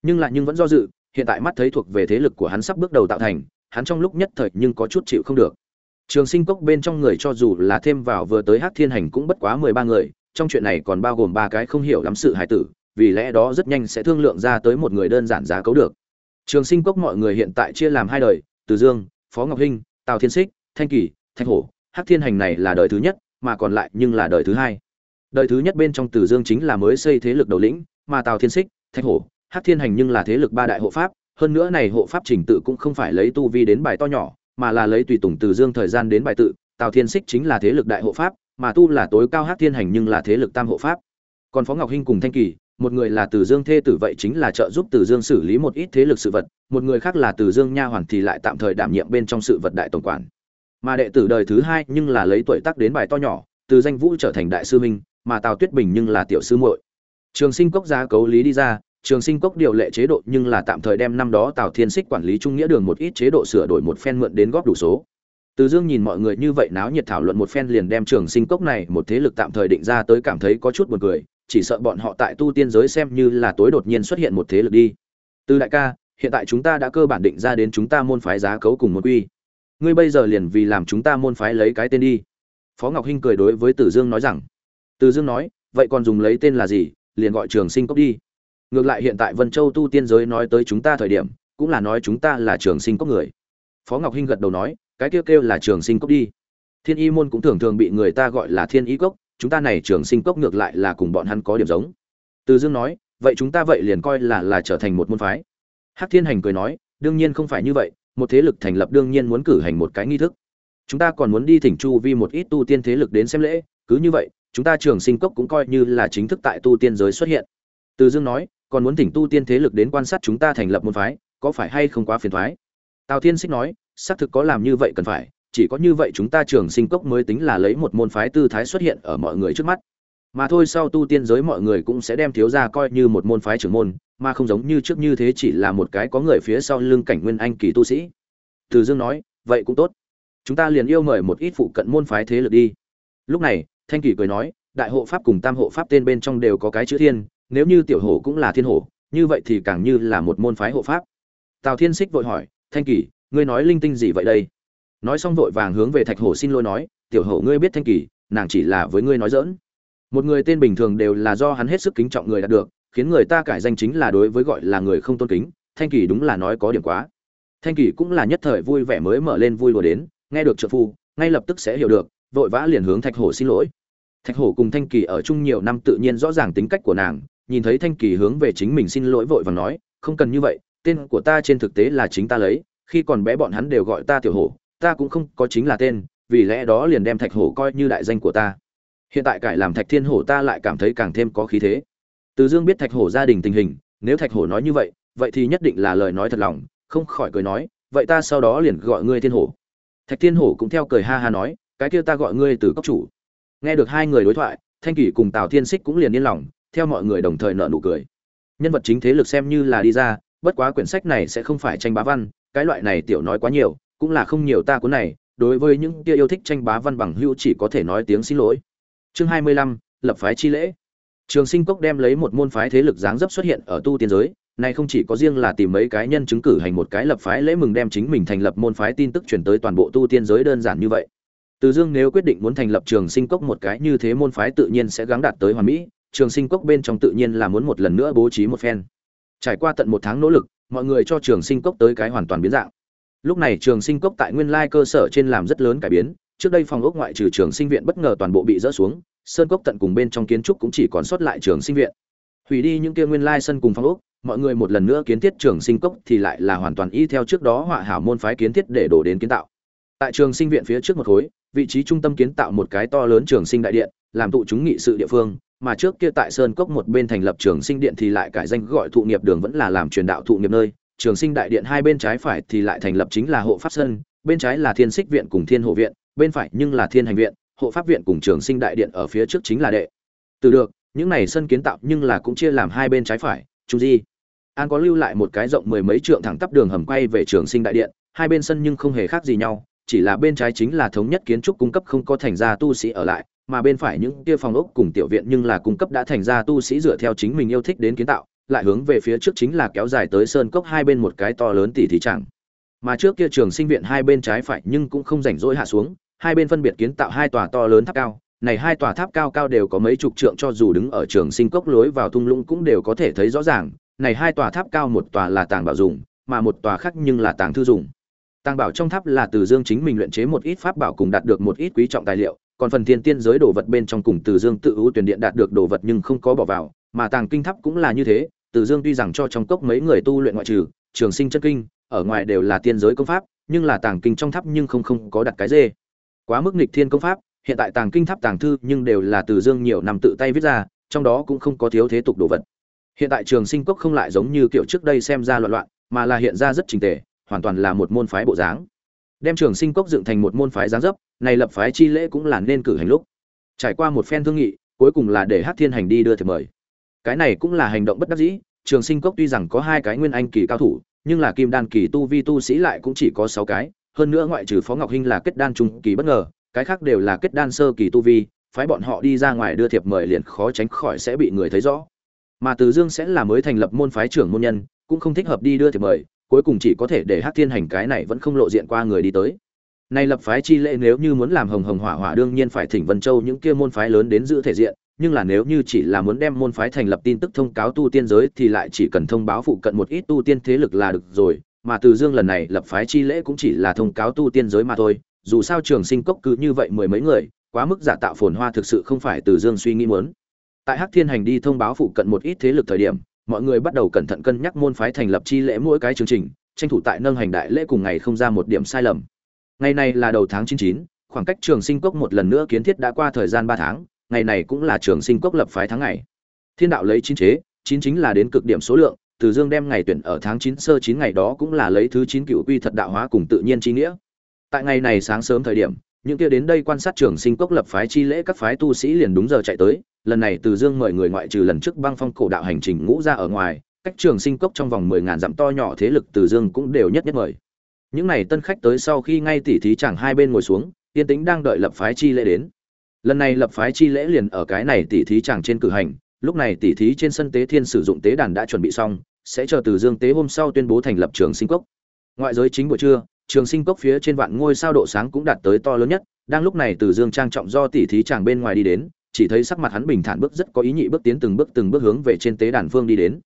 Nhưng lại nhưng vẫn do dự, hiện tại mắt thấy thuộc về thế lực của hắn sắp bước đầu tạo thành, hắn trong lúc nhất thời nhưng có chút chịu không được. Trường sinh cốc bên trong người cho dù là thêm vào vừa tới hát thiên hành cũng bất quá mười ba người trong chuyện này còn bao gồm ba cái không hiểu lắm sự hài tử, vì lẽ đó rất nhanh sẽ thương lượng ra tới một người đơn giản giá cấu được. Trường sinh cốc mọi người hiện tại chia làm hai đời, từ dương, phó ngọc hinh, tào thiên xích thanh kỳ, thanh hổ. Hắc thiên hành này là đời thứ nhất, mà còn lại nhưng là đời thứ hai. Đời thứ nhất bên trong từ dương chính là mới xây thế lực đầu lĩnh, mà tào thiên xích thanh hổ, hắc thiên hành nhưng là thế lực ba đại hộ pháp. Hơn nữa này hộ pháp trình tự cũng không phải lấy tu vi đến bài to nhỏ, mà là lấy tùy tùng từ dương thời gian đến bài tự. Tào thiên xích chính là thế lực đại hộ pháp mà tu là tối cao hát thiên hành nhưng là thế lực tam hộ pháp. Còn phó ngọc hinh cùng thanh kỳ, một người là từ dương thê tử vậy chính là trợ giúp từ dương xử lý một ít thế lực sự vật, một người khác là từ dương nha hoàn thì lại tạm thời đảm nhiệm bên trong sự vật đại tổng quản. Mà đệ tử đời thứ hai nhưng là lấy tuổi tác đến bài to nhỏ, từ danh vũ trở thành đại sư minh mà tào tuyết bình nhưng là tiểu sư muội. Trường sinh cốc giá cấu lý đi ra, trường sinh cốc điều lệ chế độ nhưng là tạm thời đem năm đó tào thiên xích quản lý trung nghĩa đường một ít chế độ sửa đổi một phen mượn đến góp đủ số từ dương nhìn mọi người như vậy náo nhiệt thảo luận một phen liền đem trường sinh cốc này một thế lực tạm thời định ra tới cảm thấy có chút buồn cười, chỉ sợ bọn họ tại tu tiên giới xem như là tối đột nhiên xuất hiện một thế lực đi. Từ đại ca, hiện tại chúng ta đã cơ bản định ra đến chúng ta môn phái giá cấu cùng môn quy. Ngươi bây giờ liền vì làm chúng ta môn phái lấy cái tên đi. Phó ngọc hinh cười đối với tử dương nói rằng tử dương nói, vậy còn dùng lấy tên là gì, liền gọi trường sinh cốc đi. Ngược lại hiện tại vân châu tu tiên giới nói tới chúng ta thời điểm, cũng là nói chúng ta là trường sinh cốc người. Phó ngọc hinh gật đầu nói cái kêu kêu là trường sinh cốc đi. Thiên y môn cũng thường thường bị người ta gọi là thiên y cốc, chúng ta này trường sinh cốc ngược lại là cùng bọn hắn có điểm giống. Từ dương nói, vậy chúng ta vậy liền coi là là trở thành một môn phái. Hắc thiên hành cười nói, đương nhiên không phải như vậy, một thế lực thành lập đương nhiên muốn cử hành một cái nghi thức. Chúng ta còn muốn đi thỉnh chu vi một ít tu tiên thế lực đến xem lễ, cứ như vậy, chúng ta trường sinh cốc cũng coi như là chính thức tại tu tiên giới xuất hiện. Từ dương nói, còn muốn thỉnh tu tiên thế lực đến quan sát chúng ta thành lập môn phái, có phải hay không quá phiền thoái? Tào thiên xích nói xác thực có làm như vậy cần phải, chỉ có như vậy chúng ta trường sinh cốc mới tính là lấy một môn phái tư thái xuất hiện ở mọi người trước mắt. Mà thôi sau tu tiên giới mọi người cũng sẽ đem thiếu gia coi như một môn phái trưởng môn, mà không giống như trước như thế chỉ là một cái có người phía sau lưng cảnh nguyên anh kỳ tu sĩ. Từ dương nói, vậy cũng tốt. Chúng ta liền yêu mời một ít phụ cận môn phái thế lực đi. Lúc này, thanh kỳ cười nói, đại hộ pháp cùng tam hộ pháp tên bên trong đều có cái chữ thiên, nếu như tiểu hổ cũng là thiên hổ như vậy thì càng như là một môn phái hộ pháp. Tào thiên xích vội hỏi, thanh kỳ ngươi nói linh tinh gì vậy đây? Nói xong vội vàng hướng về thạch hổ xin lỗi nói, tiểu hổ ngươi biết thanh kỳ, nàng chỉ là với ngươi nói dỡn một người tên bình thường đều là do hắn hết sức kính trọng người đạt được, khiến người ta cải danh chính là đối với gọi là người không tôn kính, thanh kỳ đúng là nói có điểm quá. Thanh kỳ cũng là nhất thời vui vẻ mới mở lên vui đùa đến, nghe được trợ phu, ngay lập tức sẽ hiểu được, vội vã liền hướng thạch hổ xin lỗi. Thạch hổ cùng thanh kỳ ở chung nhiều năm tự nhiên rõ ràng tính cách của nàng, nhìn thấy thanh kỳ hướng về chính mình xin lỗi vội và nói, không cần như vậy, tên của ta trên thực tế là chính ta lấy khi còn bé bọn hắn đều gọi ta tiểu hổ, ta cũng không có chính là tên, vì lẽ đó liền đem thạch hổ coi như đại danh của ta. Hiện tại cải làm thạch thiên hổ ta lại cảm thấy càng thêm có khí thế. Từ dương biết thạch hổ gia đình tình hình, nếu thạch hổ nói như vậy vậy thì nhất định là lời nói thật lòng, không khỏi cười nói, vậy ta sau đó liền gọi ngươi thiên hổ. Thạch thiên hổ cũng theo cười ha ha nói, cái kia ta gọi ngươi từ cốc chủ. Nghe được hai người đối thoại, thanh kỷ cùng tào thiên xích cũng liền yên lòng, theo mọi người đồng thời nợ nụ cười. Nhân vật chính thế lực xem như là đi ra, bất quá quyển sách này sẽ không phải tranh bá văn cái loại này tiểu nói quá nhiều, cũng là không nhiều ta cuốn này, đối với những kia yêu thích tranh bá văn bằng hữu chỉ có thể nói tiếng xin lỗi. Chương hai mươi lăm, lập phái chi lễ. Trường sinh cốc đem lấy một môn phái thế lực dáng dấp xuất hiện ở tu tiên giới này không chỉ có riêng là tìm mấy cái nhân chứng cử hành một cái lập phái lễ mừng đem chính mình thành lập môn phái tin tức truyền tới toàn bộ tu tiên giới đơn giản như vậy. Từ dương nếu quyết định muốn thành lập trường sinh cốc một cái như thế môn phái tự nhiên sẽ gắng đạt tới hoàn mỹ, trường sinh cốc bên trong tự nhiên là muốn một lần nữa bố trí một phen. Trải qua tận một tháng nỗ lực mọi người cho trường sinh cốc tới cái hoàn toàn biến dạng. Lúc này trường sinh cốc tại nguyên lai cơ sở trên làm rất lớn cải biến, trước đây phòng ốc ngoại trừ trường sinh viện bất ngờ toàn bộ bị dỡ xuống, sơn cốc tận cùng bên trong kiến trúc cũng chỉ còn sót lại trường sinh viện. Hủy đi những kia nguyên lai sân cùng phòng ốc, mọi người một lần nữa kiến thiết trường sinh cốc thì lại là hoàn toàn y theo trước đó họa hảo môn phái kiến thiết để đổ đến kiến tạo. Tại trường sinh viện phía trước một khối, vị trí trung tâm kiến tạo một cái to lớn trường sinh đại điện, làm tụ chúng nghị sự địa phương mà trước kia tại sơn cốc một bên thành lập trường sinh điện thì lại cải danh gọi thụ nghiệp đường vẫn là làm truyền đạo thụ nghiệp nơi. Trường sinh đại điện hai bên trái phải thì lại thành lập chính là hộ pháp sơn, bên trái là thiên xích viện cùng thiên hộ viện, bên phải nhưng là thiên hành viện, hộ pháp viện cùng trường sinh đại điện ở phía trước chính là đệ. Từ được, những này sân kiến tạo nhưng là cũng chia làm hai bên trái phải, chu di. An có lưu lại một cái rộng mười mấy trượng thẳng tắp đường hầm quay về trường sinh đại điện, hai bên sân nhưng không hề khác gì nhau, chỉ là bên trái chính là thống nhất kiến trúc cung cấp không có thành ra tu sĩ ở lại mà bên phải những kia phòng ốc cùng tiểu viện nhưng là cung cấp đã thành ra tu sĩ dựa theo chính mình yêu thích đến kiến tạo, lại hướng về phía trước chính là kéo dài tới sơn cốc hai bên một cái to lớn tỉ thí chẳng mà trước kia trường sinh viện hai bên trái phải nhưng cũng không rảnh rỗi hạ xuống, hai bên phân biệt kiến tạo hai tòa to lớn tháp cao, này hai tòa tháp cao cao đều có mấy chục trượng cho dù đứng ở trường sinh cốc lối vào thung lũng cũng đều có thể thấy rõ ràng, này hai tòa tháp cao một tòa là tàng bảo dùng, mà một tòa khác nhưng là tàng thư dùng. Tàng bảo trong tháp là từ dương chính mình luyện chế một ít pháp bảo cùng đạt được một ít quý trọng tài liệu còn phần thiên tiên giới đồ vật bên trong cùng từ dương tự ưu tuyển điện đạt được đồ vật nhưng không có bỏ vào, mà tàng kinh tháp cũng là như thế, từ dương tuy rằng cho trong cốc mấy người tu luyện ngoại trừ, trường sinh chân kinh, ở ngoài đều là tiên giới công pháp, nhưng là tàng kinh trong tháp nhưng không không có đặt cái dê. Quá mức nghịch thiên công pháp, hiện tại tàng kinh tháp tàng thư nhưng đều là từ dương nhiều năm tự tay viết ra, trong đó cũng không có thiếu thế tục đồ vật. Hiện tại trường sinh cốc không lại giống như kiểu trước đây xem ra loạn loạn, mà là hiện ra rất trình tề, hoàn toàn là một môn phái bộ dáng đem trường sinh cốc dựng thành một môn phái giáng dấp, này lập phái chi lễ cũng là nên cử hành lúc. Trải qua một phen thương nghị, cuối cùng là để hát thiên hành đi đưa thiệp mời. Cái này cũng là hành động bất đắc dĩ, trường sinh cốc tuy rằng có hai cái nguyên anh kỳ cao thủ, nhưng là kim đan kỳ tu vi tu sĩ lại cũng chỉ có sáu cái, hơn nữa ngoại trừ phó ngọc hinh là kết đan trung kỳ bất ngờ, cái khác đều là kết đan sơ kỳ tu vi, phái bọn họ đi ra ngoài đưa thiệp mời liền khó tránh khỏi sẽ bị người thấy rõ. Mà từ dương sẽ là mới thành lập môn phái trưởng môn nhân, cũng không thích hợp đi đưa thiệp mời cuối cùng chỉ có thể để hát thiên hành cái này vẫn không lộ diện qua người đi tới. Nay lập phái chi lễ nếu như muốn làm hồng hồng hỏa hỏa đương nhiên phải thỉnh vân châu những kia môn phái lớn đến giữ thể diện, nhưng là nếu như chỉ là muốn đem môn phái thành lập tin tức thông cáo tu tiên giới thì lại chỉ cần thông báo phụ cận một ít tu tiên thế lực là được rồi, mà từ dương lần này lập phái chi lễ cũng chỉ là thông cáo tu tiên giới mà thôi, dù sao trường sinh cốc cứ như vậy mười mấy người, quá mức giả tạo phồn hoa thực sự không phải từ dương suy nghĩ muốn. Tại hắc thiên hành đi thông báo phụ cận một ít thế lực thời điểm mọi người bắt đầu cẩn thận cân nhắc môn phái thành lập chi lễ mỗi cái chương trình, tranh thủ tại nâng hành đại lễ cùng ngày không ra một điểm sai lầm. Ngày này là đầu tháng chín chín, khoảng cách trường sinh cốc một lần nữa kiến thiết đã qua thời gian ba tháng, ngày này cũng là trường sinh cốc lập phái tháng ngày. Thiên đạo lấy chín chế, chín chính là đến cực điểm số lượng, từ dương đem ngày tuyển ở tháng chín sơ chín ngày đó cũng là lấy thứ chín cựu quy thật đạo hóa cùng tự nhiên trí nghĩa. Tại ngày này sáng sớm thời điểm những kia đến đây quan sát trường sinh cốc lập phái chi lễ các phái tu sĩ liền đúng giờ chạy tới, lần này từ dương mời người ngoại trừ lần trước băng phong cổ đạo hành trình ngũ ra ở ngoài, cách trường sinh cốc trong vòng mười ngàn dặm to nhỏ thế lực từ dương cũng đều nhất nhất mời. Những này tân khách tới sau khi ngay tỉ thí chẳng hai bên ngồi xuống, yên tĩnh đang đợi lập phái chi lễ đến. Lần này lập phái chi lễ liền ở cái này tỉ thí chẳng trên cử hành, lúc này tỉ thí trên sân tế thiên sử dụng tế đàn đã chuẩn bị xong, sẽ chờ từ dương tế hôm sau tuyên bố thành lập trường sinh cốc. Ngoại giới chính buổi trưa trường sinh cốc phía trên vạn ngôi sao độ sáng cũng đạt tới to lớn nhất, đang lúc này từ dương trang trọng do tỉ thí chàng bên ngoài đi đến, chỉ thấy sắc mặt hắn bình thản bước rất có ý nhị bước tiến từng bước từng bước hướng về trên tế đàn phương đi đến.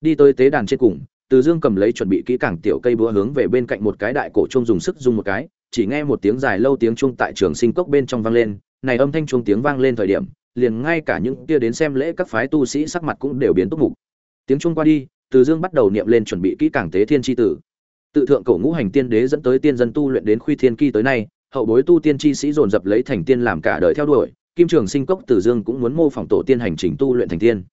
Đi tới tế đàn trên cùng, từ dương cầm lấy chuẩn bị kỹ càng tiểu cây búa hướng về bên cạnh một cái đại cổ chuông dùng sức dùng một cái, chỉ nghe một tiếng dài lâu tiếng chuông tại trường sinh cốc bên trong vang lên, này âm thanh chuông tiếng vang lên thời điểm, liền ngay cả những kia đến xem lễ các phái tu sĩ sắc mặt cũng đều biến túc mục. Tiếng chuông qua đi, từ dương bắt đầu niệm lên chuẩn bị kỹ càng tế thiên tri tử tự thượng cổ ngũ hành tiên đế dẫn tới tiên dân tu luyện đến khuy thiên kỳ tới nay, hậu bối tu tiên chi sĩ dồn dập lấy thành tiên làm cả đời theo đuổi, kim trường sinh cốc tử dương cũng muốn mô phỏng tổ tiên hành trình tu luyện thành tiên.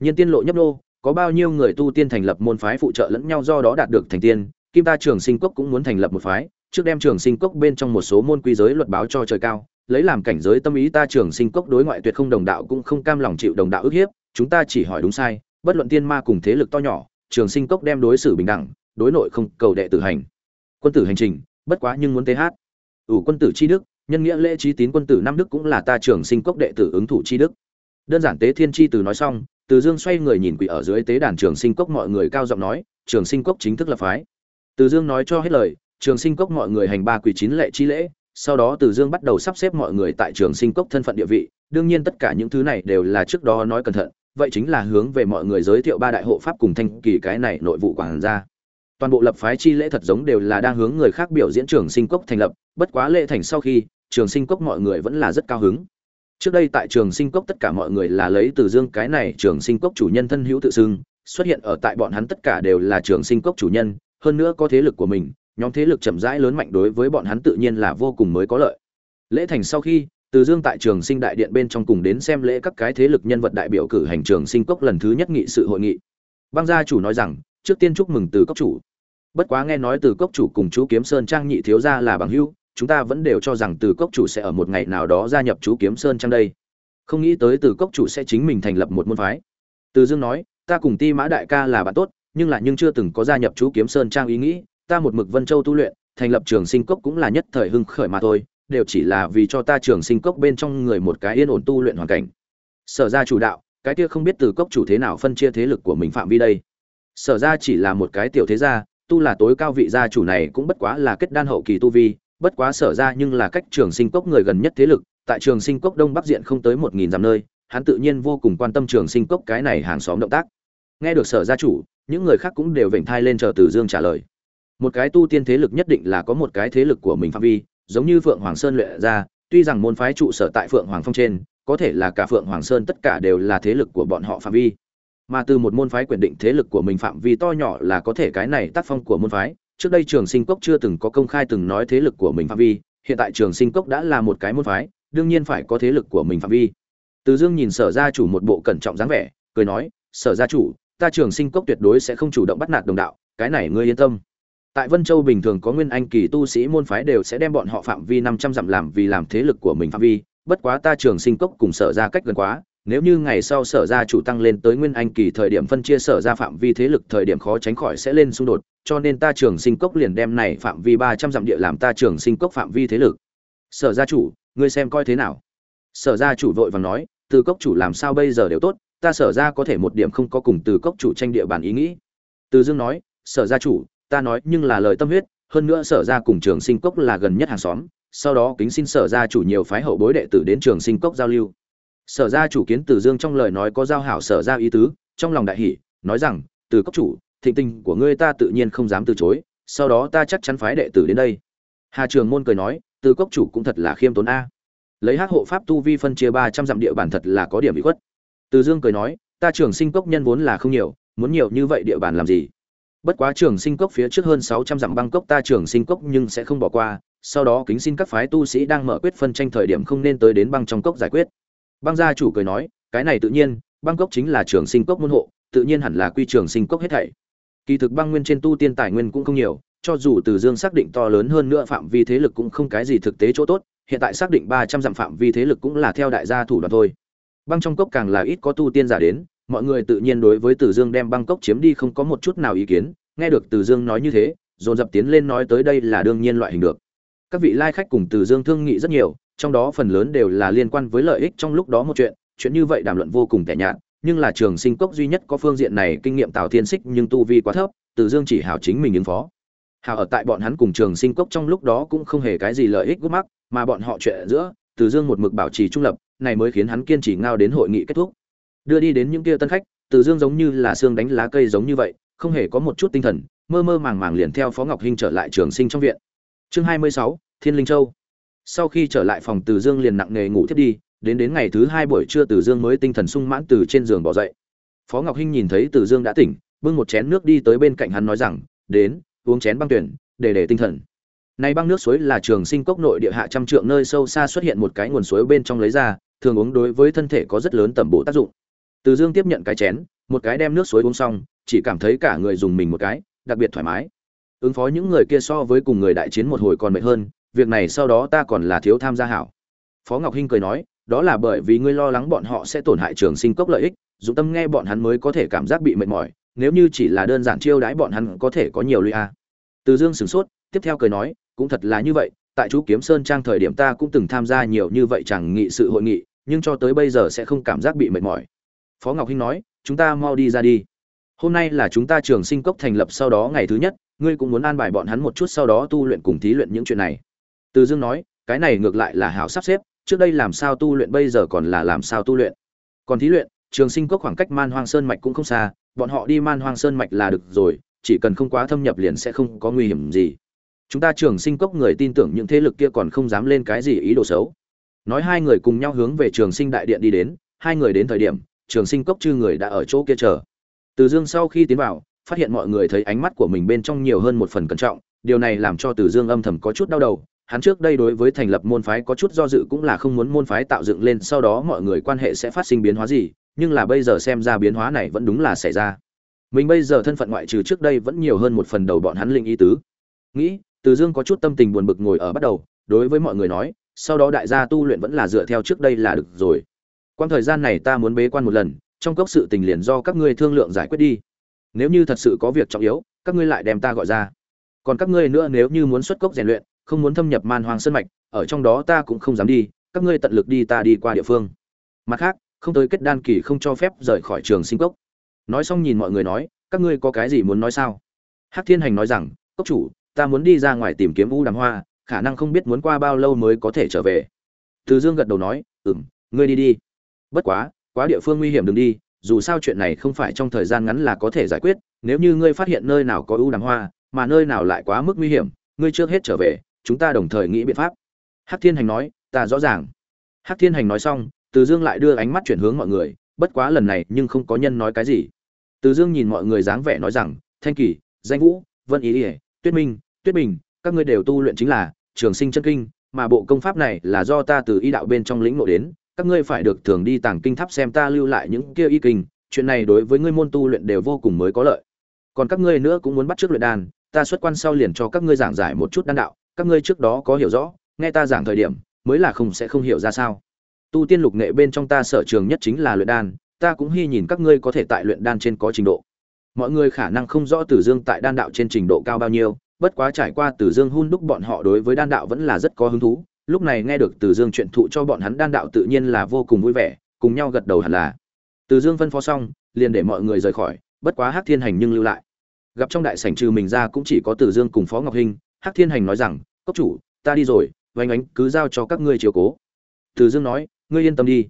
Nhân tiên lộ nhấp nô, có bao nhiêu người tu tiên thành lập môn phái phụ trợ lẫn nhau do đó đạt được thành tiên, kim ta trường sinh cốc cũng muốn thành lập một phái, trước đem trường sinh cốc bên trong một số môn quy giới luật báo cho trời cao, lấy làm cảnh giới tâm ý ta trường sinh cốc đối ngoại tuyệt không đồng đạo cũng không cam lòng chịu đồng đạo ức hiếp, chúng ta chỉ hỏi đúng sai, bất luận tiên ma cùng thế lực to nhỏ, trường sinh cốc đem đối xử bình đẳng đối nội không cầu đệ tử hành. Quân tử hành trình, bất quá nhưng muốn tế hát. Ủ quân tử chi đức, nhân nghĩa lễ trí tín quân tử năm đức cũng là ta trường sinh cốc đệ tử ứng thủ chi đức. Đơn giản tế thiên chi từ nói xong, từ dương xoay người nhìn quỷ ở dưới tế đàn trường sinh cốc mọi người cao giọng nói, trường sinh cốc chính thức là phái. Từ dương nói cho hết lời, trường sinh cốc mọi người hành ba quỷ chín lệ chi lễ, sau đó từ dương bắt đầu sắp xếp mọi người tại trường sinh cốc thân phận địa vị, đương nhiên tất cả những thứ này đều là trước đó nói cẩn thận, vậy chính là hướng về mọi người giới thiệu ba đại hộ pháp cùng thanh kỳ cái này nội vụ quản gia toàn bộ lập phái chi lễ thật giống đều là đang hướng người khác biểu diễn trường sinh cốc thành lập, bất quá lễ thành sau khi, trường sinh cốc mọi người vẫn là rất cao hứng. Trước đây tại trường sinh cốc tất cả mọi người là lấy từ dương cái này trường sinh cốc chủ nhân thân hữu tự xưng, xuất hiện ở tại bọn hắn tất cả đều là trường sinh cốc chủ nhân, hơn nữa có thế lực của mình, nhóm thế lực chậm rãi lớn mạnh đối với bọn hắn tự nhiên là vô cùng mới có lợi. Lễ thành sau khi, từ dương tại trường sinh đại điện bên trong cùng đến xem lễ các cái thế lực nhân vật đại biểu cử hành trường sinh cốc lần thứ nhất nghị sự hội nghị. Băng gia chủ nói rằng, trước tiên chúc mừng từ cốc chủ bất quá nghe nói từ cốc chủ cùng chú kiếm sơn trang nhị thiếu gia là bằng hữu, chúng ta vẫn đều cho rằng từ cốc chủ sẽ ở một ngày nào đó gia nhập chú kiếm sơn trang đây. Không nghĩ tới từ cốc chủ sẽ chính mình thành lập một môn phái. Từ dương nói, ta cùng ti mã đại ca là bạn tốt, nhưng là nhưng chưa từng có gia nhập chú kiếm sơn trang ý nghĩ, ta một mực vân châu tu luyện, thành lập trường sinh cốc cũng là nhất thời hưng khởi mà thôi, đều chỉ là vì cho ta trường sinh cốc bên trong người một cái yên ổn tu luyện hoàn cảnh. Sở ra chủ đạo, cái kia không biết từ cốc chủ thế nào phân chia thế lực của mình phạm vi đây. Sở ra chỉ là một cái tiểu thế gia tu là tối cao vị gia chủ này cũng bất quá là kết đan hậu kỳ tu vi, bất quá sở ra nhưng là cách trường sinh cốc người gần nhất thế lực, tại trường sinh cốc đông bắc diện không tới một nghìn dặm nơi, hắn tự nhiên vô cùng quan tâm trường sinh cốc cái này hàng xóm động tác. Nghe được sở gia chủ, những người khác cũng đều vểnh thai lên chờ từ dương trả lời. Một cái tu tiên thế lực nhất định là có một cái thế lực của mình phạm vi, giống như phượng hoàng sơn luyện ra, tuy rằng môn phái trụ sở tại phượng hoàng phong trên, có thể là cả phượng hoàng sơn tất cả đều là thế lực của bọn họ phạm vi mà từ một môn phái quyền định thế lực của mình phạm vi to nhỏ là có thể cái này tác phong của môn phái. Trước đây trường sinh cốc chưa từng có công khai từng nói thế lực của mình phạm vi, hiện tại trường sinh cốc đã là một cái môn phái, đương nhiên phải có thế lực của mình phạm vi. Từ dương nhìn sở gia chủ một bộ cẩn trọng dáng vẻ, cười nói, sở gia chủ, ta trường sinh cốc tuyệt đối sẽ không chủ động bắt nạt đồng đạo, cái này ngươi yên tâm. Tại vân châu bình thường có nguyên anh kỳ tu sĩ môn phái đều sẽ đem bọn họ phạm vi năm trăm dặm làm vì làm thế lực của mình phạm vi, bất quá ta trường sinh cốc cùng sở ra cách gần quá nếu như ngày sau sở gia chủ tăng lên tới nguyên anh kỳ thời điểm phân chia sở gia phạm vi thế lực thời điểm khó tránh khỏi sẽ lên xung đột, cho nên ta trường sinh cốc liền đem này phạm vi ba trăm dặm địa làm ta trường sinh cốc phạm vi thế lực. Sở gia chủ, ngươi xem coi thế nào? Sở gia chủ vội vàng nói, từ cốc chủ làm sao bây giờ đều tốt, ta sở ra có thể một điểm không có cùng từ cốc chủ tranh địa bàn ý nghĩ. Từ dương nói, sở gia chủ, ta nói nhưng là lời tâm huyết, hơn nữa sở ra cùng trường sinh cốc là gần nhất hàng xóm, sau đó kính xin sở gia chủ nhiều phái hậu bối đệ tử đến trường sinh cốc giao lưu sở ra chủ kiến từ dương trong lời nói có giao hảo sở ra ý tứ, trong lòng đại hỷ nói rằng, từ cấp chủ, thịnh tình của ngươi ta tự nhiên không dám từ chối, sau đó ta chắc chắn phái đệ tử đến đây. Hà trường môn cười nói, từ cốc chủ cũng thật là khiêm tốn a. Lấy hát hộ pháp tu vi phân chia ba trăm dặm địa bàn thật là có điểm bị khuất. Từ dương cười nói, ta trường sinh cốc nhân vốn là không nhiều, muốn nhiều như vậy địa bàn làm gì? Bất quá trường sinh cốc phía trước hơn sáu trăm dặm băng cốc ta trường sinh cốc nhưng sẽ không bỏ qua, sau đó kính xin các phái tu sĩ đang mở quyết phân tranh thời điểm không nên tới đến băng trong cốc giải quyết băng gia chủ cười nói, cái này tự nhiên băng cốc chính là trường sinh cốc môn hộ, tự nhiên hẳn là quy trường sinh cốc hết thảy. Kỳ thực băng nguyên trên tu tiên tài nguyên cũng không nhiều, cho dù từ dương xác định to lớn hơn nữa phạm vi thế lực cũng không cái gì thực tế chỗ tốt, hiện tại xác định ba trăm dặm phạm vi thế lực cũng là theo đại gia thủ đoạn thôi. Băng trong cốc càng là ít có tu tiên giả đến, mọi người tự nhiên đối với từ dương đem băng cốc chiếm đi không có một chút nào ý kiến, nghe được từ dương nói như thế, dồn dập tiến lên nói tới đây là đương nhiên loại hình được các vị lai khách cùng từ dương thương nghị rất nhiều, trong đó phần lớn đều là liên quan với lợi ích trong lúc đó một chuyện chuyện như vậy đàm luận vô cùng tẻ nhạt, nhưng là trường sinh cốc duy nhất có phương diện này kinh nghiệm tào thiên xích nhưng tu vi quá thấp, từ dương chỉ hảo chính mình ứng phó. Hảo ở tại bọn hắn cùng trường sinh cốc trong lúc đó cũng không hề cái gì lợi ích gút mắc, mà bọn họ chuyện giữa, từ dương một mực bảo trì trung lập, này mới khiến hắn kiên trì ngao đến hội nghị kết thúc. Đưa đi đến những kia tân khách, từ dương giống như là xương đánh lá cây giống như vậy, không hề có một chút tinh thần, mơ mơ màng màng liền theo phó ngọc hinh trở lại trường sinh trong viện chương hai mươi sáu, thiên linh châu. Sau khi trở lại phòng từ dương liền nặng nề ngủ thiết đi, đến đến ngày thứ hai buổi trưa từ dương mới tinh thần sung mãn từ trên giường bỏ dậy. Phó ngọc hinh nhìn thấy từ dương đã tỉnh, bưng một chén nước đi tới bên cạnh hắn nói rằng, đến, uống chén băng tuyển, để để tinh thần. Này băng nước suối là trường sinh cốc nội địa hạ trăm trượng nơi sâu xa xuất hiện một cái nguồn suối bên trong lấy ra, thường uống đối với thân thể có rất lớn tầm bổ tác dụng. Từ dương tiếp nhận cái chén, một cái đem nước suối uống xong, chỉ cảm thấy cả người dùng mình một cái, đặc biệt thoải mái ứng phó những người kia so với cùng người đại chiến một hồi còn mệt hơn, việc này sau đó ta còn là thiếu tham gia hảo. Phó ngọc hinh cười nói, đó là bởi vì ngươi lo lắng bọn họ sẽ tổn hại trường sinh cốc lợi ích, dụng tâm nghe bọn hắn mới có thể cảm giác bị mệt mỏi, nếu như chỉ là đơn giản chiêu đãi bọn hắn có thể có nhiều lụy a. Từ dương sửng sốt, tiếp theo cười nói, cũng thật là như vậy, tại chú kiếm sơn trang thời điểm ta cũng từng tham gia nhiều như vậy chẳng nghị sự hội nghị, nhưng cho tới bây giờ sẽ không cảm giác bị mệt mỏi. Phó ngọc hinh nói, chúng ta mau đi ra đi. Hôm nay là chúng ta trường sinh cốc thành lập sau đó ngày thứ nhất ngươi cũng muốn an bài bọn hắn một chút sau đó tu luyện cùng thí luyện những chuyện này. Từ dương nói, cái này ngược lại là hảo sắp xếp, trước đây làm sao tu luyện bây giờ còn là làm sao tu luyện. Còn thí luyện, trường sinh cốc khoảng cách man hoang sơn mạch cũng không xa, bọn họ đi man hoang sơn mạch là được rồi, chỉ cần không quá thâm nhập liền sẽ không có nguy hiểm gì. Chúng ta trường sinh cốc người tin tưởng những thế lực kia còn không dám lên cái gì ý đồ xấu. Nói hai người cùng nhau hướng về trường sinh đại điện đi đến, hai người đến thời điểm, trường sinh cốc chư người đã ở chỗ kia chờ. Từ dương sau khi tiến vào phát hiện mọi người thấy ánh mắt của mình bên trong nhiều hơn một phần cẩn trọng, điều này làm cho từ dương âm thầm có chút đau đầu, hắn trước đây đối với thành lập môn phái có chút do dự cũng là không muốn môn phái tạo dựng lên, sau đó mọi người quan hệ sẽ phát sinh biến hóa gì, nhưng là bây giờ xem ra biến hóa này vẫn đúng là xảy ra. Mình bây giờ thân phận ngoại trừ trước đây vẫn nhiều hơn một phần đầu bọn hắn linh ý tứ. Nghĩ, từ dương có chút tâm tình buồn bực ngồi ở bắt đầu, đối với mọi người nói, sau đó đại gia tu luyện vẫn là dựa theo trước đây là được rồi. Quan thời gian này ta muốn bế quan một lần, trong cốc sự tình liền do các ngươi thương lượng giải quyết đi nếu như thật sự có việc trọng yếu, các ngươi lại đem ta gọi ra. Còn các ngươi nữa nếu như muốn xuất cốc rèn luyện, không muốn thâm nhập man hoang sân mạch, ở trong đó ta cũng không dám đi, các ngươi tận lực đi ta đi qua địa phương. Mặt khác, không tới kết đan kỳ không cho phép rời khỏi trường sinh cốc. Nói xong nhìn mọi người nói, các ngươi có cái gì muốn nói sao? Hắc thiên hành nói rằng, cốc chủ, ta muốn đi ra ngoài tìm kiếm u đàm hoa, khả năng không biết muốn qua bao lâu mới có thể trở về. Từ dương gật đầu nói ừ m ngươi đi đi. Bất quá quá địa phương nguy hiểm đừng đi dù sao chuyện này không phải trong thời gian ngắn là có thể giải quyết, nếu như ngươi phát hiện nơi nào có ưu đàm hoa, mà nơi nào lại quá mức nguy hiểm, ngươi trước hết trở về, chúng ta đồng thời nghĩ biện pháp. Hắc thiên hành nói, ta rõ ràng. Hắc thiên hành nói xong, từ dương lại đưa ánh mắt chuyển hướng mọi người, bất quá lần này nhưng không có nhân nói cái gì. Từ dương nhìn mọi người dáng vẻ nói rằng, thanh kỳ, danh vũ, vân ý ỉa tuyết minh, tuyết bình, các ngươi đều tu luyện chính là trường sinh chân kinh, mà bộ công pháp này là do ta từ y đạo bên trong lĩnh ngộ đến các ngươi phải được thường đi tàng kinh tháp xem ta lưu lại những kia y kinh, chuyện này đối với ngươi môn tu luyện đều vô cùng mới có lợi. Còn các ngươi nữa cũng muốn bắt trước luyện đan, ta xuất quan sau liền cho các ngươi giảng giải một chút đan đạo, các ngươi trước đó có hiểu rõ, nghe ta giảng thời điểm, mới là không sẽ không hiểu ra sao. Tu tiên lục nghệ bên trong ta sở trường nhất chính là luyện đan, ta cũng hy nhìn các ngươi có thể tại luyện đan trên có trình độ. Mọi người khả năng không rõ tử dương tại đan đạo trên trình độ cao bao nhiêu, bất quá trải qua tử dương hun đúc bọn họ đối với đan đạo vẫn là rất có hứng thú lúc này nghe được từ dương chuyện thụ cho bọn hắn đan đạo tự nhiên là vô cùng vui vẻ, cùng nhau gật đầu hẳn là. Từ dương phân phó xong, liền để mọi người rời khỏi, bất quá hắc thiên hành nhưng lưu lại. Gặp trong đại sảnh trừ mình ra cũng chỉ có từ dương cùng phó ngọc hinh, hắc thiên hành nói rằng, cốc chủ, ta đi rồi vánh ánh cứ giao cho các ngươi chiều cố. Từ dương nói, ngươi yên tâm đi.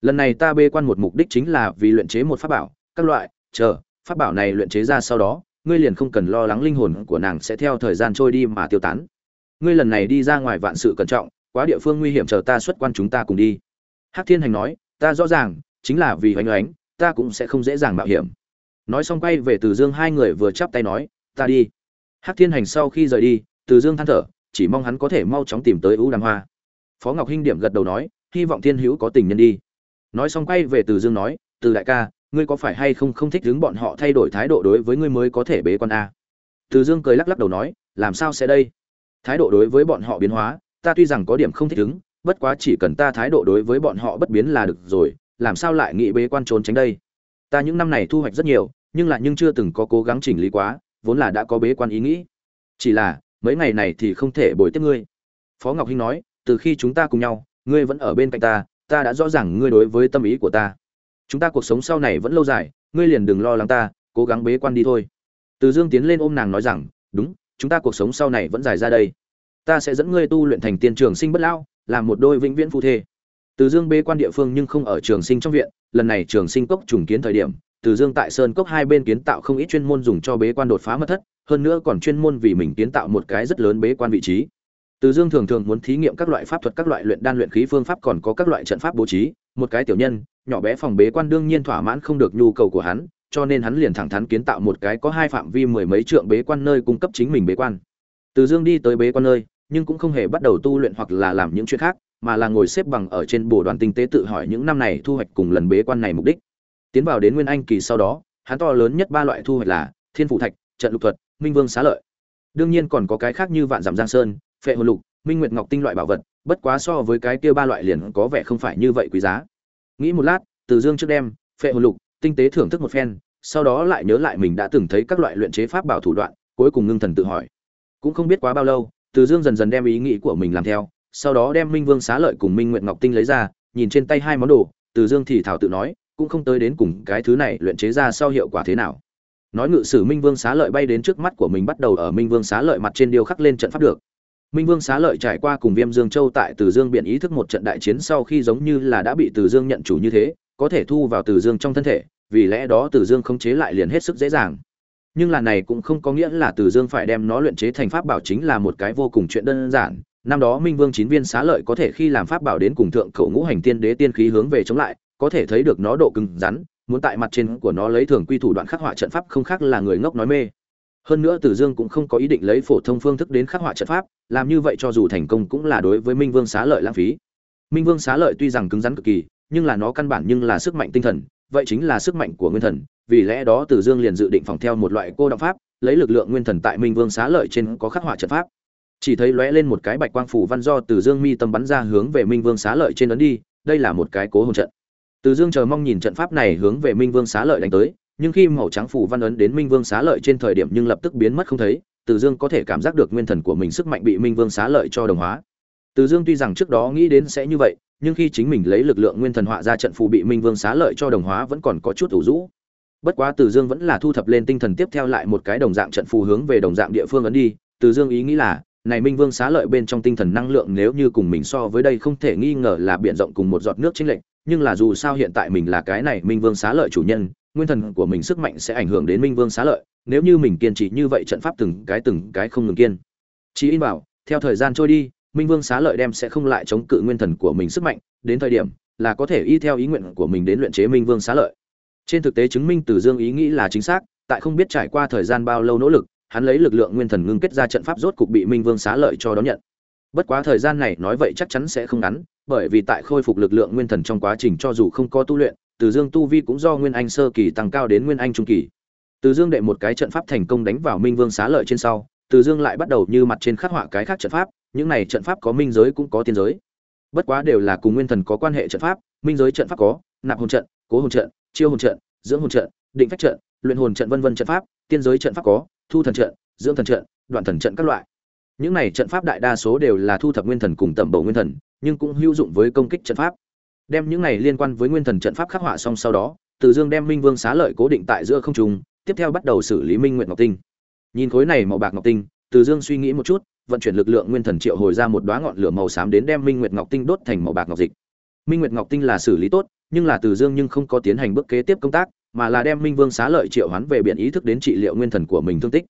Lần này ta bê quan một mục đích chính là vì luyện chế một pháp bảo, các loại, chờ, pháp bảo này luyện chế ra sau đó, ngươi liền không cần lo lắng linh hồn của nàng sẽ theo thời gian trôi đi mà tiêu tán. Ngươi lần này đi ra ngoài vạn sự cẩn trọng quá địa phương nguy hiểm chờ ta xuất quan chúng ta cùng đi. Hắc thiên hành nói, ta rõ ràng, chính là vì hoành oánh ta cũng sẽ không dễ dàng mạo hiểm. Nói xong quay về từ dương hai người vừa chắp tay nói, ta đi. Hắc thiên hành sau khi rời đi, từ dương than thở, chỉ mong hắn có thể mau chóng tìm tới ưu đàm hoa. Phó ngọc hinh điểm gật đầu nói, hy vọng thiên hữu có tình nhân đi. Nói xong quay về từ dương nói, từ đại ca, ngươi có phải hay không không thích đứng bọn họ thay đổi thái độ đối với ngươi mới có thể bế quan a? Từ dương cười lắc lắc đầu nói, làm sao sẽ đây? Thái độ đối với bọn họ biến hóa ta tuy rằng có điểm không thích ứng, bất quá chỉ cần ta thái độ đối với bọn họ bất biến là được rồi, làm sao lại nghĩ bế quan trốn tránh đây? Ta những năm này thu hoạch rất nhiều, nhưng lại nhưng chưa từng có cố gắng chỉnh lý quá, vốn là đã có bế quan ý nghĩ. Chỉ là, mấy ngày này thì không thể bồi tiếp ngươi. Phó ngọc hinh nói, từ khi chúng ta cùng nhau, ngươi vẫn ở bên cạnh ta ta đã rõ ràng ngươi đối với tâm ý của ta. Chúng ta cuộc sống sau này vẫn lâu dài, ngươi liền đừng lo lắng ta, cố gắng bế quan đi thôi. Từ dương tiến lên ôm nàng nói rằng, đúng, chúng ta cuộc sống sau này vẫn dài ra đây ta sẽ dẫn ngươi tu luyện thành tiên trường sinh bất lão, làm một đôi vĩnh viễn phu thê. Từ dương bế quan địa phương nhưng không ở trường sinh trong viện, lần này trường sinh cốc trùng kiến thời điểm, từ dương tại sơn cốc hai bên kiến tạo không ít chuyên môn dùng cho bế quan đột phá mất thất, hơn nữa còn chuyên môn vì mình kiến tạo một cái rất lớn bế quan vị trí. Từ dương thường thường muốn thí nghiệm các loại pháp thuật, các loại luyện đan luyện khí phương pháp còn có các loại trận pháp bố trí. Một cái tiểu nhân, nhỏ bé phòng bế quan đương nhiên thỏa mãn không được nhu cầu của hắn, cho nên hắn liền thẳng thắn kiến tạo một cái có hai phạm vi mười mấy trượng bế quan nơi cung cấp chính mình bế quan từ dương đi tới bế quan nơi, nhưng cũng không hề bắt đầu tu luyện hoặc là làm những chuyện khác, mà là ngồi xếp bằng ở trên bồ đoàn tinh tế tự hỏi những năm này thu hoạch cùng lần bế quan này mục đích. Tiến vào đến nguyên anh kỳ sau đó, hắn to lớn nhất ba loại thu hoạch là thiên phủ thạch, trận lục thuật, minh vương xá lợi. Đương nhiên còn có cái khác như vạn giảm giang sơn, phệ hồn lục, minh nguyệt ngọc tinh loại bảo vật, bất quá so với cái kia ba loại liền có vẻ không phải như vậy quý giá. Nghĩ một lát, từ dương trước đem phệ hồn lục, tinh tế thưởng thức một phen, sau đó lại nhớ lại mình đã từng thấy các loại luyện chế pháp bảo thủ đoạn, cuối cùng ngưng thần tự hỏi cũng không biết quá bao lâu, từ dương dần dần đem ý nghĩ của mình làm theo, sau đó đem minh vương xá lợi cùng minh nguyệt ngọc tinh lấy ra, nhìn trên tay hai món đồ, từ dương thì thảo tự nói, cũng không tới đến cùng cái thứ này luyện chế ra sau hiệu quả thế nào. Nói ngự sử minh vương xá lợi bay đến trước mắt của mình bắt đầu ở minh vương xá lợi mặt trên điêu khắc lên trận pháp được. Minh vương xá lợi trải qua cùng viêm dương châu tại từ dương biện ý thức một trận đại chiến sau khi giống như là đã bị từ dương nhận chủ như thế, có thể thu vào từ dương trong thân thể, vì lẽ đó từ dương không chế lại liền hết sức dễ dàng nhưng là này cũng không có nghĩa là từ dương phải đem nó luyện chế thành pháp bảo chính là một cái vô cùng chuyện đơn giản. Năm đó minh vương chín viên xá lợi có thể khi làm pháp bảo đến cùng thượng cậu ngũ hành tiên đế tiên khí hướng về chống lại, có thể thấy được nó độ cứng rắn, muốn tại mặt trên của nó lấy thường quy thủ đoạn khắc họa trận pháp không khác là người ngốc nói mê. Hơn nữa tử dương cũng không có ý định lấy phổ thông phương thức đến khắc họa trận pháp, làm như vậy cho dù thành công cũng là đối với minh vương xá lợi lãng phí. Minh vương xá lợi tuy rằng cứng rắn cực kỳ, nhưng là nó căn bản nhưng là sức mạnh tinh thần vậy chính là sức mạnh của nguyên thần vì lẽ đó tử dương liền dự định phòng theo một loại cô động pháp lấy lực lượng nguyên thần tại minh vương xá lợi trên có khắc họa trận pháp chỉ thấy lóe lên một cái bạch quang phủ văn do tử dương mi tâm bắn ra hướng về minh vương xá lợi trên ấn đi đây là một cái cố hồn trận từ Dương chờ mong nhìn trận pháp này hướng về Minh Vương Xá Lợi đánh tới, nhưng khi màu trắng phủ văn ấn đến Minh Vương Xá Lợi trên thời điểm nhưng lập tức biến mất không thấy, Từ Dương có thể cảm giác được nguyên thần của mình sức mạnh bị Minh Vương Xá Lợi cho đồng hóa. Từ Dương tuy rằng trước đó nghĩ đến sẽ như vậy, nhưng khi chính mình lấy lực lượng nguyên thần họa ra trận phù bị Minh Vương Xá Lợi cho đồng hóa vẫn còn có chút ủ rũ. Bất quá Từ Dương vẫn là thu thập lên tinh thần tiếp theo lại một cái đồng dạng trận phù hướng về đồng dạng địa phương ấn đi, Từ Dương ý nghĩ là, này Minh Vương Xá Lợi bên trong tinh thần năng lượng nếu như cùng mình so với đây không thể nghi ngờ là biển rộng cùng một giọt nước chính lệnh nhưng là dù sao hiện tại mình là cái này minh vương xá lợi chủ nhân nguyên thần của mình sức mạnh sẽ ảnh hưởng đến minh vương xá lợi nếu như mình kiên trì như vậy trận pháp từng cái từng cái không ngừng kiên chí in bảo theo thời gian trôi đi minh vương xá lợi đem sẽ không lại chống cự nguyên thần của mình sức mạnh đến thời điểm là có thể y theo ý nguyện của mình đến luyện chế minh vương xá lợi trên thực tế chứng minh từ dương ý nghĩ là chính xác tại không biết trải qua thời gian bao lâu nỗ lực hắn lấy lực lượng nguyên thần ngưng kết ra trận pháp rốt cục bị minh vương xá lợi cho đón nhận bất quá thời gian này nói vậy chắc chắn sẽ không ngắn bởi vì tại khôi phục lực lượng nguyên thần trong quá trình cho dù không có tu luyện, Từ Dương tu vi cũng do nguyên anh sơ kỳ tăng cao đến nguyên anh trung kỳ. Từ Dương đệ một cái trận pháp thành công đánh vào Minh Vương xá lợi trên sau, Từ Dương lại bắt đầu như mặt trên khắc họa cái khác trận pháp, những này trận pháp có minh giới cũng có tiên giới. bất quá đều là cùng nguyên thần có quan hệ trận pháp, minh giới trận pháp có, nạp hồn trận, cố hồn trận, chiêu hồn trận, dưỡng hồn trận, định phách trận, luyện hồn trận vân vân trận pháp, tiên giới trận pháp có, thu thần trận, dưỡng thần trận, đoạn thần trận các loại. Những này trận pháp đại đa số đều là thu thập nguyên thần cùng tẩm bổ nguyên thần, nhưng cũng hữu dụng với công kích trận pháp. Đem những này liên quan với nguyên thần trận pháp khắc họa xong sau đó, từ dương đem minh vương xá lợi cố định tại giữa không trung, tiếp theo bắt đầu xử lý minh nguyện ngọc tinh. Nhìn khối này màu bạc ngọc tinh, từ dương suy nghĩ một chút vận chuyển lực lượng nguyên thần triệu hồi ra một đóa ngọn lửa màu xám đến đem minh nguyệt ngọc tinh đốt thành màu bạc ngọc dịch. Minh nguyệt ngọc tinh là xử lý tốt, nhưng là từ dương nhưng không có tiến hành bước kế tiếp công tác, mà là đem minh vương xá lợi triệu hoán về biển ý thức đến trị liệu nguyên thần của mình thương tích.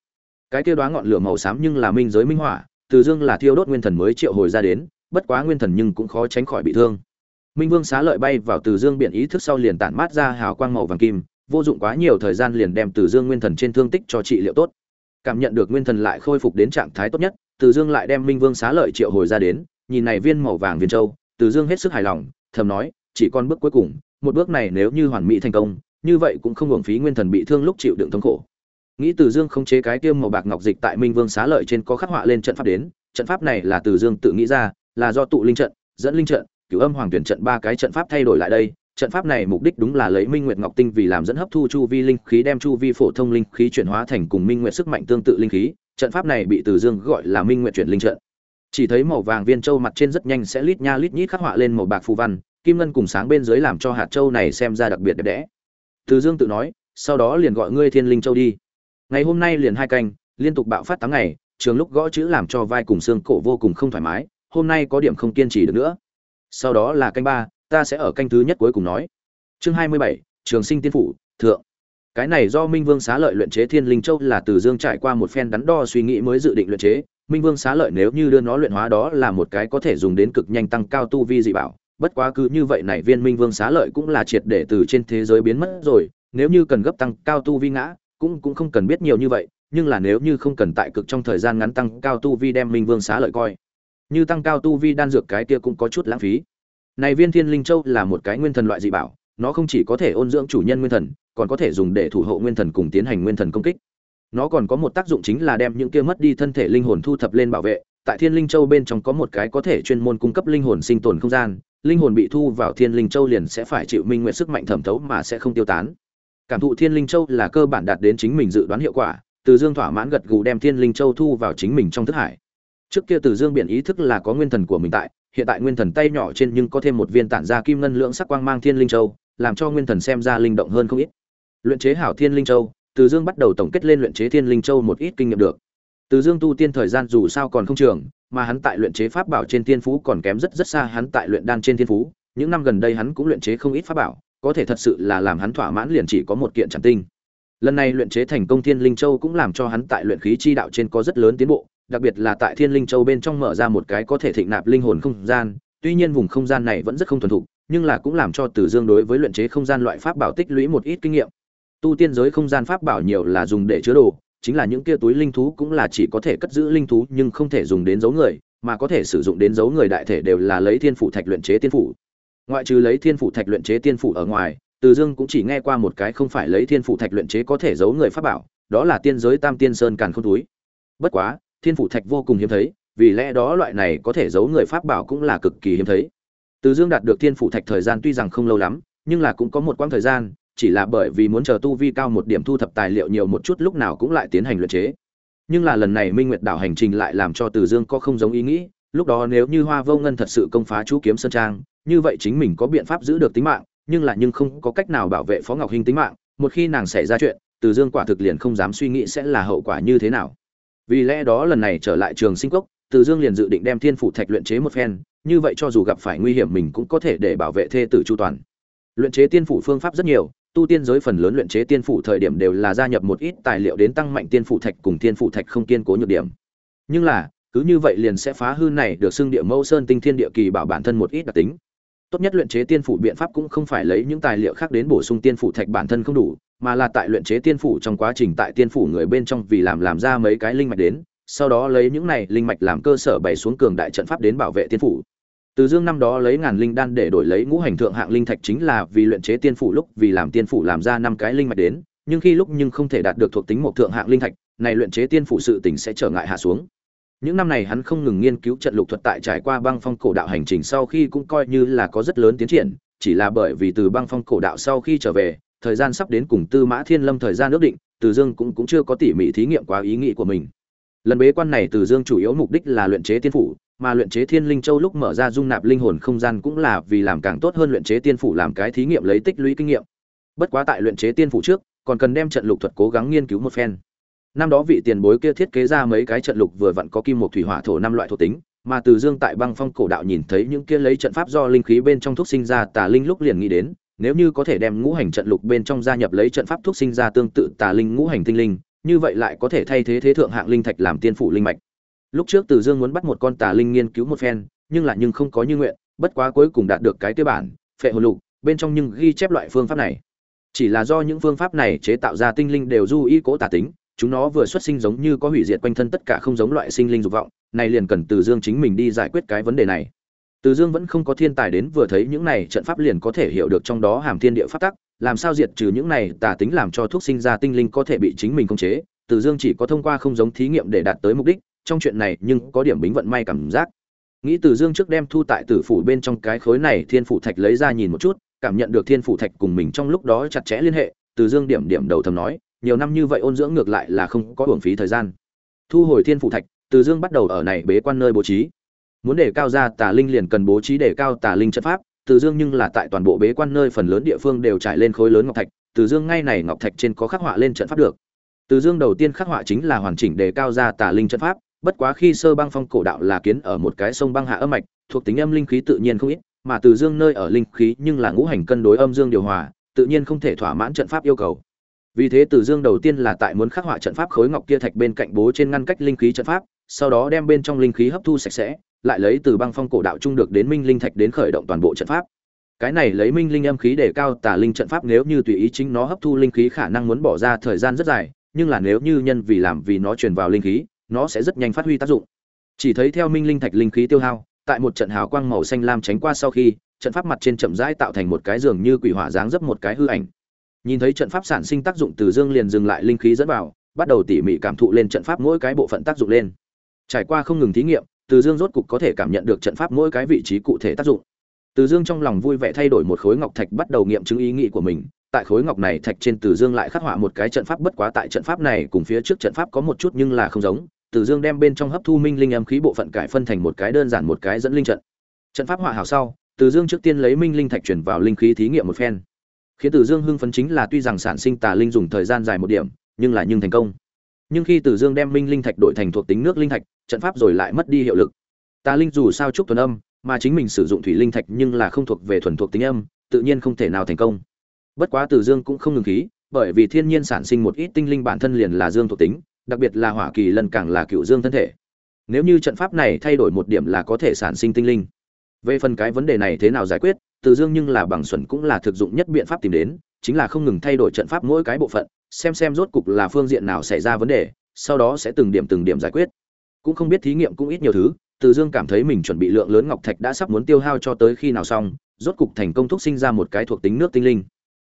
Cái kia đóa ngọn lửa màu xám nhưng là minh giới minh hỏa từ dương là thiêu đốt nguyên thần mới triệu hồi ra đến, bất quá nguyên thần nhưng cũng khó tránh khỏi bị thương. Minh vương xá lợi bay vào từ dương biển ý thức sau liền tản mát ra hào quang màu vàng kim, vô dụng quá nhiều thời gian liền đem từ dương nguyên thần trên thương tích cho trị liệu tốt. Cảm nhận được nguyên thần lại khôi phục đến trạng thái tốt nhất từ dương lại đem minh vương xá lợi triệu hồi ra đến, nhìn này viên màu vàng viên châu, từ dương hết sức hài lòng, thầm nói, chỉ còn bước cuối cùng, một bước này nếu như hoàn mỹ thành công, như vậy cũng không hưởng phí nguyên thần bị thương lúc chịu đựng thống khổ. Nghĩ từ dương không chế cái tiêm màu bạc ngọc dịch tại minh vương xá lợi trên có khắc họa lên trận pháp đến, trận pháp này là từ dương tự nghĩ ra, là do tụ linh trận, dẫn linh trận, cửu âm hoàng tuyển trận ba cái trận pháp thay đổi lại đây. Trận pháp này mục đích đúng là lấy minh nguyệt ngọc tinh vì làm dẫn hấp thu chu vi linh khí, đem chu vi phổ thông linh khí chuyển hóa thành cùng minh nguyệt sức mạnh tương tự linh khí trận pháp này bị từ dương gọi là minh nguyệt chuyển linh trận. Chỉ thấy màu vàng viên châu mặt trên rất nhanh sẽ lít nha lít nhít khắc họa lên màu bạc phù văn, kim ngân cùng sáng bên dưới làm cho hạt châu này xem ra đặc biệt đẹp đẽ. Từ dương tự nói, sau đó liền gọi ngươi thiên linh châu đi. Ngày hôm nay liền hai canh, liên tục bạo phát tám ngày, trường lúc gõ chữ làm cho vai cùng xương cổ vô cùng không thoải mái, hôm nay có điểm không kiên trì được nữa. Sau đó là canh ba, ta sẽ ở canh thứ nhất cuối cùng nói. Chương hai mươi bảy, trường sinh tiên phủ, thượng cái này do minh vương xá lợi luyện chế thiên linh châu là từ dương trải qua một phen đắn đo suy nghĩ mới dự định luyện chế. Minh vương xá lợi nếu như đưa nó luyện hóa đó là một cái có thể dùng đến cực nhanh tăng cao tu vi dị bảo. Bất quá cứ như vậy này viên minh vương xá lợi cũng là triệt để từ trên thế giới biến mất rồi. Nếu như cần gấp tăng cao tu vi ngã, cũng cũng không cần biết nhiều như vậy. Nhưng là nếu như không cần tại cực trong thời gian ngắn tăng cao tu vi đem minh vương xá lợi coi. Như tăng cao tu vi đan dược cái kia cũng có chút lãng phí. Này viên thiên linh châu là một cái nguyên thần loại dị bảo. Nó không chỉ có thể ôn dưỡng chủ nhân nguyên thần còn có thể dùng để thủ hộ nguyên thần cùng tiến hành nguyên thần công kích. Nó còn có một tác dụng chính là đem những kia mất đi thân thể linh hồn thu thập lên bảo vệ. Tại thiên linh châu bên trong có một cái có thể chuyên môn cung cấp linh hồn sinh tồn không gian, linh hồn bị thu vào thiên linh châu liền sẽ phải chịu minh nguyện sức mạnh thẩm thấu mà sẽ không tiêu tán. Cảm thụ thiên linh châu là cơ bản đạt đến chính mình dự đoán hiệu quả, từ dương thỏa mãn gật gù đem thiên linh châu thu vào chính mình trong thức hải. Trước kia từ dương biện ý thức là có nguyên thần của mình tại, hiện tại nguyên thần tay nhỏ trên nhưng có thêm một viên tản ra kim ngân lượng sắc quang mang thiên linh châu, làm cho nguyên thần xem ra linh động hơn không ít luyện chế hảo thiên linh châu, từ dương bắt đầu tổng kết lên luyện chế thiên linh châu một ít kinh nghiệm được. Từ dương tu tiên thời gian dù sao còn không trường, mà hắn tại luyện chế pháp bảo trên thiên phú còn kém rất rất xa hắn tại luyện đan trên thiên phú. Những năm gần đây hắn cũng luyện chế không ít pháp bảo, có thể thật sự là làm hắn thỏa mãn liền chỉ có một kiện chẳng tinh. Lần này luyện chế thành công thiên linh châu cũng làm cho hắn tại luyện khí chi đạo trên có rất lớn tiến bộ, đặc biệt là tại thiên linh châu bên trong mở ra một cái có thể thịnh nạp linh hồn không gian. Tuy nhiên vùng không gian này vẫn rất không thuần thục, nhưng là cũng làm cho Từ Dương đối với luyện chế không gian loại pháp bảo tích lũy một ít kinh nghiệm. Tu tiên giới không gian pháp bảo nhiều là dùng để chứa đồ, chính là những kia túi linh thú cũng là chỉ có thể cất giữ linh thú nhưng không thể dùng đến giấu người, mà có thể sử dụng đến giấu người đại thể đều là lấy thiên phủ thạch luyện chế tiên phủ. Ngoại trừ lấy thiên phủ thạch luyện chế tiên phủ ở ngoài, Từ Dương cũng chỉ nghe qua một cái không phải lấy thiên phủ thạch luyện chế có thể giấu người pháp bảo, đó là tiên giới Tam Tiên Sơn càn khôn túi. Bất quá, thiên phủ thạch vô cùng hiếm thấy, vì lẽ đó loại này có thể giấu người pháp bảo cũng là cực kỳ hiếm thấy. Từ Dương đạt được thiên phủ thạch thời gian tuy rằng không lâu lắm, nhưng là cũng có một quãng thời gian, chỉ là bởi vì muốn chờ tu vi cao một điểm thu thập tài liệu nhiều một chút lúc nào cũng lại tiến hành luyện chế. Nhưng là lần này Minh Nguyệt đảo hành trình lại làm cho Từ Dương có không giống ý nghĩ, lúc đó nếu như Hoa Vô Ngân thật sự công phá chú kiếm sơn trang, như vậy chính mình có biện pháp giữ được tính mạng, nhưng là nhưng không có cách nào bảo vệ Phó Ngọc Hinh tính mạng, một khi nàng xảy ra chuyện, Từ Dương quả thực liền không dám suy nghĩ sẽ là hậu quả như thế nào. Vì lẽ đó lần này trở lại Trường Sinh Cốc, Từ Dương liền dự định đem Thiên phủ thạch luyện chế một phen, như vậy cho dù gặp phải nguy hiểm mình cũng có thể để bảo vệ thê tử chu toàn luyện chế tiên phủ phương pháp rất nhiều tu tiên giới phần lớn luyện chế tiên phủ thời điểm đều là gia nhập một ít tài liệu đến tăng mạnh tiên phủ thạch cùng tiên phủ thạch không kiên cố nhược điểm. Nhưng là, cứ như vậy liền sẽ phá hư này được xưng địa mâu sơn tinh thiên địa kỳ bảo bản thân một ít đặc tính. Tốt nhất luyện chế tiên phủ biện pháp cũng không phải lấy những tài liệu khác đến bổ sung tiên phủ thạch bản thân không đủ, mà là tại luyện chế tiên phủ trong quá trình tại tiên phủ người bên trong vì làm làm ra mấy cái linh mạch đến, sau đó lấy những này linh mạch làm cơ sở bày xuống cường đại trận pháp đến bảo vệ tiên phủ từ Dương năm đó lấy ngàn linh đan để đổi lấy ngũ hành thượng hạng linh thạch chính là vì luyện chế tiên phủ lúc vì làm tiên phủ làm ra năm cái linh mạch đến, nhưng khi lúc nhưng không thể đạt được thuộc tính một thượng hạng linh thạch, này luyện chế tiên phủ sự tình sẽ trở ngại hạ xuống. những năm này hắn không ngừng nghiên cứu trận lục thuật tại trải qua băng phong cổ đạo hành trình sau khi cũng coi như là có rất lớn tiến triển chỉ là bởi vì từ băng phong cổ đạo sau khi trở về thời gian sắp đến cùng tư mã thiên lâm thời gian ước định từ dương cũng cũng chưa có tỉ mỉ thí nghiệm quá ý nghĩ của mình lần bế quan này từ dương chủ yếu mục đích là luyện chế tiên phủ mà luyện chế thiên linh châu lúc mở ra dung nạp linh hồn không gian cũng là vì làm càng tốt hơn luyện chế tiên phủ làm cái thí nghiệm lấy tích lũy kinh nghiệm. Bất quá tại luyện chế tiên phủ trước, còn cần đem trận lục thuật cố gắng nghiên cứu một phen. Năm đó vị tiền bối kia thiết kế ra mấy cái trận lục vừa vặn có kim một thủy hỏa thổ năm loại thuộc tính, mà từ dương tại băng phong cổ đạo nhìn thấy những kia lấy trận pháp do linh khí bên trong thuốc sinh ra tà linh lúc liền nghĩ đến, nếu như có thể đem ngũ hành trận lục bên trong gia nhập lấy trận pháp thuốc sinh ra tương tự tà linh ngũ hành tinh linh, như vậy lại có thể thay thế thế thượng hạng linh thạch làm tiên phủ linh mạch lúc trước từ dương muốn bắt một con tà linh nghiên cứu một phen, nhưng lại nhưng không có như nguyện, bất quá cuối cùng đạt được cái tiêu bản, phệ hồn lục, bên trong nhưng ghi chép loại phương pháp này. Chỉ là do những phương pháp này chế tạo ra tinh linh đều du y cố tà tính, chúng nó vừa xuất sinh giống như có hủy diệt quanh thân tất cả không giống loại sinh linh dục vọng, này liền cần từ dương chính mình đi giải quyết cái vấn đề này. Từ dương vẫn không có thiên tài đến vừa thấy những này trận pháp liền có thể hiểu được trong đó hàm thiên địa pháp tắc, làm sao diệt trừ những này tà tính làm cho thuốc sinh ra tinh linh có thể bị chính mình khống chế. Từ dương chỉ có thông qua không giống thí nghiệm để đạt tới mục đích trong chuyện này nhưng có điểm bính vận may cảm giác. Nghĩ từ dương trước đem thu tại tử phủ bên trong cái khối này thiên phủ thạch lấy ra nhìn một chút, cảm nhận được thiên phủ thạch cùng mình trong lúc đó chặt chẽ liên hệ, từ dương điểm điểm đầu thầm nói, nhiều năm như vậy ôn dưỡng ngược lại là không có hưởng phí thời gian. Thu hồi thiên phủ thạch, từ dương bắt đầu ở này bế quan nơi bố trí. Muốn để cao ra tà linh liền cần bố trí để cao tà linh trận pháp, từ dương nhưng là tại toàn bộ bế quan nơi phần lớn địa phương đều trải lên khối lớn ngọc thạch, từ dương ngay này ngọc thạch trên có khắc họa lên trận pháp được. Từ dương đầu tiên khắc họa chính là hoàn chỉnh để cao ra tà linh trận pháp bất quá khi sơ băng phong cổ đạo là kiến ở một cái sông băng hạ âm mạch, thuộc tính âm linh khí tự nhiên không ít, mà từ dương nơi ở linh khí nhưng là ngũ hành cân đối âm dương điều hòa, tự nhiên không thể thỏa mãn trận pháp yêu cầu. Vì thế từ dương đầu tiên là tại muốn khắc họa trận pháp khối ngọc kia thạch bên cạnh bố trên ngăn cách linh khí trận pháp, sau đó đem bên trong linh khí hấp thu sạch sẽ, lại lấy từ băng phong cổ đạo trung được đến minh linh thạch đến khởi động toàn bộ trận pháp. Cái này lấy minh linh âm khí để cao tả linh trận pháp nếu như tùy ý chính nó hấp thu linh khí khả năng muốn bỏ ra thời gian rất dài, nhưng là nếu như nhân vì làm vì nó truyền vào linh khí nó sẽ rất nhanh phát huy tác dụng. Chỉ thấy theo minh linh thạch linh khí tiêu hao, tại một trận hào quang màu xanh lam tránh qua sau khi, trận pháp mặt trên chậm rãi tạo thành một cái giường như quỷ hỏa dáng dấp một cái hư ảnh. Nhìn thấy trận pháp sản sinh tác dụng từ dương liền dừng lại linh khí dẫn vào, bắt đầu tỉ mỉ cảm thụ lên trận pháp mỗi cái bộ phận tác dụng lên. Trải qua không ngừng thí nghiệm, từ dương rốt cục có thể cảm nhận được trận pháp mỗi cái vị trí cụ thể tác dụng. Từ dương trong lòng vui vẻ thay đổi một khối ngọc thạch bắt đầu nghiệm chứng ý nghĩ của mình, tại khối ngọc này thạch trên từ dương lại khắc họa một cái trận pháp bất quá tại trận pháp này cùng phía trước trận pháp có một chút nhưng là không giống Tử dương đem bên trong hấp thu minh linh âm khí bộ phận cải phân thành một cái đơn giản một cái dẫn linh trận. Trận pháp họa hảo sau Tử dương trước tiên lấy minh linh thạch chuyển vào linh khí thí nghiệm một phen. Khiến Tử dương hưng phấn chính là tuy rằng sản sinh tà linh dùng thời gian dài một điểm, nhưng là nhưng thành công. Nhưng khi Tử dương đem minh linh thạch đổi thành thuộc tính nước linh thạch, trận pháp rồi lại mất đi hiệu lực. Tà linh dù sao chúc thuần âm, mà chính mình sử dụng thủy linh thạch nhưng là không thuộc về thuần thuộc tính âm, tự nhiên không thể nào thành công. Bất quá Tử dương cũng không ngừng khí, bởi vì thiên nhiên sản sinh một ít tinh linh bản thân liền là dương thuộc tính đặc biệt là hỏa kỳ lần càng là cựu dương thân thể. Nếu như trận pháp này thay đổi một điểm là có thể sản sinh tinh linh. Về phần cái vấn đề này thế nào giải quyết, từ dương nhưng là bằng xuẩn cũng là thực dụng nhất biện pháp tìm đến, chính là không ngừng thay đổi trận pháp mỗi cái bộ phận, xem xem rốt cục là phương diện nào xảy ra vấn đề, sau đó sẽ từng điểm từng điểm giải quyết. Cũng không biết thí nghiệm cũng ít nhiều thứ, từ dương cảm thấy mình chuẩn bị lượng lớn ngọc thạch đã sắp muốn tiêu hao cho tới khi nào xong, rốt cục thành công thúc sinh ra một cái thuộc tính nước tinh linh.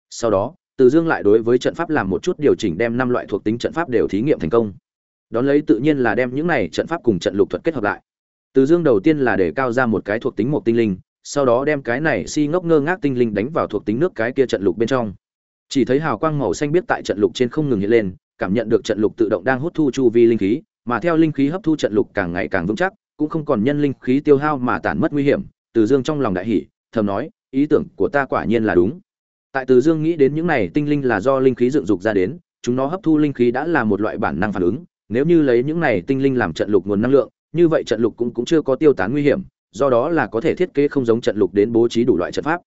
Sau đó từ dương lại đối với trận pháp làm một chút điều chỉnh đem năm loại thuộc tính trận pháp đều thí nghiệm thành công. Đón lấy tự nhiên là đem những này trận pháp cùng trận lục thuật kết hợp lại. Từ dương đầu tiên là để cao ra một cái thuộc tính một tinh linh sau đó đem cái này si ngốc ngơ ngác tinh linh đánh vào thuộc tính nước cái kia trận lục bên trong. Chỉ thấy hào quang màu xanh biết tại trận lục trên không ngừng hiện lên cảm nhận được trận lục tự động đang hút thu chu vi linh khí mà theo linh khí hấp thu trận lục càng ngày càng vững chắc cũng không còn nhân linh khí tiêu hao mà tản mất nguy hiểm từ dương trong lòng đại hỉ, thầm nói ý tưởng của ta quả nhiên là đúng tại từ dương nghĩ đến những này tinh linh là do linh khí dựng dục ra đến, chúng nó hấp thu linh khí đã là một loại bản năng phản ứng. Nếu như lấy những này tinh linh làm trận lục nguồn năng lượng, như vậy trận lục cũng cũng chưa có tiêu tán nguy hiểm, do đó là có thể thiết kế không giống trận lục đến bố trí đủ loại trận pháp.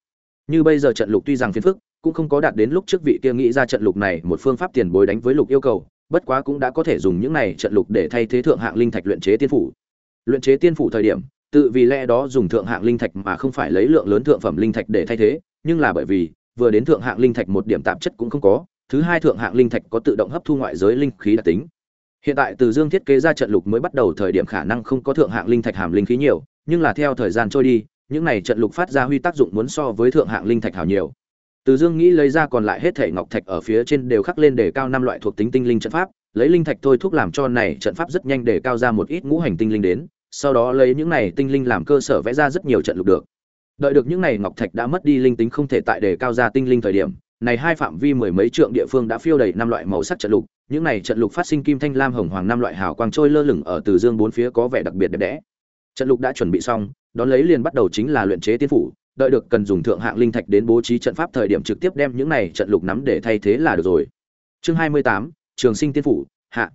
Như bây giờ trận lục tuy rằng phiền phức, cũng không có đạt đến lúc trước vị kia nghĩ ra trận lục này một phương pháp tiền bối đánh với lục yêu cầu, bất quá cũng đã có thể dùng những này trận lục để thay thế thượng hạng linh thạch luyện chế tiên phủ. Luyện chế tiên phủ thời điểm, tự vì lẽ đó dùng thượng hạng linh thạch mà không phải lấy lượng lớn thượng phẩm linh thạch để thay thế, nhưng là bởi vì vừa đến thượng hạng linh thạch một điểm tạp chất cũng không có, thứ hai thượng hạng linh thạch có tự động hấp thu ngoại giới linh khí đặc tính. Hiện tại từ dương thiết kế ra trận lục mới bắt đầu thời điểm khả năng không có thượng hạng linh thạch hàm linh khí nhiều, nhưng là theo thời gian trôi đi, những này trận lục phát ra huy tác dụng muốn so với thượng hạng linh thạch hảo nhiều. Từ dương nghĩ lấy ra còn lại hết thể ngọc thạch ở phía trên đều khắc lên để cao năm loại thuộc tính tinh linh trận pháp, lấy linh thạch thôi thúc làm cho này trận pháp rất nhanh để cao ra một ít ngũ hành tinh linh đến, sau đó lấy những này tinh linh làm cơ sở vẽ ra rất nhiều trận lục được đợi được những này ngọc thạch đã mất đi linh tính không thể tại để cao ra tinh linh thời điểm, này hai phạm vi mười mấy trượng địa phương đã phiêu đầy năm loại màu sắc trận lục, những này trận lục phát sinh kim thanh lam hồng hoàng năm loại hào quang trôi lơ lửng ở từ dương bốn phía có vẻ đặc biệt đẹp đẽ. Trận lục đã chuẩn bị xong, đón lấy liền bắt đầu chính là luyện chế tiên phủ, đợi được cần dùng thượng hạng linh thạch đến bố trí trận pháp thời điểm trực tiếp đem những này trận lục nắm để thay thế là được rồi. Chương hai mươi tám, trường sinh tiên phủ, hạ.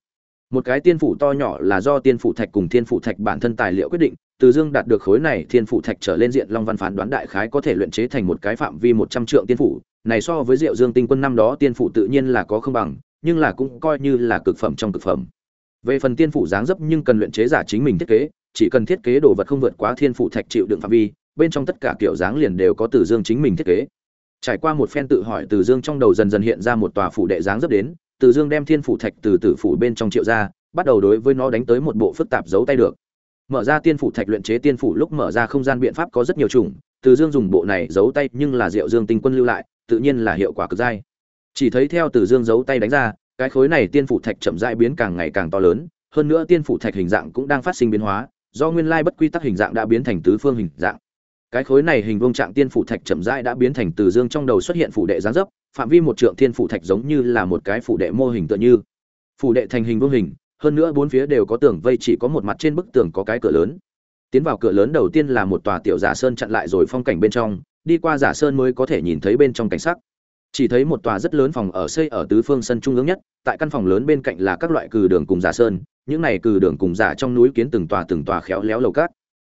Một cái tiên phủ to nhỏ là do tiên phủ thạch cùng tiên phủ thạch bản thân tài liệu quyết định từ dương đạt được khối này thiên phủ thạch trở lên diện long văn phán đoán đại khái có thể luyện chế thành một cái phạm vi một trăm trượng tiên phủ này so với diệu dương tinh quân năm đó tiên phủ tự nhiên là có không bằng, nhưng là cũng coi như là cực phẩm trong cực phẩm. Về phần tiên phủ dáng dấp nhưng cần luyện chế giả chính mình thiết kế, chỉ cần thiết kế đồ vật không vượt quá thiên phủ thạch chịu đựng phạm vi, bên trong tất cả kiểu dáng liền đều có từ dương chính mình thiết kế. Trải qua một phen tự hỏi từ dương trong đầu dần dần hiện ra một tòa phủ đệ dáng dấp đến, từ dương đem thiên phủ thạch từ tử phủ bên trong triệu ra, bắt đầu đối với nó đánh tới một bộ phức tạp giấu tay được mở ra tiên phủ thạch luyện chế tiên phủ lúc mở ra không gian biện pháp có rất nhiều chủng, từ dương dùng bộ này giấu tay nhưng là diệu dương tinh quân lưu lại, tự nhiên là hiệu quả cực dai. Chỉ thấy theo từ dương giấu tay đánh ra, cái khối này tiên phủ thạch chậm rãi biến càng ngày càng to lớn, hơn nữa tiên phủ thạch hình dạng cũng đang phát sinh biến hóa, do nguyên lai bất quy tắc hình dạng đã biến thành tứ phương hình dạng. Cái khối này hình vuông trạng tiên phủ thạch chậm rãi đã biến thành từ dương trong đầu xuất hiện phủ đệ giáng dấp, phạm vi một trượng tiên phủ thạch giống như là một cái phủ đệ mô hình tựa như. Phủ đệ thành hình vuông hình hơn nữa bốn phía đều có tường vây, chỉ có một mặt trên bức tường có cái cửa lớn. Tiến vào cửa lớn đầu tiên là một tòa tiểu giả sơn chặn lại rồi phong cảnh bên trong, đi qua giả sơn mới có thể nhìn thấy bên trong cảnh sắc. Chỉ thấy một tòa rất lớn phòng ở xây ở tứ phương sân trung ương nhất, tại căn phòng lớn bên cạnh là các loại cừ đường cùng giả sơn, những này cừ đường cùng giả trong núi kiến từng tòa từng tòa khéo léo lầu cát.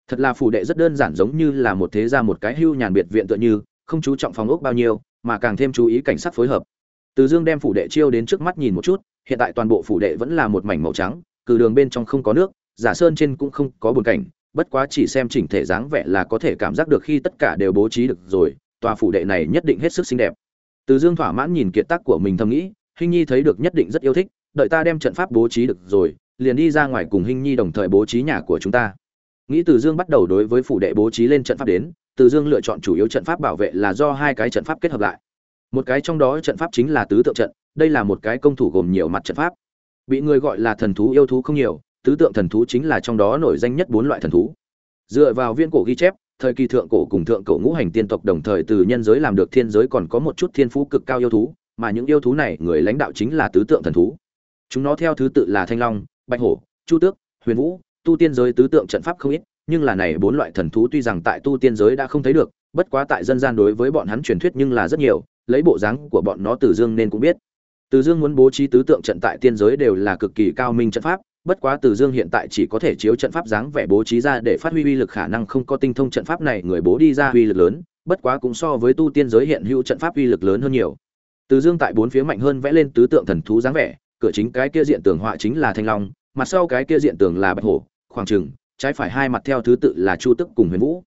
Thật là phủ đệ rất đơn giản giống như là một thế gia một cái hưu nhàn biệt viện tựa như, không chú trọng phòng ốc bao nhiêu, mà càng thêm chú ý cảnh sát phối hợp. Từ dương đem phủ đệ chiêu đến trước mắt nhìn một chút hiện tại toàn bộ phủ đệ vẫn là một mảnh màu trắng, cử đường bên trong không có nước, giả sơn trên cũng không có bồn cảnh, bất quá chỉ xem chỉnh thể dáng vẻ là có thể cảm giác được khi tất cả đều bố trí được rồi, tòa phủ đệ này nhất định hết sức xinh đẹp. Từ dương thỏa mãn nhìn kiệt tác của mình thầm nghĩ, hinh nhi thấy được nhất định rất yêu thích, đợi ta đem trận pháp bố trí được rồi, liền đi ra ngoài cùng hinh nhi đồng thời bố trí nhà của chúng ta. Nghĩ từ dương bắt đầu đối với phủ đệ bố trí lên trận pháp đến, từ dương lựa chọn chủ yếu trận pháp bảo vệ là do hai cái trận pháp kết hợp lại. Một cái trong đó trận pháp chính là tứ tượng trận đây là một cái công thủ gồm nhiều mặt trận pháp. Bị người gọi là thần thú yêu thú không nhiều, tứ tượng thần thú chính là trong đó nổi danh nhất bốn loại thần thú. Dựa vào viên cổ ghi chép, thời kỳ thượng cổ cùng thượng cổ ngũ hành tiên tộc đồng thời từ nhân giới làm được thiên giới còn có một chút thiên phú cực cao yêu thú, mà những yêu thú này người lãnh đạo chính là tứ tượng thần thú. Chúng nó theo thứ tự là thanh long, bạch hổ, chu tước, huyền vũ, tu tiên giới tứ tượng trận pháp không ít, nhưng là này bốn loại thần thú tuy rằng tại tu tiên giới đã không thấy được, bất quá tại dân gian đối với bọn hắn truyền thuyết nhưng là rất nhiều, lấy bộ dáng của bọn nó từ dương nên cũng biết từ dương muốn bố trí tứ tượng trận tại tiên giới đều là cực kỳ cao minh trận pháp, bất quá từ dương hiện tại chỉ có thể chiếu trận pháp dáng vẻ bố trí ra để phát huy uy lực khả năng không có tinh thông trận pháp này, người bố đi ra uy lực lớn, bất quá cũng so với tu tiên giới hiện hữu trận pháp uy lực lớn hơn nhiều. Từ dương tại bốn phía mạnh hơn vẽ lên tứ tượng thần thú dáng vẻ, cửa chính cái kia diện tường họa chính là thanh long, mặt sau cái kia diện tường là bạch hổ, khoảng trừng, trái phải hai mặt theo thứ tự là chu tức cùng huyền vũ.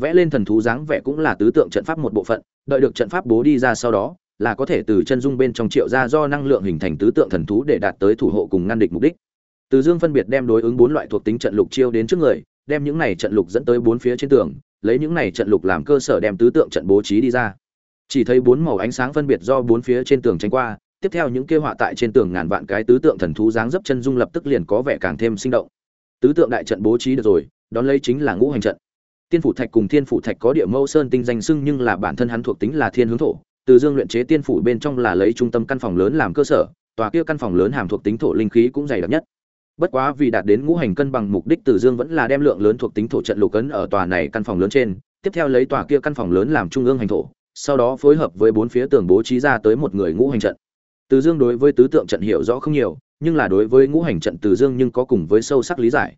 Vẽ lên thần thú dáng vẻ cũng là tứ tượng trận pháp một bộ phận, đợi được trận pháp bố đi ra sau đó là có thể từ chân dung bên trong triệu ra do năng lượng hình thành tứ tượng thần thú để đạt tới thủ hộ cùng ngăn địch mục đích. Từ dương phân biệt đem đối ứng bốn loại thuộc tính trận lục chiêu đến trước người, đem những này trận lục dẫn tới bốn phía trên tường, lấy những này trận lục làm cơ sở đem tứ tượng trận bố trí đi ra. Chỉ thấy bốn màu ánh sáng phân biệt do bốn phía trên tường tránh qua, tiếp theo những kia họa tại trên tường ngàn vạn cái tứ tượng thần thú dáng dấp chân dung lập tức liền có vẻ càng thêm sinh động. Tứ tượng đại trận bố trí được rồi, đón lấy chính là ngũ hành trận. Tiên phủ thạch cùng thiên phủ thạch có địa mâu sơn tinh danh sưng nhưng là bản thân hắn thuộc tính là thiên hướng thổ từ dương luyện chế tiên phủ bên trong là lấy trung tâm căn phòng lớn làm cơ sở, tòa kia căn phòng lớn hàm thuộc tính thổ linh khí cũng dày đặc nhất. Bất quá vì đạt đến ngũ hành cân bằng mục đích, từ dương vẫn là đem lượng lớn thuộc tính thổ trận lục ấn ở tòa này căn phòng lớn trên, tiếp theo lấy tòa kia căn phòng lớn làm trung ương hành thổ, sau đó phối hợp với bốn phía tường bố trí ra tới một người ngũ hành trận. Từ dương đối với tứ tượng trận hiểu rõ không nhiều, nhưng là đối với ngũ hành trận từ dương nhưng có cùng với sâu sắc lý giải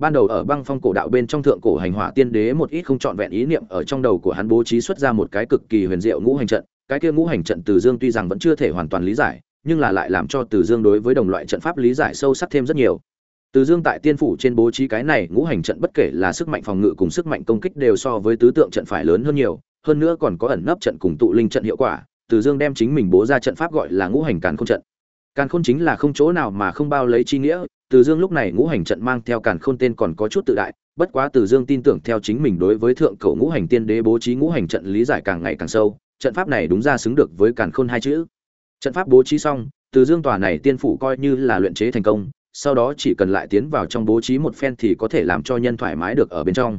ban đầu ở băng phong cổ đạo bên trong thượng cổ hành hỏa tiên đế một ít không trọn vẹn ý niệm ở trong đầu của hắn bố trí xuất ra một cái cực kỳ huyền diệu ngũ hành trận. Cái kia ngũ hành trận từ dương tuy rằng vẫn chưa thể hoàn toàn lý giải, nhưng là lại làm cho từ dương đối với đồng loại trận pháp lý giải sâu sắc thêm rất nhiều. Từ dương tại tiên phủ trên bố trí cái này ngũ hành trận bất kể là sức mạnh phòng ngự cùng sức mạnh công kích đều so với tứ tượng trận phải lớn hơn nhiều, hơn nữa còn có ẩn nấp trận cùng tụ linh trận hiệu quả. Từ dương đem chính mình bố ra trận pháp gọi là ngũ hành càn không trận càn khôn chính là không chỗ nào mà không bao lấy chi nghĩa, từ dương lúc này ngũ hành trận mang theo càn khôn tên còn có chút tự đại, bất quá từ dương tin tưởng theo chính mình đối với thượng cổ ngũ hành tiên đế bố trí ngũ hành trận lý giải càng ngày càng sâu, trận pháp này đúng ra xứng được với càn khôn hai chữ. Trận pháp bố trí xong, từ dương tòa này tiên phủ coi như là luyện chế thành công, sau đó chỉ cần lại tiến vào trong bố trí một phen thì có thể làm cho nhân thoải mái được ở bên trong.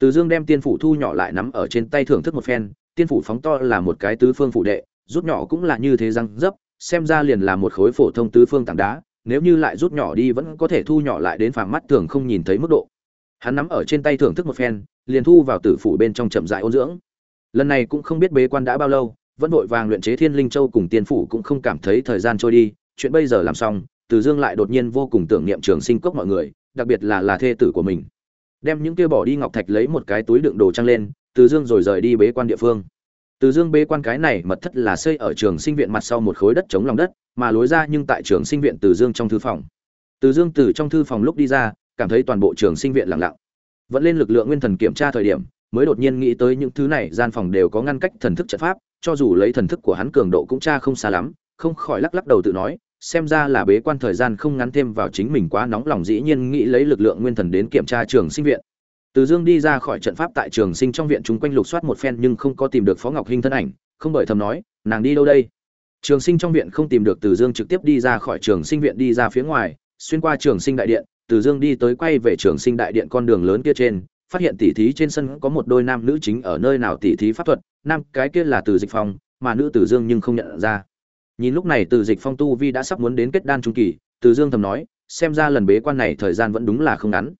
Từ dương đem tiên phủ thu nhỏ lại nắm ở trên tay thưởng thức một phen, tiên phủ phóng to là một cái tứ phương phủ đệ, rút nhỏ cũng là như thế răng dấp xem ra liền là một khối phổ thông tứ phương tảng đá, nếu như lại rút nhỏ đi vẫn có thể thu nhỏ lại đến phàm mắt thường không nhìn thấy mức độ. Hắn nắm ở trên tay thưởng thức một phen, liền thu vào tử phủ bên trong chậm dại ôn dưỡng. Lần này cũng không biết bế quan đã bao lâu, vẫn vội vàng luyện chế thiên linh châu cùng tiên phủ cũng không cảm thấy thời gian trôi đi, chuyện bây giờ làm xong, từ dương lại đột nhiên vô cùng tưởng niệm trường sinh cốc mọi người, đặc biệt là là thê tử của mình. Đem những kia bỏ đi ngọc thạch lấy một cái túi đựng đồ trăng lên, từ dương rồi rời đi bế quan địa phương từ dương bế quan cái này mật thất là xây ở trường sinh viện mặt sau một khối đất chống lòng đất, mà lối ra nhưng tại trường sinh viện từ dương trong thư phòng. Từ dương từ trong thư phòng lúc đi ra, cảm thấy toàn bộ trường sinh viện lặng lặng. Vẫn lên lực lượng nguyên thần kiểm tra thời điểm, mới đột nhiên nghĩ tới những thứ này, gian phòng đều có ngăn cách thần thức trận pháp, cho dù lấy thần thức của hắn cường độ cũng tra không xa lắm, không khỏi lắc lắc đầu tự nói, xem ra là bế quan thời gian không ngắn thêm vào chính mình quá nóng lòng dĩ nhiên nghĩ lấy lực lượng nguyên thần đến kiểm tra trường sinh viện từ dương đi ra khỏi trận pháp tại trường sinh trong viện chúng quanh lục soát một phen nhưng không có tìm được phó ngọc hinh thân ảnh, không bởi thầm nói, nàng đi đâu đây? Trường sinh trong viện không tìm được từ dương trực tiếp đi ra khỏi trường sinh viện đi ra phía ngoài, xuyên qua trường sinh đại điện, từ dương đi tới quay về trường sinh đại điện con đường lớn kia trên, phát hiện tỉ thí trên sân có một đôi nam nữ chính ở nơi nào tỉ thí pháp thuật, nam cái kia là từ dịch phong, mà nữ từ dương nhưng không nhận ra. Nhìn lúc này từ dịch phong tu vi đã sắp muốn đến kết đan trung kỳ, từ dương thầm nói, xem ra lần bế quan này thời gian vẫn đúng là không ngắn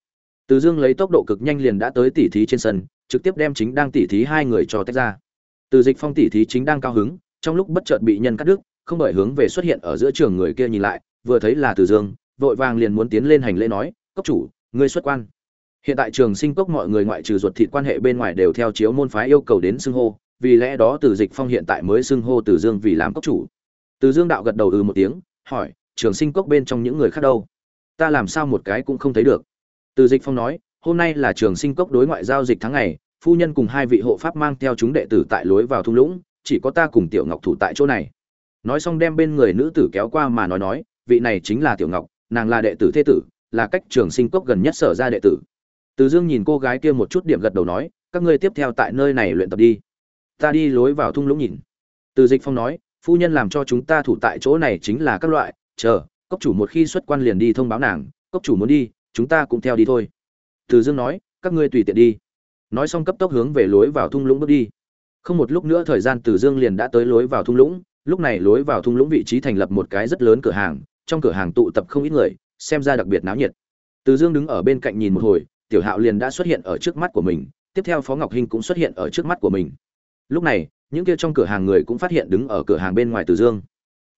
từ dương lấy tốc độ cực nhanh liền đã tới tỉ thí trên sân, trực tiếp đem chính đang tỉ thí hai người cho tách ra. Từ dịch phong tỉ thí chính đang cao hứng, trong lúc bất chợt bị nhân cắt đứt, không bởi hướng về xuất hiện ở giữa trường người kia nhìn lại, vừa thấy là từ dương, vội vàng liền muốn tiến lên hành lễ nói, cốc chủ, ngươi xuất quan. Hiện tại trường sinh cốc mọi người ngoại trừ ruột thịt quan hệ bên ngoài đều theo chiếu môn phái yêu cầu đến xưng hô, vì lẽ đó từ dịch phong hiện tại mới xưng hô từ dương vì làm cốc chủ. Từ dương đạo gật đầu ừ một tiếng, hỏi, trường sinh cốc bên trong những người khác đâu? Ta làm sao một cái cũng không thấy được? Từ dịch phong nói, hôm nay là trường sinh cốc đối ngoại giao dịch tháng ngày, phu nhân cùng hai vị hộ pháp mang theo chúng đệ tử tại lối vào thung lũng, chỉ có ta cùng tiểu ngọc thủ tại chỗ này. Nói xong đem bên người nữ tử kéo qua mà nói nói, vị này chính là tiểu ngọc, nàng là đệ tử thế tử, là cách trường sinh cốc gần nhất sở ra đệ tử. Từ dương nhìn cô gái kia một chút điểm gật đầu nói, các ngươi tiếp theo tại nơi này luyện tập đi. Ta đi lối vào thung lũng nhìn. Từ dịch phong nói, phu nhân làm cho chúng ta thủ tại chỗ này chính là các loại, chờ, cốc chủ một khi xuất quan liền đi thông báo nàng, cốc chủ muốn đi chúng ta cũng theo đi thôi. Từ dương nói, các ngươi tùy tiện đi. Nói xong cấp tốc hướng về lối vào thung lũng bước đi. Không một lúc nữa thời gian từ dương liền đã tới lối vào thung lũng. Lúc này lối vào thung lũng vị trí thành lập một cái rất lớn cửa hàng, trong cửa hàng tụ tập không ít người, xem ra đặc biệt náo nhiệt. Từ dương đứng ở bên cạnh nhìn một hồi, tiểu hạo liền đã xuất hiện ở trước mắt của mình, tiếp theo phó ngọc hinh cũng xuất hiện ở trước mắt của mình. Lúc này, những kia trong cửa hàng người cũng phát hiện đứng ở cửa hàng bên ngoài từ dương.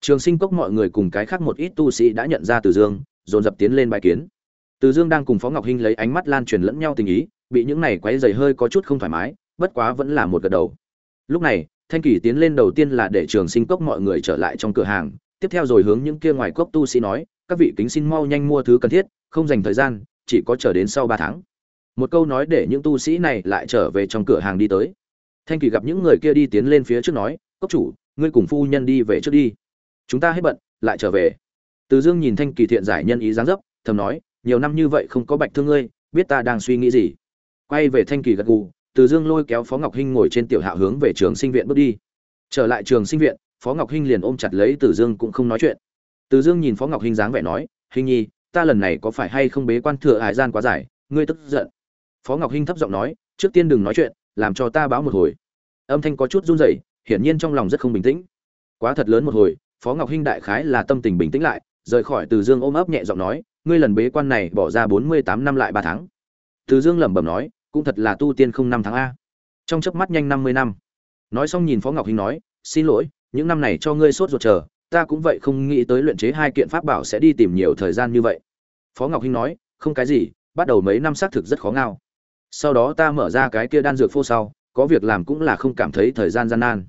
Trường sinh cốc mọi người cùng cái khác một ít tu sĩ đã nhận ra từ dương, dồn dập tiến lên bài kiến từ dương đang cùng phó ngọc hinh lấy ánh mắt lan truyền lẫn nhau tình ý, bị những này quấy dày hơi có chút không thoải mái, bất quá vẫn là một gật đầu. Lúc này, thanh kỳ tiến lên đầu tiên là để trường sinh cốc mọi người trở lại trong cửa hàng, tiếp theo rồi hướng những kia ngoài cốc tu sĩ nói, các vị kính xin mau nhanh mua thứ cần thiết, không dành thời gian, chỉ có chờ đến sau ba tháng. Một câu nói để những tu sĩ này lại trở về trong cửa hàng đi tới. Thanh kỳ gặp những người kia đi tiến lên phía trước nói, cốc chủ, ngươi cùng phu nhân đi về trước đi. Chúng ta hết bận, lại trở về. Từ dương nhìn thanh kỳ thiện giải nhân ý dáng dấp, thầm nói nhiều năm như vậy không có bạch thương ngươi, biết ta đang suy nghĩ gì? Quay về thanh kỳ gật gù, từ dương lôi kéo phó ngọc hinh ngồi trên tiểu hạo hướng về trường sinh viện bước đi. Trở lại trường sinh viện, phó ngọc hinh liền ôm chặt lấy từ dương cũng không nói chuyện. Từ dương nhìn phó ngọc hinh dáng vẻ nói, hinh nhi, ta lần này có phải hay không bế quan thừa hải gian quá dài, ngươi tức giận. Phó ngọc hinh thấp giọng nói, trước tiên đừng nói chuyện, làm cho ta báo một hồi. Âm thanh có chút run rẩy, hiển nhiên trong lòng rất không bình tĩnh. Quá thật lớn một hồi, phó ngọc hinh đại khái là tâm tình bình tĩnh lại, rời khỏi từ dương ôm ấp nhẹ giọng nói ngươi lần bế quan này bỏ ra bốn mươi tám năm lại ba tháng. Từ dương lẩm bẩm nói, cũng thật là tu tiên không năm tháng a. Trong chớp mắt nhanh năm mươi năm. Nói xong nhìn phó ngọc hinh nói, xin lỗi, những năm này cho ngươi sốt ruột chờ, ta cũng vậy không nghĩ tới luyện chế hai kiện pháp bảo sẽ đi tìm nhiều thời gian như vậy. Phó ngọc hinh nói, không cái gì, bắt đầu mấy năm xác thực rất khó ngao. Sau đó ta mở ra cái kia đan dược phô sau, có việc làm cũng là không cảm thấy thời gian gian nan.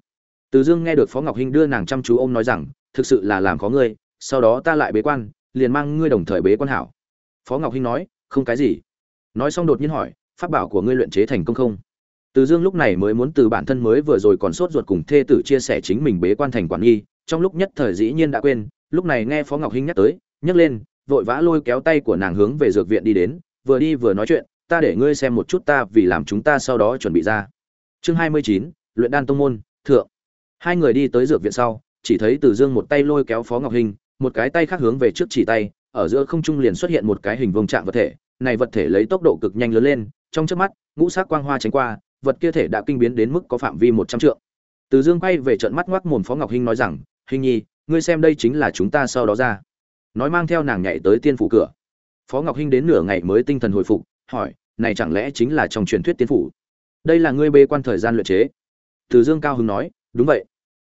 Từ dương nghe được phó ngọc hinh đưa nàng chăm chú ôm nói rằng, thực sự là làm khó ngươi, sau đó ta lại bế quan liền mang ngươi đồng thời bế quan hảo. Phó ngọc hinh nói, không cái gì. Nói xong đột nhiên hỏi, pháp bảo của ngươi luyện chế thành công không? Từ dương lúc này mới muốn từ bản thân mới vừa rồi còn sốt ruột cùng thê tử chia sẻ chính mình bế quan thành quản nghi trong lúc nhất thời dĩ nhiên đã quên, lúc này nghe phó ngọc hinh nhắc tới, nhấc lên, vội vã lôi kéo tay của nàng hướng về dược viện đi đến, vừa đi vừa nói chuyện, ta để ngươi xem một chút ta vì làm chúng ta sau đó chuẩn bị ra. Chương hai mươi chín, luyện đan tông môn, thượng. Hai người đi tới dược viện sau, chỉ thấy từ dương một tay lôi kéo phó ngọc hinh một cái tay khác hướng về trước chỉ tay, ở giữa không trung liền xuất hiện một cái hình vông trạng vật thể. Này vật thể lấy tốc độ cực nhanh lớn lên, trong chớp mắt, ngũ sắc quang hoa tránh qua, vật kia thể đã kinh biến đến mức có phạm vi một trăm trượng. Từ dương quay về trận mắt ngoác mồm phó ngọc hinh nói rằng, hình nhi, ngươi xem đây chính là chúng ta sau đó ra. Nói mang theo nàng nhảy tới tiên phủ cửa. Phó ngọc hinh đến nửa ngày mới tinh thần hồi phục, hỏi, này chẳng lẽ chính là trong truyền thuyết tiên phủ? Đây là ngươi bê quan thời gian luyện chế. Từ dương cao hứng nói, đúng vậy.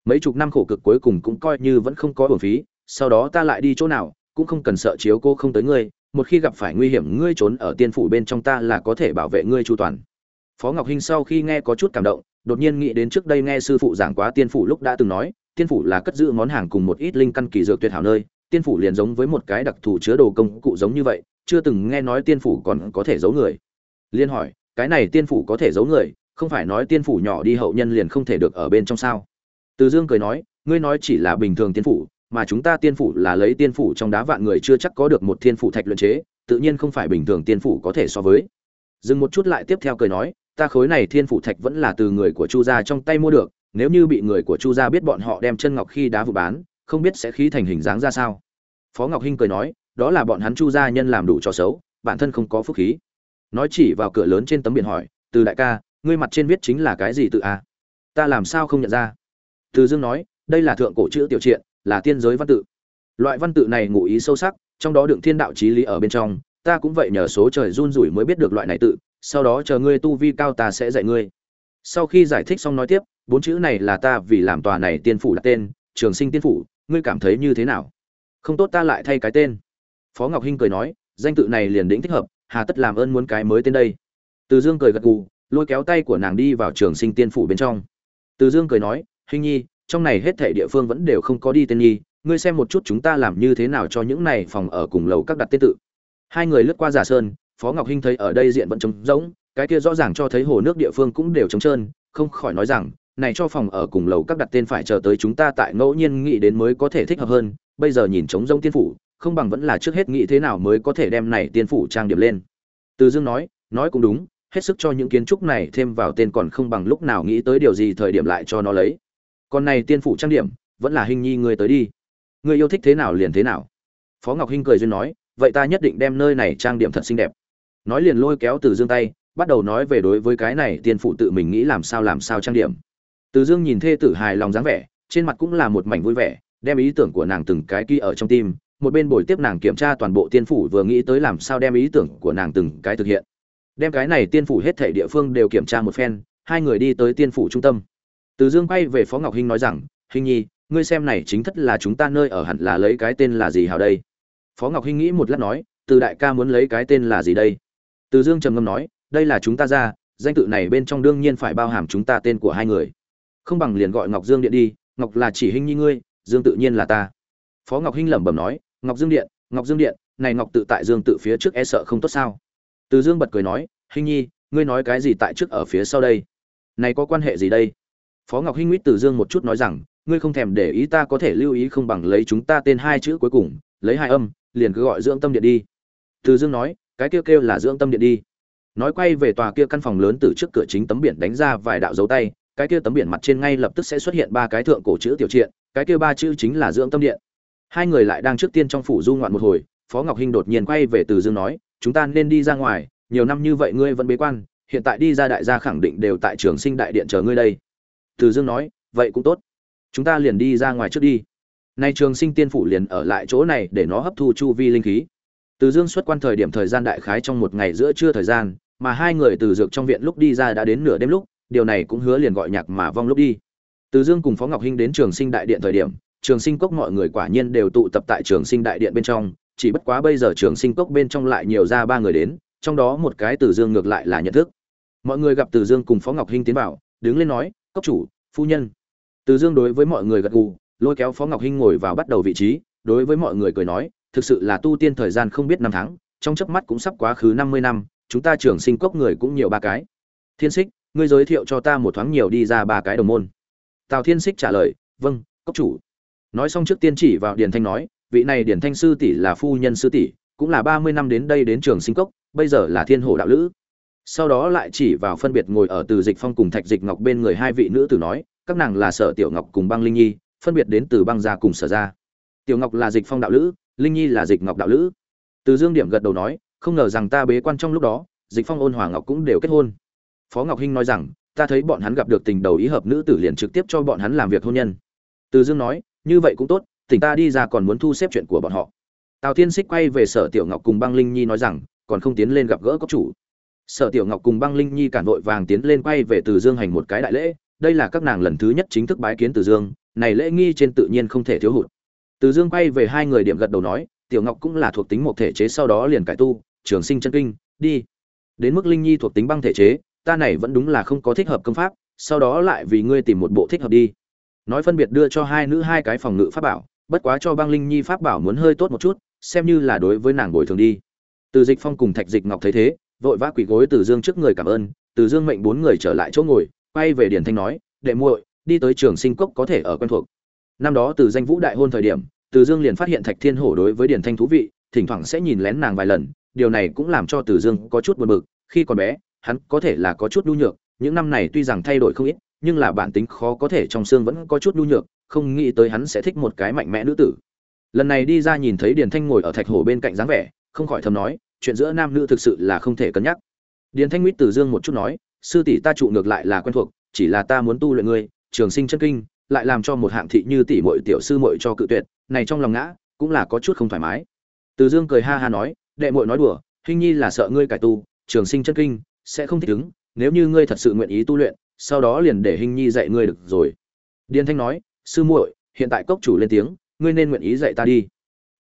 Mấy chục năm khổ cực cuối cùng cũng coi như vẫn không có bổn phí sau đó ta lại đi chỗ nào, cũng không cần sợ chiếu cô không tới ngươi, một khi gặp phải nguy hiểm ngươi trốn ở tiên phủ bên trong ta là có thể bảo vệ ngươi chu toàn. Phó ngọc hinh sau khi nghe có chút cảm động, đột nhiên nghĩ đến trước đây nghe sư phụ giảng quá tiên phủ lúc đã từng nói, tiên phủ là cất giữ món hàng cùng một ít linh căn kỳ dược tuyệt hảo nơi, tiên phủ liền giống với một cái đặc thù chứa đồ công cụ giống như vậy, chưa từng nghe nói tiên phủ còn có thể giấu người. Liên hỏi, cái này tiên phủ có thể giấu người, không phải nói tiên phủ nhỏ đi hậu nhân liền không thể được ở bên trong sao? Từ dương cười nói, ngươi nói chỉ là bình thường tiên phủ mà chúng ta tiên phủ là lấy tiên phủ trong đá vạn người chưa chắc có được một thiên phủ thạch luyện chế, tự nhiên không phải bình thường tiên phủ có thể so với. Dừng một chút lại tiếp theo cười nói, ta khối này thiên phủ thạch vẫn là từ người của chu gia trong tay mua được, nếu như bị người của chu gia biết bọn họ đem chân ngọc khi đá vụ bán, không biết sẽ khí thành hình dáng ra sao. Phó ngọc hinh cười nói, đó là bọn hắn chu gia nhân làm đủ cho xấu, bản thân không có phúc khí. Nói chỉ vào cửa lớn trên tấm biển hỏi, từ đại ca, ngươi mặt trên viết chính là cái gì tự a? Ta làm sao không nhận ra? Từ dương nói, đây là thượng cổ chữ tiểu truyện là tiên giới văn tự. Loại văn tự này ngụ ý sâu sắc, trong đó đựng thiên đạo trí lý ở bên trong, ta cũng vậy nhờ số trời run rủi mới biết được loại này tự, sau đó chờ ngươi tu vi cao ta sẽ dạy ngươi. Sau khi giải thích xong nói tiếp, bốn chữ này là ta vì làm tòa này tiên phủ đặt tên, trường sinh tiên phủ, ngươi cảm thấy như thế nào? Không tốt ta lại thay cái tên. Phó ngọc hinh cười nói, danh tự này liền đỉnh thích hợp, hà tất làm ơn muốn cái mới tên đây. Từ dương cười gật gù, lôi kéo tay của nàng đi vào trường sinh tiên phủ bên trong. Từ dương cười nói hình nhi trong này hết thảy địa phương vẫn đều không có đi tên nhi, ngươi xem một chút chúng ta làm như thế nào cho những này phòng ở cùng lầu các đặt tên tự. Hai người lướt qua giả sơn, phó ngọc hinh thấy ở đây diện vẫn trống rỗng, cái kia rõ ràng cho thấy hồ nước địa phương cũng đều trống trơn, không khỏi nói rằng, này cho phòng ở cùng lầu các đặt tên phải chờ tới chúng ta tại ngẫu nhiên nghĩ đến mới có thể thích hợp hơn, bây giờ nhìn trống rỗng tiên phủ, không bằng vẫn là trước hết nghĩ thế nào mới có thể đem này tiên phủ trang điểm lên. Từ dương nói nói cũng đúng, hết sức cho những kiến trúc này thêm vào tên còn không bằng lúc nào nghĩ tới điều gì thời điểm lại cho nó lấy còn này tiên phủ trang điểm, vẫn là hình nhi người tới đi. Người yêu thích thế nào liền thế nào. Phó ngọc hinh cười duyên nói, vậy ta nhất định đem nơi này trang điểm thật xinh đẹp. Nói liền lôi kéo từ dương tay, bắt đầu nói về đối với cái này tiên phụ tự mình nghĩ làm sao làm sao trang điểm. Từ dương nhìn thê tử hài lòng dáng vẻ, trên mặt cũng là một mảnh vui vẻ, đem ý tưởng của nàng từng cái kia ở trong tim, một bên buổi tiếp nàng kiểm tra toàn bộ tiên phủ vừa nghĩ tới làm sao đem ý tưởng của nàng từng cái thực hiện. Đem cái này tiên phủ hết thảy địa phương đều kiểm tra một phen, hai người đi tới tiên phủ trung tâm từ dương quay về phó ngọc hinh nói rằng, hinh nhi, ngươi xem này chính thất là chúng ta nơi ở hẳn là lấy cái tên là gì hào đây? Phó ngọc hinh nghĩ một lát nói, từ đại ca muốn lấy cái tên là gì đây? Từ dương trầm ngâm nói, đây là chúng ta ra, danh tự này bên trong đương nhiên phải bao hàm chúng ta tên của hai người. Không bằng liền gọi ngọc dương điện đi, ngọc là chỉ hình nhi ngươi, dương tự nhiên là ta. Phó ngọc hinh lẩm bẩm nói, ngọc dương điện, ngọc dương điện, này ngọc tự tại dương tự phía trước e sợ không tốt sao? Từ dương bật cười nói hình nhi, ngươi nói cái gì tại trước ở phía sau đây? Này có quan hệ gì đây? Phó ngọc hinh nguyết từ dương một chút nói rằng, ngươi không thèm để ý ta có thể lưu ý không bằng lấy chúng ta tên hai chữ cuối cùng, lấy hai âm, liền cứ gọi dưỡng tâm điện đi. Từ dương nói, cái kêu kêu là dưỡng tâm điện đi. Nói quay về tòa kia căn phòng lớn từ trước cửa chính tấm biển đánh ra vài đạo dấu tay, cái kia tấm biển mặt trên ngay lập tức sẽ xuất hiện ba cái thượng cổ chữ tiểu triện cái kia ba chữ chính là dưỡng tâm điện. Hai người lại đang trước tiên trong phủ du ngoạn một hồi, phó ngọc hinh đột nhiên quay về từ dương nói, chúng ta nên đi ra ngoài, nhiều năm như vậy ngươi vẫn bế quan, hiện tại đi ra đại gia khẳng định đều tại trường sinh đại điện chờ ngươi đây từ dương nói, vậy cũng tốt. Chúng ta liền đi ra ngoài trước đi. Nay trường sinh tiên phủ liền ở lại chỗ này để nó hấp thu chu vi linh khí. Từ dương xuất quan thời điểm thời gian đại khái trong một ngày giữa trưa thời gian, mà hai người từ dược trong viện lúc đi ra đã đến nửa đêm lúc, điều này cũng hứa liền gọi nhạc mà vong lúc đi. Từ dương cùng phó ngọc hinh đến trường sinh đại điện thời điểm, trường sinh cốc mọi người quả nhiên đều tụ tập tại trường sinh đại điện bên trong, chỉ bất quá bây giờ trường sinh cốc bên trong lại nhiều ra ba người đến, trong đó một cái từ dương ngược lại là nhận thức. Mọi người gặp từ dương cùng phó ngọc hinh tiến vào, đứng lên nói cốc chủ, phu nhân. Từ dương đối với mọi người gật gù, lôi kéo phó ngọc hinh ngồi vào bắt đầu vị trí, đối với mọi người cười nói, thực sự là tu tiên thời gian không biết năm tháng, trong chớp mắt cũng sắp quá khứ năm mươi năm, chúng ta trưởng sinh cốc người cũng nhiều ba cái. Thiên xích ngươi giới thiệu cho ta một thoáng nhiều đi ra ba cái đồng môn. Tào thiên xích trả lời vâng cốc chủ. Nói xong trước tiên chỉ vào điền thanh nói, vị này điền thanh sư tỷ là phu nhân sư tỷ, cũng là ba mươi năm đến đây đến trường sinh cốc, bây giờ là thiên hồ đạo lữ sau đó lại chỉ vào phân biệt ngồi ở từ dịch phong cùng thạch dịch ngọc bên người hai vị nữ tử nói, các nàng là sở tiểu ngọc cùng băng linh nhi, phân biệt đến từ băng gia cùng sở gia. Tiểu ngọc là dịch phong đạo lữ, linh nhi là dịch ngọc đạo lữ. Từ dương điểm gật đầu nói, không ngờ rằng ta bế quan trong lúc đó, dịch phong ôn hòa ngọc cũng đều kết hôn. Phó ngọc hinh nói rằng, ta thấy bọn hắn gặp được tình đầu ý hợp nữ tử liền trực tiếp cho bọn hắn làm việc hôn nhân. Từ dương nói, như vậy cũng tốt, tỉnh ta đi ra còn muốn thu xếp chuyện của bọn họ. Tào thiên xích quay về sở tiểu ngọc cùng băng linh nhi nói rằng, còn không tiến lên gặp gỡ cốc chủ sở tiểu ngọc cùng băng linh nhi cản vội vàng tiến lên quay về từ dương hành một cái đại lễ, đây là các nàng lần thứ nhất chính thức bái kiến từ dương, này lễ nghi trên tự nhiên không thể thiếu hụt. Từ dương quay về hai người điểm gật đầu nói, tiểu ngọc cũng là thuộc tính một thể chế sau đó liền cải tu, trường sinh chân kinh, đi. Đến mức linh nhi thuộc tính băng thể chế, ta này vẫn đúng là không có thích hợp công pháp, sau đó lại vì ngươi tìm một bộ thích hợp đi. Nói phân biệt đưa cho hai nữ hai cái phòng ngự pháp bảo, bất quá cho băng linh nhi pháp bảo muốn hơi tốt một chút, xem như là đối với nàng bồi thường đi. Từ dịch phong cùng thạch dịch ngọc thấy thế vội vã quỳ gối từ dương trước người cảm ơn, từ dương mệnh bốn người trở lại chỗ ngồi, quay về điển thanh nói, đệ muội, đi tới trường sinh cốc có thể ở quen thuộc. Năm đó từ danh vũ đại hôn thời điểm, từ dương liền phát hiện thạch thiên hổ đối với điển thanh thú vị, thỉnh thoảng sẽ nhìn lén nàng vài lần, điều này cũng làm cho từ dương có chút buồn bực, khi còn bé, hắn có thể là có chút nhu nhược, những năm này tuy rằng thay đổi không ít, nhưng là bản tính khó có thể trong xương vẫn có chút nhu nhược, không nghĩ tới hắn sẽ thích một cái mạnh mẽ nữ tử. Lần này đi ra nhìn thấy điền thanh ngồi ở thạch hổ bên cạnh dáng vẻ, không khỏi thầm nói chuyện giữa nam nữ thực sự là không thể cân nhắc. Điền thanh mít từ dương một chút nói, sư tỷ ta trụ ngược lại là quen thuộc, chỉ là ta muốn tu luyện ngươi, trường sinh chân kinh, lại làm cho một hạng thị như tỷ muội tiểu sư muội cho cự tuyệt, này trong lòng ngã, cũng là có chút không thoải mái. Từ dương cười ha ha nói, đệ muội nói đùa, hình nhi là sợ ngươi cải tu, trường sinh chân kinh, sẽ không thích ứng, nếu như ngươi thật sự nguyện ý tu luyện, sau đó liền để hình nhi dạy ngươi được rồi. Điền thanh nói, sư muội, hiện tại cốc chủ lên tiếng, ngươi nên nguyện ý dạy ta đi.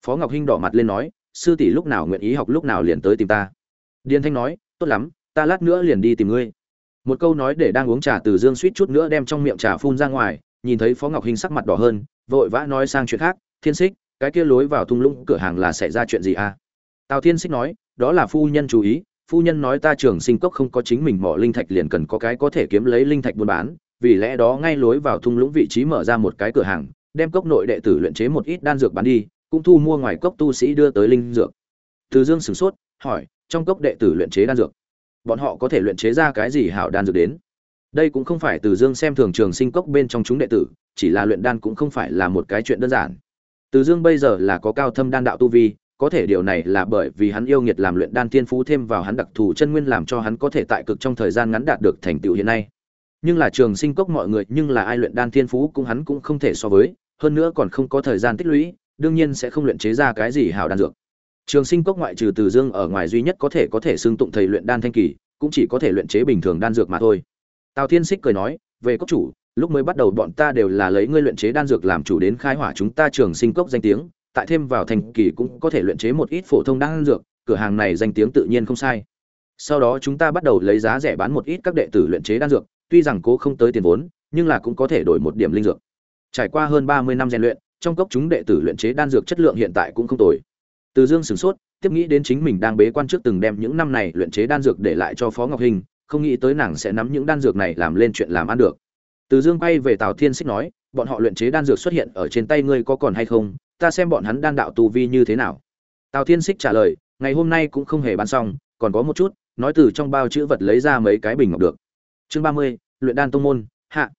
Phó ngọc hinh đỏ mặt lên nói sư tỷ lúc nào nguyện ý học lúc nào liền tới tìm ta. Điền thanh nói, tốt lắm, ta lát nữa liền đi tìm ngươi. Một câu nói để đang uống trà từ dương suýt chút nữa đem trong miệng trà phun ra ngoài, nhìn thấy phó ngọc hinh sắc mặt đỏ hơn, vội vã nói sang chuyện khác, thiên xích cái kia lối vào thung lũng cửa hàng là xảy ra chuyện gì à? Tào thiên xích nói, đó là phu nhân chú ý, phu nhân nói ta trường sinh cốc không có chính mình mỏ linh thạch liền cần có cái có thể kiếm lấy linh thạch buôn bán, vì lẽ đó ngay lối vào thung lũng vị trí mở ra một cái cửa hàng, đem cốc nội đệ tử luyện chế một ít đan dược bán đi cũng thu mua ngoài cốc tu sĩ đưa tới linh dược. Từ dương sửng sốt, hỏi, trong cốc đệ tử luyện chế đan dược, bọn họ có thể luyện chế ra cái gì hảo đan dược đến? Đây cũng không phải từ dương xem thường trường sinh cốc bên trong chúng đệ tử, chỉ là luyện đan cũng không phải là một cái chuyện đơn giản. Từ dương bây giờ là có cao thâm đan đạo tu vi, có thể điều này là bởi vì hắn yêu nghiệt làm luyện đan tiên phú thêm vào hắn đặc thù chân nguyên làm cho hắn có thể tại cực trong thời gian ngắn đạt được thành tựu hiện nay. Nhưng là trường sinh cốc mọi người nhưng là ai luyện đan thiên phú cũng hắn cũng không thể so với, hơn nữa còn không có thời gian tích lũy đương nhiên sẽ không luyện chế ra cái gì hảo đan dược. Trường sinh cốc ngoại trừ từ dương ở ngoài duy nhất có thể có thể xưng tụng thầy luyện đan thanh kỳ, cũng chỉ có thể luyện chế bình thường đan dược mà thôi. Tào thiên Sích cười nói, về cốc chủ, lúc mới bắt đầu bọn ta đều là lấy ngươi luyện chế đan dược làm chủ đến khai hỏa chúng ta trường sinh cốc danh tiếng, tại thêm vào thành kỳ cũng có thể luyện chế một ít phổ thông đan dược, cửa hàng này danh tiếng tự nhiên không sai. Sau đó chúng ta bắt đầu lấy giá rẻ bán một ít các đệ tử luyện chế đan dược, tuy rằng cố không tới tiền vốn, nhưng là cũng có thể đổi một điểm linh dược. Trải qua hơn ba mươi năm rèn luyện trong cốc chúng đệ tử luyện chế đan dược chất lượng hiện tại cũng không tồi. Từ dương sửng sốt, tiếp nghĩ đến chính mình đang bế quan trước từng đem những năm này luyện chế đan dược để lại cho phó ngọc hình, không nghĩ tới nàng sẽ nắm những đan dược này làm lên chuyện làm ăn được. Từ dương bay về tào thiên Sích nói, bọn họ luyện chế đan dược xuất hiện ở trên tay ngươi có còn hay không? Ta xem bọn hắn đan đạo tu vi như thế nào. Tào thiên Sích trả lời, ngày hôm nay cũng không hề bán xong, còn có một chút, nói từ trong bao chữ vật lấy ra mấy cái bình ngọc được. Chương ba mươi, luyện đan tông môn, hạ.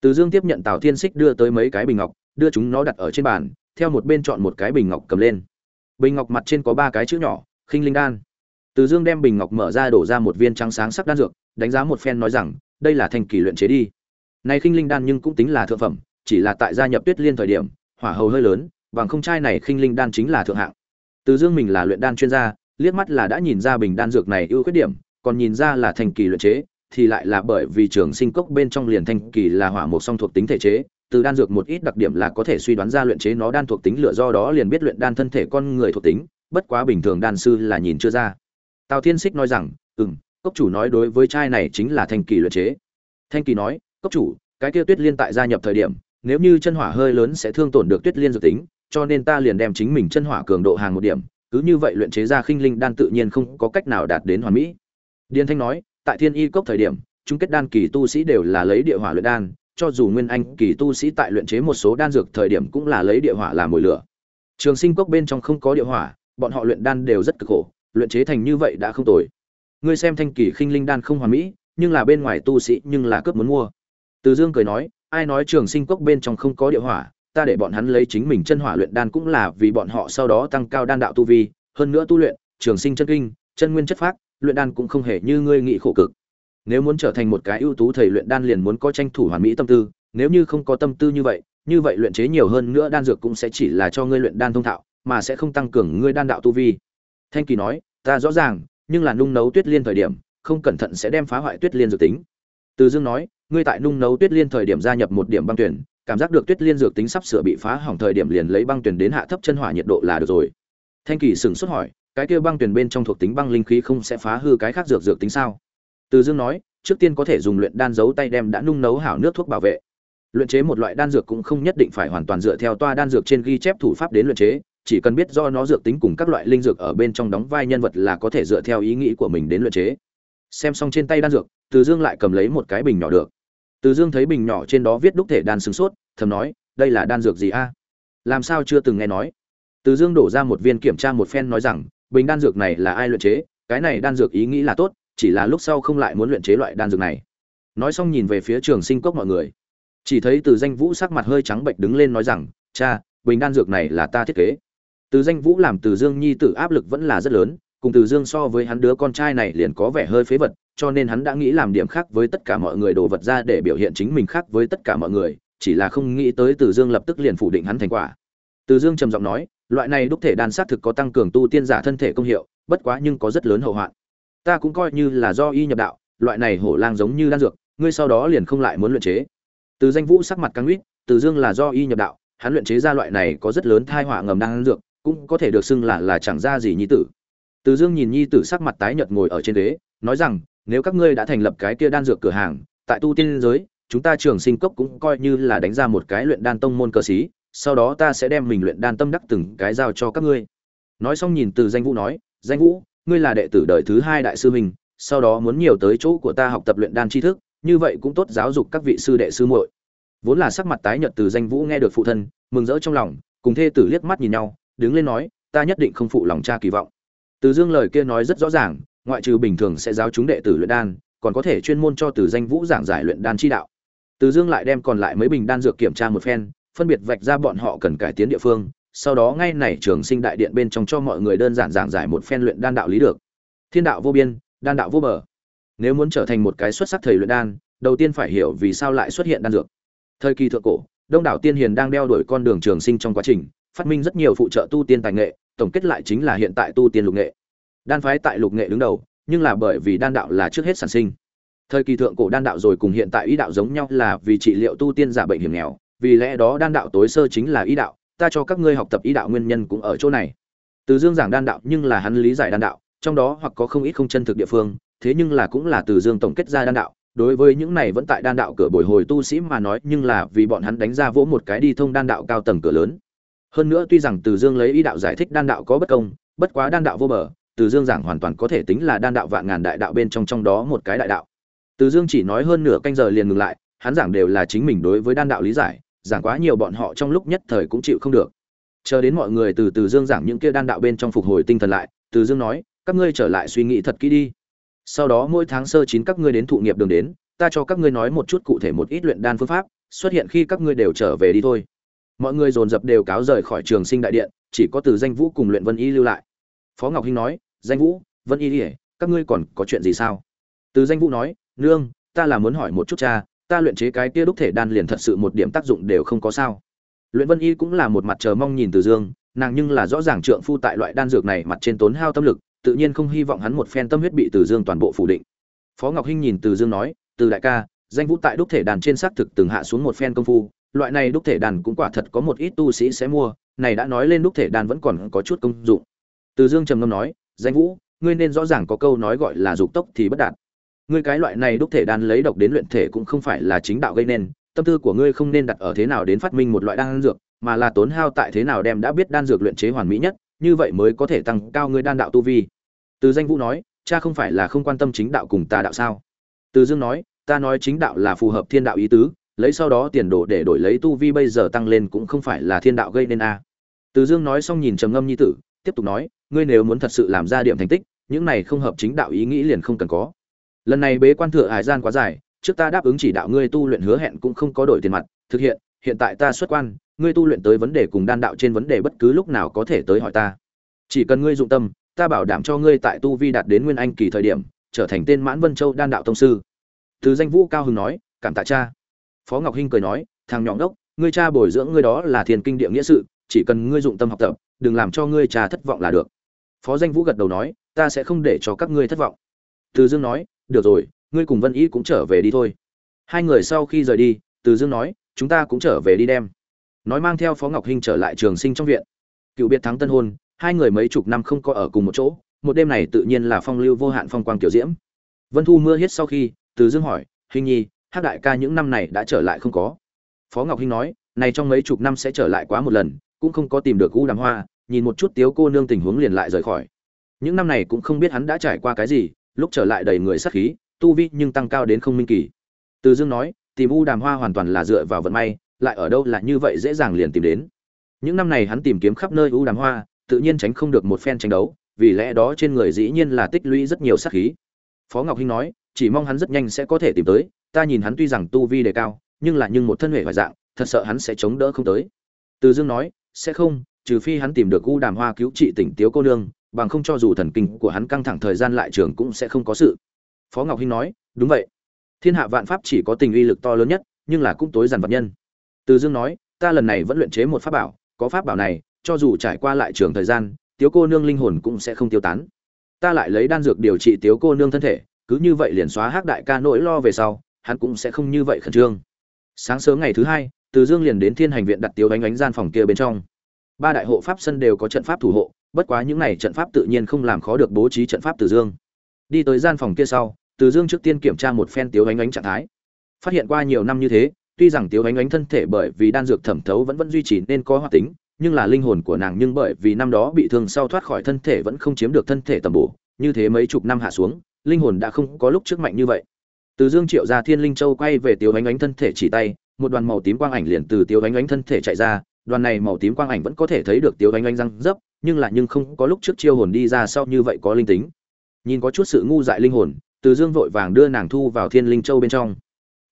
Từ dương tiếp nhận tào thiên Sích đưa tới mấy cái bình ngọc đưa chúng nó đặt ở trên bàn, theo một bên chọn một cái bình ngọc cầm lên. Bình ngọc mặt trên có ba cái chữ nhỏ, khinh linh đan. Từ dương đem bình ngọc mở ra đổ ra một viên trắng sáng sắc đan dược, đánh giá một phen nói rằng, đây là thành kỳ luyện chế đi. Này khinh linh đan nhưng cũng tính là thượng phẩm, chỉ là tại gia nhập tuyết liên thời điểm, hỏa hầu hơi lớn, bằng không trai này khinh linh đan chính là thượng hạng. Từ dương mình là luyện đan chuyên gia, liếc mắt là đã nhìn ra bình đan dược này ưu khuyết điểm, còn nhìn ra là thành kỳ luyện chế, thì lại là bởi vì trường sinh cốc bên trong liền thanh kỳ là hỏa một song thuộc tính thể chế từ đan dược một ít đặc điểm là có thể suy đoán ra luyện chế nó đan thuộc tính lửa do đó liền biết luyện đan thân thể con người thuộc tính, bất quá bình thường đan sư là nhìn chưa ra. Tào thiên xích nói rằng ừ m cốc chủ nói đối với trai này chính là thanh kỳ luyện chế. Thanh kỳ nói, cốc chủ, cái kia tuyết liên tại gia nhập thời điểm, nếu như chân hỏa hơi lớn sẽ thương tổn được tuyết liên dược tính, cho nên ta liền đem chính mình chân hỏa cường độ hàng một điểm, cứ như vậy luyện chế ra khinh linh đan tự nhiên không có cách nào đạt đến hoàn mỹ. Điền thanh nói, tại thiên y cốc thời điểm, chúng kết đan kỳ tu sĩ đều là lấy địa hỏa luyện đan cho dù nguyên anh kỳ tu sĩ tại luyện chế một số đan dược thời điểm cũng là lấy địa hỏa làm mồi lửa. Trường sinh cốc bên trong không có địa hỏa, bọn họ luyện đan đều rất cực khổ, luyện chế thành như vậy đã không tồi. Ngươi xem thanh kỳ khinh linh đan không hoàn mỹ, nhưng là bên ngoài tu sĩ nhưng là cướp muốn mua. Từ dương cười nói, ai nói trường sinh cốc bên trong không có địa hỏa, ta để bọn hắn lấy chính mình chân hỏa luyện đan cũng là vì bọn họ sau đó tăng cao đan đạo tu vi. Hơn nữa tu luyện, trường sinh chân kinh, chân nguyên chất phác, luyện đan cũng không hề như ngươi nghĩ khổ cực nếu muốn trở thành một cái ưu tú thầy luyện đan liền muốn có tranh thủ hoàn mỹ tâm tư, nếu như không có tâm tư như vậy như vậy luyện chế nhiều hơn nữa đan dược cũng sẽ chỉ là cho ngươi luyện đan thông thạo, mà sẽ không tăng cường ngươi đan đạo tu vi. Thanh kỳ nói, ta rõ ràng, nhưng là nung nấu tuyết liên thời điểm, không cẩn thận sẽ đem phá hoại tuyết liên dược tính. Từ dương nói, ngươi tại nung nấu tuyết liên thời điểm gia nhập một điểm băng tuyển, cảm giác được tuyết liên dược tính sắp sửa bị phá hỏng thời điểm liền lấy băng tuyển đến hạ thấp chân hỏa nhiệt độ là được rồi. Thanh kỳ sửng sốt hỏi, cái kia băng tuyển bên trong thuộc tính băng linh khí không sẽ phá hư cái khác dược dược tính sao? Từ dương nói, trước tiên có thể dùng luyện đan giấu tay đem đã nung nấu hảo nước thuốc bảo vệ. Luyện chế một loại đan dược cũng không nhất định phải hoàn toàn dựa theo toa đan dược trên ghi chép thủ pháp đến luyện chế, chỉ cần biết do nó dược tính cùng các loại linh dược ở bên trong đóng vai nhân vật là có thể dựa theo ý nghĩ của mình đến luyện chế. Xem xong trên tay đan dược, từ dương lại cầm lấy một cái bình nhỏ được. Từ dương thấy bình nhỏ trên đó viết đúc thể đan sừng sốt, thầm nói, đây là đan dược gì a? Làm sao chưa từng nghe nói? Từ dương đổ ra một viên kiểm tra một phen nói rằng, bình đan dược này là ai luyện chế? Cái này đan dược ý nghĩ là tốt chỉ là lúc sau không lại muốn luyện chế loại đan dược này. Nói xong nhìn về phía trường sinh cốc mọi người. Chỉ thấy từ danh vũ sắc mặt hơi trắng bệnh đứng lên nói rằng, cha, bình đan dược này là ta thiết kế. Từ danh vũ làm từ dương nhi tử áp lực vẫn là rất lớn, cùng từ dương so với hắn đứa con trai này liền có vẻ hơi phế vật, cho nên hắn đã nghĩ làm điểm khác với tất cả mọi người đồ vật ra để biểu hiện chính mình khác với tất cả mọi người, chỉ là không nghĩ tới từ dương lập tức liền phủ định hắn thành quả. Từ dương trầm giọng nói, loại này đúc thể đan xác thực có tăng cường tu tiên giả thân thể công hiệu, bất quá nhưng có rất lớn hậu hoạn ta cũng coi như là do y nhập đạo, loại này hổ lang giống như đan dược, ngươi sau đó liền không lại muốn luyện chế. Từ danh vũ sắc mặt căng uýt từ dương là do y nhập đạo, hắn luyện chế ra loại này có rất lớn thai họa ngầm đan dược, cũng có thể được xưng là là chẳng ra gì nhi tử. Từ dương nhìn nhi tử sắc mặt tái nhợt ngồi ở trên ghế, nói rằng, nếu các ngươi đã thành lập cái kia đan dược cửa hàng, tại tu tiên giới, chúng ta trường sinh cốc cũng coi như là đánh ra một cái luyện đan tông môn cơ sĩ sau đó ta sẽ đem mình luyện đan tâm đắc từng cái giao cho các ngươi. Nói xong nhìn từ danh vũ nói, danh vũ ngươi là đệ tử đời thứ hai đại sư mình sau đó muốn nhiều tới chỗ của ta học tập luyện đan tri thức, như vậy cũng tốt giáo dục các vị sư đệ sư muội. Vốn là sắc mặt tái nhợt từ danh vũ nghe được phụ thân, mừng rỡ trong lòng, cùng thê tử liếc mắt nhìn nhau, đứng lên nói, ta nhất định không phụ lòng cha kỳ vọng. Từ dương lời kia nói rất rõ ràng, ngoại trừ bình thường sẽ giáo chúng đệ tử luyện đan, còn có thể chuyên môn cho từ danh vũ giảng giải luyện đan chi đạo. Từ dương lại đem còn lại mấy bình đan dược kiểm tra một phen, phân biệt vạch ra bọn họ cần cải tiến địa phương sau đó ngay này trường sinh đại điện bên trong cho mọi người đơn giản giảng giải một phen luyện đan đạo lý được. Thiên đạo vô biên, đan đạo vô bờ. Nếu muốn trở thành một cái xuất sắc thầy luyện đan, đầu tiên phải hiểu vì sao lại xuất hiện đan dược. Thời kỳ thượng cổ, đông đảo tiên hiền đang đeo đuổi con đường trường sinh trong quá trình, phát minh rất nhiều phụ trợ tu tiên tài nghệ, tổng kết lại chính là hiện tại tu tiên lục nghệ. Đan phái tại lục nghệ đứng đầu, nhưng là bởi vì đan đạo là trước hết sản sinh. Thời kỳ thượng cổ đan đạo rồi cùng hiện tại ý đạo giống nhau là vì trị liệu tu tiên giả bệnh hiểm nghèo, vì lẽ đó đan đạo tối sơ chính là ý đạo ta cho các ngươi học tập ý đạo nguyên nhân cũng ở chỗ này. Từ dương giảng đan đạo nhưng là hắn lý giải đan đạo, trong đó hoặc có không ít không chân thực địa phương, thế nhưng là cũng là từ dương tổng kết ra đan đạo. Đối với những này vẫn tại đan đạo cửa bồi hồi tu sĩ mà nói, nhưng là vì bọn hắn đánh ra vỗ một cái đi thông đan đạo cao tầng cửa lớn. Hơn nữa tuy rằng từ dương lấy ý đạo giải thích đan đạo có bất công, bất quá đan đạo vô bờ, từ dương giảng hoàn toàn có thể tính là đan đạo vạn ngàn đại đạo bên trong trong đó một cái đại đạo. Từ dương chỉ nói hơn nửa canh giờ liền ngừng lại, hắn giảng đều là chính mình đối với đan đạo lý giải giảng quá nhiều bọn họ trong lúc nhất thời cũng chịu không được. Chờ đến mọi người từ từ dương giảng những kia đan đạo bên trong phục hồi tinh thần lại, từ dương nói, các ngươi trở lại suy nghĩ thật kỹ đi. Sau đó mỗi tháng sơ chín các ngươi đến thụ nghiệp đường đến, ta cho các ngươi nói một chút cụ thể một ít luyện đan phương pháp, xuất hiện khi các ngươi đều trở về đi thôi. Mọi người dồn dập đều cáo rời khỏi trường sinh đại điện, chỉ có từ danh vũ cùng luyện vân y lưu lại. Phó ngọc hinh nói, danh vũ, vân y ỉa các ngươi còn có chuyện gì sao? Từ danh vũ nói, nương, ta là muốn hỏi một chút cha ta luyện chế cái kia đúc thể đan liền thật sự một điểm tác dụng đều không có sao. Luyện vân y cũng là một mặt chờ mong nhìn từ dương, nàng nhưng là rõ ràng trượng phu tại loại đan dược này mặt trên tốn hao tâm lực, tự nhiên không hy vọng hắn một phen tâm huyết bị từ dương toàn bộ phủ định. Phó ngọc hinh nhìn từ dương nói, từ đại ca, danh vũ tại đúc thể đàn trên xác thực từng hạ xuống một phen công phu, loại này đúc thể đàn cũng quả thật có một ít tu sĩ sẽ mua, này đã nói lên đúc thể đàn vẫn còn có chút công dụng. Từ dương trầm ngâm nói, danh vũ, ngươi nên rõ ràng có câu nói gọi là dục tốc thì bất đạt ngươi cái loại này đúc thể đan lấy độc đến luyện thể cũng không phải là chính đạo gây nên, tâm tư của ngươi không nên đặt ở thế nào đến phát minh một loại đan dược, mà là tốn hao tại thế nào đem đã biết đan dược luyện chế hoàn mỹ nhất, như vậy mới có thể tăng cao ngươi đan đạo tu vi. Từ danh vũ nói, cha không phải là không quan tâm chính đạo cùng tà đạo sao? Từ dương nói, ta nói chính đạo là phù hợp thiên đạo ý tứ, lấy sau đó tiền đồ để đổi lấy tu vi bây giờ tăng lên cũng không phải là thiên đạo gây nên a. Từ dương nói xong nhìn trầm ngâm nhi tử, tiếp tục nói, ngươi nếu muốn thật sự làm ra điểm thành tích, những này không hợp chính đạo ý nghĩ liền không cần có lần này bế quan thừa hải gian quá dài, trước ta đáp ứng chỉ đạo ngươi tu luyện hứa hẹn cũng không có đổi tiền mặt, thực hiện hiện tại ta xuất quan, ngươi tu luyện tới vấn đề cùng đan đạo trên vấn đề bất cứ lúc nào có thể tới hỏi ta. Chỉ cần ngươi dụng tâm, ta bảo đảm cho ngươi tại tu vi đạt đến nguyên anh kỳ thời điểm, trở thành tên mãn vân châu đan đạo thông sư. Từ danh vũ cao hưng nói, cảm tạ cha. Phó ngọc hinh cười nói, thằng nhọn đốc, ngươi cha bồi dưỡng ngươi đó là thiền kinh địa nghĩa sự, chỉ cần ngươi dụng tâm học tập, đừng làm cho ngươi cha thất vọng là được. Phó danh vũ gật đầu nói, ta sẽ không để cho các ngươi thất vọng từ dương nói, được rồi, ngươi cùng vân ý cũng trở về đi thôi. Hai người sau khi rời đi, từ dương nói, chúng ta cũng trở về đi đem. Nói mang theo phó ngọc hinh trở lại trường sinh trong viện. Cựu biệt thắng tân hôn, hai người mấy chục năm không có ở cùng một chỗ, một đêm này tự nhiên là phong lưu vô hạn phong quang kiểu diễm. Vân thu mưa hết sau khi, từ dương hỏi hình nhi hát đại ca những năm này đã trở lại không có? Phó ngọc hinh nói, này trong mấy chục năm sẽ trở lại quá một lần, cũng không có tìm được u đàm hoa, nhìn một chút tiếu cô nương tình huống liền lại rời khỏi. Những năm này cũng không biết hắn đã trải qua cái gì lúc trở lại đầy người sát khí, tu vi nhưng tăng cao đến không minh kỳ. Từ dương nói, tìm u đàm hoa hoàn toàn là dựa vào vận may, lại ở đâu là như vậy dễ dàng liền tìm đến. Những năm này hắn tìm kiếm khắp nơi u đàm hoa, tự nhiên tránh không được một phen tranh đấu, vì lẽ đó trên người dĩ nhiên là tích lũy rất nhiều sát khí. Phó ngọc hinh nói, chỉ mong hắn rất nhanh sẽ có thể tìm tới, ta nhìn hắn tuy rằng tu vi đề cao, nhưng là nhưng một thân hệ hoài dạng, thật sợ hắn sẽ chống đỡ không tới. Từ dương nói, sẽ không, trừ phi hắn tìm được u đàm hoa cứu trị tỉnh tiếu cô nương bằng không cho dù thần kinh của hắn căng thẳng thời gian lại trường cũng sẽ không có sự. Phó ngọc hinh nói, đúng vậy. Thiên hạ vạn pháp chỉ có tình uy lực to lớn nhất, nhưng là cũng tối giản vật nhân. Từ dương nói, ta lần này vẫn luyện chế một pháp bảo, có pháp bảo này, cho dù trải qua lại trường thời gian, tiếu cô nương linh hồn cũng sẽ không tiêu tán. Ta lại lấy đan dược điều trị tiếu cô nương thân thể, cứ như vậy liền xóa hắc đại ca nỗi lo về sau, hắn cũng sẽ không như vậy khẩn trương. Sáng sớm ngày thứ hai, từ dương liền đến thiên hành viện đặt tiếu đánh ánh gian phòng kia bên trong. Ba đại hộ pháp sân đều có trận pháp thủ hộ bất quá những này trận pháp tự nhiên không làm khó được bố trí trận pháp từ dương. Đi tới gian phòng kia sau, từ dương trước tiên kiểm tra một phen tiếu ánh ánh trạng thái. Phát hiện qua nhiều năm như thế, tuy rằng tiếu ánh ánh thân thể bởi vì đan dược thẩm thấu vẫn vẫn duy trì nên có hoạt tính, nhưng là linh hồn của nàng nhưng bởi vì năm đó bị thương sau thoát khỏi thân thể vẫn không chiếm được thân thể tầm bổ, như thế mấy chục năm hạ xuống, linh hồn đã không có lúc trước mạnh như vậy. Từ dương triệu ra thiên linh châu quay về tiếu ánh ánh thân thể chỉ tay, một đoàn màu tím quang ảnh liền từ tiếu ánh ánh thân thể chạy ra, đoàn này màu tím quang ảnh vẫn có thể thấy được tiếu ánh ánh răng dấp nhưng lại nhưng không có lúc trước chiêu hồn đi ra sau như vậy có linh tính. Nhìn có chút sự ngu dại linh hồn, từ dương vội vàng đưa nàng thu vào thiên linh châu bên trong.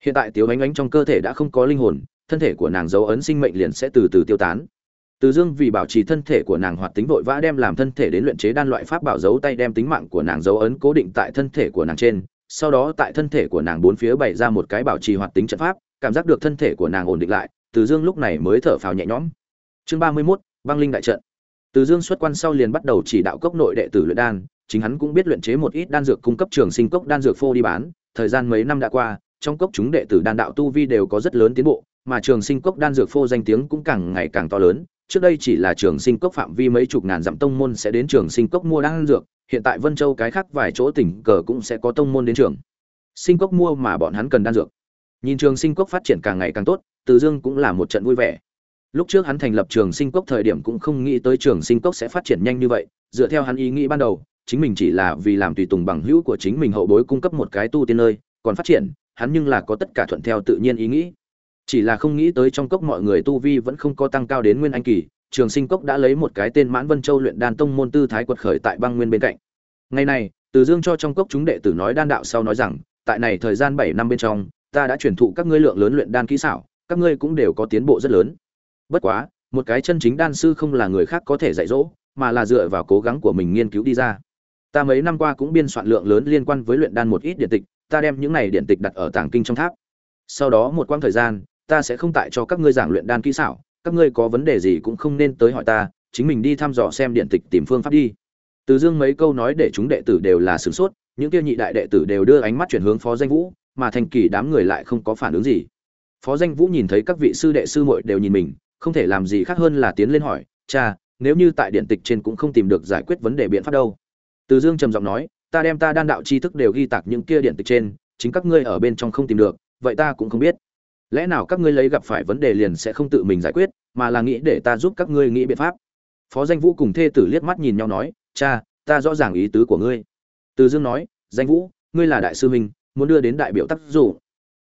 Hiện tại tiếu ánh ánh trong cơ thể đã không có linh hồn, thân thể của nàng dấu ấn sinh mệnh liền sẽ từ từ tiêu tán. Từ dương vì bảo trì thân thể của nàng hoạt tính vội vã đem làm thân thể đến luyện chế đan loại pháp bảo dấu tay đem tính mạng của nàng dấu ấn cố định tại thân thể của nàng trên, sau đó tại thân thể của nàng bốn phía bày ra một cái bảo trì hoạt tính trận pháp, cảm giác được thân thể của nàng ổn định lại, từ dương lúc này mới thở phào nhẹ nhõm. Chương ba mươi mốt, băng linh đại trận từ dương xuất quan sau liền bắt đầu chỉ đạo cốc nội đệ tử luyện đan, chính hắn cũng biết luyện chế một ít đan dược cung cấp trường sinh cốc đan dược phô đi bán, thời gian mấy năm đã qua, trong cốc chúng đệ tử đan đạo tu vi đều có rất lớn tiến bộ, mà trường sinh cốc đan dược phô danh tiếng cũng càng ngày càng to lớn, trước đây chỉ là trường sinh cốc phạm vi mấy chục ngàn dặm tông môn sẽ đến trường sinh cốc mua đan dược, hiện tại vân châu cái khác vài chỗ tỉnh cờ cũng sẽ có tông môn đến trường. Sinh cốc mua mà bọn hắn cần đan dược. Nhìn trường sinh cốc phát triển càng ngày càng tốt, từ dương cũng là một trận vui vẻ lúc trước hắn thành lập trường sinh cốc thời điểm cũng không nghĩ tới trường sinh cốc sẽ phát triển nhanh như vậy, dựa theo hắn ý nghĩ ban đầu, chính mình chỉ là vì làm tùy tùng bằng hữu của chính mình hậu bối cung cấp một cái tu tiên nơi, còn phát triển, hắn nhưng là có tất cả thuận theo tự nhiên ý nghĩ. Chỉ là không nghĩ tới trong cốc mọi người tu vi vẫn không có tăng cao đến nguyên anh kỳ, trường sinh cốc đã lấy một cái tên mãn vân châu luyện đan tông môn tư thái quật khởi tại băng nguyên bên cạnh. Ngày này, từ dương cho trong cốc chúng đệ tử nói đan đạo sau nói rằng, tại này thời gian bảy năm bên trong, ta đã truyền thụ các ngươi lượng lớn luyện đan kỹ xảo, các ngươi cũng đều có tiến bộ rất lớn bất quá, một cái chân chính đan sư không là người khác có thể dạy dỗ, mà là dựa vào cố gắng của mình nghiên cứu đi ra. Ta mấy năm qua cũng biên soạn lượng lớn liên quan với luyện đan một ít điện tịch, ta đem những này điện tịch đặt ở tàng kinh trong tháp. Sau đó một quãng thời gian, ta sẽ không tại cho các ngươi giảng luyện đan kỹ xảo, các ngươi có vấn đề gì cũng không nên tới hỏi ta, chính mình đi thăm dò xem điện tịch tìm phương pháp đi. Từ dương mấy câu nói để chúng đệ tử đều là sửng sốt, những kia nhị đại đệ tử đều đưa ánh mắt chuyển hướng phó danh vũ, mà thành kỳ đám người lại không có phản ứng gì. Phó danh vũ nhìn thấy các vị sư đệ sư muội đều nhìn mình không thể làm gì khác hơn là tiến lên hỏi, cha, nếu như tại điện tịch trên cũng không tìm được giải quyết vấn đề biện pháp đâu? Từ dương trầm giọng nói, ta đem ta đan đạo tri thức đều ghi tạc những kia điện tịch trên, chính các ngươi ở bên trong không tìm được, vậy ta cũng không biết. Lẽ nào các ngươi lấy gặp phải vấn đề liền sẽ không tự mình giải quyết, mà là nghĩ để ta giúp các ngươi nghĩ biện pháp? Phó danh vũ cùng thê tử liếc mắt nhìn nhau nói, cha, ta rõ ràng ý tứ của ngươi. Từ dương nói, danh vũ, ngươi là đại sư huynh, muốn đưa đến đại biểu tác dụng.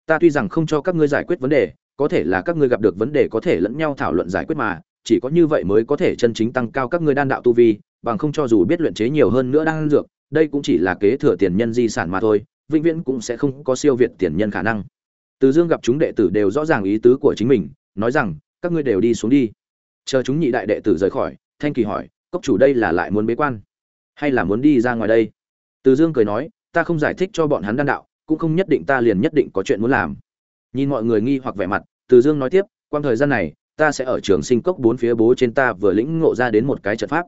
Ta tuy rằng không cho các ngươi giải quyết vấn đề có thể là các ngươi gặp được vấn đề có thể lẫn nhau thảo luận giải quyết mà, chỉ có như vậy mới có thể chân chính tăng cao các ngươi đan đạo tu vi, bằng không cho dù biết luyện chế nhiều hơn nữa đang dược, đây cũng chỉ là kế thừa tiền nhân di sản mà thôi, vĩnh viễn cũng sẽ không có siêu việt tiền nhân khả năng. Từ dương gặp chúng đệ tử đều rõ ràng ý tứ của chính mình, nói rằng, các ngươi đều đi xuống đi. Chờ chúng nhị đại đệ tử rời khỏi, thanh kỳ hỏi, cốc chủ đây là lại muốn bế quan, hay là muốn đi ra ngoài đây? Từ dương cười nói, ta không giải thích cho bọn hắn đan đạo, cũng không nhất định ta liền nhất định có chuyện muốn làm nhìn mọi người nghi hoặc vẻ mặt, từ dương nói tiếp, quang thời gian này, ta sẽ ở trường sinh cốc bốn phía bố trên ta vừa lĩnh ngộ ra đến một cái trận pháp.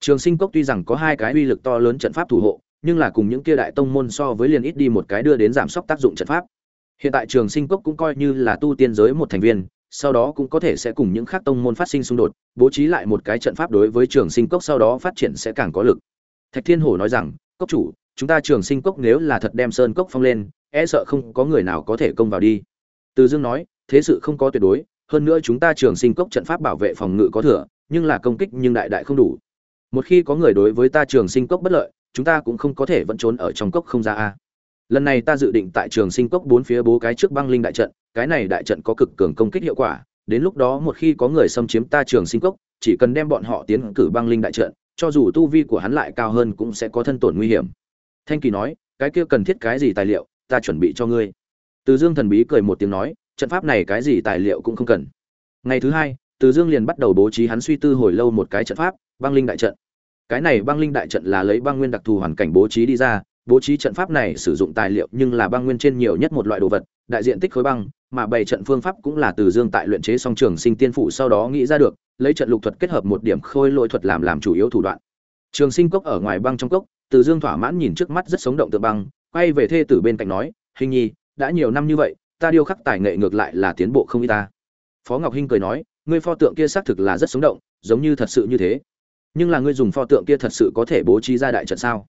Trường sinh cốc tuy rằng có hai cái uy lực to lớn trận pháp thủ hộ, nhưng là cùng những kia đại tông môn so với liền ít đi một cái đưa đến giảm sốc tác dụng trận pháp. Hiện tại trường sinh cốc cũng coi như là tu tiên giới một thành viên, sau đó cũng có thể sẽ cùng những khác tông môn phát sinh xung đột, bố trí lại một cái trận pháp đối với trường sinh cốc sau đó phát triển sẽ càng có lực. Thạch thiên hổ nói rằng, cốc chủ, chúng ta trường sinh cốc nếu là thật đem sơn cốc phong lên e sợ không có người nào có thể công vào đi từ dương nói, thế sự không có tuyệt đối, hơn nữa chúng ta trường sinh cốc trận pháp bảo vệ phòng ngự có thừa, nhưng là công kích nhưng đại đại không đủ. Một khi có người đối với ta trường sinh cốc bất lợi, chúng ta cũng không có thể vẫn trốn ở trong cốc không ra a. Lần này ta dự định tại trường sinh cốc bốn phía bố cái trước băng linh đại trận, cái này đại trận có cực cường công kích hiệu quả, đến lúc đó một khi có người xâm chiếm ta trường sinh cốc, chỉ cần đem bọn họ tiến cử băng linh đại trận, cho dù tu vi của hắn lại cao hơn cũng sẽ có thân tổn nguy hiểm. Thanh kỳ nói, cái kia cần thiết cái gì tài liệu, ta chuẩn bị cho ngươi từ dương thần bí cười một tiếng nói, trận pháp này cái gì tài liệu cũng không cần. Ngày thứ hai, từ dương liền bắt đầu bố trí hắn suy tư hồi lâu một cái trận pháp, băng linh đại trận. Cái này băng linh đại trận là lấy băng nguyên đặc thù hoàn cảnh bố trí đi ra, bố trí trận pháp này sử dụng tài liệu nhưng là băng nguyên trên nhiều nhất một loại đồ vật, đại diện tích khối băng, mà bày trận phương pháp cũng là từ dương tại luyện chế song trường sinh tiên phụ sau đó nghĩ ra được, lấy trận lục thuật kết hợp một điểm khôi lỗi thuật làm làm chủ yếu thủ đoạn. Trường sinh cốc ở ngoài băng trong cốc, từ dương thỏa mãn nhìn trước mắt rất sống động tượng băng, quay về thê tử bên cạnh nói, hình nhi đã nhiều năm như vậy, ta điêu khắc tài nghệ ngược lại là tiến bộ không y ta. Phó ngọc hinh cười nói, ngươi pho tượng kia xác thực là rất sống động, giống như thật sự như thế. Nhưng là ngươi dùng pho tượng kia thật sự có thể bố trí ra đại trận sao?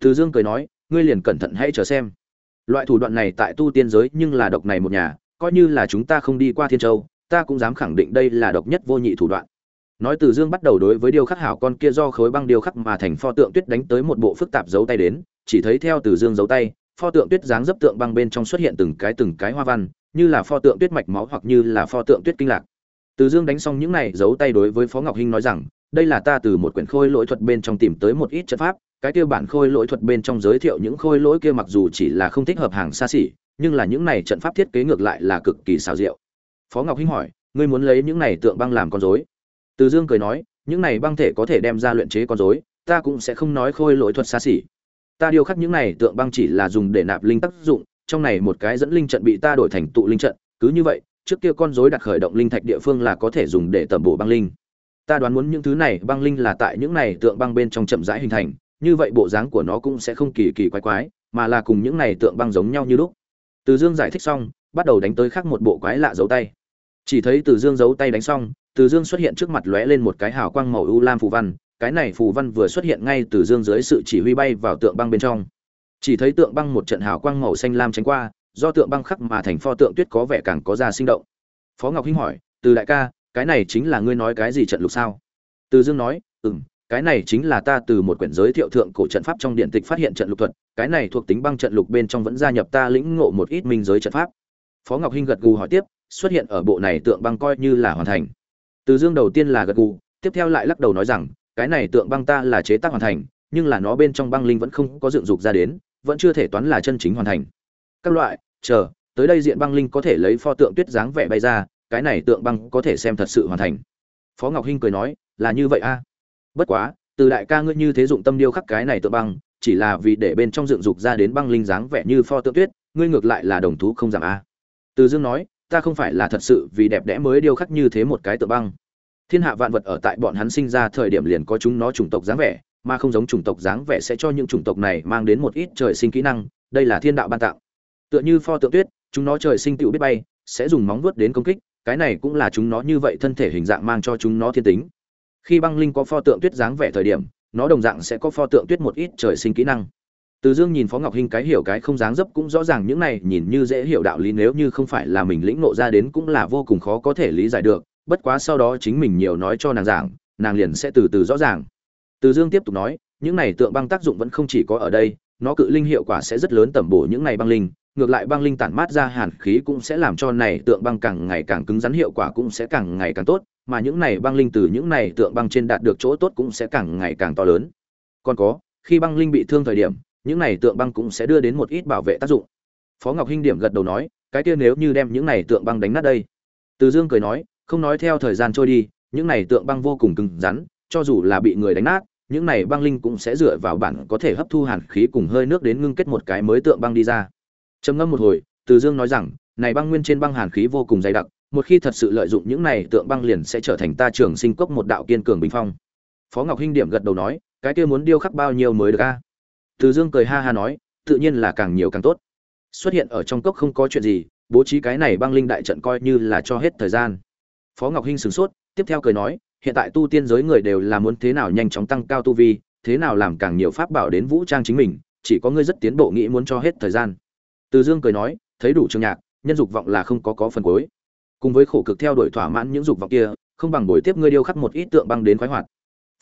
Từ dương cười nói, ngươi liền cẩn thận hãy chờ xem. Loại thủ đoạn này tại tu tiên giới nhưng là độc này một nhà, coi như là chúng ta không đi qua thiên châu, ta cũng dám khẳng định đây là độc nhất vô nhị thủ đoạn. Nói từ dương bắt đầu đối với điêu khắc hảo con kia do khối băng điêu khắc mà thành pho tượng tuyết đánh tới một bộ phức tạp dấu tay đến, chỉ thấy theo từ dương dấu tay pho tượng tuyết dáng dấp tượng băng bên trong xuất hiện từng cái từng cái hoa văn, như là pho tượng tuyết mạch máu hoặc như là pho tượng tuyết kinh lạc. Từ dương đánh xong những này, giấu tay đối với phó ngọc hinh nói rằng, đây là ta từ một quyển khôi lỗi thuật bên trong tìm tới một ít trận pháp, cái kia bản khôi lỗi thuật bên trong giới thiệu những khôi lỗi kia mặc dù chỉ là không thích hợp hàng xa xỉ, nhưng là những này trận pháp thiết kế ngược lại là cực kỳ xảo diệu. Phó ngọc hinh hỏi, ngươi muốn lấy những này tượng băng làm con rối? Từ dương cười nói, những này băng thể có thể đem ra luyện chế con rối, ta cũng sẽ không nói khôi lỗi thuật xa xỉ ta điêu khắc những này tượng băng chỉ là dùng để nạp linh tác dụng, trong này một cái dẫn linh trận bị ta đổi thành tụ linh trận, cứ như vậy, trước kia con rối đặt khởi động linh thạch địa phương là có thể dùng để tẩm bổ băng linh. Ta đoán muốn những thứ này, băng linh là tại những này tượng băng bên trong chậm rãi hình thành, như vậy bộ dáng của nó cũng sẽ không kỳ kỳ quái quái, mà là cùng những này tượng băng giống nhau như lúc. Từ dương giải thích xong, bắt đầu đánh tới khác một bộ quái lạ giấu tay. Chỉ thấy từ dương giấu tay đánh xong, từ dương xuất hiện trước mặt lóe lên một cái hào quang màu u lam phù văn cái này phù văn vừa xuất hiện ngay từ dương dưới sự chỉ huy bay vào tượng băng bên trong. Chỉ thấy tượng băng một trận hào quang màu xanh lam tránh qua, do tượng băng khắc mà thành pho tượng tuyết có vẻ càng có ra sinh động. Phó ngọc hinh hỏi, từ đại ca, cái này chính là ngươi nói cái gì trận lục sao? Từ dương nói ừ m cái này chính là ta từ một quyển giới thiệu thượng cổ trận pháp trong điện tịch phát hiện trận lục thuật, cái này thuộc tính băng trận lục bên trong vẫn gia nhập ta lĩnh ngộ một ít minh giới trận pháp. Phó ngọc hinh gật gù hỏi tiếp, xuất hiện ở bộ này tượng băng coi như là hoàn thành. Từ dương đầu tiên là gật gù, tiếp theo lại lắc đầu nói rằng cái này tượng băng ta là chế tác hoàn thành, nhưng là nó bên trong băng linh vẫn không có dựng dục ra đến, vẫn chưa thể toán là chân chính hoàn thành. Các loại, chờ, tới đây diện băng linh có thể lấy pho tượng tuyết dáng vẻ bay ra, cái này tượng băng có thể xem thật sự hoàn thành. Phó ngọc hinh cười nói, là như vậy a. Bất quá, từ đại ca ngươi như thế dụng tâm điêu khắc cái này tượng băng, chỉ là vì để bên trong dựng dục ra đến băng linh dáng vẻ như pho tượng tuyết, ngươi ngược lại là đồng thú không giảm a. Từ dương nói, ta không phải là thật sự vì đẹp đẽ mới điêu khắc như thế một cái tượng băng thiên hạ vạn vật ở tại bọn hắn sinh ra thời điểm liền có chúng nó chủng tộc dáng vẻ, mà không giống chủng tộc dáng vẻ sẽ cho những chủng tộc này mang đến một ít trời sinh kỹ năng, đây là thiên đạo ban tặng. Tựa như pho tượng tuyết, chúng nó trời sinh tựu biết bay, sẽ dùng móng vuốt đến công kích, cái này cũng là chúng nó như vậy thân thể hình dạng mang cho chúng nó thiên tính. Khi băng linh có pho tượng tuyết dáng vẻ thời điểm, nó đồng dạng sẽ có pho tượng tuyết một ít trời sinh kỹ năng. Từ dương nhìn phó ngọc hinh cái hiểu cái không dáng dấp cũng rõ ràng những này, nhìn như dễ hiểu đạo lý, nếu như không phải là mình lĩnh ngộ ra đến cũng là vô cùng khó có thể lý giải được bất quá sau đó chính mình nhiều nói cho nàng giảng, nàng liền sẽ từ từ rõ ràng. Từ dương tiếp tục nói, những này tượng băng tác dụng vẫn không chỉ có ở đây, nó cự linh hiệu quả sẽ rất lớn tẩm bổ những này băng linh, ngược lại băng linh tản mát ra hàn khí cũng sẽ làm cho này tượng băng càng ngày càng cứng rắn hiệu quả cũng sẽ càng ngày càng tốt, mà những này băng linh từ những này tượng băng trên đạt được chỗ tốt cũng sẽ càng ngày càng to lớn. Còn có, khi băng linh bị thương thời điểm, những này tượng băng cũng sẽ đưa đến một ít bảo vệ tác dụng. Phó ngọc hinh điểm gật đầu nói, cái kia nếu như đem những này tượng băng đánh nát đây. Từ dương cười nói không nói theo thời gian trôi đi, những này tượng băng vô cùng cứng rắn, cho dù là bị người đánh nát, những này băng linh cũng sẽ dựa vào bản có thể hấp thu hàn khí cùng hơi nước đến ngưng kết một cái mới tượng băng đi ra. Trầm ngâm một hồi, từ dương nói rằng, này băng nguyên trên băng hàn khí vô cùng dày đặc, một khi thật sự lợi dụng những này tượng băng liền sẽ trở thành ta trường sinh cốc một đạo kiên cường bình phong. Phó ngọc hinh điểm gật đầu nói, cái kia muốn điêu khắc bao nhiêu mới được a? Từ dương cười ha ha nói, tự nhiên là càng nhiều càng tốt. Xuất hiện ở trong cốc không có chuyện gì, bố trí cái này băng linh đại trận coi như là cho hết thời gian phó ngọc hinh sửng sốt, tiếp theo cười nói, hiện tại tu tiên giới người đều là muốn thế nào nhanh chóng tăng cao tu vi, thế nào làm càng nhiều pháp bảo đến vũ trang chính mình, chỉ có ngươi rất tiến bộ nghĩ muốn cho hết thời gian. Từ dương cười nói, thấy đủ trường nhạc, nhân dục vọng là không có có phần cuối. Cùng với khổ cực theo đuổi thỏa mãn những dục vọng kia, không bằng buổi tiếp ngươi điêu khắc một ít tượng băng đến khoái hoạt.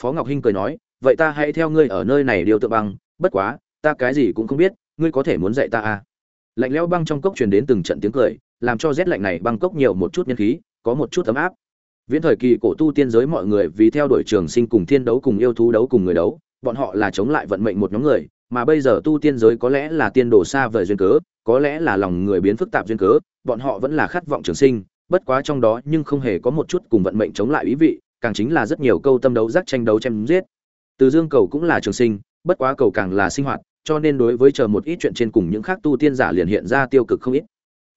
Phó ngọc hinh cười nói, vậy ta hãy theo ngươi ở nơi này điêu tượng băng, bất quá, ta cái gì cũng không biết, ngươi có thể muốn dạy ta à? Lạnh lẽo băng trong cốc truyền đến từng trận tiếng cười, làm cho rét lạnh này băng cốc nhiều một chút nhân khí có một chút ấm áp. Viễn thời kỳ cổ tu tiên giới mọi người vì theo đuổi trường sinh cùng thiên đấu cùng yêu thú đấu cùng người đấu, bọn họ là chống lại vận mệnh một nhóm người, mà bây giờ tu tiên giới có lẽ là tiên đồ xa vời duyên cớ, có lẽ là lòng người biến phức tạp duyên cớ, bọn họ vẫn là khát vọng trường sinh, bất quá trong đó nhưng không hề có một chút cùng vận mệnh chống lại ý vị, càng chính là rất nhiều câu tâm đấu giác tranh đấu chém giết. Từ dương cầu cũng là trường sinh, bất quá cầu càng là sinh hoạt, cho nên đối với chờ một ít chuyện trên cùng những khác tu tiên giả liền hiện ra tiêu cực không ít.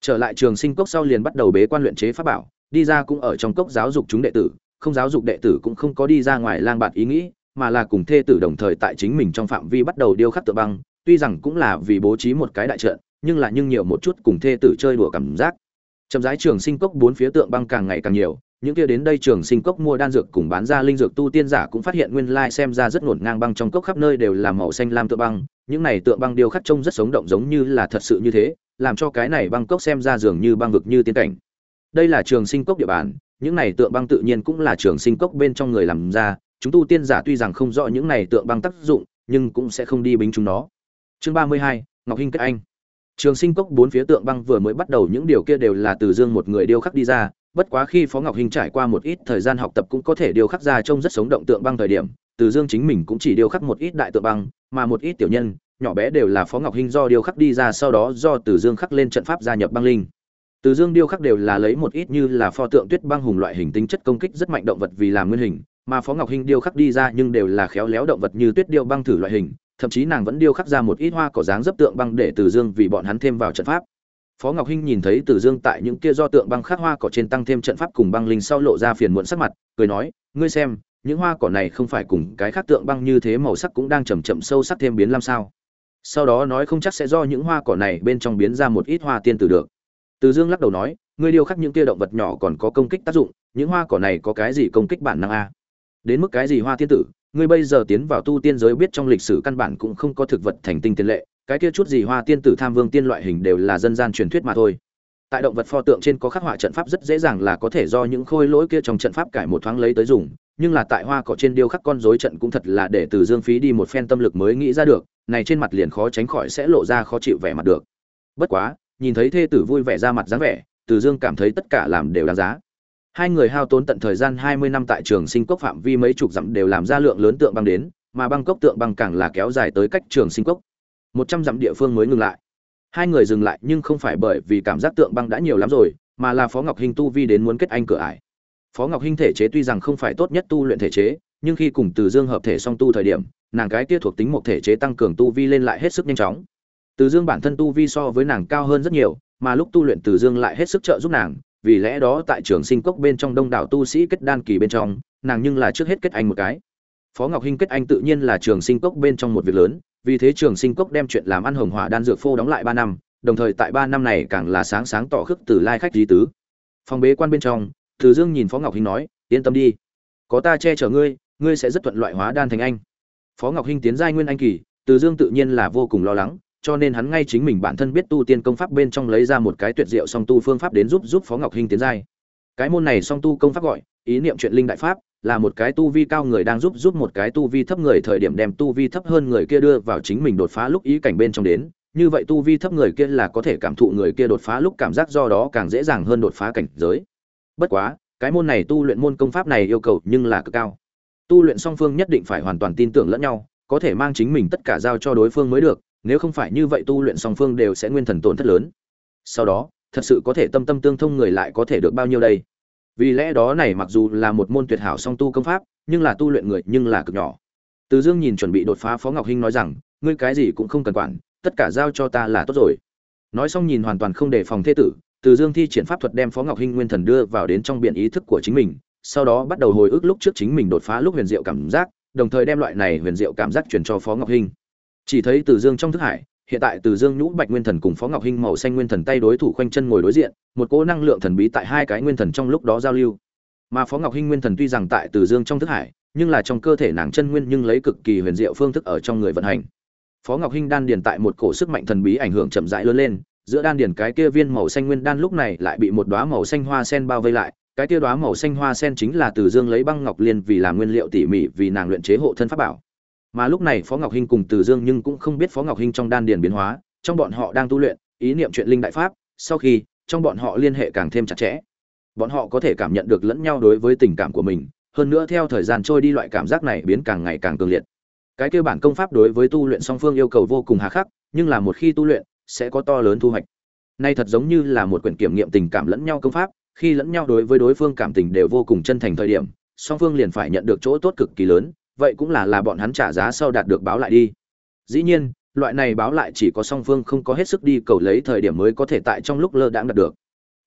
Trở lại trường sinh cốc sau liền bắt đầu bế quan luyện chế pháp bảo đi ra cũng ở trong cốc giáo dục chúng đệ tử, không giáo dục đệ tử cũng không có đi ra ngoài lang bạt ý nghĩ, mà là cùng thê tử đồng thời tại chính mình trong phạm vi bắt đầu điêu khắc tượng băng, tuy rằng cũng là vì bố trí một cái đại trận, nhưng là nhưng nhiều một chút cùng thê tử chơi đùa cảm giác. Chậm rãi trường sinh cốc bốn phía tượng băng càng ngày càng nhiều, những kia đến đây trường sinh cốc mua đan dược cùng bán ra linh dược tu tiên giả cũng phát hiện nguyên lai xem ra rất ngổn ngang băng trong cốc khắp nơi đều là màu xanh lam tượng băng, những này tượng băng điêu khắc trông rất sống động giống như là thật sự như thế, làm cho cái này băng cốc xem ra dường như băng vực như tiên cảnh đây là trường sinh cốc địa bàn, những này tượng băng tự nhiên cũng là trường sinh cốc bên trong người làm ra, chúng tu tiên giả tuy rằng không rõ những này tượng băng tác dụng, nhưng cũng sẽ không đi bính chúng nó. Chương ba mươi hai, ngọc hinh kết anh. Trường sinh cốc bốn phía tượng băng vừa mới bắt đầu, những điều kia đều là từ dương một người điêu khắc đi ra, bất quá khi phó ngọc hinh trải qua một ít thời gian học tập cũng có thể điêu khắc ra trông rất sống động tượng băng thời điểm, từ dương chính mình cũng chỉ điêu khắc một ít đại tượng băng, mà một ít tiểu nhân, nhỏ bé đều là phó ngọc hinh do điêu khắc đi ra, sau đó do từ dương khắc lên trận pháp gia nhập băng linh từ dương điêu khắc đều là lấy một ít như là pho tượng tuyết băng hùng loại hình tính chất công kích rất mạnh động vật vì làm nguyên hình, mà phó ngọc hinh điêu khắc đi ra nhưng đều là khéo léo động vật như tuyết điêu băng thử loại hình, thậm chí nàng vẫn điêu khắc ra một ít hoa cỏ dáng dấp tượng băng để từ dương vì bọn hắn thêm vào trận pháp. Phó ngọc hinh nhìn thấy từ dương tại những kia do tượng băng khắc hoa cỏ trên tăng thêm trận pháp cùng băng linh sau lộ ra phiền muộn sắc mặt, cười nói, ngươi xem, những hoa cỏ này không phải cùng cái khác tượng băng như thế màu sắc cũng đang chầm chậm sâu sắc thêm biến làm sao? Sau đó nói không chắc sẽ do những hoa cỏ này bên trong biến ra một ít hoa tiên tử được từ dương lắc đầu nói, ngươi điêu khắc những kia động vật nhỏ còn có công kích tác dụng, những hoa cỏ này có cái gì công kích bản năng a? Đến mức cái gì hoa tiên tử, ngươi bây giờ tiến vào tu tiên giới biết trong lịch sử căn bản cũng không có thực vật thành tinh tiền lệ, cái kia chút gì hoa tiên tử tham vương tiên loại hình đều là dân gian truyền thuyết mà thôi. Tại động vật pho tượng trên có khắc họa trận pháp rất dễ dàng là có thể do những khôi lỗi kia trong trận pháp cải một thoáng lấy tới dùng, nhưng là tại hoa cỏ trên điêu khắc con rối trận cũng thật là để từ dương phí đi một phen tâm lực mới nghĩ ra được, này trên mặt liền khó tránh khỏi sẽ lộ ra khó chịu vẻ mặt được. Bất quá nhìn thấy thê tử vui vẻ ra mặt dáng vẻ, từ dương cảm thấy tất cả làm đều đáng giá. Hai người hao tốn tận thời gian hai mươi năm tại trường sinh cốc phạm vi mấy chục dặm đều làm ra lượng lớn tượng băng đến, mà băng cốc tượng băng càng là kéo dài tới cách trường sinh cốc. Một trăm dặm địa phương mới ngừng lại. Hai người dừng lại nhưng không phải bởi vì cảm giác tượng băng đã nhiều lắm rồi, mà là phó ngọc hinh tu vi đến muốn kết anh cửa ải. Phó ngọc hinh thể chế tuy rằng không phải tốt nhất tu luyện thể chế, nhưng khi cùng từ dương hợp thể song tu thời điểm, nàng cái kia thuộc tính một thể chế tăng cường tu vi lên lại hết sức nhanh chóng từ dương bản thân tu vi so với nàng cao hơn rất nhiều, mà lúc tu luyện từ dương lại hết sức trợ giúp nàng, vì lẽ đó tại trường sinh cốc bên trong đông đảo tu sĩ kết đan kỳ bên trong, nàng nhưng là trước hết kết anh một cái. Phó ngọc hinh kết anh tự nhiên là trường sinh cốc bên trong một việc lớn, vì thế trường sinh cốc đem chuyện làm ăn hồng hỏa đan dược phô đóng lại ba năm, đồng thời tại ba năm này càng là sáng sáng tỏ khước từ lai khách di tứ. Phòng bế quan bên trong, từ dương nhìn phó ngọc hinh nói, yên tâm đi, có ta che chở ngươi ngươi sẽ rất thuận loại hóa đan thành anh. Phó ngọc hinh tiến giai nguyên anh kỳ, từ dương tự nhiên là vô cùng lo lắng cho nên hắn ngay chính mình bản thân biết tu tiên công pháp bên trong lấy ra một cái tuyệt diệu song tu phương pháp đến giúp giúp phó ngọc hinh tiến giai. Cái môn này song tu công pháp gọi, ý niệm chuyện linh đại pháp, là một cái tu vi cao người đang giúp giúp một cái tu vi thấp người thời điểm đem tu vi thấp hơn người kia đưa vào chính mình đột phá lúc ý cảnh bên trong đến. Như vậy tu vi thấp người kia là có thể cảm thụ người kia đột phá lúc cảm giác do đó càng dễ dàng hơn đột phá cảnh giới. Bất quá, cái môn này tu luyện môn công pháp này yêu cầu nhưng là cực cao. Tu luyện song phương nhất định phải hoàn toàn tin tưởng lẫn nhau, có thể mang chính mình tất cả giao cho đối phương mới được nếu không phải như vậy tu luyện song phương đều sẽ nguyên thần tổn thất lớn. Sau đó, thật sự có thể tâm tâm tương thông người lại có thể được bao nhiêu đây? Vì lẽ đó này mặc dù là một môn tuyệt hảo song tu công pháp, nhưng là tu luyện người nhưng là cực nhỏ. Từ dương nhìn chuẩn bị đột phá phó ngọc hinh nói rằng, ngươi cái gì cũng không cần quản, tất cả giao cho ta là tốt rồi. Nói xong nhìn hoàn toàn không đề phòng thế tử, từ dương thi triển pháp thuật đem phó ngọc hinh nguyên thần đưa vào đến trong biển ý thức của chính mình, sau đó bắt đầu hồi ức lúc trước chính mình đột phá lúc huyền diệu cảm giác, đồng thời đem loại này huyền diệu cảm giác truyền cho phó ngọc hinh chỉ thấy từ dương trong thức hải, hiện tại từ dương nhũ bạch nguyên thần cùng phó ngọc hinh màu xanh nguyên thần tay đối thủ khoanh chân ngồi đối diện, một cỗ năng lượng thần bí tại hai cái nguyên thần trong lúc đó giao lưu. Mà phó ngọc hinh nguyên thần tuy rằng tại từ dương trong thức hải, nhưng là trong cơ thể nàng chân nguyên nhưng lấy cực kỳ huyền diệu phương thức ở trong người vận hành. Phó ngọc hinh đan điền tại một cổ sức mạnh thần bí ảnh hưởng chậm rãi lớn lên, giữa đan điền cái kia viên màu xanh nguyên đan lúc này lại bị một đóa màu xanh hoa sen bao vây lại, cái kia đóa màu xanh hoa sen chính là từ dương lấy băng ngọc liên vì làm nguyên liệu tỉ mỉ vì nàng luyện chế hộ thân pháp bảo mà lúc này phó ngọc hinh cùng từ dương nhưng cũng không biết phó ngọc hinh trong đan điền biến hóa, trong bọn họ đang tu luyện, ý niệm chuyện linh đại pháp, sau khi, trong bọn họ liên hệ càng thêm chặt chẽ. Bọn họ có thể cảm nhận được lẫn nhau đối với tình cảm của mình, hơn nữa theo thời gian trôi đi loại cảm giác này biến càng ngày càng cường liệt. Cái kêu bản công pháp đối với tu luyện song phương yêu cầu vô cùng hà khắc, nhưng là một khi tu luyện, sẽ có to lớn thu hoạch. Nay thật giống như là một quyển kiểm nghiệm tình cảm lẫn nhau công pháp, khi lẫn nhau đối với đối phương cảm tình đều vô cùng chân thành thời điểm, song phương liền phải nhận được chỗ tốt cực kỳ lớn vậy cũng là là bọn hắn trả giá sau đạt được báo lại đi. Dĩ nhiên, loại này báo lại chỉ có song phương không có hết sức đi cầu lấy thời điểm mới có thể tại trong lúc lơ đãng đạt được.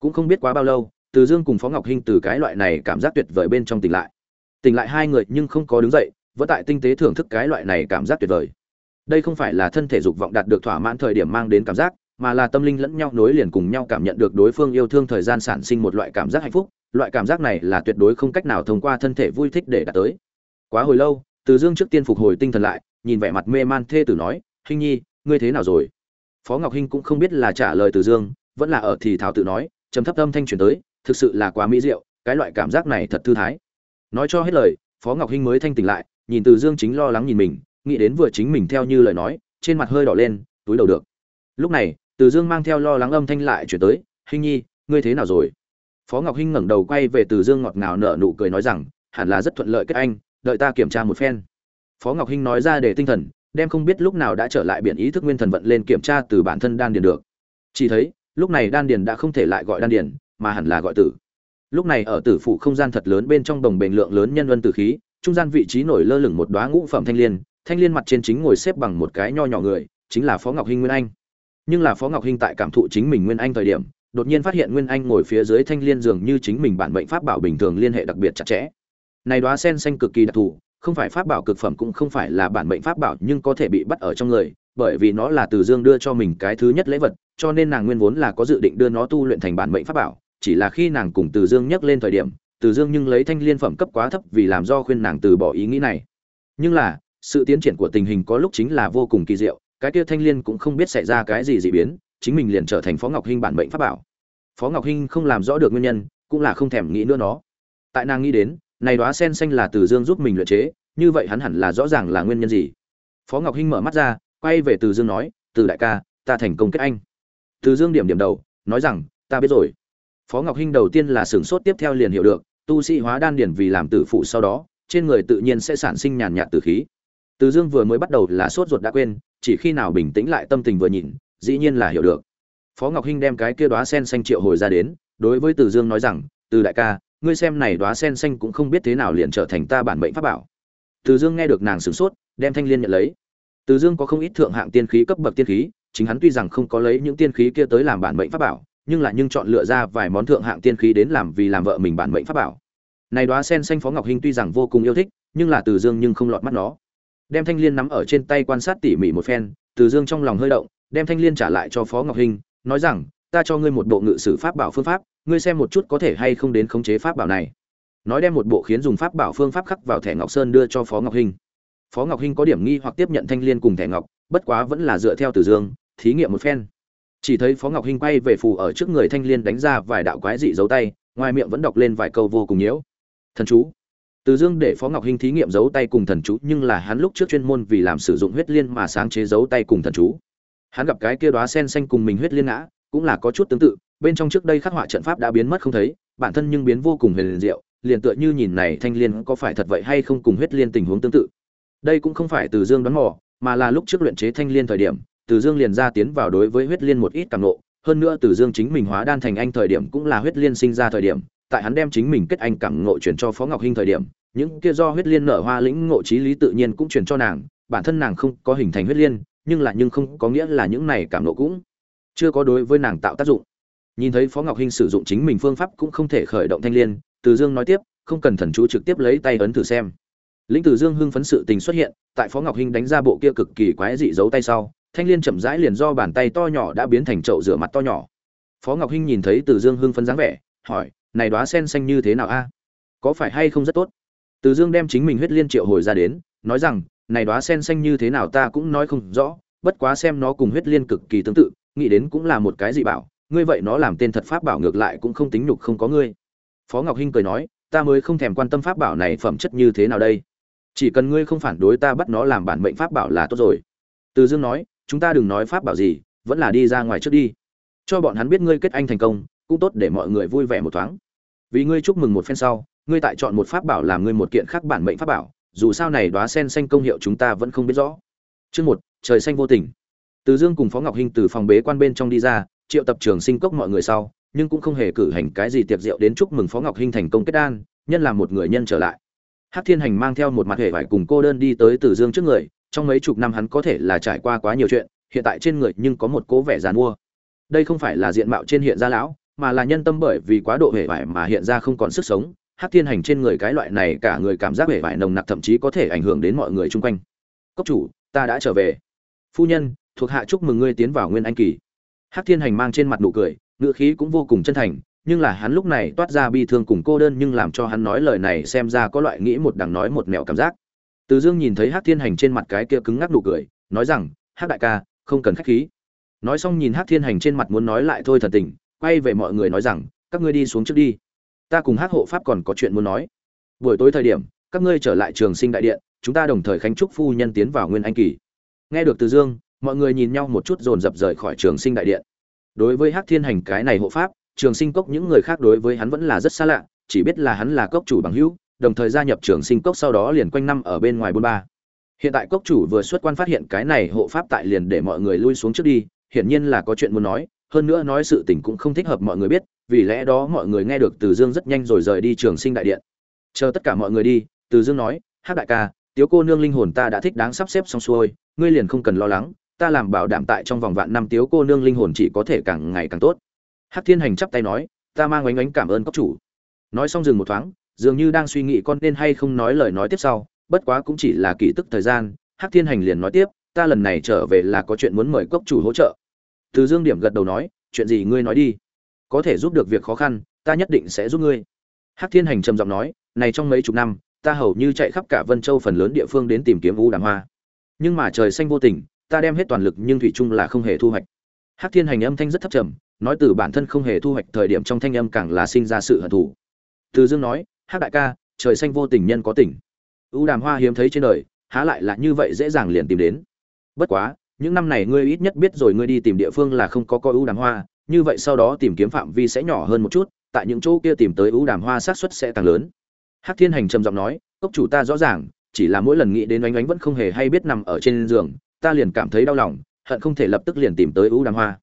Cũng không biết quá bao lâu, từ dương cùng phó ngọc hinh từ cái loại này cảm giác tuyệt vời bên trong tỉnh lại. Tỉnh lại hai người nhưng không có đứng dậy, vẫn tại tinh tế thưởng thức cái loại này cảm giác tuyệt vời. Đây không phải là thân thể dục vọng đạt được thỏa mãn thời điểm mang đến cảm giác, mà là tâm linh lẫn nhau nối liền cùng nhau cảm nhận được đối phương yêu thương thời gian sản sinh một loại cảm giác hạnh phúc. Loại cảm giác này là tuyệt đối không cách nào thông qua thân thể vui thích để đạt tới quá hồi lâu, từ dương trước tiên phục hồi tinh thần lại, nhìn vẻ mặt mê man thê tử nói, hinh nhi, ngươi thế nào rồi? Phó ngọc hinh cũng không biết là trả lời từ dương, vẫn là ở thì thảo tự nói, trầm thấp âm thanh truyền tới, thực sự là quá mỹ diệu, cái loại cảm giác này thật thư thái. Nói cho hết lời, phó ngọc hinh mới thanh tỉnh lại, nhìn từ dương chính lo lắng nhìn mình, nghĩ đến vừa chính mình theo như lời nói, trên mặt hơi đỏ lên, túi đầu được. Lúc này, từ dương mang theo lo lắng âm thanh lại chuyển tới, hinh nhi, ngươi thế nào rồi? Phó ngọc hinh ngẩng đầu quay về từ dương ngọt ngào nở nụ cười nói rằng, hẳn là rất thuận lợi kết anh đợi ta kiểm tra một phen. Phó ngọc hinh nói ra để tinh thần, đem không biết lúc nào đã trở lại biển ý thức nguyên thần vận lên kiểm tra từ bản thân đan điền được. Chỉ thấy, lúc này đan điền đã không thể lại gọi đan điền, mà hẳn là gọi tử. Lúc này ở tử phủ không gian thật lớn bên trong đồng bền lượng lớn nhân vân tử khí, trung gian vị trí nổi lơ lửng một đóa ngũ phẩm thanh liên thanh liên mặt trên chính ngồi xếp bằng một cái nho nhỏ người, chính là phó ngọc hinh nguyên anh. Nhưng là phó ngọc hinh tại cảm thụ chính mình nguyên anh thời điểm, đột nhiên phát hiện nguyên anh ngồi phía dưới thanh liên dường như chính mình bản mệnh pháp bảo bình thường liên hệ đặc biệt chặt chẽ này đóa sen xanh cực kỳ đặc thù, không phải pháp bảo cực phẩm cũng không phải là bản mệnh pháp bảo nhưng có thể bị bắt ở trong người, bởi vì nó là từ dương đưa cho mình cái thứ nhất lễ vật, cho nên nàng nguyên vốn là có dự định đưa nó tu luyện thành bản mệnh pháp bảo, chỉ là khi nàng cùng từ dương nhắc lên thời điểm, từ dương nhưng lấy thanh liên phẩm cấp quá thấp vì làm do khuyên nàng từ bỏ ý nghĩ này. Nhưng là, sự tiến triển của tình hình có lúc chính là vô cùng kỳ diệu, cái kia thanh liên cũng không biết xảy ra cái gì dị biến, chính mình liền trở thành phó ngọc hinh bản mệnh pháp bảo. Phó ngọc hinh không làm rõ được nguyên nhân, cũng là không thèm nghĩ nữa nó. Tại nàng nghĩ đến này đóa sen xanh là từ dương giúp mình luyện chế, như vậy hắn hẳn là rõ ràng là nguyên nhân gì. Phó ngọc hinh mở mắt ra, quay về từ dương nói, từ đại ca, ta thành công kết anh. Từ dương điểm điểm đầu, nói rằng, ta biết rồi. Phó ngọc hinh đầu tiên là sửng sốt tiếp theo liền hiểu được, tu sĩ hóa đan điển vì làm tử phụ sau đó, trên người tự nhiên sẽ sản sinh nhàn nhạt tử khí. Từ dương vừa mới bắt đầu là sốt ruột đã quên, chỉ khi nào bình tĩnh lại tâm tình vừa nhìn, dĩ nhiên là hiểu được. Phó ngọc hinh đem cái kia đóa sen xanh triệu hồi ra đến, đối với từ dương nói rằng, từ đại ca ngươi xem này đóa sen xanh cũng không biết thế nào liền trở thành ta bản mệnh pháp bảo. Từ dương nghe được nàng sửng sốt, đem thanh liên nhận lấy. Từ dương có không ít thượng hạng tiên khí cấp bậc tiên khí, chính hắn tuy rằng không có lấy những tiên khí kia tới làm bản mệnh pháp bảo, nhưng là nhưng chọn lựa ra vài món thượng hạng tiên khí đến làm vì làm vợ mình bản mệnh pháp bảo. Này đóa sen xanh phó ngọc hinh tuy rằng vô cùng yêu thích, nhưng là từ dương nhưng không lọt mắt nó. Đem thanh liên nắm ở trên tay quan sát tỉ mỉ một phen, từ dương trong lòng hơi động, đem thanh liên trả lại cho phó ngọc hinh, nói rằng, ta cho ngươi một bộ ngự sử pháp bảo phương pháp ngươi xem một chút có thể hay không đến khống chế pháp bảo này. Nói đem một bộ khiến dùng pháp bảo phương pháp khắc vào thẻ ngọc sơn đưa cho phó ngọc hinh. Phó ngọc hinh có điểm nghi hoặc tiếp nhận thanh liên cùng thẻ ngọc, bất quá vẫn là dựa theo từ dương, thí nghiệm một phen. Chỉ thấy phó ngọc hinh quay về phù ở trước người thanh liên đánh ra vài đạo quái dị dấu tay, ngoài miệng vẫn đọc lên vài câu vô cùng nhiễu. Thần chú. Từ dương để phó ngọc hinh thí nghiệm dấu tay cùng thần chú, nhưng là hắn lúc trước chuyên môn vì làm sử dụng huyết liên mà sáng chế dấu tay cùng thần chú. Hắn gặp cái kia đóa sen xanh cùng mình huyết liên ngã, cũng là có chút tương tự bên trong trước đây khắc họa trận pháp đã biến mất không thấy, bản thân nhưng biến vô cùng huyền diệu, liền tựa như nhìn này thanh liên có phải thật vậy hay không cùng huyết liên tình huống tương tự. Đây cũng không phải từ dương đoán mò, mà là lúc trước luyện chế thanh liên thời điểm, từ dương liền ra tiến vào đối với huyết liên một ít cảm nộ hơn nữa từ dương chính mình hóa đan thành anh thời điểm cũng là huyết liên sinh ra thời điểm, tại hắn đem chính mình kết anh cảm ngộ chuyển cho phó ngọc hinh thời điểm, những kia do huyết liên nở hoa lĩnh ngộ trí lý tự nhiên cũng chuyển cho nàng, bản thân nàng không có hình thành huyết liên, nhưng là nhưng không có nghĩa là những này cảm ngộ cũng chưa có đối với nàng tạo tác dụng nhìn thấy phó ngọc hinh sử dụng chính mình phương pháp cũng không thể khởi động thanh liên, từ dương nói tiếp, không cần thần chú trực tiếp lấy tay ấn thử xem. Lĩnh từ dương hưng phấn sự tình xuất hiện, tại phó ngọc hinh đánh ra bộ kia cực kỳ quái dị giấu tay sau, thanh liên chậm rãi liền do bàn tay to nhỏ đã biến thành chậu rửa mặt to nhỏ. Phó ngọc hinh nhìn thấy từ dương hưng phấn dáng vẻ, hỏi, này đóa sen xanh như thế nào a? Có phải hay không rất tốt? Từ dương đem chính mình huyết liên triệu hồi ra đến, nói rằng, này đóa sen xanh như thế nào ta cũng nói không rõ, bất quá xem nó cùng huyết liên cực kỳ tương tự, nghĩ đến cũng là một cái dị bảo ngươi vậy nó làm tên thật pháp bảo ngược lại cũng không tính nhục không có ngươi. Phó ngọc hinh cười nói, ta mới không thèm quan tâm pháp bảo này phẩm chất như thế nào đây. Chỉ cần ngươi không phản đối ta bắt nó làm bản mệnh pháp bảo là tốt rồi. Từ dương nói, chúng ta đừng nói pháp bảo gì, vẫn là đi ra ngoài trước đi. Cho bọn hắn biết ngươi kết anh thành công, cũng tốt để mọi người vui vẻ một thoáng. Vì ngươi chúc mừng một phen sau, ngươi tại chọn một pháp bảo làm ngươi một kiện khác bản mệnh pháp bảo, dù sao này đóa sen xanh công hiệu chúng ta vẫn không biết rõ. Chương một, trời xanh vô tình. Từ dương cùng phó ngọc hinh từ phòng bế quan bên trong đi ra triệu tập trường sinh cốc mọi người sau nhưng cũng không hề cử hành cái gì tiệc rượu đến chúc mừng phó ngọc hinh thành công kết đan nhân là một người nhân trở lại Hát Thiên Hành mang theo một mặt hề vải cùng cô đơn đi tới Từ Dương trước người, trong mấy chục năm hắn có thể là trải qua quá nhiều chuyện, hiện tại trên người nhưng có một cố vẻ giàn mua. Đây không phải là diện mạo trên hiện ra lão, mà là nhân tâm bởi vì quá độ hề vải mà hiện ra không còn sức sống. Hát Thiên Hành trên người cái loại này cả người cảm giác hề vải nồng nặc thậm chí có thể ảnh hưởng đến mọi người chung quanh. "Cốc chủ, ta đã trở về." "Phu nhân, thuộc hạ chúc mừng ngươi tiến vào Nguyên Anh kỳ." Hắc Thiên Hành mang trên mặt nụ cười, ngữ khí cũng vô cùng chân thành, nhưng là hắn lúc này toát ra bi thương cùng cô đơn nhưng làm cho hắn nói lời này xem ra có loại nghĩ một đằng nói một nẻo cảm giác. Từ dương nhìn thấy Hắc thiên hành trên mặt cái kia cứng ngắc nụ cười nói rằng Hắc đại ca không cần khách khí. Nói xong nhìn Hắc thiên hành trên mặt muốn nói lại thôi thần tình quay về mọi người nói rằng các ngươi đi xuống trước đi. Ta cùng Hắc hộ pháp còn có chuyện muốn nói. Buổi tối thời điểm các ngươi trở lại trường sinh đại điện chúng ta đồng thời khánh chúc phu nhân tiến vào nguyên anh kỳ. Nghe được từ dương mọi người nhìn nhau một chút dồn dập rời khỏi trường sinh đại điện. Đối với Hắc thiên hành cái này hộ pháp, trường sinh cốc những người khác đối với hắn vẫn là rất xa lạ, chỉ biết là hắn là cốc chủ bằng hữu, đồng thời gia nhập trường sinh cốc sau đó liền quanh năm ở bên ngoài bôn ba. Hiện tại cốc chủ vừa xuất quan phát hiện cái này hộ pháp tại liền để mọi người lui xuống trước đi, hiển nhiên là có chuyện muốn nói, hơn nữa nói sự tình cũng không thích hợp mọi người biết, vì lẽ đó mọi người nghe được từ dương rất nhanh rồi rời đi trường sinh đại điện. Chờ tất cả mọi người đi, từ dương nói hát đại ca tiếu cô nương linh hồn ta đã thích đáng sắp xếp xong xuôi, ngươi liền không cần lo lắng ta làm bảo đảm tại trong vòng vạn năm tiếu cô nương linh hồn chỉ có thể càng ngày càng tốt Hắc Thiên Hành chắp tay nói, ta mang oánh oánh cảm ơn cốc chủ. Nói xong dừng một thoáng, dường như đang suy nghĩ con nên hay không nói lời nói tiếp sau, bất quá cũng chỉ là kỳ tức thời gian, Hắc Thiên Hành liền nói tiếp, ta lần này trở về là có chuyện muốn mời cốc chủ hỗ trợ. Từ Dương Điểm gật đầu nói, chuyện gì ngươi nói đi. Có thể giúp được việc khó khăn, ta nhất định sẽ giúp ngươi. Hắc Thiên Hành trầm giọng nói, này trong mấy chục năm, ta hầu như chạy khắp cả Vân Châu phần lớn địa phương đến tìm kiếm u Đàm Hoa. Nhưng mà trời xanh vô tình, ta đem hết toàn lực nhưng thủy chung là không hề thu hoạch. Hắc Thiên Hành âm thanh rất thấp trầm, nói từ bản thân không hề thu hoạch thời điểm trong thanh âm càng là sinh ra sự hận thù. Từ dương nói hắc đại ca trời xanh vô tình nhân có tình. U đàm hoa hiếm thấy trên đời há lại là như vậy dễ dàng liền tìm đến. Bất quá những năm này ngươi ít nhất biết rồi ngươi đi tìm địa phương là không có coi u đàm hoa như vậy sau đó tìm kiếm phạm vi sẽ nhỏ hơn một chút tại những chỗ kia tìm tới u đàm hoa xác suất sẽ càng lớn. Hắc thiên hành trầm giọng nói cốc chủ ta rõ ràng chỉ là mỗi lần nghĩ đến oánh oánh vẫn không hề hay biết nằm ở trên giường ta liền cảm thấy đau lòng hận không thể lập tức liền tìm tới ưu đàm hoa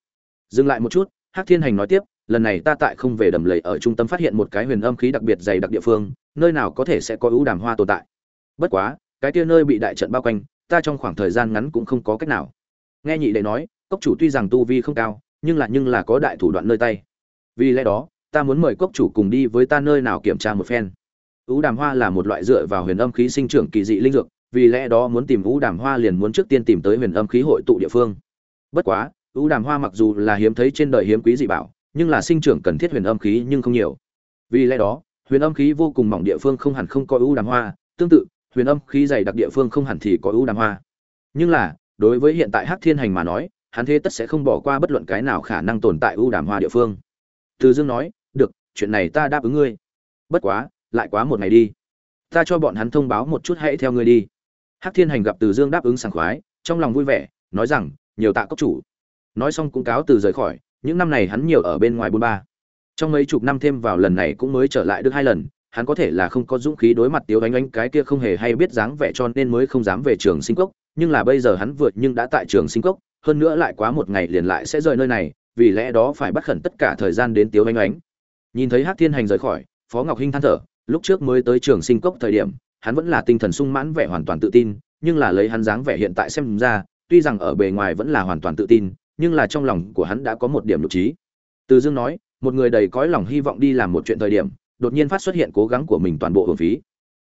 dừng lại một chút Hắc Thiên Hành nói tiếp, lần này ta tại không về đầm lầy ở trung tâm phát hiện một cái huyền âm khí đặc biệt dày đặc địa phương, nơi nào có thể sẽ có ưu đàm hoa tồn tại. Bất quá, cái kia nơi bị đại trận bao quanh, ta trong khoảng thời gian ngắn cũng không có cách nào. Nghe nhị đệ nói, cốc chủ tuy rằng tu vi không cao, nhưng là nhưng là có đại thủ đoạn nơi tay. Vì lẽ đó, ta muốn mời cốc chủ cùng đi với ta nơi nào kiểm tra một phen. ưu đàm hoa là một loại dựa vào huyền âm khí sinh trưởng kỳ dị linh dược, vì lẽ đó muốn tìm Ú đàm hoa liền muốn trước tiên tìm tới huyền âm khí hội tụ địa phương. Bất quá, ưu đàm hoa mặc dù là hiếm thấy trên đời hiếm quý dị bảo nhưng là sinh trưởng cần thiết huyền âm khí nhưng không nhiều. Vì lẽ đó huyền âm khí vô cùng mỏng địa phương không hẳn không có ưu đàm hoa tương tự huyền âm khí dày đặc địa phương không hẳn thì có ưu đàm hoa. Nhưng là đối với hiện tại hắc thiên hành mà nói hắn thế tất sẽ không bỏ qua bất luận cái nào khả năng tồn tại ưu đàm hoa địa phương. Từ dương nói được chuyện này ta đáp ứng ngươi. Bất quá lại quá một ngày đi. Ta cho bọn hắn thông báo một chút hãy theo ngươi đi hắc thiên hành gặp từ dương đáp ứng sảng khoái, trong lòng vui vẻ, nói rằng, nhiều tạ cốc chủ. Nói xong cũng cáo từ rời khỏi, những năm này hắn nhiều ở bên ngoài bôn ba. Trong mấy chục năm thêm vào lần này cũng mới trở lại được hai lần, hắn có thể là không có dũng khí đối mặt tiếu ánh ánh, cái kia không hề hay biết dáng vẻ cho nên mới không dám về trường sinh cốc, nhưng là bây giờ hắn vượt nhưng đã tại trường sinh cốc, hơn nữa lại quá một ngày liền lại sẽ rời nơi này, vì lẽ đó phải bắt khẩn tất cả thời gian đến tiếu ánh ánh. Nhìn thấy hắc thiên hành rời khỏi, phó ngọc hinh than thở, lúc trước mới tới trường sinh cốc thời điểm hắn vẫn là tinh thần sung mãn vẻ hoàn toàn tự tin, nhưng là lấy hắn dáng vẻ hiện tại xem ra, tuy rằng ở bề ngoài vẫn là hoàn toàn tự tin, nhưng là trong lòng của hắn đã có một điểm lục trí. Từ dương nói, một người đầy cõi lòng hy vọng đi làm một chuyện thời điểm, đột nhiên phát xuất hiện cố gắng của mình toàn bộ hồn phí.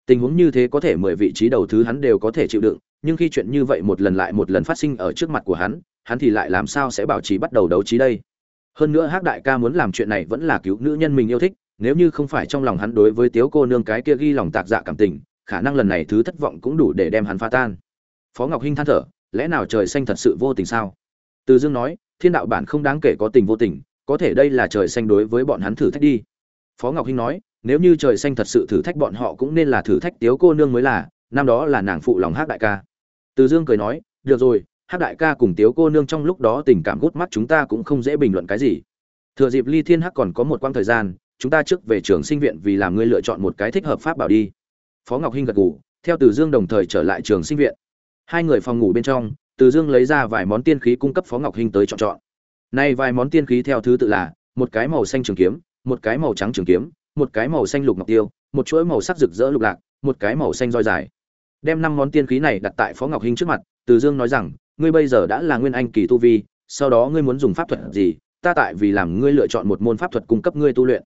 Tình huống như thế có thể mười vị trí đầu thứ hắn đều có thể chịu đựng, nhưng khi chuyện như vậy một lần lại một lần phát sinh ở trước mặt của hắn hắn thì lại làm sao sẽ bảo trì bắt đầu đấu trí đây? Hơn nữa hắc đại ca muốn làm chuyện này vẫn là cứu nữ nhân mình yêu thích, nếu như không phải trong lòng hắn đối với tiếu cô nương cái kia ghi lòng tạc dạ cảm tình khả năng lần này thứ thất vọng cũng đủ để đem hắn phá tan. Phó ngọc hinh than thở, lẽ nào trời xanh thật sự vô tình sao? Từ dương nói, thiên đạo bản không đáng kể có tình vô tình, có thể đây là trời xanh đối với bọn hắn thử thách đi. Phó ngọc hinh nói, nếu như trời xanh thật sự thử thách bọn họ cũng nên là thử thách tiếu cô nương mới là, năm đó là nàng phụ lòng hát đại ca. Từ dương cười nói, được rồi hát đại ca cùng tiếu cô nương trong lúc đó tình cảm gút mắt chúng ta cũng không dễ bình luận cái gì. Thừa dịp ly thiên hắc còn có một quãng thời gian, chúng ta trước về trường sinh viện vì làm ngươi lựa chọn một cái thích hợp pháp bảo đi phó ngọc hinh gật gù, theo từ dương đồng thời trở lại trường sinh viện. Hai người phòng ngủ bên trong, từ dương lấy ra vài món tiên khí cung cấp phó ngọc hinh tới chọn chọn. Nay vài món tiên khí theo thứ tự là, một cái màu xanh trường kiếm, một cái màu trắng trường kiếm, một cái màu xanh lục ngọc tiêu, một chuỗi màu sắc rực rỡ lục lạc, một cái màu xanh roi dài. Đem năm món tiên khí này đặt tại phó ngọc hinh trước mặt, từ dương nói rằng, ngươi bây giờ đã là nguyên anh kỳ tu vi, sau đó ngươi muốn dùng pháp thuật gì, ta tại vì làm ngươi lựa chọn một môn pháp thuật cung cấp ngươi tu luyện.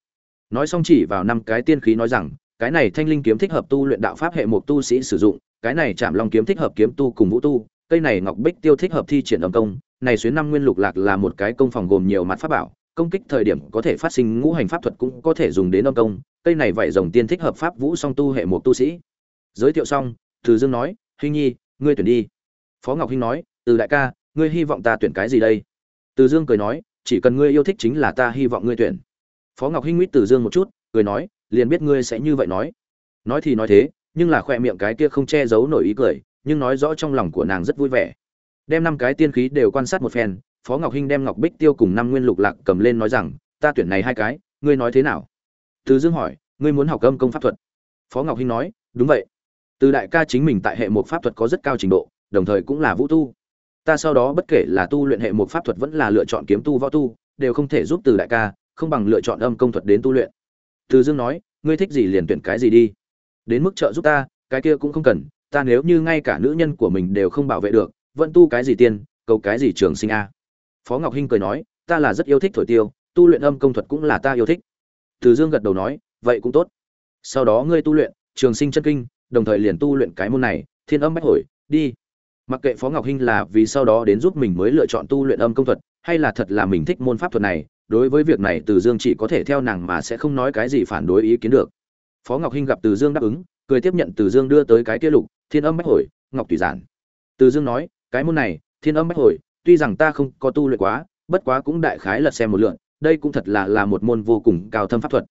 Nói xong chỉ vào năm cái tiên khí nói rằng cái này thanh linh kiếm thích hợp tu luyện đạo pháp hệ một tu sĩ sử dụng, cái này chạm long kiếm thích hợp kiếm tu cùng vũ tu, cây này ngọc bích tiêu thích hợp thi triển âm công, này xuyến năm nguyên lục lạc là một cái công phòng gồm nhiều mặt pháp bảo, công kích thời điểm có thể phát sinh ngũ hành pháp thuật cũng có thể dùng đến âm công, cây này vậy rồng tiên thích hợp pháp vũ song tu hệ một tu sĩ. Giới thiệu xong, từ dương nói huy nhi, ngươi tuyển đi. Phó ngọc hinh nói, từ đại ca, ngươi hy vọng ta tuyển cái gì đây? Từ dương cười nói, chỉ cần ngươi yêu thích chính là ta hy vọng ngươi tuyển. Phó ngọc hinh nguyết từ dương một chút, cười nói liền biết ngươi sẽ như vậy nói. Nói thì nói thế, nhưng là khoe miệng cái kia không che giấu nổi ý cười, nhưng nói rõ trong lòng của nàng rất vui vẻ. Đem năm cái tiên khí đều quan sát một phen, phó ngọc hinh đem ngọc bích tiêu cùng năm nguyên lục lạc cầm lên nói rằng, ta tuyển này hai cái, ngươi nói thế nào? Từ dương hỏi, ngươi muốn học âm công pháp thuật? Phó ngọc hinh nói, đúng vậy. Từ đại ca chính mình tại hệ một pháp thuật có rất cao trình độ, đồng thời cũng là vũ tu. Ta sau đó bất kể là tu luyện hệ một pháp thuật vẫn là lựa chọn kiếm tu võ tu, đều không thể giúp từ đại ca, không bằng lựa chọn âm công thuật đến tu luyện từ dương nói, ngươi thích gì liền tuyển cái gì đi. Đến mức trợ giúp ta, cái kia cũng không cần, ta nếu như ngay cả nữ nhân của mình đều không bảo vệ được, vẫn tu cái gì tiên, cầu cái gì trường sinh a? Phó ngọc hinh cười nói, ta là rất yêu thích thổi tiêu, tu luyện âm công thuật cũng là ta yêu thích. Từ dương gật đầu nói, vậy cũng tốt. Sau đó ngươi tu luyện trường sinh chân kinh, đồng thời liền tu luyện cái môn này, thiên âm bách hồi đi. Mặc kệ phó ngọc hinh là vì sau đó đến giúp mình mới lựa chọn tu luyện âm công thuật, hay là thật là mình thích môn pháp thuật này đối với việc này từ dương chỉ có thể theo nàng mà sẽ không nói cái gì phản đối ý kiến được. Phó ngọc hinh gặp từ dương đáp ứng, cười tiếp nhận từ dương đưa tới cái kia lục, thiên âm bách hồi ngọc tùy giản. Từ dương nói, cái môn này, thiên âm bách hồi tuy rằng ta không có tu luyện quá, bất quá cũng đại khái lật xem một lượn đây cũng thật là là một môn vô cùng cao thâm pháp thuật.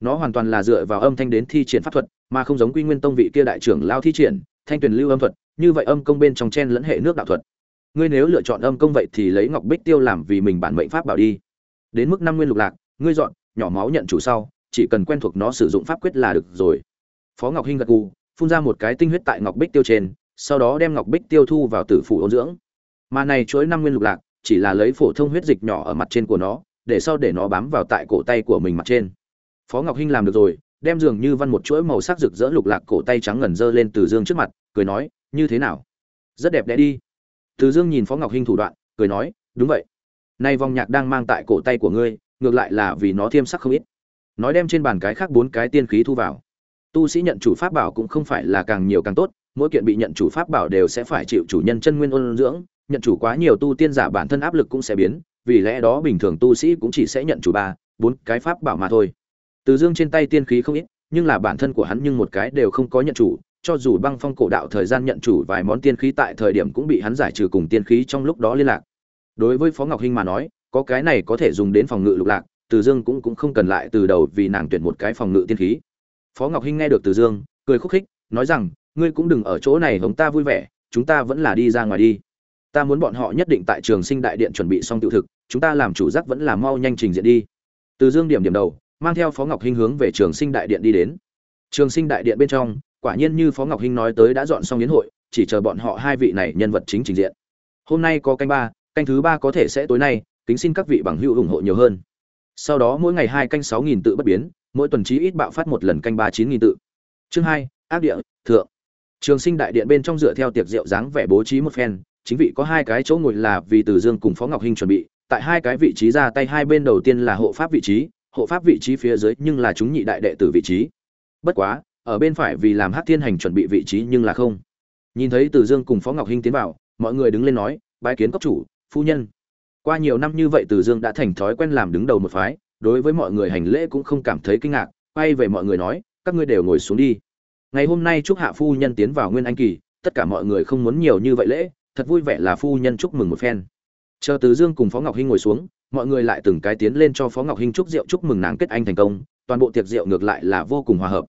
Nó hoàn toàn là dựa vào âm thanh đến thi triển pháp thuật, mà không giống quy nguyên tông vị kia đại trưởng lao thi triển, thanh tuyển lưu âm thuật, như vậy âm công bên trong chen lẫn hệ nước đạo thuật. Ngươi nếu lựa chọn âm công vậy thì lấy ngọc bích tiêu làm vì mình bản mệnh pháp bảo đi đến mức năm nguyên lục lạc, ngươi dọn, nhỏ máu nhận chủ sau, chỉ cần quen thuộc nó sử dụng pháp quyết là được rồi. Phó ngọc hinh gật gù, phun ra một cái tinh huyết tại ngọc bích tiêu trên, sau đó đem ngọc bích tiêu thu vào tử phủ ôn dưỡng. Mà này chuỗi năm nguyên lục lạc, chỉ là lấy phổ thông huyết dịch nhỏ ở mặt trên của nó, để sau để nó bám vào tại cổ tay của mình mặt trên. Phó ngọc hinh làm được rồi, đem dường như văn một chuỗi màu sắc rực rỡ lục lạc cổ tay trắng ngần dơ lên từ dương trước mặt, cười nói, như thế nào? Rất đẹp đẽ đi. Từ dương nhìn phó ngọc hinh thủ đoạn, cười nói, đúng vậy nay vòng nhạc đang mang tại cổ tay của ngươi, ngược lại là vì nó thiêm sắc không ít. Nói đem trên bàn cái khác bốn cái tiên khí thu vào. Tu sĩ nhận chủ pháp bảo cũng không phải là càng nhiều càng tốt, mỗi kiện bị nhận chủ pháp bảo đều sẽ phải chịu chủ nhân chân nguyên ôn dưỡng, nhận chủ quá nhiều tu tiên giả bản thân áp lực cũng sẽ biến, vì lẽ đó bình thường tu sĩ cũng chỉ sẽ nhận chủ ba, bốn cái pháp bảo mà thôi. Từ dương trên tay tiên khí không ít, nhưng là bản thân của hắn nhưng một cái đều không có nhận chủ, cho dù băng phong cổ đạo thời gian nhận chủ vài món tiên khí tại thời điểm cũng bị hắn giải trừ cùng tiên khí trong lúc đó liên lạc đối với phó ngọc hinh mà nói, có cái này có thể dùng đến phòng ngự lục lạc, từ dương cũng cũng không cần lại từ đầu vì nàng tuyển một cái phòng ngự tiên khí. Phó ngọc hinh nghe được từ dương, cười khúc khích, nói rằng, ngươi cũng đừng ở chỗ này hống ta vui vẻ, chúng ta vẫn là đi ra ngoài đi. Ta muốn bọn họ nhất định tại trường sinh đại điện chuẩn bị xong tự thực, chúng ta làm chủ giác vẫn là mau nhanh trình diện đi. Từ dương điểm điểm đầu, mang theo phó ngọc hinh hướng về trường sinh đại điện đi đến. Trường sinh đại điện bên trong, quả nhiên như phó ngọc hinh nói tới đã dọn xong yến hội, chỉ chờ bọn họ hai vị này nhân vật chính trình diện. Hôm nay có canh ba canh thứ ba có thể sẽ tối nay, kính xin các vị bằng hữu ủng hộ nhiều hơn. Sau đó mỗi ngày hai canh sáu nghìn tự bất biến, mỗi tuần chí ít bạo phát một lần canh ba chín nghìn tự. Chương hai, ác địa, thượng. Trường sinh đại điện bên trong dựa theo tiệc rượu dáng vẻ bố trí một phen, chính vị có hai cái chỗ ngồi là vì từ dương cùng phó ngọc hinh chuẩn bị, tại hai cái vị trí ra tay hai bên đầu tiên là hộ pháp vị trí, hộ pháp vị trí phía dưới nhưng là chúng nhị đại đệ tử vị trí. Bất quá, ở bên phải vì làm hát thiên hành chuẩn bị vị trí nhưng là không. Nhìn thấy từ dương cùng phó ngọc hinh tiến vào, mọi người đứng lên nói, bái kiến cốc chủ phu nhân. Qua nhiều năm như vậy từ dương đã thành thói quen làm đứng đầu một phái, đối với mọi người hành lễ cũng không cảm thấy kinh ngạc, quay về mọi người nói, các ngươi đều ngồi xuống đi. Ngày hôm nay chúc hạ phu nhân tiến vào nguyên anh kỳ, tất cả mọi người không muốn nhiều như vậy lễ, thật vui vẻ là phu nhân chúc mừng một phen. Chờ từ dương cùng phó ngọc hinh ngồi xuống, mọi người lại từng cái tiến lên cho phó ngọc hinh chúc rượu chúc mừng nàng kết anh thành công, toàn bộ tiệc rượu ngược lại là vô cùng hòa hợp.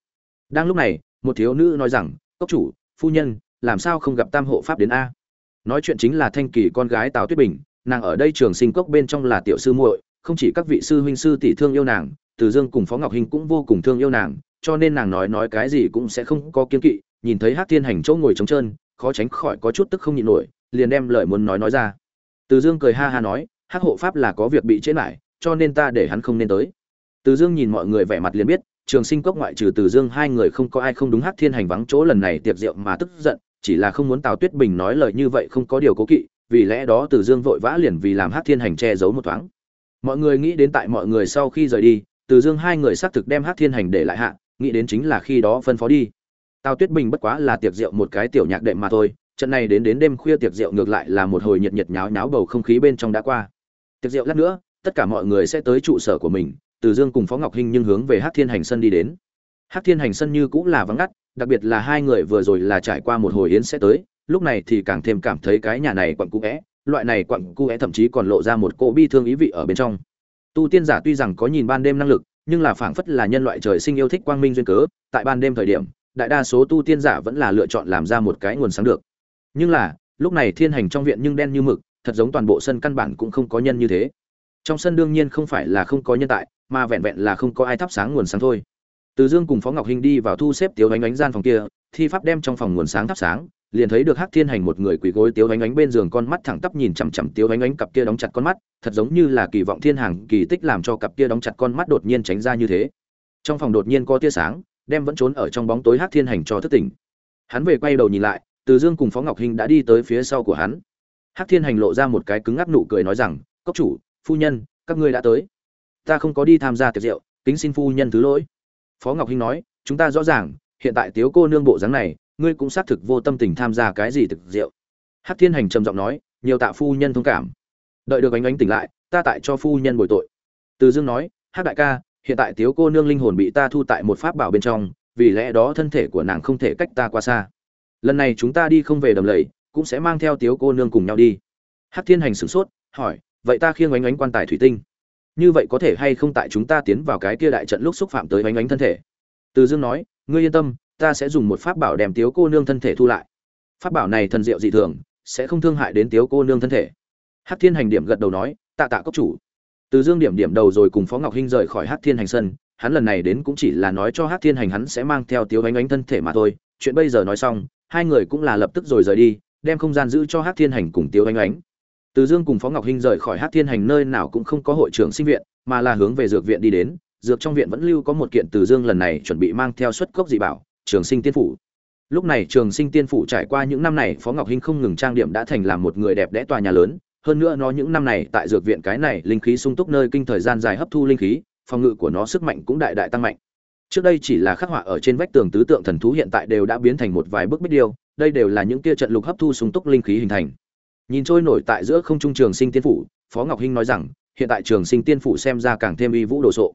Đang lúc này, một thiếu nữ nói rằng, cốc chủ, phu nhân, làm sao không gặp tam hộ pháp đến a? Nói chuyện chính là thanh kỳ con gái tào tuyết bình, nàng ở đây trường sinh cốc bên trong là tiểu sư muội, không chỉ các vị sư huynh sư tỷ thương yêu nàng, từ dương cùng phó ngọc hình cũng vô cùng thương yêu nàng, cho nên nàng nói nói cái gì cũng sẽ không có kiên kỵ, nhìn thấy hát thiên hành chỗ ngồi trống trơn, khó tránh khỏi có chút tức không nhịn nổi, liền đem lời muốn nói nói ra. Từ dương cười ha ha nói hát hộ pháp là có việc bị chết lại cho nên ta để hắn không nên tới. Từ dương nhìn mọi người vẻ mặt liền biết, trường sinh cốc ngoại trừ từ dương hai người không có ai không đúng hát thiên hành vắng chỗ lần này tiệc rượu mà tức giận chỉ là không muốn tào tuyết bình nói lời như vậy không có điều cố kỵ, vì lẽ đó từ dương vội vã liền vì làm hắc thiên hành che giấu một thoáng. Mọi người nghĩ đến tại mọi người sau khi rời đi, từ dương hai người xác thực đem hắc thiên hành để lại hạ, nghĩ đến chính là khi đó phân phó đi. Tào tuyết bình bất quá là tiệc rượu một cái tiểu nhạc đệm mà thôi, trận này đến đến đêm khuya tiệc rượu ngược lại là một hồi nhiệt nhiệt nháo nháo bầu không khí bên trong đã qua. Tiệc rượu lát nữa, tất cả mọi người sẽ tới trụ sở của mình, từ dương cùng phó ngọc hinh nhưng hướng về hắc thiên hành sân đi đến. Hắc thiên hành sân như cũng là vắng ngắt đặc biệt là hai người vừa rồi là trải qua một hồi yến sẽ tới, lúc này thì càng thêm cảm thấy cái nhà này quặn cũ loại này quặn cũ thậm chí còn lộ ra một cỗ bi thương ý vị ở bên trong. Tu tiên giả tuy rằng có nhìn ban đêm năng lực, nhưng là phảng phất là nhân loại trời sinh yêu thích quang minh duyên cớ, tại ban đêm thời điểm, đại đa số tu tiên giả vẫn là lựa chọn làm ra một cái nguồn sáng được. Nhưng là, lúc này thiên hành trong viện nhưng đen như mực, thật giống toàn bộ sân căn bản cũng không có nhân như thế. Trong sân đương nhiên không phải là không có nhân tại, mà vẹn vẹn là không có ai thắp sáng nguồn sáng thôi từ dương cùng phó ngọc hinh đi vào thu xếp tiếu ánh ánh gian phòng kia, thi pháp đem trong phòng nguồn sáng thắp sáng, liền thấy được hắc thiên hành một người quỳ gối tiếu ánh ánh bên giường con mắt thẳng tắp nhìn chằm chằm tiếu ánh ánh cặp kia đóng chặt con mắt, thật giống như là kỳ vọng thiên hàng kỳ tích làm cho cặp kia đóng chặt con mắt đột nhiên tránh ra như thế. Trong phòng đột nhiên có tia sáng, đem vẫn trốn ở trong bóng tối hắc thiên hành cho thức tỉnh. Hắn về quay đầu nhìn lại, từ dương cùng phó ngọc hinh đã đi tới phía sau của hắn. Hắc thiên hành lộ ra một cái cứng ngắc nụ cười nói rằng, cốc chủ, phu nhân, các ngươi đã tới. Ta không có đi tham gia tiệc rượu, kính xin phu nhân thứ lỗi phó ngọc hinh nói, chúng ta rõ ràng, hiện tại tiếu cô nương bộ dáng này, ngươi cũng xác thực vô tâm tình tham gia cái gì thực rượu. Hắc thiên hành trầm giọng nói, nhiều tạ phu nhân thông cảm. Đợi được ánh ánh tỉnh lại, ta tại cho phu nhân bồi tội. Từ dương nói, hắc đại ca, hiện tại tiếu cô nương linh hồn bị ta thu tại một pháp bảo bên trong, vì lẽ đó thân thể của nàng không thể cách ta qua xa. Lần này chúng ta đi không về đầm lầy, cũng sẽ mang theo tiếu cô nương cùng nhau đi. Hắc thiên hành sửng sốt, hỏi, vậy ta khiêng ánh ánh quan tài thủy tinh như vậy có thể hay không tại chúng ta tiến vào cái kia đại trận lúc xúc phạm tới ánh ánh thân thể? Từ dương nói, ngươi yên tâm, ta sẽ dùng một pháp bảo đem tiếu cô nương thân thể thu lại. Pháp bảo này thần diệu dị thường, sẽ không thương hại đến tiếu cô nương thân thể. Hát thiên hành điểm gật đầu nói, tạ tạ cốc chủ. Từ dương điểm điểm đầu rồi cùng phó ngọc hinh rời khỏi Hát thiên hành sân, hắn lần này đến cũng chỉ là nói cho Hát thiên hành hắn sẽ mang theo tiếu ánh ánh thân thể mà thôi. Chuyện bây giờ nói xong, hai người cũng là lập tức rồi rời đi, đem không gian giữ cho Hát thiên hành cùng tiếu ánh ánh từ dương cùng phó ngọc hinh rời khỏi hắc thiên hành nơi nào cũng không có hội trưởng sinh viện, mà là hướng về dược viện đi đến. Dược trong viện vẫn lưu có một kiện từ dương lần này chuẩn bị mang theo xuất cốc dị bảo, trường sinh tiên phủ. Lúc này trường sinh tiên phủ trải qua những năm này, phó ngọc hinh không ngừng trang điểm đã thành làm một người đẹp đẽ tòa nhà lớn. Hơn nữa nó những năm này tại dược viện cái này linh khí sung túc nơi kinh thời gian dài hấp thu linh khí, phòng ngự của nó sức mạnh cũng đại đại tăng mạnh. Trước đây chỉ là khắc họa ở trên vách tường tứ tượng thần thú hiện tại đều đã biến thành một vài bức bích điêu, đây đều là những kia trận lục hấp thu sung túc linh khí hình thành nhìn trôi nổi tại giữa không trung trường sinh tiên phủ, phó ngọc hinh nói rằng, hiện tại trường sinh tiên phủ xem ra càng thêm uy vũ đồ sộ.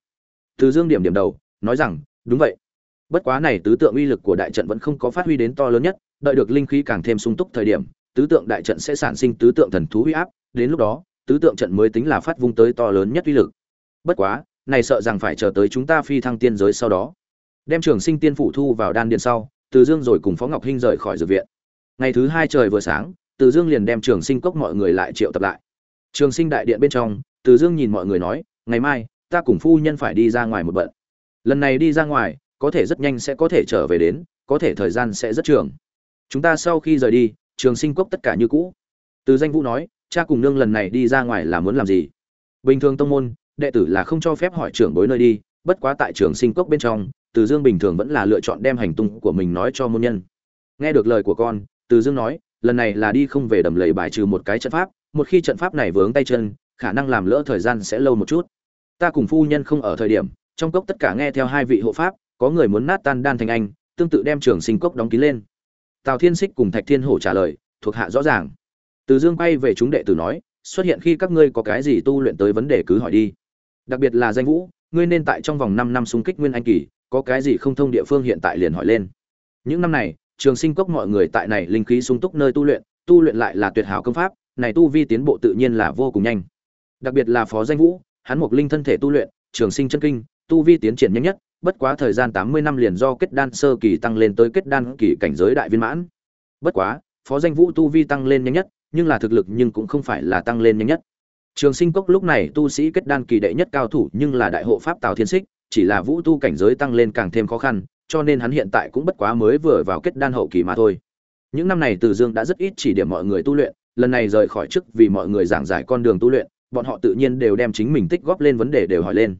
Từ dương điểm điểm đầu, nói rằng, đúng vậy. Bất quá này tứ tượng uy lực của đại trận vẫn không có phát huy đến to lớn nhất, đợi được linh khí càng thêm sung túc thời điểm, tứ tượng đại trận sẽ sản sinh tứ tượng thần thú uy áp, đến lúc đó, tứ tượng trận mới tính là phát vung tới to lớn nhất uy lực. Bất quá, này sợ rằng phải chờ tới chúng ta phi thăng tiên giới sau đó. Đem trường sinh tiên phủ thu vào đan điện sau, từ dương rồi cùng phó ngọc hinh rời khỏi dược viện. Ngày thứ hai trời vừa sáng từ dương liền đem trường sinh cốc mọi người lại triệu tập lại. Trường sinh đại điện bên trong, từ dương nhìn mọi người nói, ngày mai, ta cùng phu nhân phải đi ra ngoài một bận. Lần này đi ra ngoài, có thể rất nhanh sẽ có thể trở về đến, có thể thời gian sẽ rất trường. Chúng ta sau khi rời đi, trường sinh cốc tất cả như cũ. Từ danh vũ nói, cha cùng nương lần này đi ra ngoài là muốn làm gì? Bình thường tông môn, đệ tử là không cho phép hỏi trưởng bối nơi đi, bất quá tại trường sinh cốc bên trong, từ dương bình thường vẫn là lựa chọn đem hành tung của mình nói cho môn nhân. Nghe được lời của con, từ dương nói lần này là đi không về đầm lầy bài trừ một cái trận pháp, một khi trận pháp này vướng tay chân, khả năng làm lỡ thời gian sẽ lâu một chút. Ta cùng phu nhân không ở thời điểm, trong cốc tất cả nghe theo hai vị hộ pháp, có người muốn nát tan đan thành anh, tương tự đem trường sinh cốc đóng kín lên. Tào thiên xích cùng thạch thiên hổ trả lời, thuộc hạ rõ ràng. Từ dương quay về chúng đệ tử nói, xuất hiện khi các ngươi có cái gì tu luyện tới vấn đề cứ hỏi đi. Đặc biệt là danh vũ, ngươi nên tại trong vòng năm năm xung kích nguyên anh kỳ, có cái gì không thông địa phương hiện tại liền hỏi lên. Những năm này trường sinh cốc mọi người tại này linh khí sung túc nơi tu luyện tu luyện lại là tuyệt hảo công pháp, này tu vi tiến bộ tự nhiên là vô cùng nhanh. Đặc biệt là phó danh vũ, hắn một linh thân thể tu luyện, trường sinh chân kinh, tu vi tiến triển nhanh nhất, bất quá thời gian tám mươi năm liền do kết đan sơ kỳ tăng lên tới kết đan kỳ cảnh giới đại viên mãn. Bất quá, phó danh vũ tu vi tăng lên nhanh nhất, nhưng là thực lực nhưng cũng không phải là tăng lên nhanh nhất. Trường sinh cốc lúc này tu sĩ kết đan kỳ đệ nhất cao thủ nhưng là đại hộ pháp tào thiên xích chỉ là vũ tu cảnh giới tăng lên càng thêm khó khăn cho nên hắn hiện tại cũng bất quá mới vừa vào kết đan hậu kỳ mà thôi. Những năm này từ dương đã rất ít chỉ điểm mọi người tu luyện, lần này rời khỏi chức vì mọi người giảng giải con đường tu luyện, bọn họ tự nhiên đều đem chính mình tích góp lên vấn đề đều hỏi lên.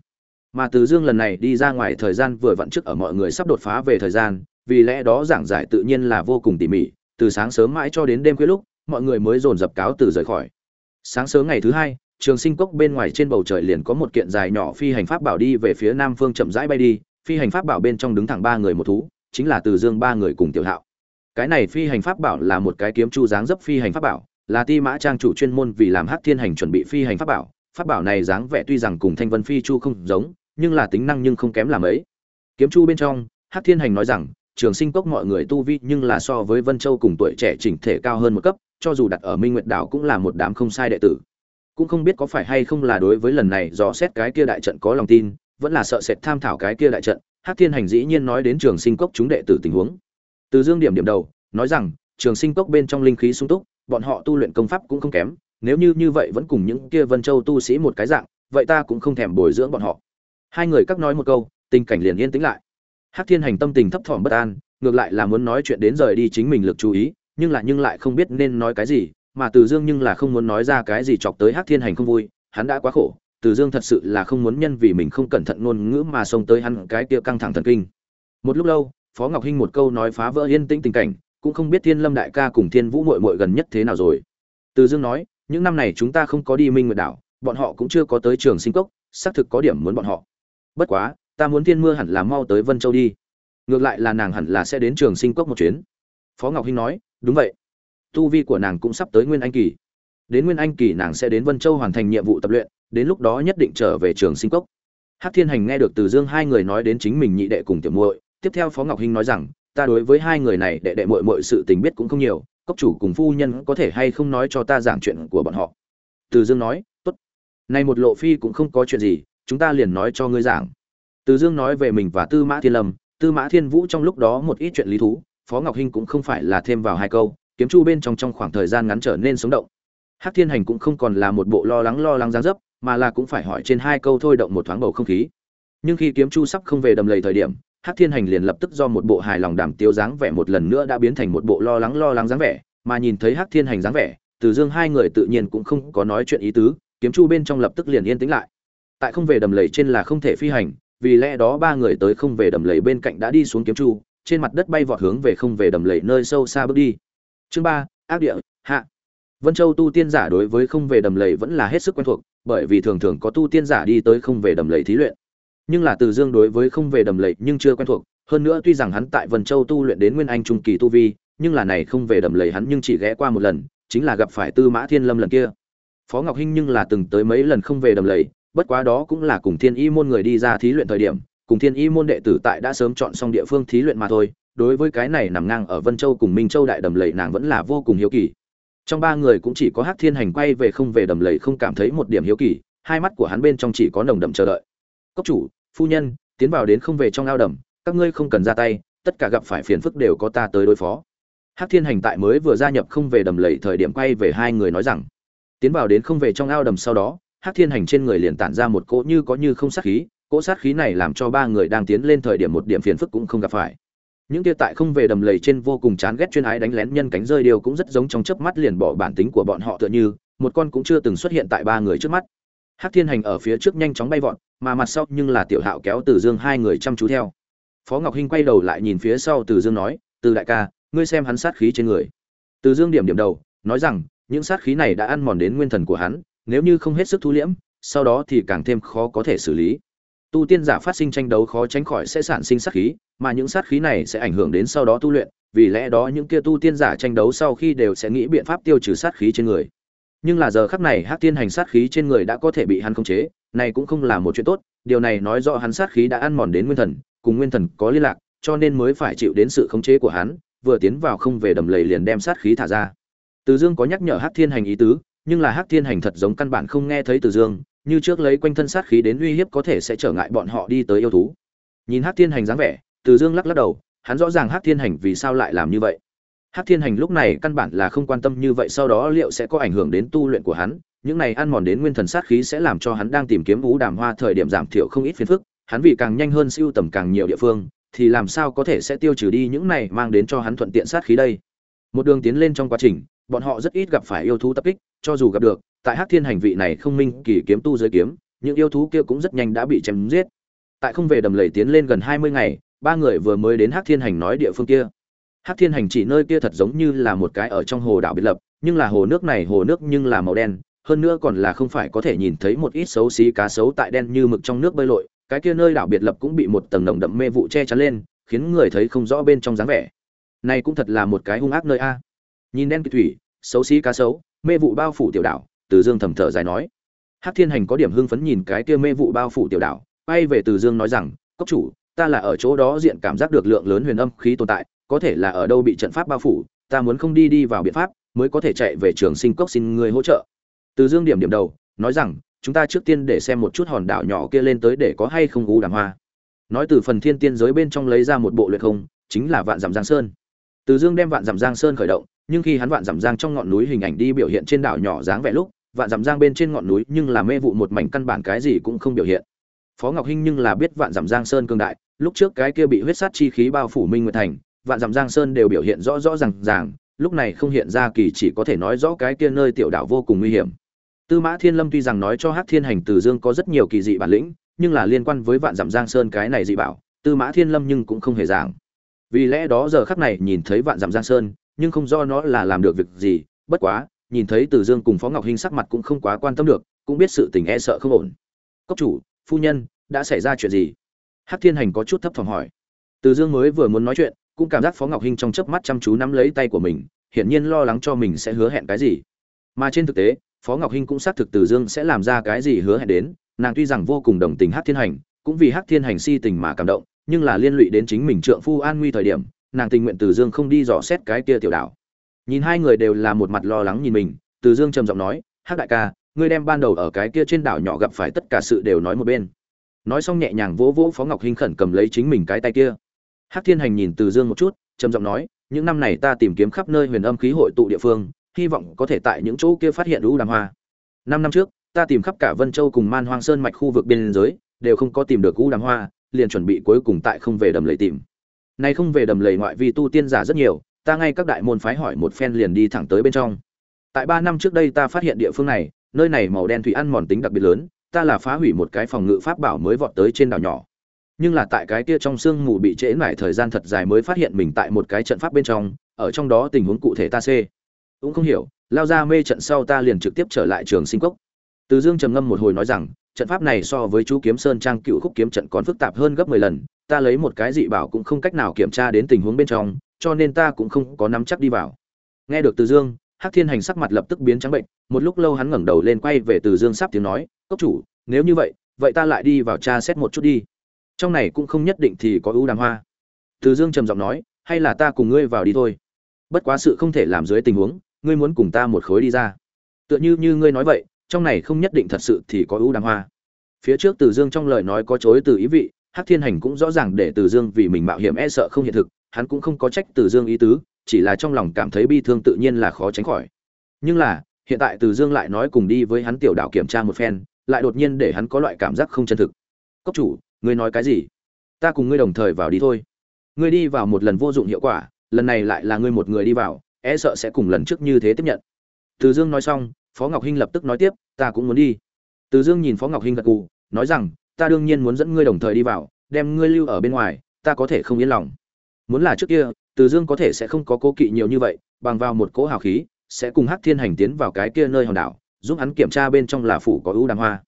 Mà từ dương lần này đi ra ngoài thời gian vừa vặn trước ở mọi người sắp đột phá về thời gian, vì lẽ đó giảng giải tự nhiên là vô cùng tỉ mỉ, từ sáng sớm mãi cho đến đêm khuya lúc, mọi người mới dồn dập cáo từ rời khỏi. Sáng sớm ngày thứ hai, trường sinh cốc bên ngoài trên bầu trời liền có một kiện dài nhỏ phi hành pháp bảo đi về phía nam phương chậm rãi bay đi phi hành pháp bảo bên trong đứng thẳng ba người một thú, chính là từ dương ba người cùng tiểu hạo. Cái này phi hành pháp bảo là một cái kiếm chu dáng dấp phi hành pháp bảo, là ti mã trang chủ chuyên môn vì làm hắc thiên hành chuẩn bị phi hành pháp bảo. Pháp bảo này dáng vẻ tuy rằng cùng thanh vân phi chu không giống, nhưng là tính năng nhưng không kém làm ấy. Kiếm chu bên trong, hắc thiên hành nói rằng, trường sinh cốc mọi người tu vi nhưng là so với vân châu cùng tuổi trẻ chỉnh thể cao hơn một cấp, cho dù đặt ở minh nguyệt đảo cũng là một đám không sai đệ tử. Cũng không biết có phải hay không là đối với lần này do xét cái kia đại trận có lòng tin vẫn là sợ sệt tham thảo cái kia đại trận, hắc thiên hành dĩ nhiên nói đến trường sinh cốc chúng đệ tử tình huống. Từ dương điểm điểm đầu, nói rằng, trường sinh cốc bên trong linh khí sung túc, bọn họ tu luyện công pháp cũng không kém, nếu như như vậy vẫn cùng những kia vân châu tu sĩ một cái dạng, vậy ta cũng không thèm bồi dưỡng bọn họ. Hai người các nói một câu, tình cảnh liền yên tĩnh lại. Hắc thiên hành tâm tình thấp thỏm bất an, ngược lại là muốn nói chuyện đến rời đi chính mình lực chú ý, nhưng lại nhưng lại không biết nên nói cái gì, mà từ dương nhưng là không muốn nói ra cái gì chọc tới hắc thiên hành không vui, hắn đã quá khổ từ dương thật sự là không muốn nhân vì mình không cẩn thận ngôn ngữ mà xông tới hắn cái kia căng thẳng thần kinh. Một lúc lâu, phó ngọc hinh một câu nói phá vỡ yên tĩnh tình cảnh, cũng không biết thiên lâm đại ca cùng thiên vũ muội muội gần nhất thế nào rồi. Từ dương nói, những năm này chúng ta không có đi minh nguyệt đảo, bọn họ cũng chưa có tới trường sinh cốc, xác thực có điểm muốn bọn họ. Bất quá, ta muốn thiên mưa hẳn là mau tới vân châu đi. Ngược lại là nàng hẳn là sẽ đến trường sinh cốc một chuyến. Phó ngọc hinh nói, đúng vậy. Tu vi của nàng cũng sắp tới nguyên anh kỳ. Đến nguyên anh kỳ nàng sẽ đến vân châu hoàn thành nhiệm vụ tập luyện đến lúc đó nhất định trở về trường sinh cốc. Hắc thiên hành nghe được từ dương hai người nói đến chính mình nhị đệ cùng tiểu muội, tiếp theo phó ngọc hinh nói rằng, ta đối với hai người này đệ đệ muội muội sự tình biết cũng không nhiều, cốc chủ cùng phu nhân có thể hay không nói cho ta giảng chuyện của bọn họ? Từ dương nói, tốt. Này một lộ phi cũng không có chuyện gì, chúng ta liền nói cho ngươi giảng. Từ dương nói về mình và tư mã thiên lâm, tư mã thiên vũ trong lúc đó một ít chuyện lý thú, phó ngọc hinh cũng không phải là thêm vào hai câu, kiếm chu bên trong trong khoảng thời gian ngắn trở nên sống động. Hắc thiên hành cũng không còn là một bộ lo lắng lo lắng giáng dấp mà là cũng phải hỏi trên hai câu thôi động một thoáng bầu không khí. Nhưng khi kiếm chu sắp không về đầm lầy thời điểm, hắc thiên hành liền lập tức do một bộ hài lòng đảm tiêu dáng vẻ một lần nữa đã biến thành một bộ lo lắng lo lắng dáng vẻ, mà nhìn thấy hắc thiên hành dáng vẻ, từ dương hai người tự nhiên cũng không có nói chuyện ý tứ, kiếm chu bên trong lập tức liền yên tĩnh lại. Tại không về đầm lầy trên là không thể phi hành, vì lẽ đó ba người tới không về đầm lầy bên cạnh đã đi xuống kiếm chu, trên mặt đất bay vọt hướng về không về đầm lầy nơi sâu xa bước đi. Chương ba, ác địa, hạ. Vân châu tu tiên giả đối với không về đầm lầy vẫn là hết sức quen thuộc bởi vì thường thường có tu tiên giả đi tới không về đầm lầy thí luyện. Nhưng là từ dương đối với không về đầm lầy nhưng chưa quen thuộc, hơn nữa tuy rằng hắn tại vân châu tu luyện đến nguyên anh trung kỳ tu vi, nhưng là này không về đầm lầy hắn nhưng chỉ ghé qua một lần, chính là gặp phải tư mã thiên lâm lần kia. Phó ngọc hinh nhưng là từng tới mấy lần không về đầm lầy, bất quá đó cũng là cùng thiên y môn người đi ra thí luyện thời điểm, cùng thiên y môn đệ tử tại đã sớm chọn xong địa phương thí luyện mà thôi, đối với cái này nằm ngang ở vân châu cùng minh châu đại đầm lầy nàng vẫn là vô cùng hiếu kỳ trong ba người cũng chỉ có hắc thiên hành quay về không về đầm lầy không cảm thấy một điểm hiếu kỳ, hai mắt của hắn bên trong chỉ có nồng đậm chờ đợi. Cốc chủ, phu nhân, tiến vào đến không về trong ao đầm, các ngươi không cần ra tay, tất cả gặp phải phiền phức đều có ta tới đối phó. Hắc thiên hành tại mới vừa gia nhập không về đầm lầy thời điểm quay về hai người nói rằng, tiến vào đến không về trong ao đầm sau đó, hắc thiên hành trên người liền tản ra một cỗ như có như không sát khí, cỗ sát khí này làm cho ba người đang tiến lên thời điểm một điểm phiền phức cũng không gặp phải những kia tại không về đầm lầy trên vô cùng chán ghét chuyên ái đánh lén nhân cánh rơi điều cũng rất giống trong chớp mắt liền bỏ bản tính của bọn họ tựa như, một con cũng chưa từng xuất hiện tại ba người trước mắt. Hắc thiên hành ở phía trước nhanh chóng bay vọt, mà mặt sau nhưng là tiểu hạo kéo từ dương hai người chăm chú theo. Phó ngọc hinh quay đầu lại nhìn phía sau từ dương nói, từ đại ca, ngươi xem hắn sát khí trên người. Từ dương điểm điểm đầu, nói rằng, những sát khí này đã ăn mòn đến nguyên thần của hắn, nếu như không hết sức thu liễm, sau đó thì càng thêm khó có thể xử lý tu tiên giả phát sinh tranh đấu khó tránh khỏi sẽ sản sinh sát khí, mà những sát khí này sẽ ảnh hưởng đến sau đó tu luyện, vì lẽ đó những kia tu tiên giả tranh đấu sau khi đều sẽ nghĩ biện pháp tiêu trừ sát khí trên người. Nhưng là giờ khắc này hắc tiên hành sát khí trên người đã có thể bị hắn khống chế, này cũng không là một chuyện tốt, điều này nói rõ hắn sát khí đã ăn mòn đến nguyên thần, cùng nguyên thần có liên lạc, cho nên mới phải chịu đến sự khống chế của hắn, vừa tiến vào không về đầm lầy liền đem sát khí thả ra. Từ dương có nhắc nhở hắc thiên hành ý tứ, nhưng là hắc thiên hành thật giống căn bản không nghe thấy từ dương như trước lấy quanh thân sát khí đến uy hiếp có thể sẽ trở ngại bọn họ đi tới yêu thú. Nhìn hắc thiên hành dáng vẻ, từ dương lắc lắc đầu, hắn rõ ràng hắc thiên hành vì sao lại làm như vậy. Hắc thiên hành lúc này căn bản là không quan tâm như vậy, sau đó liệu sẽ có ảnh hưởng đến tu luyện của hắn? Những này ăn mòn đến nguyên thần sát khí sẽ làm cho hắn đang tìm kiếm vũ đàm hoa thời điểm giảm thiểu không ít phiền phức. Hắn vì càng nhanh hơn siêu tầm càng nhiều địa phương, thì làm sao có thể sẽ tiêu trừ đi những này mang đến cho hắn thuận tiện sát khí đây? Một đường tiến lên trong quá trình, bọn họ rất ít gặp phải yêu thú tập kích, cho dù gặp được tại hắc thiên hành vị này không minh kỳ kiếm tu giới kiếm, những yêu thú kia cũng rất nhanh đã bị chém giết. Tại không về đầm lầy tiến lên gần hai mươi ngày, ba người vừa mới đến hắc thiên hành nói địa phương kia. Hắc thiên hành chỉ nơi kia thật giống như là một cái ở trong hồ đảo biệt lập, nhưng là hồ nước này hồ nước nhưng là màu đen, hơn nữa còn là không phải có thể nhìn thấy một ít xấu xí cá sấu tại đen như mực trong nước bơi lội, cái kia nơi đảo biệt lập cũng bị một tầng nồng đậm mê vụ che chắn lên, khiến người thấy không rõ bên trong dáng vẻ. Này cũng thật là một cái hung ác nơi a. Nhìn đen kỳ thủy, xấu xí cá sấu, mê vụ bao phủ tiểu đảo từ dương thầm thở dài nói. Hắc thiên hành có điểm hưng phấn nhìn cái kia mê vụ bao phủ tiểu đảo, quay về từ dương nói rằng, cốc chủ, ta là ở chỗ đó diện cảm giác được lượng lớn huyền âm khí tồn tại, có thể là ở đâu bị trận pháp bao phủ, ta muốn không đi đi vào biện pháp, mới có thể chạy về trường sinh cốc xin người hỗ trợ. Từ dương điểm điểm đầu, nói rằng, chúng ta trước tiên để xem một chút hòn đảo nhỏ kia lên tới để có hay không gú đàm hoa. Nói từ phần thiên tiên giới bên trong lấy ra một bộ luyện không, chính là vạn dặm giang sơn. Từ dương đem vạn dặm giang sơn khởi động, nhưng khi hắn vạn dặm giang trong ngọn núi hình ảnh đi biểu hiện trên đảo nhỏ dáng vẻ lúc vạn dặm giang bên trên ngọn núi, nhưng là mê vụ một mảnh căn bản cái gì cũng không biểu hiện. Phó ngọc hinh nhưng là biết vạn dặm giang sơn cương đại, lúc trước cái kia bị huyết sát chi khí bao phủ minh nguyệt thành, vạn dặm giang sơn đều biểu hiện rõ rõ ràng ràng, lúc này không hiện ra kỳ chỉ có thể nói rõ cái kia nơi tiểu đảo vô cùng nguy hiểm. Tư mã thiên lâm tuy rằng nói cho Hát thiên hành từ dương có rất nhiều kỳ dị bản lĩnh, nhưng là liên quan với vạn dặm giang sơn cái này dị bảo, tư mã thiên lâm nhưng cũng không hề giảng. Vì lẽ đó giờ khắc này nhìn thấy vạn dặm giang sơn, nhưng không do nó là làm được việc gì, bất quá nhìn thấy từ dương cùng phó ngọc hinh sắc mặt cũng không quá quan tâm được, cũng biết sự tình e sợ không ổn. Cốc chủ, phu nhân, đã xảy ra chuyện gì? Hắc thiên hành có chút thấp thỏm hỏi. Từ dương mới vừa muốn nói chuyện, cũng cảm giác phó ngọc hinh trong chớp mắt chăm chú nắm lấy tay của mình, hiển nhiên lo lắng cho mình sẽ hứa hẹn cái gì. Mà trên thực tế, phó ngọc hinh cũng xác thực từ dương sẽ làm ra cái gì hứa hẹn đến, nàng tuy rằng vô cùng đồng tình hắc thiên hành, cũng vì hắc thiên hành si tình mà cảm động, nhưng là liên lụy đến chính mình trượng phu an nguy thời điểm, nàng tình nguyện từ dương không đi dò xét cái kia tiểu đảo nhìn hai người đều là một mặt lo lắng nhìn mình, từ dương trầm giọng nói, hắc đại ca, ngươi đem ban đầu ở cái kia trên đảo nhỏ gặp phải tất cả sự đều nói một bên. Nói xong nhẹ nhàng vỗ vỗ phó ngọc hinh khẩn cầm lấy chính mình cái tay kia. Hắc thiên hành nhìn từ dương một chút, trầm giọng nói, những năm này ta tìm kiếm khắp nơi huyền âm khí hội tụ địa phương, hy vọng có thể tại những chỗ kia phát hiện lũ đàm hoa. Năm năm trước, ta tìm khắp cả vân châu cùng man hoang sơn mạch khu vực biên giới, đều không có tìm được lũ đàm hoa, liền chuẩn bị cuối cùng tại không về đầm lầy tìm. Nay không về đầm lầy ngoại vi tu tiên giả rất nhiều ta ngay các đại môn phái hỏi một phen liền đi thẳng tới bên trong. Tại ba năm trước đây ta phát hiện địa phương này, nơi này màu đen thủy ăn mòn tính đặc biệt lớn, ta là phá hủy một cái phòng ngự pháp bảo mới vọt tới trên đảo nhỏ. Nhưng là tại cái kia trong sương mù bị trễ mải thời gian thật dài mới phát hiện mình tại một cái trận pháp bên trong, ở trong đó tình huống cụ thể ta c cũng không hiểu, lao ra mê trận sau ta liền trực tiếp trở lại trường sinh cốc. Từ dương trầm ngâm một hồi nói rằng, trận pháp này so với chú kiếm sơn trang cựu khúc kiếm trận còn phức tạp hơn gấp mười lần, ta lấy một cái dị bảo cũng không cách nào kiểm tra đến tình huống bên trong cho nên ta cũng không có nắm chắc đi vào. Nghe được từ dương, hắc thiên hành sắc mặt lập tức biến trắng bệnh, một lúc lâu hắn ngẩng đầu lên quay về từ dương sắp tiếng nói, cốc chủ, nếu như vậy vậy ta lại đi vào tra xét một chút đi. Trong này cũng không nhất định thì có ưu đàm hoa. Từ dương trầm giọng nói, hay là ta cùng ngươi vào đi thôi. Bất quá sự không thể làm dưới tình huống, ngươi muốn cùng ta một khối đi ra. Tựa như như ngươi nói vậy, trong này không nhất định thật sự thì có ưu đàm hoa. Phía trước từ dương trong lời nói có chối từ ý vị, hắc thiên hành cũng rõ ràng để từ dương vì mình mạo hiểm e sợ không hiện thực hắn cũng không có trách từ dương ý tứ, chỉ là trong lòng cảm thấy bi thương tự nhiên là khó tránh khỏi. Nhưng là, hiện tại từ dương lại nói cùng đi với hắn tiểu đạo kiểm tra một phen, lại đột nhiên để hắn có loại cảm giác không chân thực. Cốc chủ, ngươi nói cái gì? Ta cùng ngươi đồng thời vào đi thôi. Ngươi đi vào một lần vô dụng hiệu quả, lần này lại là ngươi một người đi vào e sợ sẽ cùng lần trước như thế tiếp nhận. Từ dương nói xong, phó ngọc hinh lập tức nói tiếp, ta cũng muốn đi. Từ dương nhìn phó ngọc hinh gật gù, nói rằng, ta đương nhiên muốn dẫn ngươi đồng thời đi vào, đem ngươi lưu ở bên ngoài, ta có thể không yên lòng muốn là trước kia, từ dương có thể sẽ không có cố kỵ nhiều như vậy, bằng vào một cỗ hào khí, sẽ cùng hắc thiên hành tiến vào cái kia nơi hòn đảo, giúp hắn kiểm tra bên trong là phủ có ưu đàm hoa.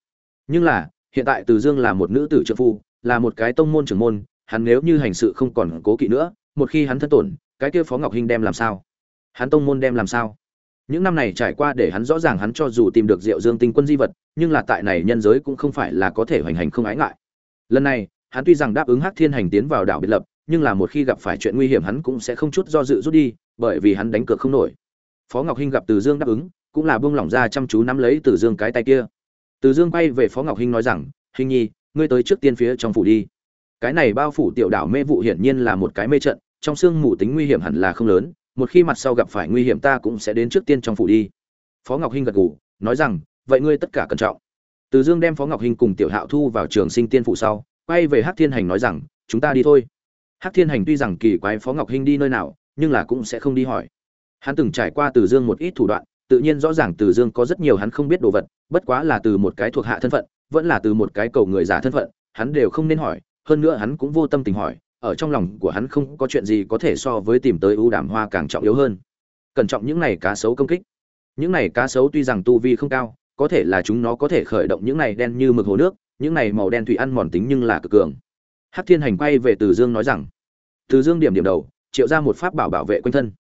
Nhưng là, hiện tại từ dương là một nữ tử trợ phu, là một cái tông môn trưởng môn, hắn nếu như hành sự không còn cố kỵ nữa, một khi hắn thân tổn, cái kia phó ngọc hinh đem làm sao? Hắn tông môn đem làm sao? Những năm này trải qua để hắn rõ ràng hắn cho dù tìm được rượu dương tinh quân di vật, nhưng là tại này nhân giới cũng không phải là có thể hoành hành không ái ngại. Lần này, hắn tuy rằng đáp ứng hắc thiên hành tiến vào đảo biệt lập nhưng là một khi gặp phải chuyện nguy hiểm hắn cũng sẽ không chút do dự rút đi, bởi vì hắn đánh cược không nổi. Phó ngọc hinh gặp từ dương đáp ứng, cũng là buông lỏng ra chăm chú nắm lấy từ dương cái tay kia. Từ dương quay về phó ngọc hinh nói rằng, Hinh nhi, ngươi tới trước tiên phía trong phủ đi. Cái này bao phủ tiểu đảo mê vụ hiển nhiên là một cái mê trận, trong xương mù tính nguy hiểm hẳn là không lớn, một khi mặt sau gặp phải nguy hiểm ta cũng sẽ đến trước tiên trong phủ đi. Phó ngọc hinh gật gù, nói rằng, vậy ngươi tất cả cẩn trọng. Từ dương đem phó ngọc hinh cùng tiểu hạo thu vào trường sinh tiên phủ sau, quay về hắc thiên hành nói rằng, chúng ta đi thôi hắc thiên hành tuy rằng kỳ quái phó ngọc hinh đi nơi nào, nhưng là cũng sẽ không đi hỏi. Hắn từng trải qua từ dương một ít thủ đoạn, tự nhiên rõ ràng từ dương có rất nhiều hắn không biết đồ vật, bất quá là từ một cái thuộc hạ thân phận, vẫn là từ một cái cầu người giả thân phận, hắn đều không nên hỏi, hơn nữa hắn cũng vô tâm tình hỏi, ở trong lòng của hắn không có chuyện gì có thể so với tìm tới ưu đàm hoa càng trọng yếu hơn. Cẩn trọng những này cá sấu công kích. Những này cá sấu tuy rằng tu vi không cao, có thể là chúng nó có thể khởi động những này đen như mực hồ nước, những này màu đen thủy ăn mòn tính nhưng là cực cường hắc thiên hành quay về từ dương nói rằng, từ dương điểm điểm đầu, triệu ra một pháp bảo bảo vệ quanh thân.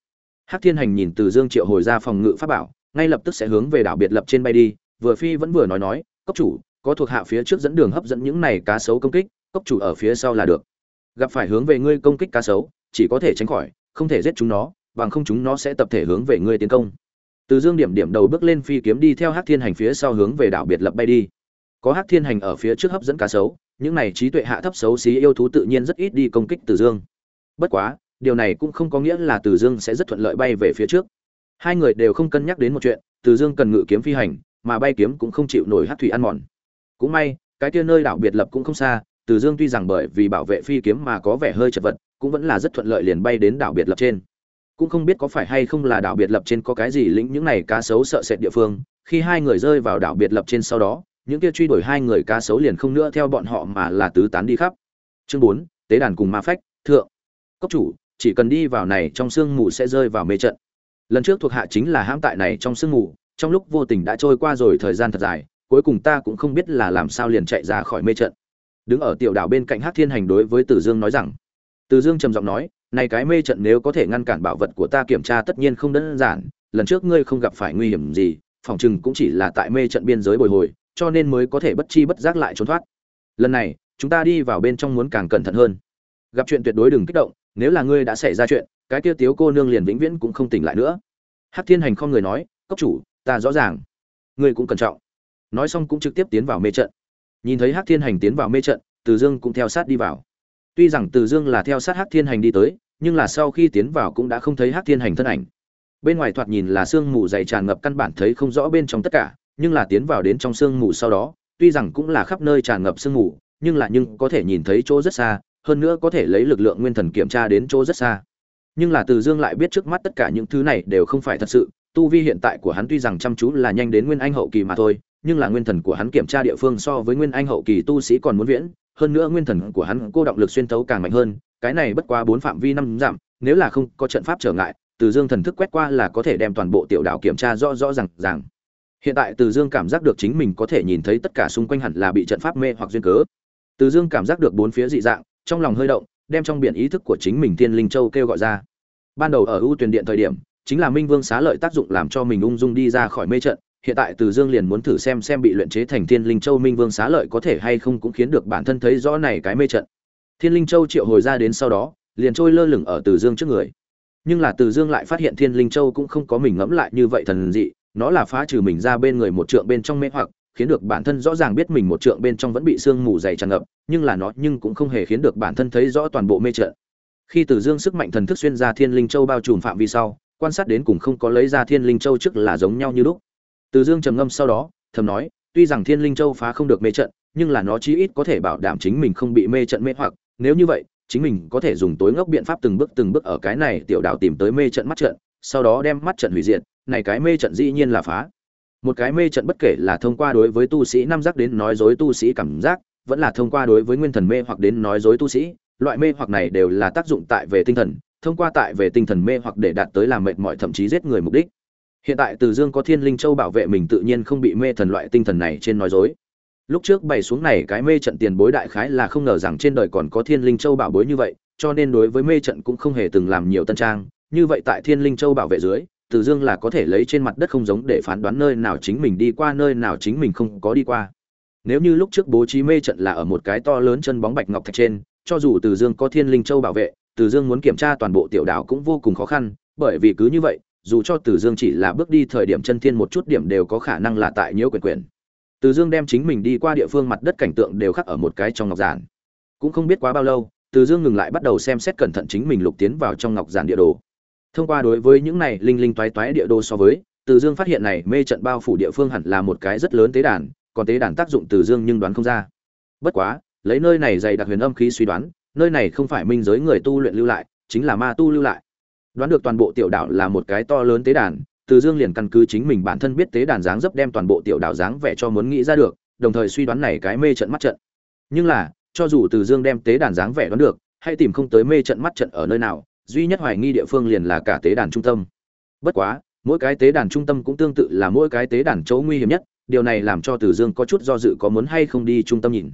Hắc thiên hành nhìn từ dương triệu hồi ra phòng ngự pháp bảo, ngay lập tức sẽ hướng về đảo biệt lập trên bay đi, vừa phi vẫn vừa nói nói, cốc chủ, có thuộc hạ phía trước dẫn đường hấp dẫn những này cá sấu công kích, cốc chủ ở phía sau là được. Gặp phải hướng về ngươi công kích cá sấu, chỉ có thể tránh khỏi, không thể giết chúng nó, bằng không chúng nó sẽ tập thể hướng về ngươi tiến công. Từ dương điểm điểm đầu bước lên phi kiếm đi theo hắc thiên hành phía sau hướng về đảo biệt lập bay đi. Có hắc thiên hành ở phía trước hấp dẫn cá sấu những này trí tuệ hạ thấp xấu xí yêu thú tự nhiên rất ít đi công kích từ dương. Bất quá, điều này cũng không có nghĩa là từ dương sẽ rất thuận lợi bay về phía trước. Hai người đều không cân nhắc đến một chuyện, từ dương cần ngự kiếm phi hành, mà bay kiếm cũng không chịu nổi hắc thủy ăn mòn. Cũng may, cái kia nơi đảo biệt lập cũng không xa, từ dương tuy rằng bởi vì bảo vệ phi kiếm mà có vẻ hơi chật vật, cũng vẫn là rất thuận lợi liền bay đến đảo biệt lập trên. Cũng không biết có phải hay không là đảo biệt lập trên có cái gì lĩnh những này cá sấu sợ sệt địa phương, khi hai người rơi vào đảo biệt lập trên sau đó những kia truy đuổi hai người cá sấu liền không nữa theo bọn họ mà là tứ tán đi khắp. Chương bốn, tế đàn cùng ma phách, thượng. Cốc chủ, chỉ cần đi vào này trong sương mù sẽ rơi vào mê trận. Lần trước thuộc hạ chính là hãm tại này trong sương mù, trong lúc vô tình đã trôi qua rồi thời gian thật dài, cuối cùng ta cũng không biết là làm sao liền chạy ra khỏi mê trận. Đứng ở tiểu đảo bên cạnh hắc thiên hành đối với tử dương nói rằng tử dương trầm giọng nói, này cái mê trận nếu có thể ngăn cản bảo vật của ta kiểm tra tất nhiên không đơn giản, lần trước ngươi không gặp phải nguy hiểm gì, phòng chừng cũng chỉ là tại mê trận biên giới bồi hồi cho nên mới có thể bất chi bất giác lại trốn thoát. Lần này, chúng ta đi vào bên trong muốn càng cẩn thận hơn. Gặp chuyện tuyệt đối đừng kích động, nếu là ngươi đã xảy ra chuyện, cái kia tiếu cô nương liền vĩnh viễn cũng không tỉnh lại nữa. Hắc thiên hành không người nói, cốc chủ, ta rõ ràng. Ngươi cũng cẩn trọng. Nói xong cũng trực tiếp tiến vào mê trận. Nhìn thấy hắc thiên hành tiến vào mê trận, từ dương cũng theo sát đi vào. Tuy rằng từ dương là theo sát hắc thiên hành đi tới, nhưng là sau khi tiến vào cũng đã không thấy hắc thiên hành thân ảnh. Bên ngoài thoạt nhìn là sương mù dày tràn ngập căn bản thấy không rõ bên trong tất cả nhưng là tiến vào đến trong sương mù sau đó, tuy rằng cũng là khắp nơi tràn ngập sương mù, nhưng là nhưng có thể nhìn thấy chỗ rất xa, hơn nữa có thể lấy lực lượng nguyên thần kiểm tra đến chỗ rất xa. Nhưng là từ dương lại biết trước mắt tất cả những thứ này đều không phải thật sự, tu vi hiện tại của hắn tuy rằng chăm chú là nhanh đến nguyên anh hậu kỳ mà thôi, nhưng là nguyên thần của hắn kiểm tra địa phương so với nguyên anh hậu kỳ tu sĩ còn muốn viễn, hơn nữa nguyên thần của hắn cô động lực xuyên tấu càng mạnh hơn, cái này bất quá bốn phạm vi năm giảm, nếu là không có trận pháp trở ngại, từ dương thần thức quét qua là có thể đem toàn bộ tiểu đạo kiểm tra rõ rõ ràng ràng hiện tại từ dương cảm giác được chính mình có thể nhìn thấy tất cả xung quanh hẳn là bị trận pháp mê hoặc duyên cớ. Từ dương cảm giác được bốn phía dị dạng, trong lòng hơi động, đem trong biển ý thức của chính mình thiên linh châu kêu gọi ra. Ban đầu ở ưu tuyển điện thời điểm, chính là minh vương xá lợi tác dụng làm cho mình ung dung đi ra khỏi mê trận, hiện tại từ dương liền muốn thử xem xem bị luyện chế thành thiên linh châu minh vương xá lợi có thể hay không cũng khiến được bản thân thấy rõ này cái mê trận. Thiên linh châu triệu hồi ra đến sau đó, liền trôi lơ lửng ở từ dương trước người. Nhưng là từ dương lại phát hiện thiên linh châu cũng không có mình ngẫm lại như vậy thần dị nó là phá trừ mình ra bên người một trượng bên trong mê hoặc, khiến được bản thân rõ ràng biết mình một trượng bên trong vẫn bị sương mù dày tràn ngập, nhưng là nó nhưng cũng không hề khiến được bản thân thấy rõ toàn bộ mê trận. Khi từ dương sức mạnh thần thức xuyên ra thiên linh châu bao trùm phạm vi sau, quan sát đến cùng không có lấy ra thiên linh châu trước là giống nhau như lúc. Từ dương trầm ngâm sau đó, thầm nói, tuy rằng thiên linh châu phá không được mê trận, nhưng là nó chí ít có thể bảo đảm chính mình không bị mê trận mê hoặc, nếu như vậy, chính mình có thể dùng tối ngốc biện pháp từng bước từng bước ở cái này tiểu đạo tìm tới mê trận mắt trận, sau đó đem mắt trận hủy diệt này cái mê trận dĩ nhiên là phá. Một cái mê trận bất kể là thông qua đối với tu sĩ năm giác đến nói dối tu sĩ cảm giác, vẫn là thông qua đối với nguyên thần mê hoặc đến nói dối tu sĩ, loại mê hoặc này đều là tác dụng tại về tinh thần, thông qua tại về tinh thần mê hoặc để đạt tới làm mệt mỏi thậm chí giết người mục đích. Hiện tại từ dương có thiên linh châu bảo vệ mình tự nhiên không bị mê thần loại tinh thần này trên nói dối. Lúc trước bày xuống này cái mê trận tiền bối đại khái là không ngờ rằng trên đời còn có thiên linh châu bảo bối như vậy, cho nên đối với mê trận cũng không hề từng làm nhiều tân trang. Như vậy tại thiên linh châu bảo vệ dưới từ dương là có thể lấy trên mặt đất không giống để phán đoán nơi nào chính mình đi qua, nơi nào chính mình không có đi qua. Nếu như lúc trước bố trí mê trận là ở một cái to lớn chân bóng bạch ngọc thạch trên, cho dù từ dương có thiên linh châu bảo vệ, từ dương muốn kiểm tra toàn bộ tiểu đảo cũng vô cùng khó khăn, bởi vì cứ như vậy, dù cho từ dương chỉ là bước đi thời điểm chân thiên một chút điểm đều có khả năng là tại nhiễu quyền quyền. Từ dương đem chính mình đi qua địa phương mặt đất cảnh tượng đều khắc ở một cái trong ngọc giản. Cũng không biết quá bao lâu, từ dương ngừng lại bắt đầu xem xét cẩn thận chính mình lục tiến vào trong ngọc giản địa đồ thông qua đối với những này linh linh toái toái địa đồ so với, từ dương phát hiện này mê trận bao phủ địa phương hẳn là một cái rất lớn tế đàn, còn tế đàn tác dụng từ dương nhưng đoán không ra. Bất quá, lấy nơi này dày đặc huyền âm khí suy đoán, nơi này không phải minh giới người tu luyện lưu lại, chính là ma tu lưu lại. Đoán được toàn bộ tiểu đảo là một cái to lớn tế đàn, từ dương liền căn cứ chính mình bản thân biết tế đàn dáng dấp đem toàn bộ tiểu đảo dáng vẻ cho muốn nghĩ ra được, đồng thời suy đoán này cái mê trận mắt trận. Nhưng là, cho dù từ dương đem tế đàn dáng vẻ đoán được, hay tìm không tới mê trận mắt trận ở nơi nào duy nhất hoài nghi địa phương liền là cả tế đàn trung tâm. Bất quá, mỗi cái tế đàn trung tâm cũng tương tự là mỗi cái tế đàn chỗ nguy hiểm nhất, điều này làm cho từ dương có chút do dự có muốn hay không đi trung tâm nhìn.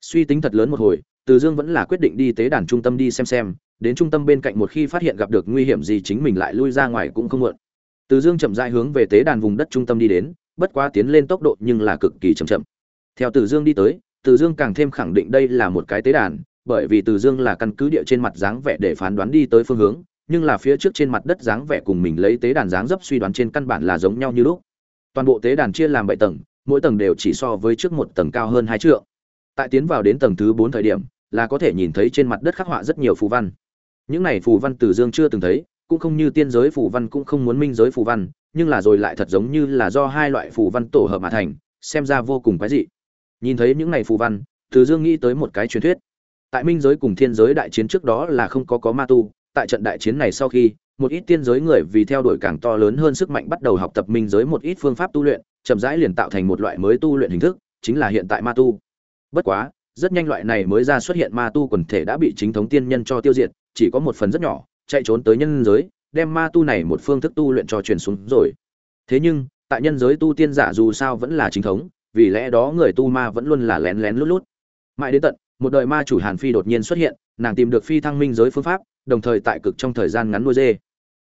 Suy tính thật lớn một hồi, từ dương vẫn là quyết định đi tế đàn trung tâm đi xem xem, đến trung tâm bên cạnh một khi phát hiện gặp được nguy hiểm gì chính mình lại lui ra ngoài cũng không muộn. Từ dương chậm rãi hướng về tế đàn vùng đất trung tâm đi đến, bất quá tiến lên tốc độ nhưng là cực kỳ chậm chậm. Theo từ dương đi tới, từ dương càng thêm khẳng định đây là một cái tế đàn bởi vì từ dương là căn cứ địa trên mặt dáng vẻ để phán đoán đi tới phương hướng, nhưng là phía trước trên mặt đất dáng vẻ cùng mình lấy tế đàn dáng dấp suy đoán trên căn bản là giống nhau như lúc. Toàn bộ tế đàn chia làm bảy tầng, mỗi tầng đều chỉ so với trước một tầng cao hơn hai trượng. Tại tiến vào đến tầng thứ bốn thời điểm, là có thể nhìn thấy trên mặt đất khắc họa rất nhiều phù văn. Những này phù văn từ dương chưa từng thấy, cũng không như tiên giới phù văn cũng không muốn minh giới phù văn, nhưng là rồi lại thật giống như là do hai loại phù văn tổ hợp mà thành, xem ra vô cùng quái dị. Nhìn thấy những này phù văn, từ dương nghĩ tới một cái truyền thuyết tại minh giới cùng thiên giới đại chiến trước đó là không có có ma tu, tại trận đại chiến này sau khi, một ít tiên giới người vì theo đuổi càng to lớn hơn sức mạnh bắt đầu học tập minh giới một ít phương pháp tu luyện, chậm rãi liền tạo thành một loại mới tu luyện hình thức, chính là hiện tại ma tu. Bất quá, rất nhanh loại này mới ra xuất hiện ma tu quần thể đã bị chính thống tiên nhân cho tiêu diệt, chỉ có một phần rất nhỏ, chạy trốn tới nhân giới, đem ma tu này một phương thức tu luyện cho truyền xuống rồi. Thế nhưng, tại nhân giới tu tiên giả dù sao vẫn là chính thống, vì lẽ đó người tu ma vẫn luôn là lén lén lút lút. Mãi đến tận một đời ma chủ hàn phi đột nhiên xuất hiện, nàng tìm được phi thăng minh giới phương pháp, đồng thời tại cực trong thời gian ngắn nuôi dê.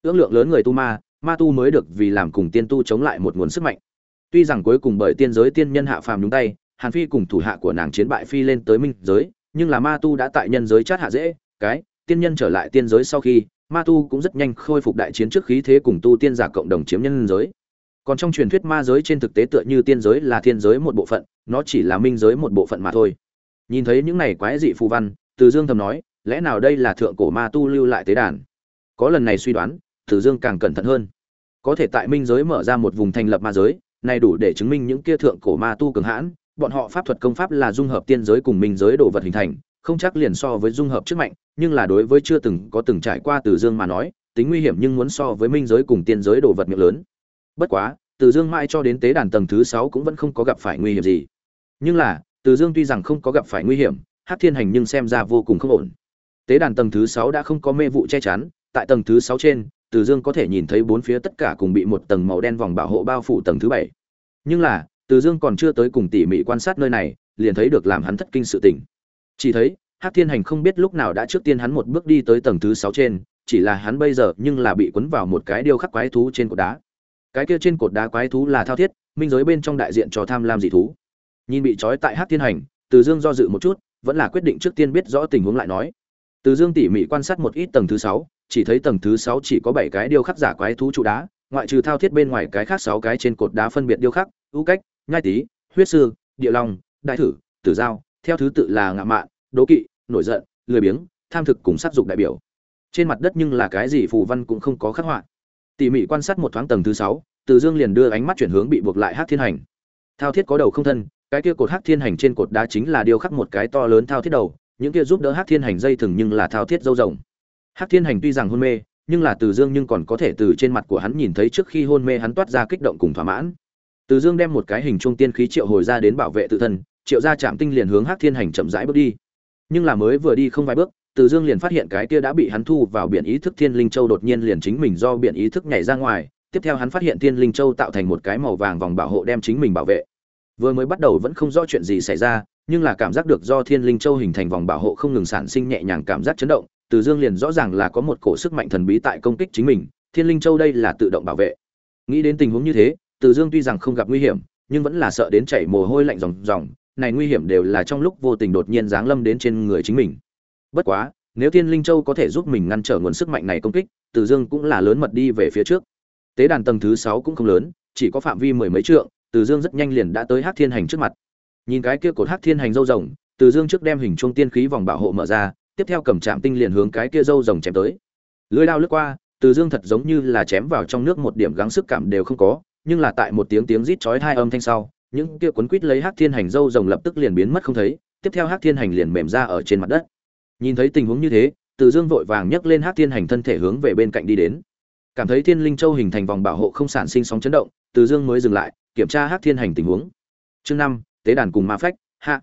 Ước lượng lớn người tu ma ma tu mới được vì làm cùng tiên tu chống lại một nguồn sức mạnh. Tuy rằng cuối cùng bởi tiên giới tiên nhân hạ phàm nhúng tay, hàn phi cùng thủ hạ của nàng chiến bại phi lên tới minh giới, nhưng là ma tu đã tại nhân giới chát hạ dễ, cái, tiên nhân trở lại tiên giới sau khi, ma tu cũng rất nhanh khôi phục đại chiến trước khí thế cùng tu tiên giả cộng đồng chiếm nhân giới. Còn trong truyền thuyết ma giới trên thực tế tựa như tiên giới là thiên giới một bộ phận, nó chỉ là minh giới một bộ phận mà thôi nhìn thấy những này quái dị phù văn, từ dương thầm nói, lẽ nào đây là thượng cổ ma tu lưu lại tế đàn? Có lần này suy đoán, từ dương càng cẩn thận hơn. Có thể tại minh giới mở ra một vùng thành lập ma giới, này đủ để chứng minh những kia thượng cổ ma tu cường hãn, bọn họ pháp thuật công pháp là dung hợp tiên giới cùng minh giới đồ vật hình thành, không chắc liền so với dung hợp trước mạnh, nhưng là đối với chưa từng có từng trải qua từ dương mà nói, tính nguy hiểm nhưng muốn so với minh giới cùng tiên giới đồ vật miệng lớn. Bất quá, từ dương mãi cho đến tế đàn tầng thứ sáu cũng vẫn không có gặp phải nguy hiểm gì. Nhưng là từ dương tuy rằng không có gặp phải nguy hiểm hát thiên hành nhưng xem ra vô cùng không ổn. Tế đàn tầng thứ sáu đã không có mê vụ che chắn, tại tầng thứ sáu trên, từ dương có thể nhìn thấy bốn phía tất cả cùng bị một tầng màu đen vòng bảo hộ bao phủ tầng thứ bảy. Nhưng là, từ dương còn chưa tới cùng tỉ mỉ quan sát nơi này, liền thấy được làm hắn thất kinh sự tỉnh chỉ thấy hát thiên hành không biết lúc nào đã trước tiên hắn một bước đi tới tầng thứ sáu trên, chỉ là hắn bây giờ nhưng là bị cuốn vào một cái điêu khắc quái thú trên cột đá. Cái kia trên cột đá quái thú là thao thiết, minh giới bên trong đại diện cho tham lam dị thú nhìn bị trói tại hát thiên hành, từ dương do dự một chút, vẫn là quyết định trước tiên biết rõ tình huống lại nói. Từ dương tỉ mỉ quan sát một ít tầng thứ sáu, chỉ thấy tầng thứ sáu chỉ có bảy cái điêu khắc giả quái thú trụ đá, ngoại trừ thao thiết bên ngoài cái khác sáu cái trên cột đá phân biệt điêu khắc, ưu cách, nhai tý, huyết sư, địa long, đại thử, tử giao, theo thứ tự là ngạ mạn, đố kỵ, nổi giận, lười biếng, tham thực cùng sát dục đại biểu. Trên mặt đất nhưng là cái gì phù văn cũng không có khắc họa. Tỉ mỉ quan sát một thoáng tầng thứ sáu, từ dương liền đưa ánh mắt chuyển hướng bị buộc lại hát thiên hành. Thao thiết có đầu không thân cái kia cột hắc thiên hành trên cột đá chính là điêu khắc một cái to lớn thao thiết đầu, những kia giúp đỡ hắc thiên hành dây thừng nhưng là thao thiết dâu rồng Hắc thiên hành tuy rằng hôn mê, nhưng là từ dương nhưng còn có thể từ trên mặt của hắn nhìn thấy trước khi hôn mê hắn toát ra kích động cùng thỏa mãn. Từ dương đem một cái hình trung tiên khí triệu hồi ra đến bảo vệ tự thân, triệu ra chạm tinh liền hướng hắc thiên hành chậm rãi bước đi. Nhưng là mới vừa đi không vài bước, từ dương liền phát hiện cái kia đã bị hắn thu vào biển ý thức thiên linh châu đột nhiên liền chính mình do biển ý thức nhảy ra ngoài, tiếp theo hắn phát hiện thiên linh châu tạo thành một cái màu vàng vòng bảo hộ đem chính mình bảo vệ vừa mới bắt đầu vẫn không rõ chuyện gì xảy ra, nhưng là cảm giác được do thiên linh châu hình thành vòng bảo hộ không ngừng sản sinh nhẹ nhàng cảm giác chấn động, từ dương liền rõ ràng là có một cổ sức mạnh thần bí tại công kích chính mình, thiên linh châu đây là tự động bảo vệ. Nghĩ đến tình huống như thế, từ dương tuy rằng không gặp nguy hiểm, nhưng vẫn là sợ đến chảy mồ hôi lạnh ròng ròng, này nguy hiểm đều là trong lúc vô tình đột nhiên giáng lâm đến trên người chính mình. Bất quá, nếu thiên linh châu có thể giúp mình ngăn trở nguồn sức mạnh này công kích, từ dương cũng là lớn mật đi về phía trước. Tế đàn tầng thứ sáu cũng không lớn, chỉ có phạm vi mười mấy trượng từ dương rất nhanh liền đã tới hắc thiên hành trước mặt. Nhìn cái kia cột hắc thiên hành dâu rồng, từ dương trước đem hình trung tiên khí vòng bảo hộ mở ra, tiếp theo cầm chạm tinh liền hướng cái kia dâu rồng chém tới. Lưới đao lướt qua, từ dương thật giống như là chém vào trong nước một điểm gắng sức cảm đều không có, nhưng là tại một tiếng tiếng rít chói hai âm thanh sau, những kia cuốn quít lấy hắc thiên hành dâu rồng lập tức liền biến mất không thấy, tiếp theo hắc thiên hành liền mềm ra ở trên mặt đất. Nhìn thấy tình huống như thế, từ dương vội vàng nhấc lên hắc thiên hành thân thể hướng về bên cạnh đi đến. Cảm thấy thiên linh châu hình thành vòng bảo hộ không sản sinh sóng chấn động, từ dương mới dừng lại kiểm tra hắc thiên hành tình huống. Chương năm, tế đàn cùng ma phách, hạ.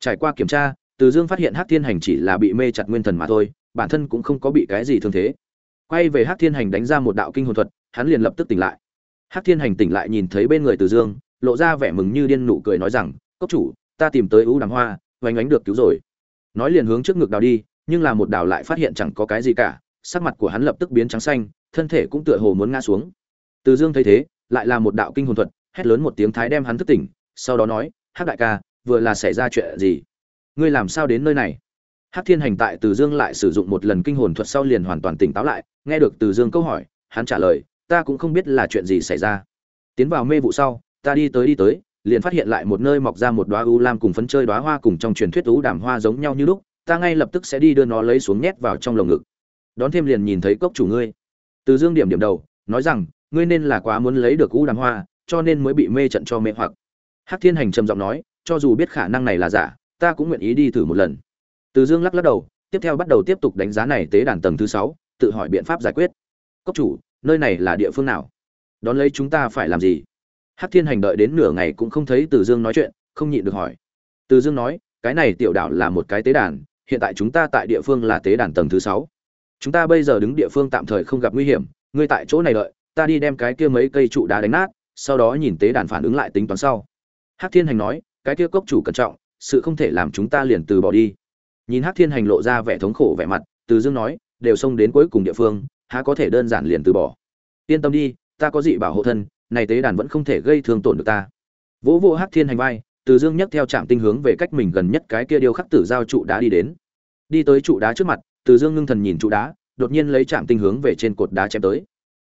Trải qua kiểm tra, từ dương phát hiện hắc thiên hành chỉ là bị mê chặt nguyên thần mà thôi, bản thân cũng không có bị cái gì thương thế. Quay về hắc thiên hành đánh ra một đạo kinh hồn thuật, hắn liền lập tức tỉnh lại. Hắc thiên hành tỉnh lại nhìn thấy bên người từ dương, lộ ra vẻ mừng như điên nụ cười nói rằng, cốc chủ, ta tìm tới ưu đàm hoa, oanh ánh được cứu rồi. Nói liền hướng trước ngực đào đi, nhưng là một đào lại phát hiện chẳng có cái gì cả, sắc mặt của hắn lập tức biến trắng xanh, thân thể cũng tựa hồ muốn ngã xuống. Từ dương thấy thế, lại là một đạo kinh hồn thuật hét lớn một tiếng thái đem hắn thức tỉnh, sau đó nói, hắc đại ca, vừa là xảy ra chuyện gì? Ngươi làm sao đến nơi này? Hắc thiên hành tại từ dương lại sử dụng một lần kinh hồn thuật sau liền hoàn toàn tỉnh táo lại, nghe được từ dương câu hỏi, hắn trả lời, ta cũng không biết là chuyện gì xảy ra. Tiến vào mê vụ sau, ta đi tới đi tới, liền phát hiện lại một nơi mọc ra một đóa u lam cùng phấn chơi đóa hoa cùng trong truyền thuyết u đàm hoa giống nhau như lúc, ta ngay lập tức sẽ đi đưa nó lấy xuống nhét vào trong lồng ngực. Đón thêm liền nhìn thấy cốc chủ ngươi. Từ dương điểm điểm đầu, nói rằng, ngươi nên là quá muốn lấy được u đàm hoa cho nên mới bị mê trận cho mê hoặc. Hắc thiên hành trầm giọng nói, cho dù biết khả năng này là giả, ta cũng nguyện ý đi thử một lần. Từ dương lắc lắc đầu, tiếp theo bắt đầu tiếp tục đánh giá này tế đàn tầng thứ sáu, tự hỏi biện pháp giải quyết. Cốc chủ, nơi này là địa phương nào? Đón lấy chúng ta phải làm gì? Hắc thiên hành đợi đến nửa ngày cũng không thấy từ dương nói chuyện, không nhịn được hỏi. Từ dương nói, cái này tiểu đảo là một cái tế đàn, hiện tại chúng ta tại địa phương là tế đàn tầng thứ sáu. Chúng ta bây giờ đứng địa phương tạm thời không gặp nguy hiểm, ngươi tại chỗ này đợi, ta đi đem cái kia mấy cây trụ đá đánh nát sau đó nhìn tế đàn phản ứng lại tính toán sau. Hắc thiên hành nói, cái kia cốc chủ cẩn trọng, sự không thể làm chúng ta liền từ bỏ đi. Nhìn hắc thiên hành lộ ra vẻ thống khổ vẻ mặt, từ dương nói, đều xông đến cuối cùng địa phương, há có thể đơn giản liền từ bỏ? Yên tâm đi, ta có dị bảo hộ thân, này tế đàn vẫn không thể gây thương tổn được ta. Vỗ vỗ hắc thiên hành vai, từ dương nhấc theo trạm tinh hướng về cách mình gần nhất cái kia điêu khắc tử giao trụ đá đi đến. Đi tới trụ đá trước mặt, từ dương ngưng thần nhìn trụ đá, đột nhiên lấy trạm tinh hướng về trên cột đá chém tới.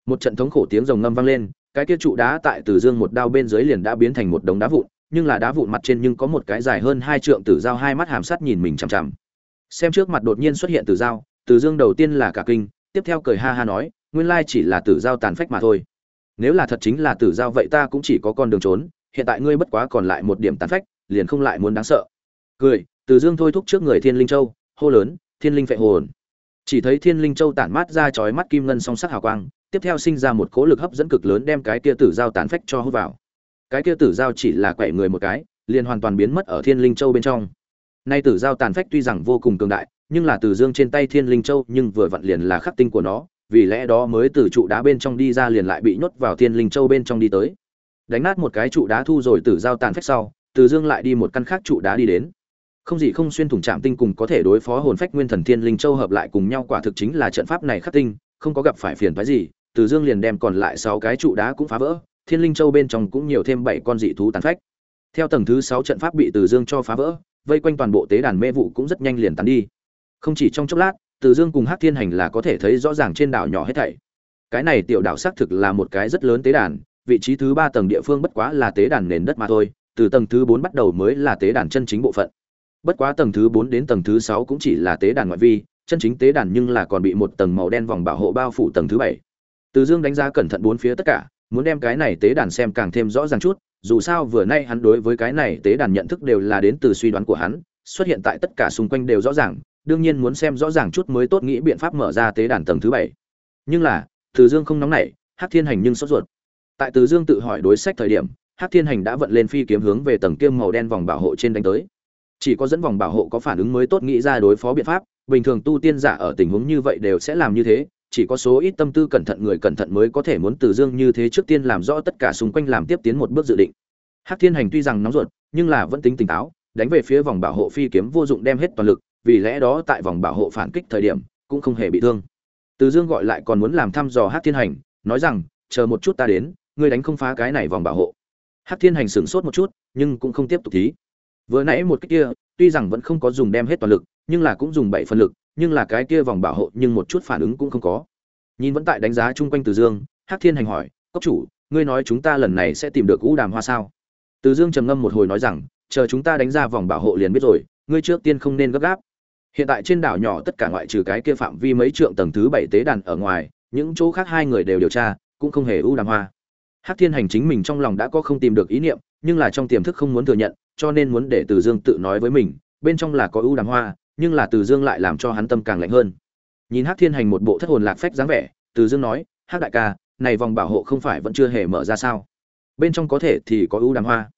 Một trận thống khổ tiếng rồng ngâm vang lên cái kia trụ đá tại từ dương một đao bên dưới liền đã biến thành một đống đá vụn nhưng là đá vụn mặt trên nhưng có một cái dài hơn hai trượng tử dao hai mắt hàm sắt nhìn mình chằm chằm. Xem trước mặt đột nhiên xuất hiện tử dao, từ dương đầu tiên là cả kinh tiếp theo cười ha ha nói nguyên lai chỉ là tử dao tàn phách mà thôi. Nếu là thật chính là tử dao vậy ta cũng chỉ có con đường trốn hiện tại ngươi bất quá còn lại một điểm tàn phách liền không lại muốn đáng sợ. Cười từ dương thôi thúc trước người thiên linh châu hô lớn thiên linh phệ hồn. Chỉ thấy thiên linh châu tản mát ra chói mắt kim ngân song sắc hào quang tiếp theo sinh ra một cỗ lực hấp dẫn cực lớn đem cái kia tử giao tán phách cho hút vào. Cái kia tử giao chỉ là quậy người một cái, liền hoàn toàn biến mất ở thiên linh châu bên trong. Nay tử giao tàn phách tuy rằng vô cùng cường đại, nhưng là từ dương trên tay thiên linh châu nhưng vừa vặn liền là khắc tinh của nó, vì lẽ đó mới từ trụ đá bên trong đi ra liền lại bị nhốt vào thiên linh châu bên trong đi tới. Đánh nát một cái trụ đá thu rồi tử giao tàn phách sau, từ dương lại đi một căn khác trụ đá đi đến. Không gì không xuyên thủng trạm tinh cùng có thể đối phó hồn phách nguyên thần thiên linh châu hợp lại cùng nhau quả thực chính là trận pháp này khắc tinh, không có gặp phải phiền phái gì từ dương liền đem còn lại sáu cái trụ đá cũng phá vỡ, thiên linh châu bên trong cũng nhiều thêm bảy con dị thú tàn phách. Theo tầng thứ sáu trận pháp bị từ dương cho phá vỡ, vây quanh toàn bộ tế đàn mê vụ cũng rất nhanh liền tan đi. Không chỉ trong chốc lát, từ dương cùng hắc thiên hành là có thể thấy rõ ràng trên đảo nhỏ hết thảy. Cái này tiểu đảo xác thực là một cái rất lớn tế đàn, vị trí thứ ba tầng địa phương bất quá là tế đàn nền đất mà thôi, từ tầng thứ bốn bắt đầu mới là tế đàn chân chính bộ phận. Bất quá tầng thứ bốn đến tầng thứ sáu cũng chỉ là tế đàn ngoại vi, chân chính tế đàn nhưng là còn bị một tầng màu đen vòng bảo hộ bao phủ tầng thứ bảy từ dương đánh giá cẩn thận bốn phía tất cả, muốn đem cái này tế đàn xem càng thêm rõ ràng chút, dù sao vừa nay hắn đối với cái này tế đàn nhận thức đều là đến từ suy đoán của hắn, xuất hiện tại tất cả xung quanh đều rõ ràng, đương nhiên muốn xem rõ ràng chút mới tốt nghĩ biện pháp mở ra tế đàn tầng thứ bảy. Nhưng là, từ dương không nóng nảy, hắc thiên hành nhưng sốt ruột. Tại từ dương tự hỏi đối sách thời điểm, hắc thiên hành đã vận lên phi kiếm hướng về tầng kiêm màu đen vòng bảo hộ trên đánh tới. Chỉ có dẫn vòng bảo hộ có phản ứng mới tốt nghĩ ra đối phó biện pháp, bình thường tu tiên giả ở tình huống như vậy đều sẽ làm như thế chỉ có số ít tâm tư cẩn thận người cẩn thận mới có thể muốn từ dương như thế trước tiên làm rõ tất cả xung quanh làm tiếp tiến một bước dự định. Hắc thiên hành tuy rằng nóng ruột, nhưng là vẫn tính tỉnh táo, đánh về phía vòng bảo hộ phi kiếm vô dụng đem hết toàn lực, vì lẽ đó tại vòng bảo hộ phản kích thời điểm, cũng không hề bị thương. Từ dương gọi lại còn muốn làm thăm dò hắc thiên hành, nói rằng, chờ một chút ta đến, ngươi đánh không phá cái này vòng bảo hộ. Hắc thiên hành sửng sốt một chút, nhưng cũng không tiếp tục thí. Vừa nãy một cách kia, tuy rằng vẫn không có dùng đem hết toàn lực, nhưng là cũng dùng bảy phần lực nhưng là cái kia vòng bảo hộ nhưng một chút phản ứng cũng không có. Nhìn vẫn tại đánh giá chung quanh từ dương hắc thiên hành hỏi cốc chủ ngươi nói chúng ta lần này sẽ tìm được u đàm hoa sao? Từ dương trầm ngâm một hồi nói rằng chờ chúng ta đánh ra vòng bảo hộ liền biết rồi ngươi trước tiên không nên gấp gáp. Hiện tại trên đảo nhỏ tất cả ngoại trừ cái kia phạm vi mấy trượng tầng thứ bảy tế đàn ở ngoài những chỗ khác hai người đều điều tra cũng không hề u đàm hoa. Hắc Thiên Hành chính mình trong lòng đã có không tìm được ý niệm, nhưng là trong tiềm thức không muốn thừa nhận, cho nên muốn để Từ Dương tự nói với mình, bên trong là có ưu đàm hoa, nhưng là Từ Dương lại làm cho hắn tâm càng lạnh hơn. Nhìn Hắc Thiên Hành một bộ thất hồn lạc phách dáng vẻ, Từ Dương nói, "Hắc đại ca, này vòng bảo hộ không phải vẫn chưa hề mở ra sao? Bên trong có thể thì có ưu đàm hoa."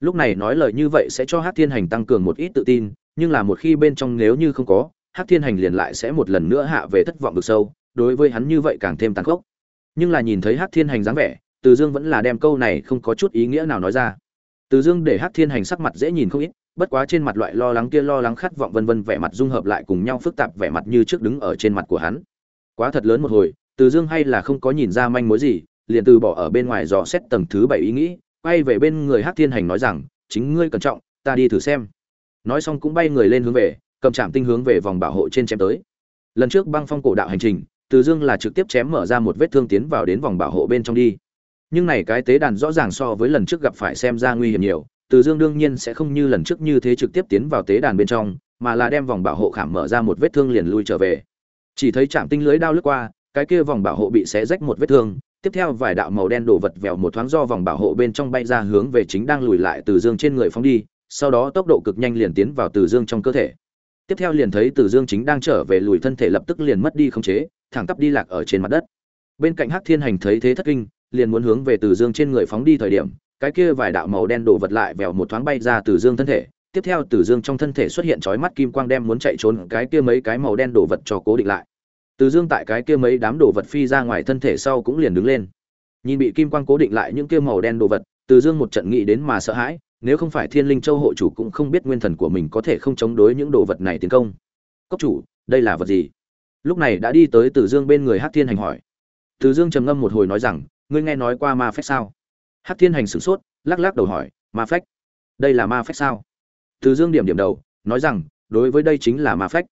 Lúc này nói lời như vậy sẽ cho Hắc Thiên Hành tăng cường một ít tự tin, nhưng là một khi bên trong nếu như không có, Hắc Thiên Hành liền lại sẽ một lần nữa hạ về thất vọng vực sâu, đối với hắn như vậy càng thêm tàn khốc. Nhưng là nhìn thấy Hắc Thiên Hành dáng vẻ, từ dương vẫn là đem câu này không có chút ý nghĩa nào nói ra từ dương để Hắc thiên hành sắc mặt dễ nhìn không ít bất quá trên mặt loại lo lắng kia lo lắng khát vọng vân vân vẻ mặt dung hợp lại cùng nhau phức tạp vẻ mặt như trước đứng ở trên mặt của hắn. Quá thật lớn một hồi, từ dương hay là không có nhìn ra manh mối gì, liền từ bỏ ở bên ngoài dò xét tầng thứ bảy ý nghĩ, quay về bên người Hắc thiên hành nói rằng, chính ngươi cẩn trọng, ta đi thử xem. Nói xong cũng bay người lên hướng về, cầm chạm tinh hướng về vòng bảo hộ trên chém tới. Lần trước băng phong cổ đạo hành trình, từ dương là trực tiếp chém mở ra một vết thương tiến vào đến vòng bảo hộ bên trong đi. Nhưng này cái tế đàn rõ ràng so với lần trước gặp phải xem ra nguy hiểm nhiều từ dương đương nhiên sẽ không như lần trước như thế trực tiếp tiến vào tế đàn bên trong mà là đem vòng bảo hộ khảm mở ra một vết thương liền lui trở về. Chỉ thấy chạm tinh lưới đao lướt qua cái kia vòng bảo hộ bị xé rách một vết thương tiếp theo vài đạo màu đen đổ vật vèo một thoáng do vòng bảo hộ bên trong bay ra hướng về chính đang lùi lại từ dương trên người phóng đi sau đó tốc độ cực nhanh liền tiến vào từ dương trong cơ thể. Tiếp theo liền thấy từ dương chính đang trở về lùi thân thể lập tức liền mất đi khống chế thẳng tắp đi lạc ở trên mặt đất. Bên cạnh hắc thiên hành thấy thế thất kinh liền muốn hướng về Từ Dương trên người phóng đi thời điểm, cái kia vài đạo màu đen đổ vật lại vèo một thoáng bay ra Từ Dương thân thể, tiếp theo Từ Dương trong thân thể xuất hiện chói mắt kim quang đem muốn chạy trốn cái kia mấy cái màu đen đổ vật cho cố định lại. Từ Dương tại cái kia mấy đám đổ vật phi ra ngoài thân thể sau cũng liền đứng lên. Nhìn bị kim quang cố định lại những kia màu đen đồ vật, Từ Dương một trận nghĩ đến mà sợ hãi, nếu không phải Thiên Linh Châu hộ chủ cũng không biết nguyên thần của mình có thể không chống đối những đồ vật này tiến công. Cốc chủ, đây là vật gì? Lúc này đã đi tới Từ Dương bên người Hắc Thiên Hành hỏi. Từ Dương trầm ngâm một hồi nói rằng, ngươi nghe nói qua ma phép sao hắc thiên hành sửng sốt, lắc lắc đầu hỏi, ma phách? Đây là ma phách sao? Từ dương điểm điểm đầu, nói rằng, đối với đây chính là ma phách.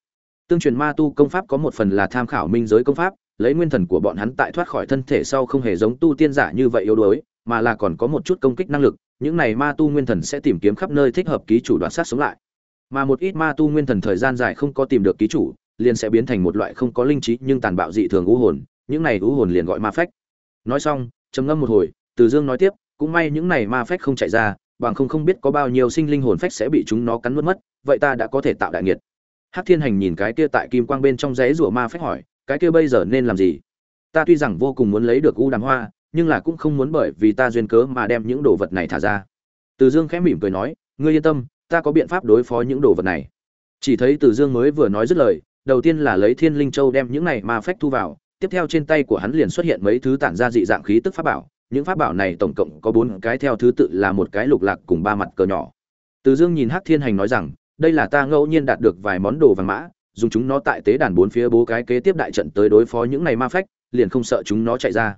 Tương truyền ma tu công pháp có một phần là tham khảo minh giới công pháp, lấy nguyên thần của bọn hắn tại thoát khỏi thân thể sau không hề giống tu tiên giả như vậy yếu đuối, mà là còn có một chút công kích năng lực, những này ma tu nguyên thần sẽ tìm kiếm khắp nơi thích hợp ký chủ đoạt sát sống lại. Mà một ít ma tu nguyên thần thời gian dài không có tìm được ký chủ, liền sẽ biến thành một loại không có linh trí nhưng tàn bạo dị thường u hồn, những này u hồn liền gọi ma phách. Nói xong, trầm ngâm một hồi, từ dương nói tiếp cũng may những này ma phách không chạy ra bằng không không biết có bao nhiêu sinh linh hồn phách sẽ bị chúng nó cắn mất mất vậy ta đã có thể tạo đại nghiệt. Hắc thiên hành nhìn cái kia tại kim quang bên trong giấy rủa ma phách hỏi cái kia bây giờ nên làm gì? Ta tuy rằng vô cùng muốn lấy được u đàm hoa nhưng là cũng không muốn bởi vì ta duyên cớ mà đem những đồ vật này thả ra. Từ dương khẽ mỉm cười nói ngươi yên tâm ta có biện pháp đối phó những đồ vật này. Chỉ thấy từ dương mới vừa nói dứt lời đầu tiên là lấy thiên linh châu đem những này ma phách thu vào tiếp theo trên tay của hắn liền xuất hiện mấy thứ tản ra dị dạng khí tức pháp bảo, những pháp bảo này tổng cộng có bốn cái theo thứ tự là một cái lục lạc cùng ba mặt cờ nhỏ. Từ Dương nhìn Hắc Thiên Hành nói rằng, đây là ta ngẫu nhiên đạt được vài món đồ vàng mã, dùng chúng nó tại tế đàn bốn phía bố cái kế tiếp đại trận tới đối phó những này ma phách, liền không sợ chúng nó chạy ra.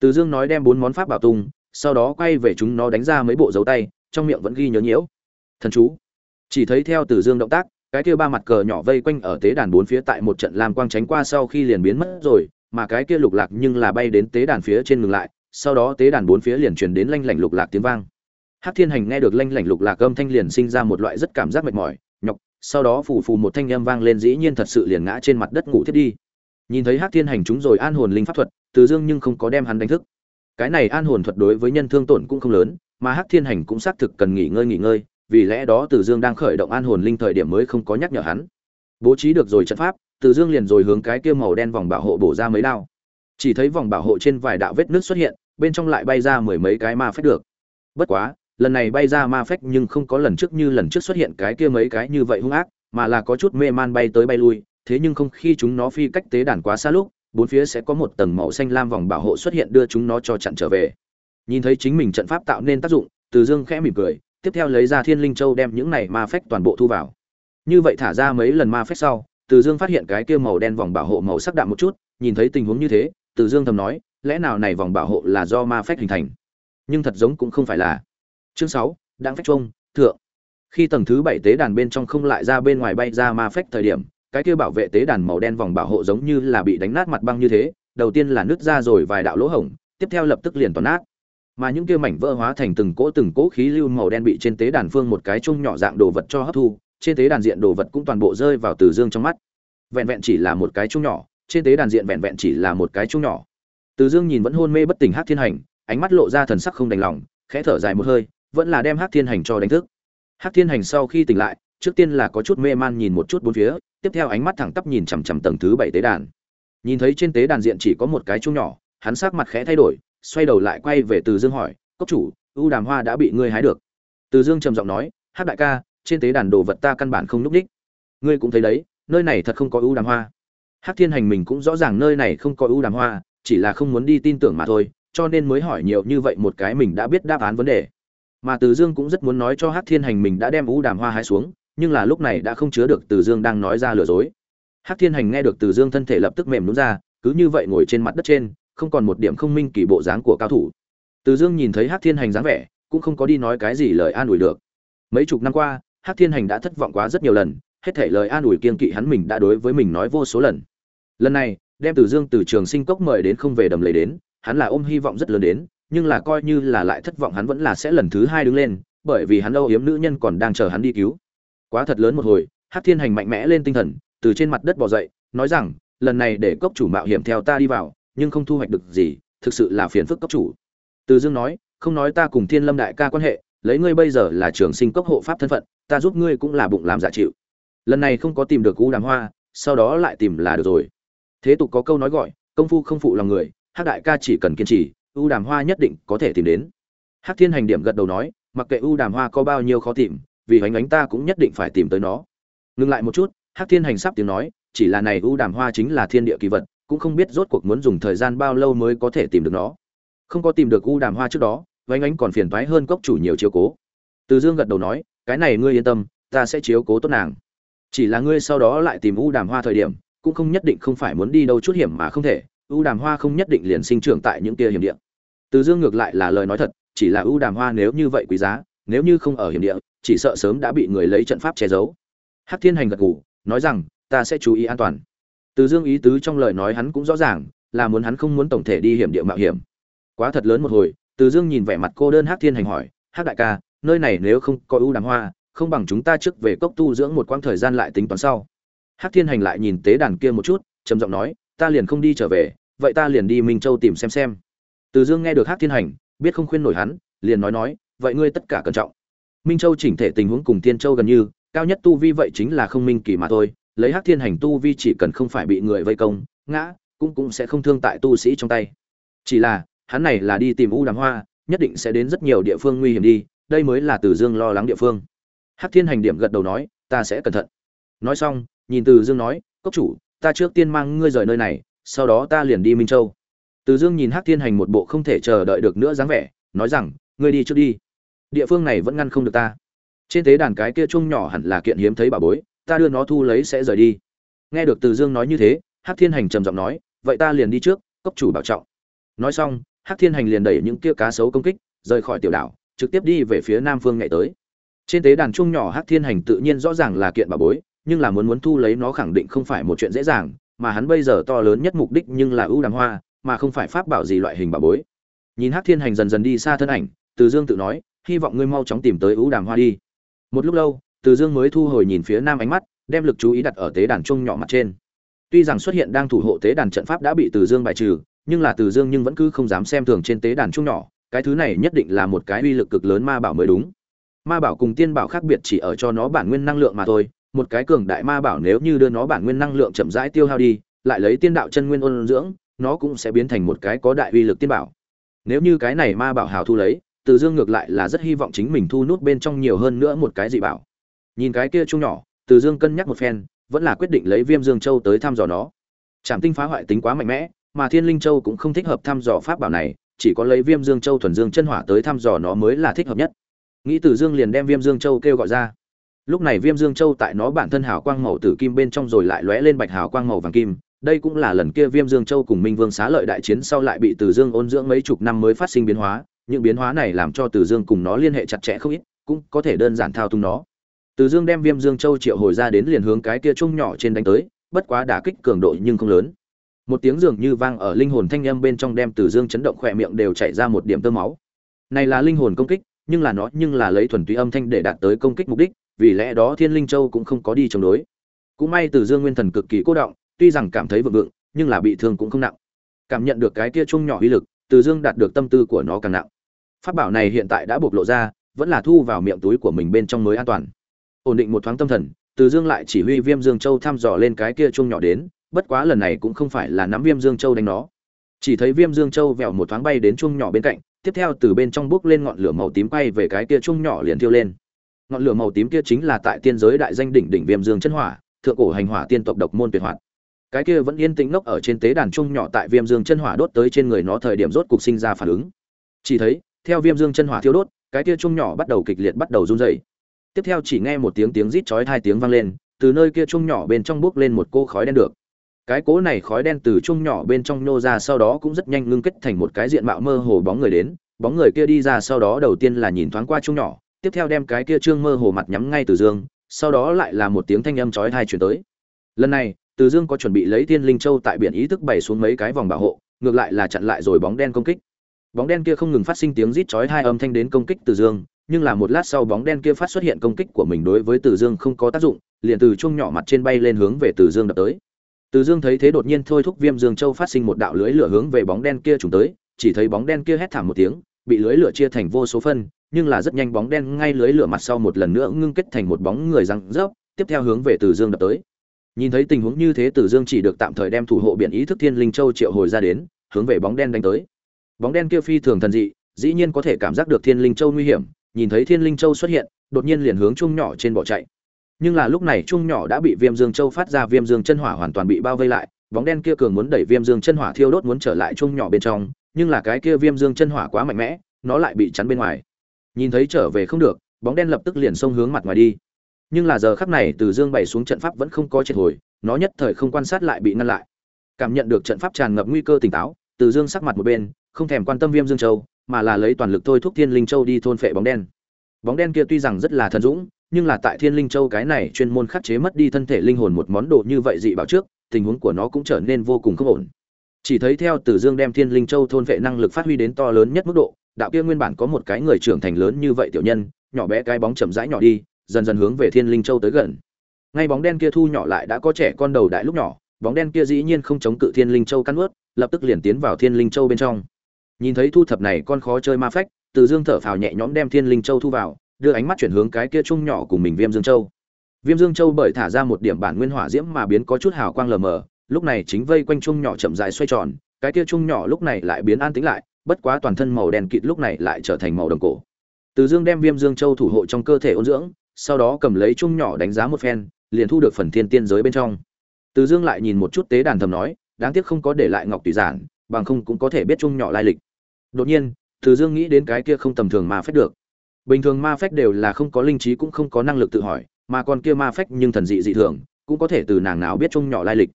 Từ Dương nói đem bốn món pháp bảo tung, sau đó quay về chúng nó đánh ra mấy bộ dấu tay, trong miệng vẫn ghi nhớ nhiễu. Thần chú. Chỉ thấy theo Từ Dương động tác, cái kia ba mặt cờ nhỏ vây quanh ở tế đàn bốn phía tại một trận lam quang tránh qua sau khi liền biến mất rồi, mà cái kia lục lạc nhưng là bay đến tế đàn phía trên ngừng lại, sau đó tế đàn bốn phía liền truyền đến lanh lảnh lục lạc tiếng vang. Hắc Thiên Hành nghe được lanh lảnh lục lạc âm thanh liền sinh ra một loại rất cảm giác mệt mỏi, nhọc, sau đó phù phù một thanh âm vang lên dĩ nhiên thật sự liền ngã trên mặt đất ngủ thiết đi. Nhìn thấy Hắc Thiên Hành chúng rồi an hồn linh pháp thuật, Từ Dương nhưng không có đem hắn đánh thức. Cái này an hồn thuật đối với nhân thương tổn cũng không lớn, mà Hắc Thiên Hành cũng xác thực cần nghỉ ngơi nghỉ ngơi, vì lẽ đó Từ Dương đang khởi động an hồn linh thời điểm mới không có nhắc nhở hắn. Bố trí được rồi trận pháp, từ dương liền rồi hướng cái kia màu đen vòng bảo hộ bổ ra mấy đao chỉ thấy vòng bảo hộ trên vài đạo vết nước xuất hiện, bên trong lại bay ra mười mấy cái ma phách được. Bất quá, lần này bay ra ma phách nhưng không có lần trước như lần trước xuất hiện cái kia mấy cái như vậy hung ác, mà là có chút mê man bay tới bay lui, thế nhưng không khi chúng nó phi cách tế đàn quá xa lúc, bốn phía sẽ có một tầng màu xanh lam vòng bảo hộ xuất hiện đưa chúng nó cho chặn trở về. Nhìn thấy chính mình trận pháp tạo nên tác dụng, từ dương khẽ mỉm cười, tiếp theo lấy ra thiên linh châu đem những này ma phách toàn bộ thu vào. Như vậy thả ra mấy lần ma phách sau, từ dương phát hiện cái kia màu đen vòng bảo hộ màu sắc đậm một chút, nhìn thấy tình huống như thế từ dương thầm nói, lẽ nào này vòng bảo hộ là do ma phách hình thành? Nhưng thật giống cũng không phải là. Chương sáu đang phách trung, thượng. Khi tầng thứ bảy tế đàn bên trong không lại ra bên ngoài bay ra ma phách thời điểm, cái kia bảo vệ tế đàn màu đen vòng bảo hộ giống như là bị đánh nát mặt băng như thế, đầu tiên là nứt ra rồi vài đạo lỗ hổng, tiếp theo lập tức liền toàn nát. Mà những kia mảnh vỡ hóa thành từng cỗ từng cỗ khí lưu màu đen bị trên tế đàn phương một cái chung nhỏ dạng đồ vật cho hấp thu, trên tế đàn diện đồ vật cũng toàn bộ rơi vào từ dương trong mắt. Vẹn vẹn chỉ là một cái chung nhỏ trên tế đàn diện vẹn vẹn chỉ là một cái chung nhỏ. Từ dương nhìn vẫn hôn mê bất tỉnh hát thiên hành, ánh mắt lộ ra thần sắc không đành lòng, khẽ thở dài một hơi, vẫn là đem hát thiên hành cho đánh thức. Hát thiên hành sau khi tỉnh lại, trước tiên là có chút mê man nhìn một chút bốn phía, tiếp theo ánh mắt thẳng tắp nhìn chằm chằm tầng thứ bảy tế đàn. Nhìn thấy trên tế đàn diện chỉ có một cái chung nhỏ, hắn sắc mặt khẽ thay đổi, xoay đầu lại quay về từ dương hỏi, cốc chủ ưu đàm hoa đã bị ngươi hái được? Từ dương trầm giọng nói hát đại ca, trên tế đàn đồ vật ta căn bản không núp đích ngươi cũng thấy đấy, nơi này thật không có ưu đàm hoa. Hắc thiên hành mình cũng rõ ràng nơi này không có ưu đàm hoa, chỉ là không muốn đi tin tưởng mà thôi, cho nên mới hỏi nhiều như vậy một cái mình đã biết đáp án vấn đề. Mà từ dương cũng rất muốn nói cho Hắc thiên hành mình đã đem ưu đàm hoa hái xuống, nhưng là lúc này đã không chứa được từ dương đang nói ra lừa dối. Hắc thiên hành nghe được từ dương thân thể lập tức mềm nứt ra, cứ như vậy ngồi trên mặt đất trên, không còn một điểm không minh kỳ bộ dáng của cao thủ. Từ dương nhìn thấy Hắc thiên hành dáng vẻ, cũng không có đi nói cái gì lời an ủi được. Mấy chục năm qua, Hắc thiên hành đã thất vọng quá rất nhiều lần, hết thảy lời an ủi kiên kỵ hắn mình đã đối với mình nói vô số lần lần này, đem từ dương từ trường sinh cốc mời đến không về đầm lầy đến, hắn là ôm hy vọng rất lớn đến, nhưng là coi như là lại thất vọng hắn vẫn là sẽ lần thứ hai đứng lên, bởi vì hắn âu yếm nữ nhân còn đang chờ hắn đi cứu. Quá thật lớn một hồi hát thiên hành mạnh mẽ lên tinh thần, từ trên mặt đất bỏ dậy, nói rằng, lần này để cốc chủ mạo hiểm theo ta đi vào, nhưng không thu hoạch được gì, thực sự là phiền phức cốc chủ. Từ dương nói, không nói ta cùng thiên lâm đại ca quan hệ, lấy ngươi bây giờ là trường sinh cốc hộ pháp thân phận, ta giúp ngươi cũng là bụng làm giả chịu. Lần này không có tìm được u đàm hoa, sau đó lại tìm là được rồi thế tục có câu nói gọi, công phu không phụ lòng người, hắc đại ca chỉ cần kiên trì u đàm hoa nhất định có thể tìm đến. Hắc thiên hành điểm gật đầu nói, mặc kệ u đàm hoa có bao nhiêu khó tìm, vì hoành ánh ta cũng nhất định phải tìm tới nó. Ngừng lại một chút, hắc thiên hành sắp tiếng nói, chỉ là này u đàm hoa chính là thiên địa kỳ vật, cũng không biết rốt cuộc muốn dùng thời gian bao lâu mới có thể tìm được nó. Không có tìm được u đàm hoa trước đó hoành ánh còn phiền thoái hơn cốc chủ nhiều chiếu cố. Từ dương gật đầu nói, cái này ngươi yên tâm, ta sẽ chiếu cố tốt nàng. Chỉ là ngươi sau đó lại tìm u đàm hoa thời điểm cũng không nhất định không phải muốn đi đâu chút hiểm mà không thể, u đàm hoa không nhất định liền sinh trưởng tại những kia hiểm địa. Từ dương ngược lại là lời nói thật, chỉ là u đàm hoa nếu như vậy quý giá, nếu như không ở hiểm địa, chỉ sợ sớm đã bị người lấy trận pháp che giấu. Hắc thiên hành gật gù, nói rằng, ta sẽ chú ý an toàn. Từ dương ý tứ trong lời nói hắn cũng rõ ràng, là muốn hắn không muốn tổng thể đi hiểm địa mạo hiểm. Quá thật lớn một hồi, từ dương nhìn vẻ mặt cô đơn hắc thiên hành hỏi, hắc đại ca, nơi này nếu không có ưu đàm hoa, không bằng chúng ta trước về cốc tu dưỡng một quãng thời gian lại tính toán sau hắc thiên hành lại nhìn tế đàn kia một chút, trầm giọng nói, ta liền không đi trở về, vậy ta liền đi minh châu tìm xem xem. Từ dương nghe được hắc thiên hành, biết không khuyên nổi hắn, liền nói nói, vậy ngươi tất cả cẩn trọng. Minh châu chỉnh thể tình huống cùng tiên châu gần như, cao nhất tu vi vậy chính là không minh kỳ mà thôi, lấy hắc thiên hành tu vi chỉ cần không phải bị người vây công, ngã, cũng cũng sẽ không thương tại tu sĩ trong tay. Chỉ là, hắn này là đi tìm u đàm hoa, nhất định sẽ đến rất nhiều địa phương nguy hiểm đi, đây mới là từ dương lo lắng địa phương. Hắc thiên hành điểm gật đầu nói, ta sẽ cẩn thận. Nói xong nhìn từ dương nói, cốc chủ, ta trước tiên mang ngươi rời nơi này, sau đó ta liền đi minh châu. Từ dương nhìn hắc thiên hành một bộ không thể chờ đợi được nữa dáng vẻ, nói rằng, ngươi đi trước đi. Địa phương này vẫn ngăn không được ta. Trên tế đàn cái kia chung nhỏ hẳn là kiện hiếm thấy bà bối, ta đưa nó thu lấy sẽ rời đi. Nghe được từ dương nói như thế, hắc thiên hành trầm giọng nói, vậy ta liền đi trước, cốc chủ bảo trọng. Nói xong, hắc thiên hành liền đẩy những kia cá sấu công kích, rời khỏi tiểu đảo, trực tiếp đi về phía nam phương ngày tới. Trên tế đàn chung nhỏ hắc thiên hành tự nhiên rõ ràng là kiện bà bối nhưng là muốn muốn thu lấy nó khẳng định không phải một chuyện dễ dàng, mà hắn bây giờ to lớn nhất mục đích nhưng là ưu đàm hoa, mà không phải pháp bảo gì loại hình bà bối. Nhìn hắc thiên hành dần dần đi xa thân ảnh, từ dương tự nói, hy vọng ngươi mau chóng tìm tới ưu đàm hoa đi. Một lúc lâu, từ dương mới thu hồi nhìn phía nam ánh mắt, đem lực chú ý đặt ở tế đàn trung nhỏ mặt trên. Tuy rằng xuất hiện đang thủ hộ tế đàn trận pháp đã bị từ dương bài trừ, nhưng là từ dương nhưng vẫn cứ không dám xem thường trên tế đàn trung nhỏ, cái thứ này nhất định là một cái uy lực cực lớn ma bảo mới đúng. Ma bảo cùng tiên bảo khác biệt chỉ ở cho nó bản nguyên năng lượng mà thôi một cái cường đại ma bảo nếu như đưa nó bản nguyên năng lượng chậm rãi tiêu hao đi, lại lấy tiên đạo chân nguyên ôn dưỡng, nó cũng sẽ biến thành một cái có đại uy lực tiên bảo. Nếu như cái này ma bảo hào thu lấy, từ dương ngược lại là rất hy vọng chính mình thu nút bên trong nhiều hơn nữa một cái dị bảo. Nhìn cái kia chung nhỏ, từ dương cân nhắc một phen, vẫn là quyết định lấy viêm dương châu tới thăm dò nó. Trảm tinh phá hoại tính quá mạnh mẽ, mà thiên linh châu cũng không thích hợp thăm dò pháp bảo này, chỉ có lấy viêm dương châu thuần dương chân hỏa tới thăm dò nó mới là thích hợp nhất. Nghĩ từ dương liền đem viêm dương châu kêu gọi ra lúc này viêm dương châu tại nó bản thân hào quang màu tử kim bên trong rồi lại lóe lên bạch hào quang màu vàng kim. Đây cũng là lần kia viêm dương châu cùng minh vương xá lợi đại chiến sau lại bị từ dương ôn dưỡng mấy chục năm mới phát sinh biến hóa. Những biến hóa này làm cho từ dương cùng nó liên hệ chặt chẽ không ít, cũng có thể đơn giản thao túng nó. Từ dương đem viêm dương châu triệu hồi ra đến liền hướng cái kia chung nhỏ trên đánh tới, bất quá đả kích cường độ nhưng không lớn. Một tiếng dường như vang ở linh hồn thanh âm bên trong đem từ dương chấn động khỏe miệng đều chảy ra một điểm tơ máu. Này là linh hồn công kích, nhưng là nó nhưng là lấy thuần túy âm thanh để đạt tới công kích mục đích vì lẽ đó thiên linh châu cũng không có đi chống đối. Cũng may từ dương nguyên thần cực kỳ cố động, tuy rằng cảm thấy vượng vượng, nhưng là bị thương cũng không nặng. Cảm nhận được cái kia chung nhỏ uy lực, từ dương đạt được tâm tư của nó càng nặng. Pháp bảo này hiện tại đã bộc lộ ra, vẫn là thu vào miệng túi của mình bên trong mới an toàn. Ổn định một thoáng tâm thần, từ dương lại chỉ huy viêm dương châu thăm dò lên cái kia chung nhỏ đến, bất quá lần này cũng không phải là nắm viêm dương châu đánh nó. Chỉ thấy viêm dương châu vẹo một thoáng bay đến chung nhỏ bên cạnh, tiếp theo từ bên trong bước lên ngọn lửa màu tím quay về cái kia chung nhỏ liền thiêu lên ngọn lửa màu tím kia chính là tại tiên giới đại danh đỉnh đỉnh viêm dương chân hỏa, thượng cổ hành hỏa tiên tộc độc môn tuyệt hoạt. Cái kia vẫn yên tĩnh ngốc ở trên tế đàn chung nhỏ tại viêm dương chân hỏa đốt tới trên người nó thời điểm rốt cục sinh ra phản ứng. Chỉ thấy, theo viêm dương chân hỏa thiêu đốt, cái kia chung nhỏ bắt đầu kịch liệt bắt đầu run rẩy. Tiếp theo chỉ nghe một tiếng tiếng rít chói hai tiếng vang lên, từ nơi kia chung nhỏ bên trong bước lên một cô khói đen được. Cái cố này khói đen từ chung nhỏ bên trong nô ra sau đó cũng rất nhanh ngưng kết thành một cái diện mạo mơ hồ bóng người đến, bóng người kia đi ra sau đó đầu tiên là nhìn thoáng qua chung nhỏ tiếp theo đem cái kia trương mơ hồ mặt nhắm ngay từ dương, sau đó lại là một tiếng thanh âm chói tai truyền tới. Lần này, từ dương có chuẩn bị lấy thiên linh châu tại biển ý thức bày xuống mấy cái vòng bảo hộ, ngược lại là chặn lại rồi bóng đen công kích. Bóng đen kia không ngừng phát sinh tiếng rít chói hai âm thanh đến công kích từ dương, nhưng là một lát sau bóng đen kia phát xuất hiện công kích của mình đối với từ dương không có tác dụng, liền từ chung nhỏ mặt trên bay lên hướng về từ dương đập tới. Từ dương thấy thế đột nhiên thôi thúc viêm dương châu phát sinh một đạo lưới lửa hướng về bóng đen kia trùng tới, chỉ thấy bóng đen kia hét thảm một tiếng, bị lưới lửa chia thành vô số phân nhưng là rất nhanh bóng đen ngay lưới lửa mặt sau một lần nữa ngưng kết thành một bóng người răng rớp, tiếp theo hướng về từ dương đập tới. Nhìn thấy tình huống như thế, từ dương chỉ được tạm thời đem thủ hộ biển ý thức thiên linh châu triệu hồi ra đến, hướng về bóng đen đánh tới. Bóng đen kia phi thường thần dị, dĩ nhiên có thể cảm giác được thiên linh châu nguy hiểm, nhìn thấy thiên linh châu xuất hiện, đột nhiên liền hướng chung nhỏ trên bỏ chạy. Nhưng là lúc này chung nhỏ đã bị viêm dương châu phát ra viêm dương chân hỏa hoàn toàn bị bao vây lại, bóng đen kia cường muốn đẩy viêm dương chân hỏa thiêu đốt muốn trở lại chung nhỏ bên trong, nhưng là cái kia viêm dương chân hỏa quá mạnh mẽ, nó lại bị chắn bên ngoài nhìn thấy trở về không được, bóng đen lập tức liền xông hướng mặt ngoài đi. Nhưng là giờ khắc này từ dương bày xuống trận pháp vẫn không có triệt hồi, nó nhất thời không quan sát lại bị ngăn lại. Cảm nhận được trận pháp tràn ngập nguy cơ tỉnh táo, từ dương sắc mặt một bên, không thèm quan tâm viêm dương châu, mà là lấy toàn lực thôi thúc thiên linh châu đi thôn phệ bóng đen. Bóng đen kia tuy rằng rất là thần dũng, nhưng là tại thiên linh châu cái này chuyên môn khắc chế mất đi thân thể linh hồn một món đồ như vậy dị bảo trước, tình huống của nó cũng trở nên vô cùng không ổn. Chỉ thấy theo từ dương đem thiên linh châu thôn vệ năng lực phát huy đến to lớn nhất mức độ đạo kia nguyên bản có một cái người trưởng thành lớn như vậy tiểu nhân, nhỏ bé cái bóng chậm rãi nhỏ đi, dần dần hướng về thiên linh châu tới gần. Ngay bóng đen kia thu nhỏ lại đã có trẻ con đầu đại lúc nhỏ, bóng đen kia dĩ nhiên không chống cự thiên linh châu cắn ướt, lập tức liền tiến vào thiên linh châu bên trong. Nhìn thấy thu thập này con khó chơi ma phách, từ dương thở phào nhẹ nhõm đem thiên linh châu thu vào, đưa ánh mắt chuyển hướng cái kia chung nhỏ cùng mình viêm dương châu. Viêm dương châu bởi thả ra một điểm bản nguyên hỏa diễm mà biến có chút hào quang lờ mờ, lúc này chính vây quanh chung nhỏ chậm dài xoay tròn, cái kia chung nhỏ lúc này lại biến an tĩnh lại bất quá toàn thân màu đen kịt lúc này lại trở thành màu đồng cổ. Từ dương đem viêm dương châu thủ hộ trong cơ thể ôn dưỡng, sau đó cầm lấy chung nhỏ đánh giá một phen, liền thu được phần thiên tiên giới bên trong. Từ dương lại nhìn một chút tế đàn thầm nói, đáng tiếc không có để lại ngọc tùy giản, bằng không cũng có thể biết chung nhỏ lai lịch. Đột nhiên, từ dương nghĩ đến cái kia không tầm thường mà phép được. Bình thường ma phách đều là không có linh trí cũng không có năng lực tự hỏi, mà còn kia ma phách nhưng thần dị dị thường, cũng có thể từ nàng nào biết chung nhỏ lai lịch.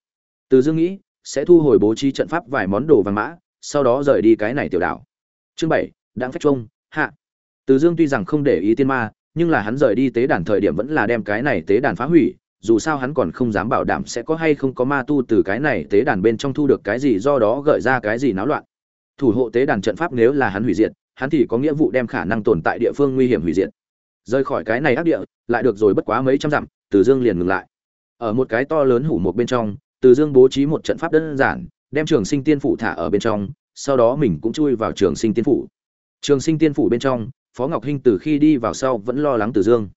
Từ dương nghĩ, sẽ thu hồi bố trí trận pháp vài món đồ vàng mã sau đó rời đi cái này tiểu đảo. Chương bảy đang phách trung, hạ. Từ dương tuy rằng không để ý tiên ma, nhưng là hắn rời đi tế đàn thời điểm vẫn là đem cái này tế đàn phá hủy, dù sao hắn còn không dám bảo đảm sẽ có hay không có ma tu từ cái này tế đàn bên trong thu được cái gì do đó gợi ra cái gì náo loạn. Thủ hộ tế đàn trận pháp nếu là hắn hủy diệt, hắn thì có nghĩa vụ đem khả năng tồn tại địa phương nguy hiểm hủy diệt. Rời khỏi cái này ác địa, lại được rồi bất quá mấy trăm dặm, từ dương liền ngừng lại. Ở một cái to lớn hủ một bên trong, từ dương bố trí một trận pháp đơn giản đem trường sinh tiên phủ thả ở bên trong, sau đó mình cũng chui vào trường sinh tiên phủ. Trường sinh tiên phủ bên trong, phó ngọc hinh từ khi đi vào sau vẫn lo lắng từ dương.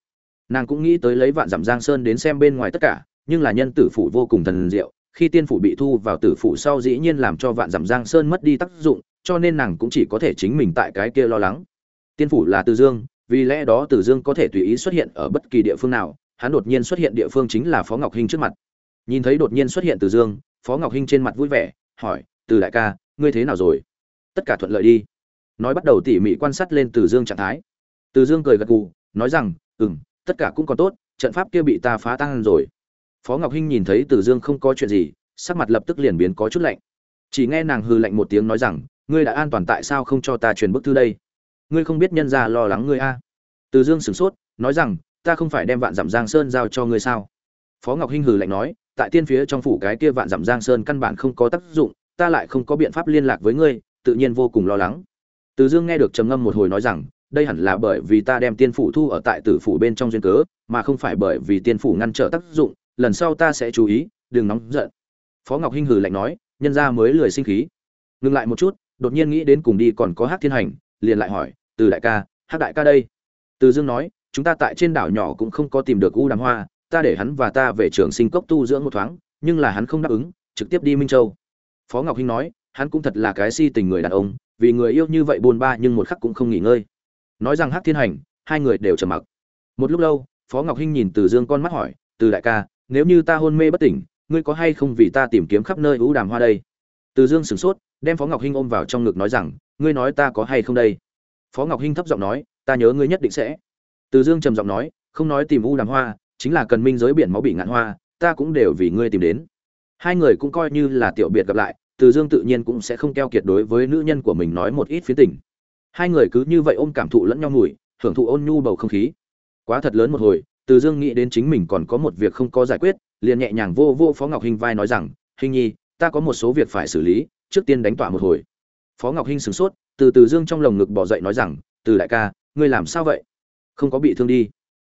Nàng cũng nghĩ tới lấy vạn dặm giang sơn đến xem bên ngoài tất cả, nhưng là nhân tử phủ vô cùng thần diệu, khi tiên phủ bị thu vào tử phủ sau dĩ nhiên làm cho vạn dặm giang sơn mất đi tác dụng, cho nên nàng cũng chỉ có thể chính mình tại cái kia lo lắng. Tiên phủ là từ dương, vì lẽ đó từ dương có thể tùy ý xuất hiện ở bất kỳ địa phương nào, hắn đột nhiên xuất hiện địa phương chính là phó ngọc hinh trước mặt. Nhìn thấy đột nhiên xuất hiện từ dương, phó ngọc hinh trên mặt vui vẻ hỏi, từ đại ca, ngươi thế nào rồi? Tất cả thuận lợi đi. Nói bắt đầu tỉ mỉ quan sát lên từ dương trạng thái. Từ dương cười gật gù, nói rằng ừ m tất cả cũng còn tốt, trận pháp kia bị ta phá tan rồi. Phó ngọc hinh nhìn thấy từ dương không có chuyện gì, sắc mặt lập tức liền biến có chút lạnh. Chỉ nghe nàng hư lạnh một tiếng nói rằng, ngươi đã an toàn tại sao không cho ta truyền bức thư đây? Ngươi không biết nhân ra lo lắng ngươi a? À. từ dương sửng sốt, nói rằng, ta không phải đem vạn dặm giang sơn giao cho ngươi sao? Phó ngọc hinh hừ lạnh nói tại tiên phía trong phủ cái kia vạn dặm giang sơn căn bản không có tác dụng, ta lại không có biện pháp liên lạc với ngươi, tự nhiên vô cùng lo lắng. Từ dương nghe được trầm ngâm một hồi nói rằng, đây hẳn là bởi vì ta đem tiên phủ thu ở tại tử phủ bên trong duyên cớ, mà không phải bởi vì tiên phủ ngăn trở tác dụng, lần sau ta sẽ chú ý, đừng nóng giận. Phó ngọc hinh hừ lạnh nói, nhân ra mới lười sinh khí. Ngừng lại một chút, đột nhiên nghĩ đến cùng đi còn có hát thiên hành, liền lại hỏi, từ đại ca hát đại ca đây? Từ dương nói, chúng ta tại trên đảo nhỏ cũng không có tìm được u đàm hoa ta để hắn và ta về trường sinh cốc tu dưỡng một thoáng, nhưng là hắn không đáp ứng, trực tiếp đi minh châu. Phó ngọc hinh nói, hắn cũng thật là cái si tình người đàn ông, vì người yêu như vậy buồn ba nhưng một khắc cũng không nghỉ ngơi. Nói rằng hắc thiên hành, hai người đều trầm mặc. Một lúc lâu, phó ngọc hinh nhìn từ dương con mắt hỏi, từ đại ca, nếu như ta hôn mê bất tỉnh, ngươi có hay không vì ta tìm kiếm khắp nơi ưu đàm hoa đây? Từ dương sửng sốt, đem phó ngọc hinh ôm vào trong ngực nói rằng, ngươi nói ta có hay không đây? Phó ngọc hinh thấp giọng nói, ta nhớ ngươi nhất định sẽ. Từ dương trầm giọng nói, không nói tìm u đàm hoa chính là cần minh giới biển máu bị ngạn hoa, ta cũng đều vì ngươi tìm đến. Hai người cũng coi như là tiểu biệt gặp lại, từ dương tự nhiên cũng sẽ không keo kiệt đối với nữ nhân của mình nói một ít phía tình. Hai người cứ như vậy ôm cảm thụ lẫn nhau mùi hưởng thụ ôn nhu bầu không khí. Quá thật lớn một hồi, từ dương nghĩ đến chính mình còn có một việc không có giải quyết, liền nhẹ nhàng vô vô phó ngọc hinh vai nói rằng hình nhi, ta có một số việc phải xử lý, trước tiên đánh tỏa một hồi. Phó ngọc hinh sửng sốt, từ từ dương trong lồng ngực bỏ dậy nói rằng, từ đại ca, ngươi làm sao vậy? Không có bị thương đi.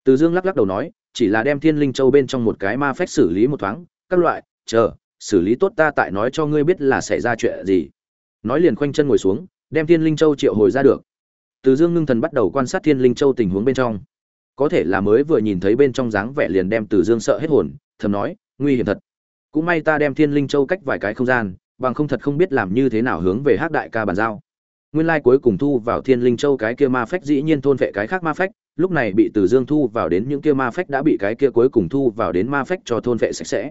Từ dương lắc lắc đầu nói chỉ là đem thiên linh châu bên trong một cái ma phách xử lý một thoáng, các loại, chờ, xử lý tốt ta tại nói cho ngươi biết là xảy ra chuyện gì. Nói liền khoanh chân ngồi xuống, đem thiên linh châu triệu hồi ra được. Từ dương ngưng thần bắt đầu quan sát thiên linh châu tình huống bên trong. Có thể là mới vừa nhìn thấy bên trong dáng vẻ liền đem từ dương sợ hết hồn, thầm nói, nguy hiểm thật. Cũng may ta đem thiên linh châu cách vài cái không gian, bằng không thật không biết làm như thế nào hướng về hát đại ca bàn giao. Nguyên lai cuối cùng thu vào thiên linh châu cái kia ma phách dĩ nhiên thôn vệ cái khác ma phách lúc này bị từ dương thu vào đến những kia ma phách đã bị cái kia cuối cùng thu vào đến ma phách cho thôn vệ sạch sẽ.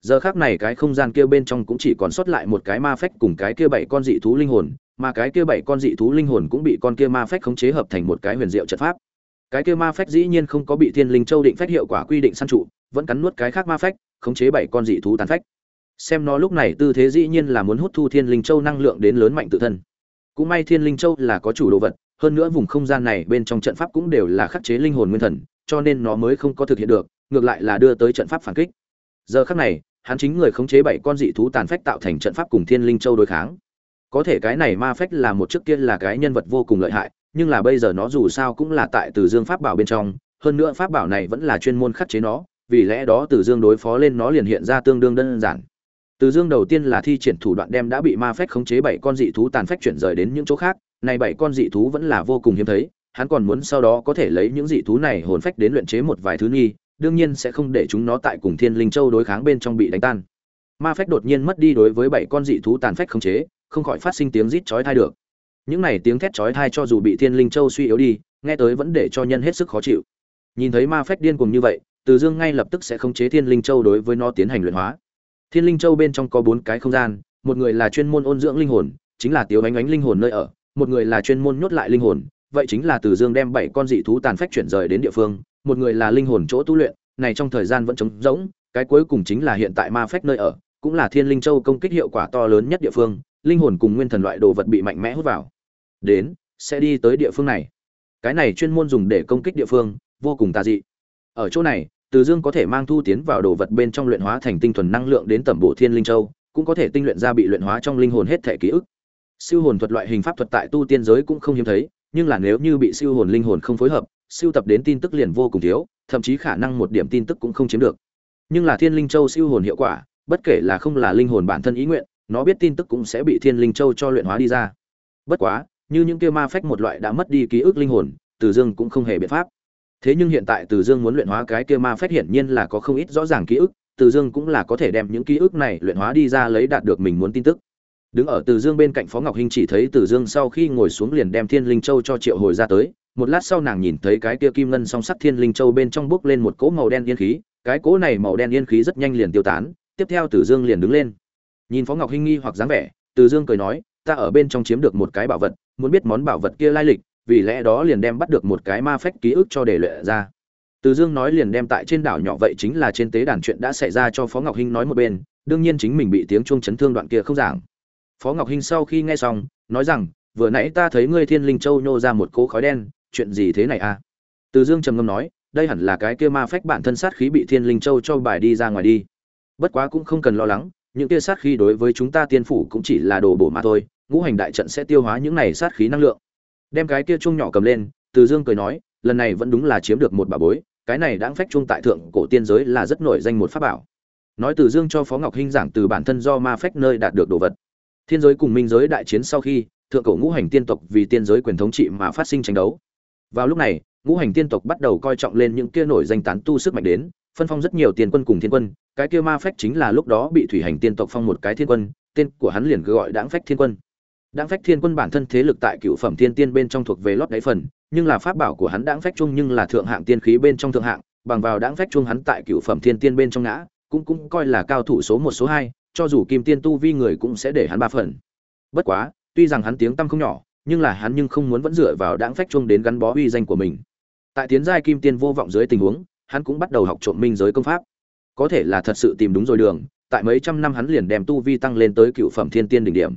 Giờ khác này cái không gian kia bên trong cũng chỉ còn sót lại một cái ma phách cùng cái kia bảy con dị thú linh hồn, mà cái kia bảy con dị thú linh hồn cũng bị con kia ma phách khống chế hợp thành một cái huyền diệu trận pháp. Cái kia ma phách dĩ nhiên không có bị thiên linh châu định phách hiệu quả quy định săn trụ, vẫn cắn nuốt cái khác ma phách, khống chế bảy con dị thú tàn phách. Xem nó lúc này tư thế dĩ nhiên là muốn hút thu thiên linh châu năng lượng đến lớn mạnh tự thân. Cũng may thiên linh châu là có chủ đồ vật hơn nữa vùng không gian này bên trong trận pháp cũng đều là khắc chế linh hồn nguyên thần, cho nên nó mới không có thực hiện được, ngược lại là đưa tới trận pháp phản kích. Giờ khắc này, hắn chính người khống chế bảy con dị thú tàn phách tạo thành trận pháp cùng thiên linh châu đối kháng. Có thể cái này ma phách là một trước kia là cái nhân vật vô cùng lợi hại, nhưng là bây giờ nó dù sao cũng là tại từ dương pháp bảo bên trong, hơn nữa pháp bảo này vẫn là chuyên môn khắc chế nó, vì lẽ đó từ dương đối phó lên nó liền hiện ra tương đương đơn giản. Từ dương đầu tiên là thi triển thủ đoạn đem đã bị ma phách khống chế bảy con dị thú tàn phách chuyển rời đến những chỗ khác này bảy con dị thú vẫn là vô cùng hiếm thấy, hắn còn muốn sau đó có thể lấy những dị thú này hồn phách đến luyện chế một vài thứ nghi, đương nhiên sẽ không để chúng nó tại cùng thiên linh châu đối kháng bên trong bị đánh tan. Ma phách đột nhiên mất đi đối với bảy con dị thú tàn phách khống chế, không khỏi phát sinh tiếng rít chói tai được. Những này tiếng thét chói tai cho dù bị thiên linh châu suy yếu đi, nghe tới vẫn để cho nhân hết sức khó chịu. Nhìn thấy ma phách điên cuồng như vậy, từ dương ngay lập tức sẽ khống chế thiên linh châu đối với nó tiến hành luyện hóa. Thiên linh châu bên trong có bốn cái không gian, một người là chuyên môn ôn dưỡng linh hồn, chính là tiếu ánh ánh linh hồn nơi ở một người là chuyên môn nhốt lại linh hồn, vậy chính là từ dương đem bảy con dị thú tàn phách chuyển rời đến địa phương, một người là linh hồn chỗ tu luyện, này trong thời gian vẫn trống rỗng, cái cuối cùng chính là hiện tại ma phách nơi ở, cũng là thiên linh châu công kích hiệu quả to lớn nhất địa phương, linh hồn cùng nguyên thần loại đồ vật bị mạnh mẽ hút vào. Đến, sẽ đi tới địa phương này. Cái này chuyên môn dùng để công kích địa phương, vô cùng tà dị. Ở chỗ này, từ dương có thể mang thu tiến vào đồ vật bên trong luyện hóa thành tinh thuần năng lượng đến tẩm bộ thiên linh châu, cũng có thể tinh luyện ra bị luyện hóa trong linh hồn hết thể ký ức siêu hồn thuật loại hình pháp thuật tại tu tiên giới cũng không hiếm thấy, nhưng là nếu như bị siêu hồn linh hồn không phối hợp, siêu tập đến tin tức liền vô cùng thiếu, thậm chí khả năng một điểm tin tức cũng không chiếm được. Nhưng là thiên linh châu siêu hồn hiệu quả, bất kể là không là linh hồn bản thân ý nguyện, nó biết tin tức cũng sẽ bị thiên linh châu cho luyện hóa đi ra. Bất quá, như những kia ma phách một loại đã mất đi ký ức linh hồn, từ dương cũng không hề biện pháp. Thế nhưng hiện tại từ dương muốn luyện hóa cái kia ma phách hiển nhiên là có không ít rõ ràng ký ức, từ dương cũng là có thể đem những ký ức này luyện hóa đi ra lấy đạt được mình muốn tin tức đứng ở từ dương bên cạnh phó ngọc hinh chỉ thấy từ dương sau khi ngồi xuống liền đem thiên linh châu cho triệu hồi ra tới. Một lát sau nàng nhìn thấy cái kia kim ngân song sắt thiên linh châu bên trong bước lên một cỗ màu đen yên khí. Cái cỗ này màu đen yên khí rất nhanh liền tiêu tán. Tiếp theo từ dương liền đứng lên. Nhìn phó ngọc hinh nghi hoặc dáng vẻ, từ dương cười nói, ta ở bên trong chiếm được một cái bảo vật, muốn biết món bảo vật kia lai lịch, vì lẽ đó liền đem bắt được một cái ma phách ký ức cho để lệ ra. Từ dương nói liền đem tại trên đảo nhỏ vậy chính là trên tế đàn chuyện đã xảy ra cho phó ngọc hinh nói một bên. Đương nhiên chính mình bị tiếng chuông chấn thương đoạn kia không giảng phó ngọc hinh sau khi nghe xong, nói rằng, vừa nãy ta thấy ngươi thiên linh châu nhô ra một cỗ khói đen, chuyện gì thế này à? Từ dương trầm ngâm nói, đây hẳn là cái kia ma phách bản thân sát khí bị thiên linh châu cho bài đi ra ngoài đi. Bất quá cũng không cần lo lắng, những kia sát khí đối với chúng ta tiên phủ cũng chỉ là đồ bổ mà thôi, ngũ hành đại trận sẽ tiêu hóa những này sát khí năng lượng. Đem cái kia chuông nhỏ cầm lên, từ dương cười nói, lần này vẫn đúng là chiếm được một bà bối, cái này đáng phách chuông tại thượng cổ tiên giới là rất nổi danh một pháp bảo. Nói từ dương cho phó ngọc hinh giảng từ bản thân do ma phách nơi đạt được đồ vật thiên giới cùng minh giới đại chiến sau khi, thượng cổ ngũ hành tiên tộc vì tiên giới quyền thống trị mà phát sinh tranh đấu. Vào lúc này, ngũ hành tiên tộc bắt đầu coi trọng lên những kia nổi danh tán tu sức mạnh đến, phân phong rất nhiều tiền quân cùng thiên quân, cái kia ma phách chính là lúc đó bị thủy hành tiên tộc phong một cái thiên quân, tên của hắn liền gọi đáng phách thiên quân. Đáng phách thiên quân bản thân thế lực tại cựu phẩm thiên tiên bên trong thuộc về lót đáy phần, nhưng là pháp bảo của hắn đáng phách chung nhưng là thượng hạng tiên khí bên trong thượng hạng, bằng vào đáng phách chung hắn tại cựu phẩm thiên tiên bên trong ngã, cũng cũng coi là cao thủ số một, số hai cho dù kim tiên tu vi người cũng sẽ để hắn ba phần. Bất quá, tuy rằng hắn tiếng tăm không nhỏ, nhưng là hắn nhưng không muốn vẫn dựa vào đáng phách chung đến gắn bó uy danh của mình. Tại tiến giai kim tiên vô vọng dưới tình huống, hắn cũng bắt đầu học trộm minh giới công pháp. Có thể là thật sự tìm đúng rồi đường, tại mấy trăm năm hắn liền đem tu vi tăng lên tới cựu phẩm thiên tiên đỉnh điểm.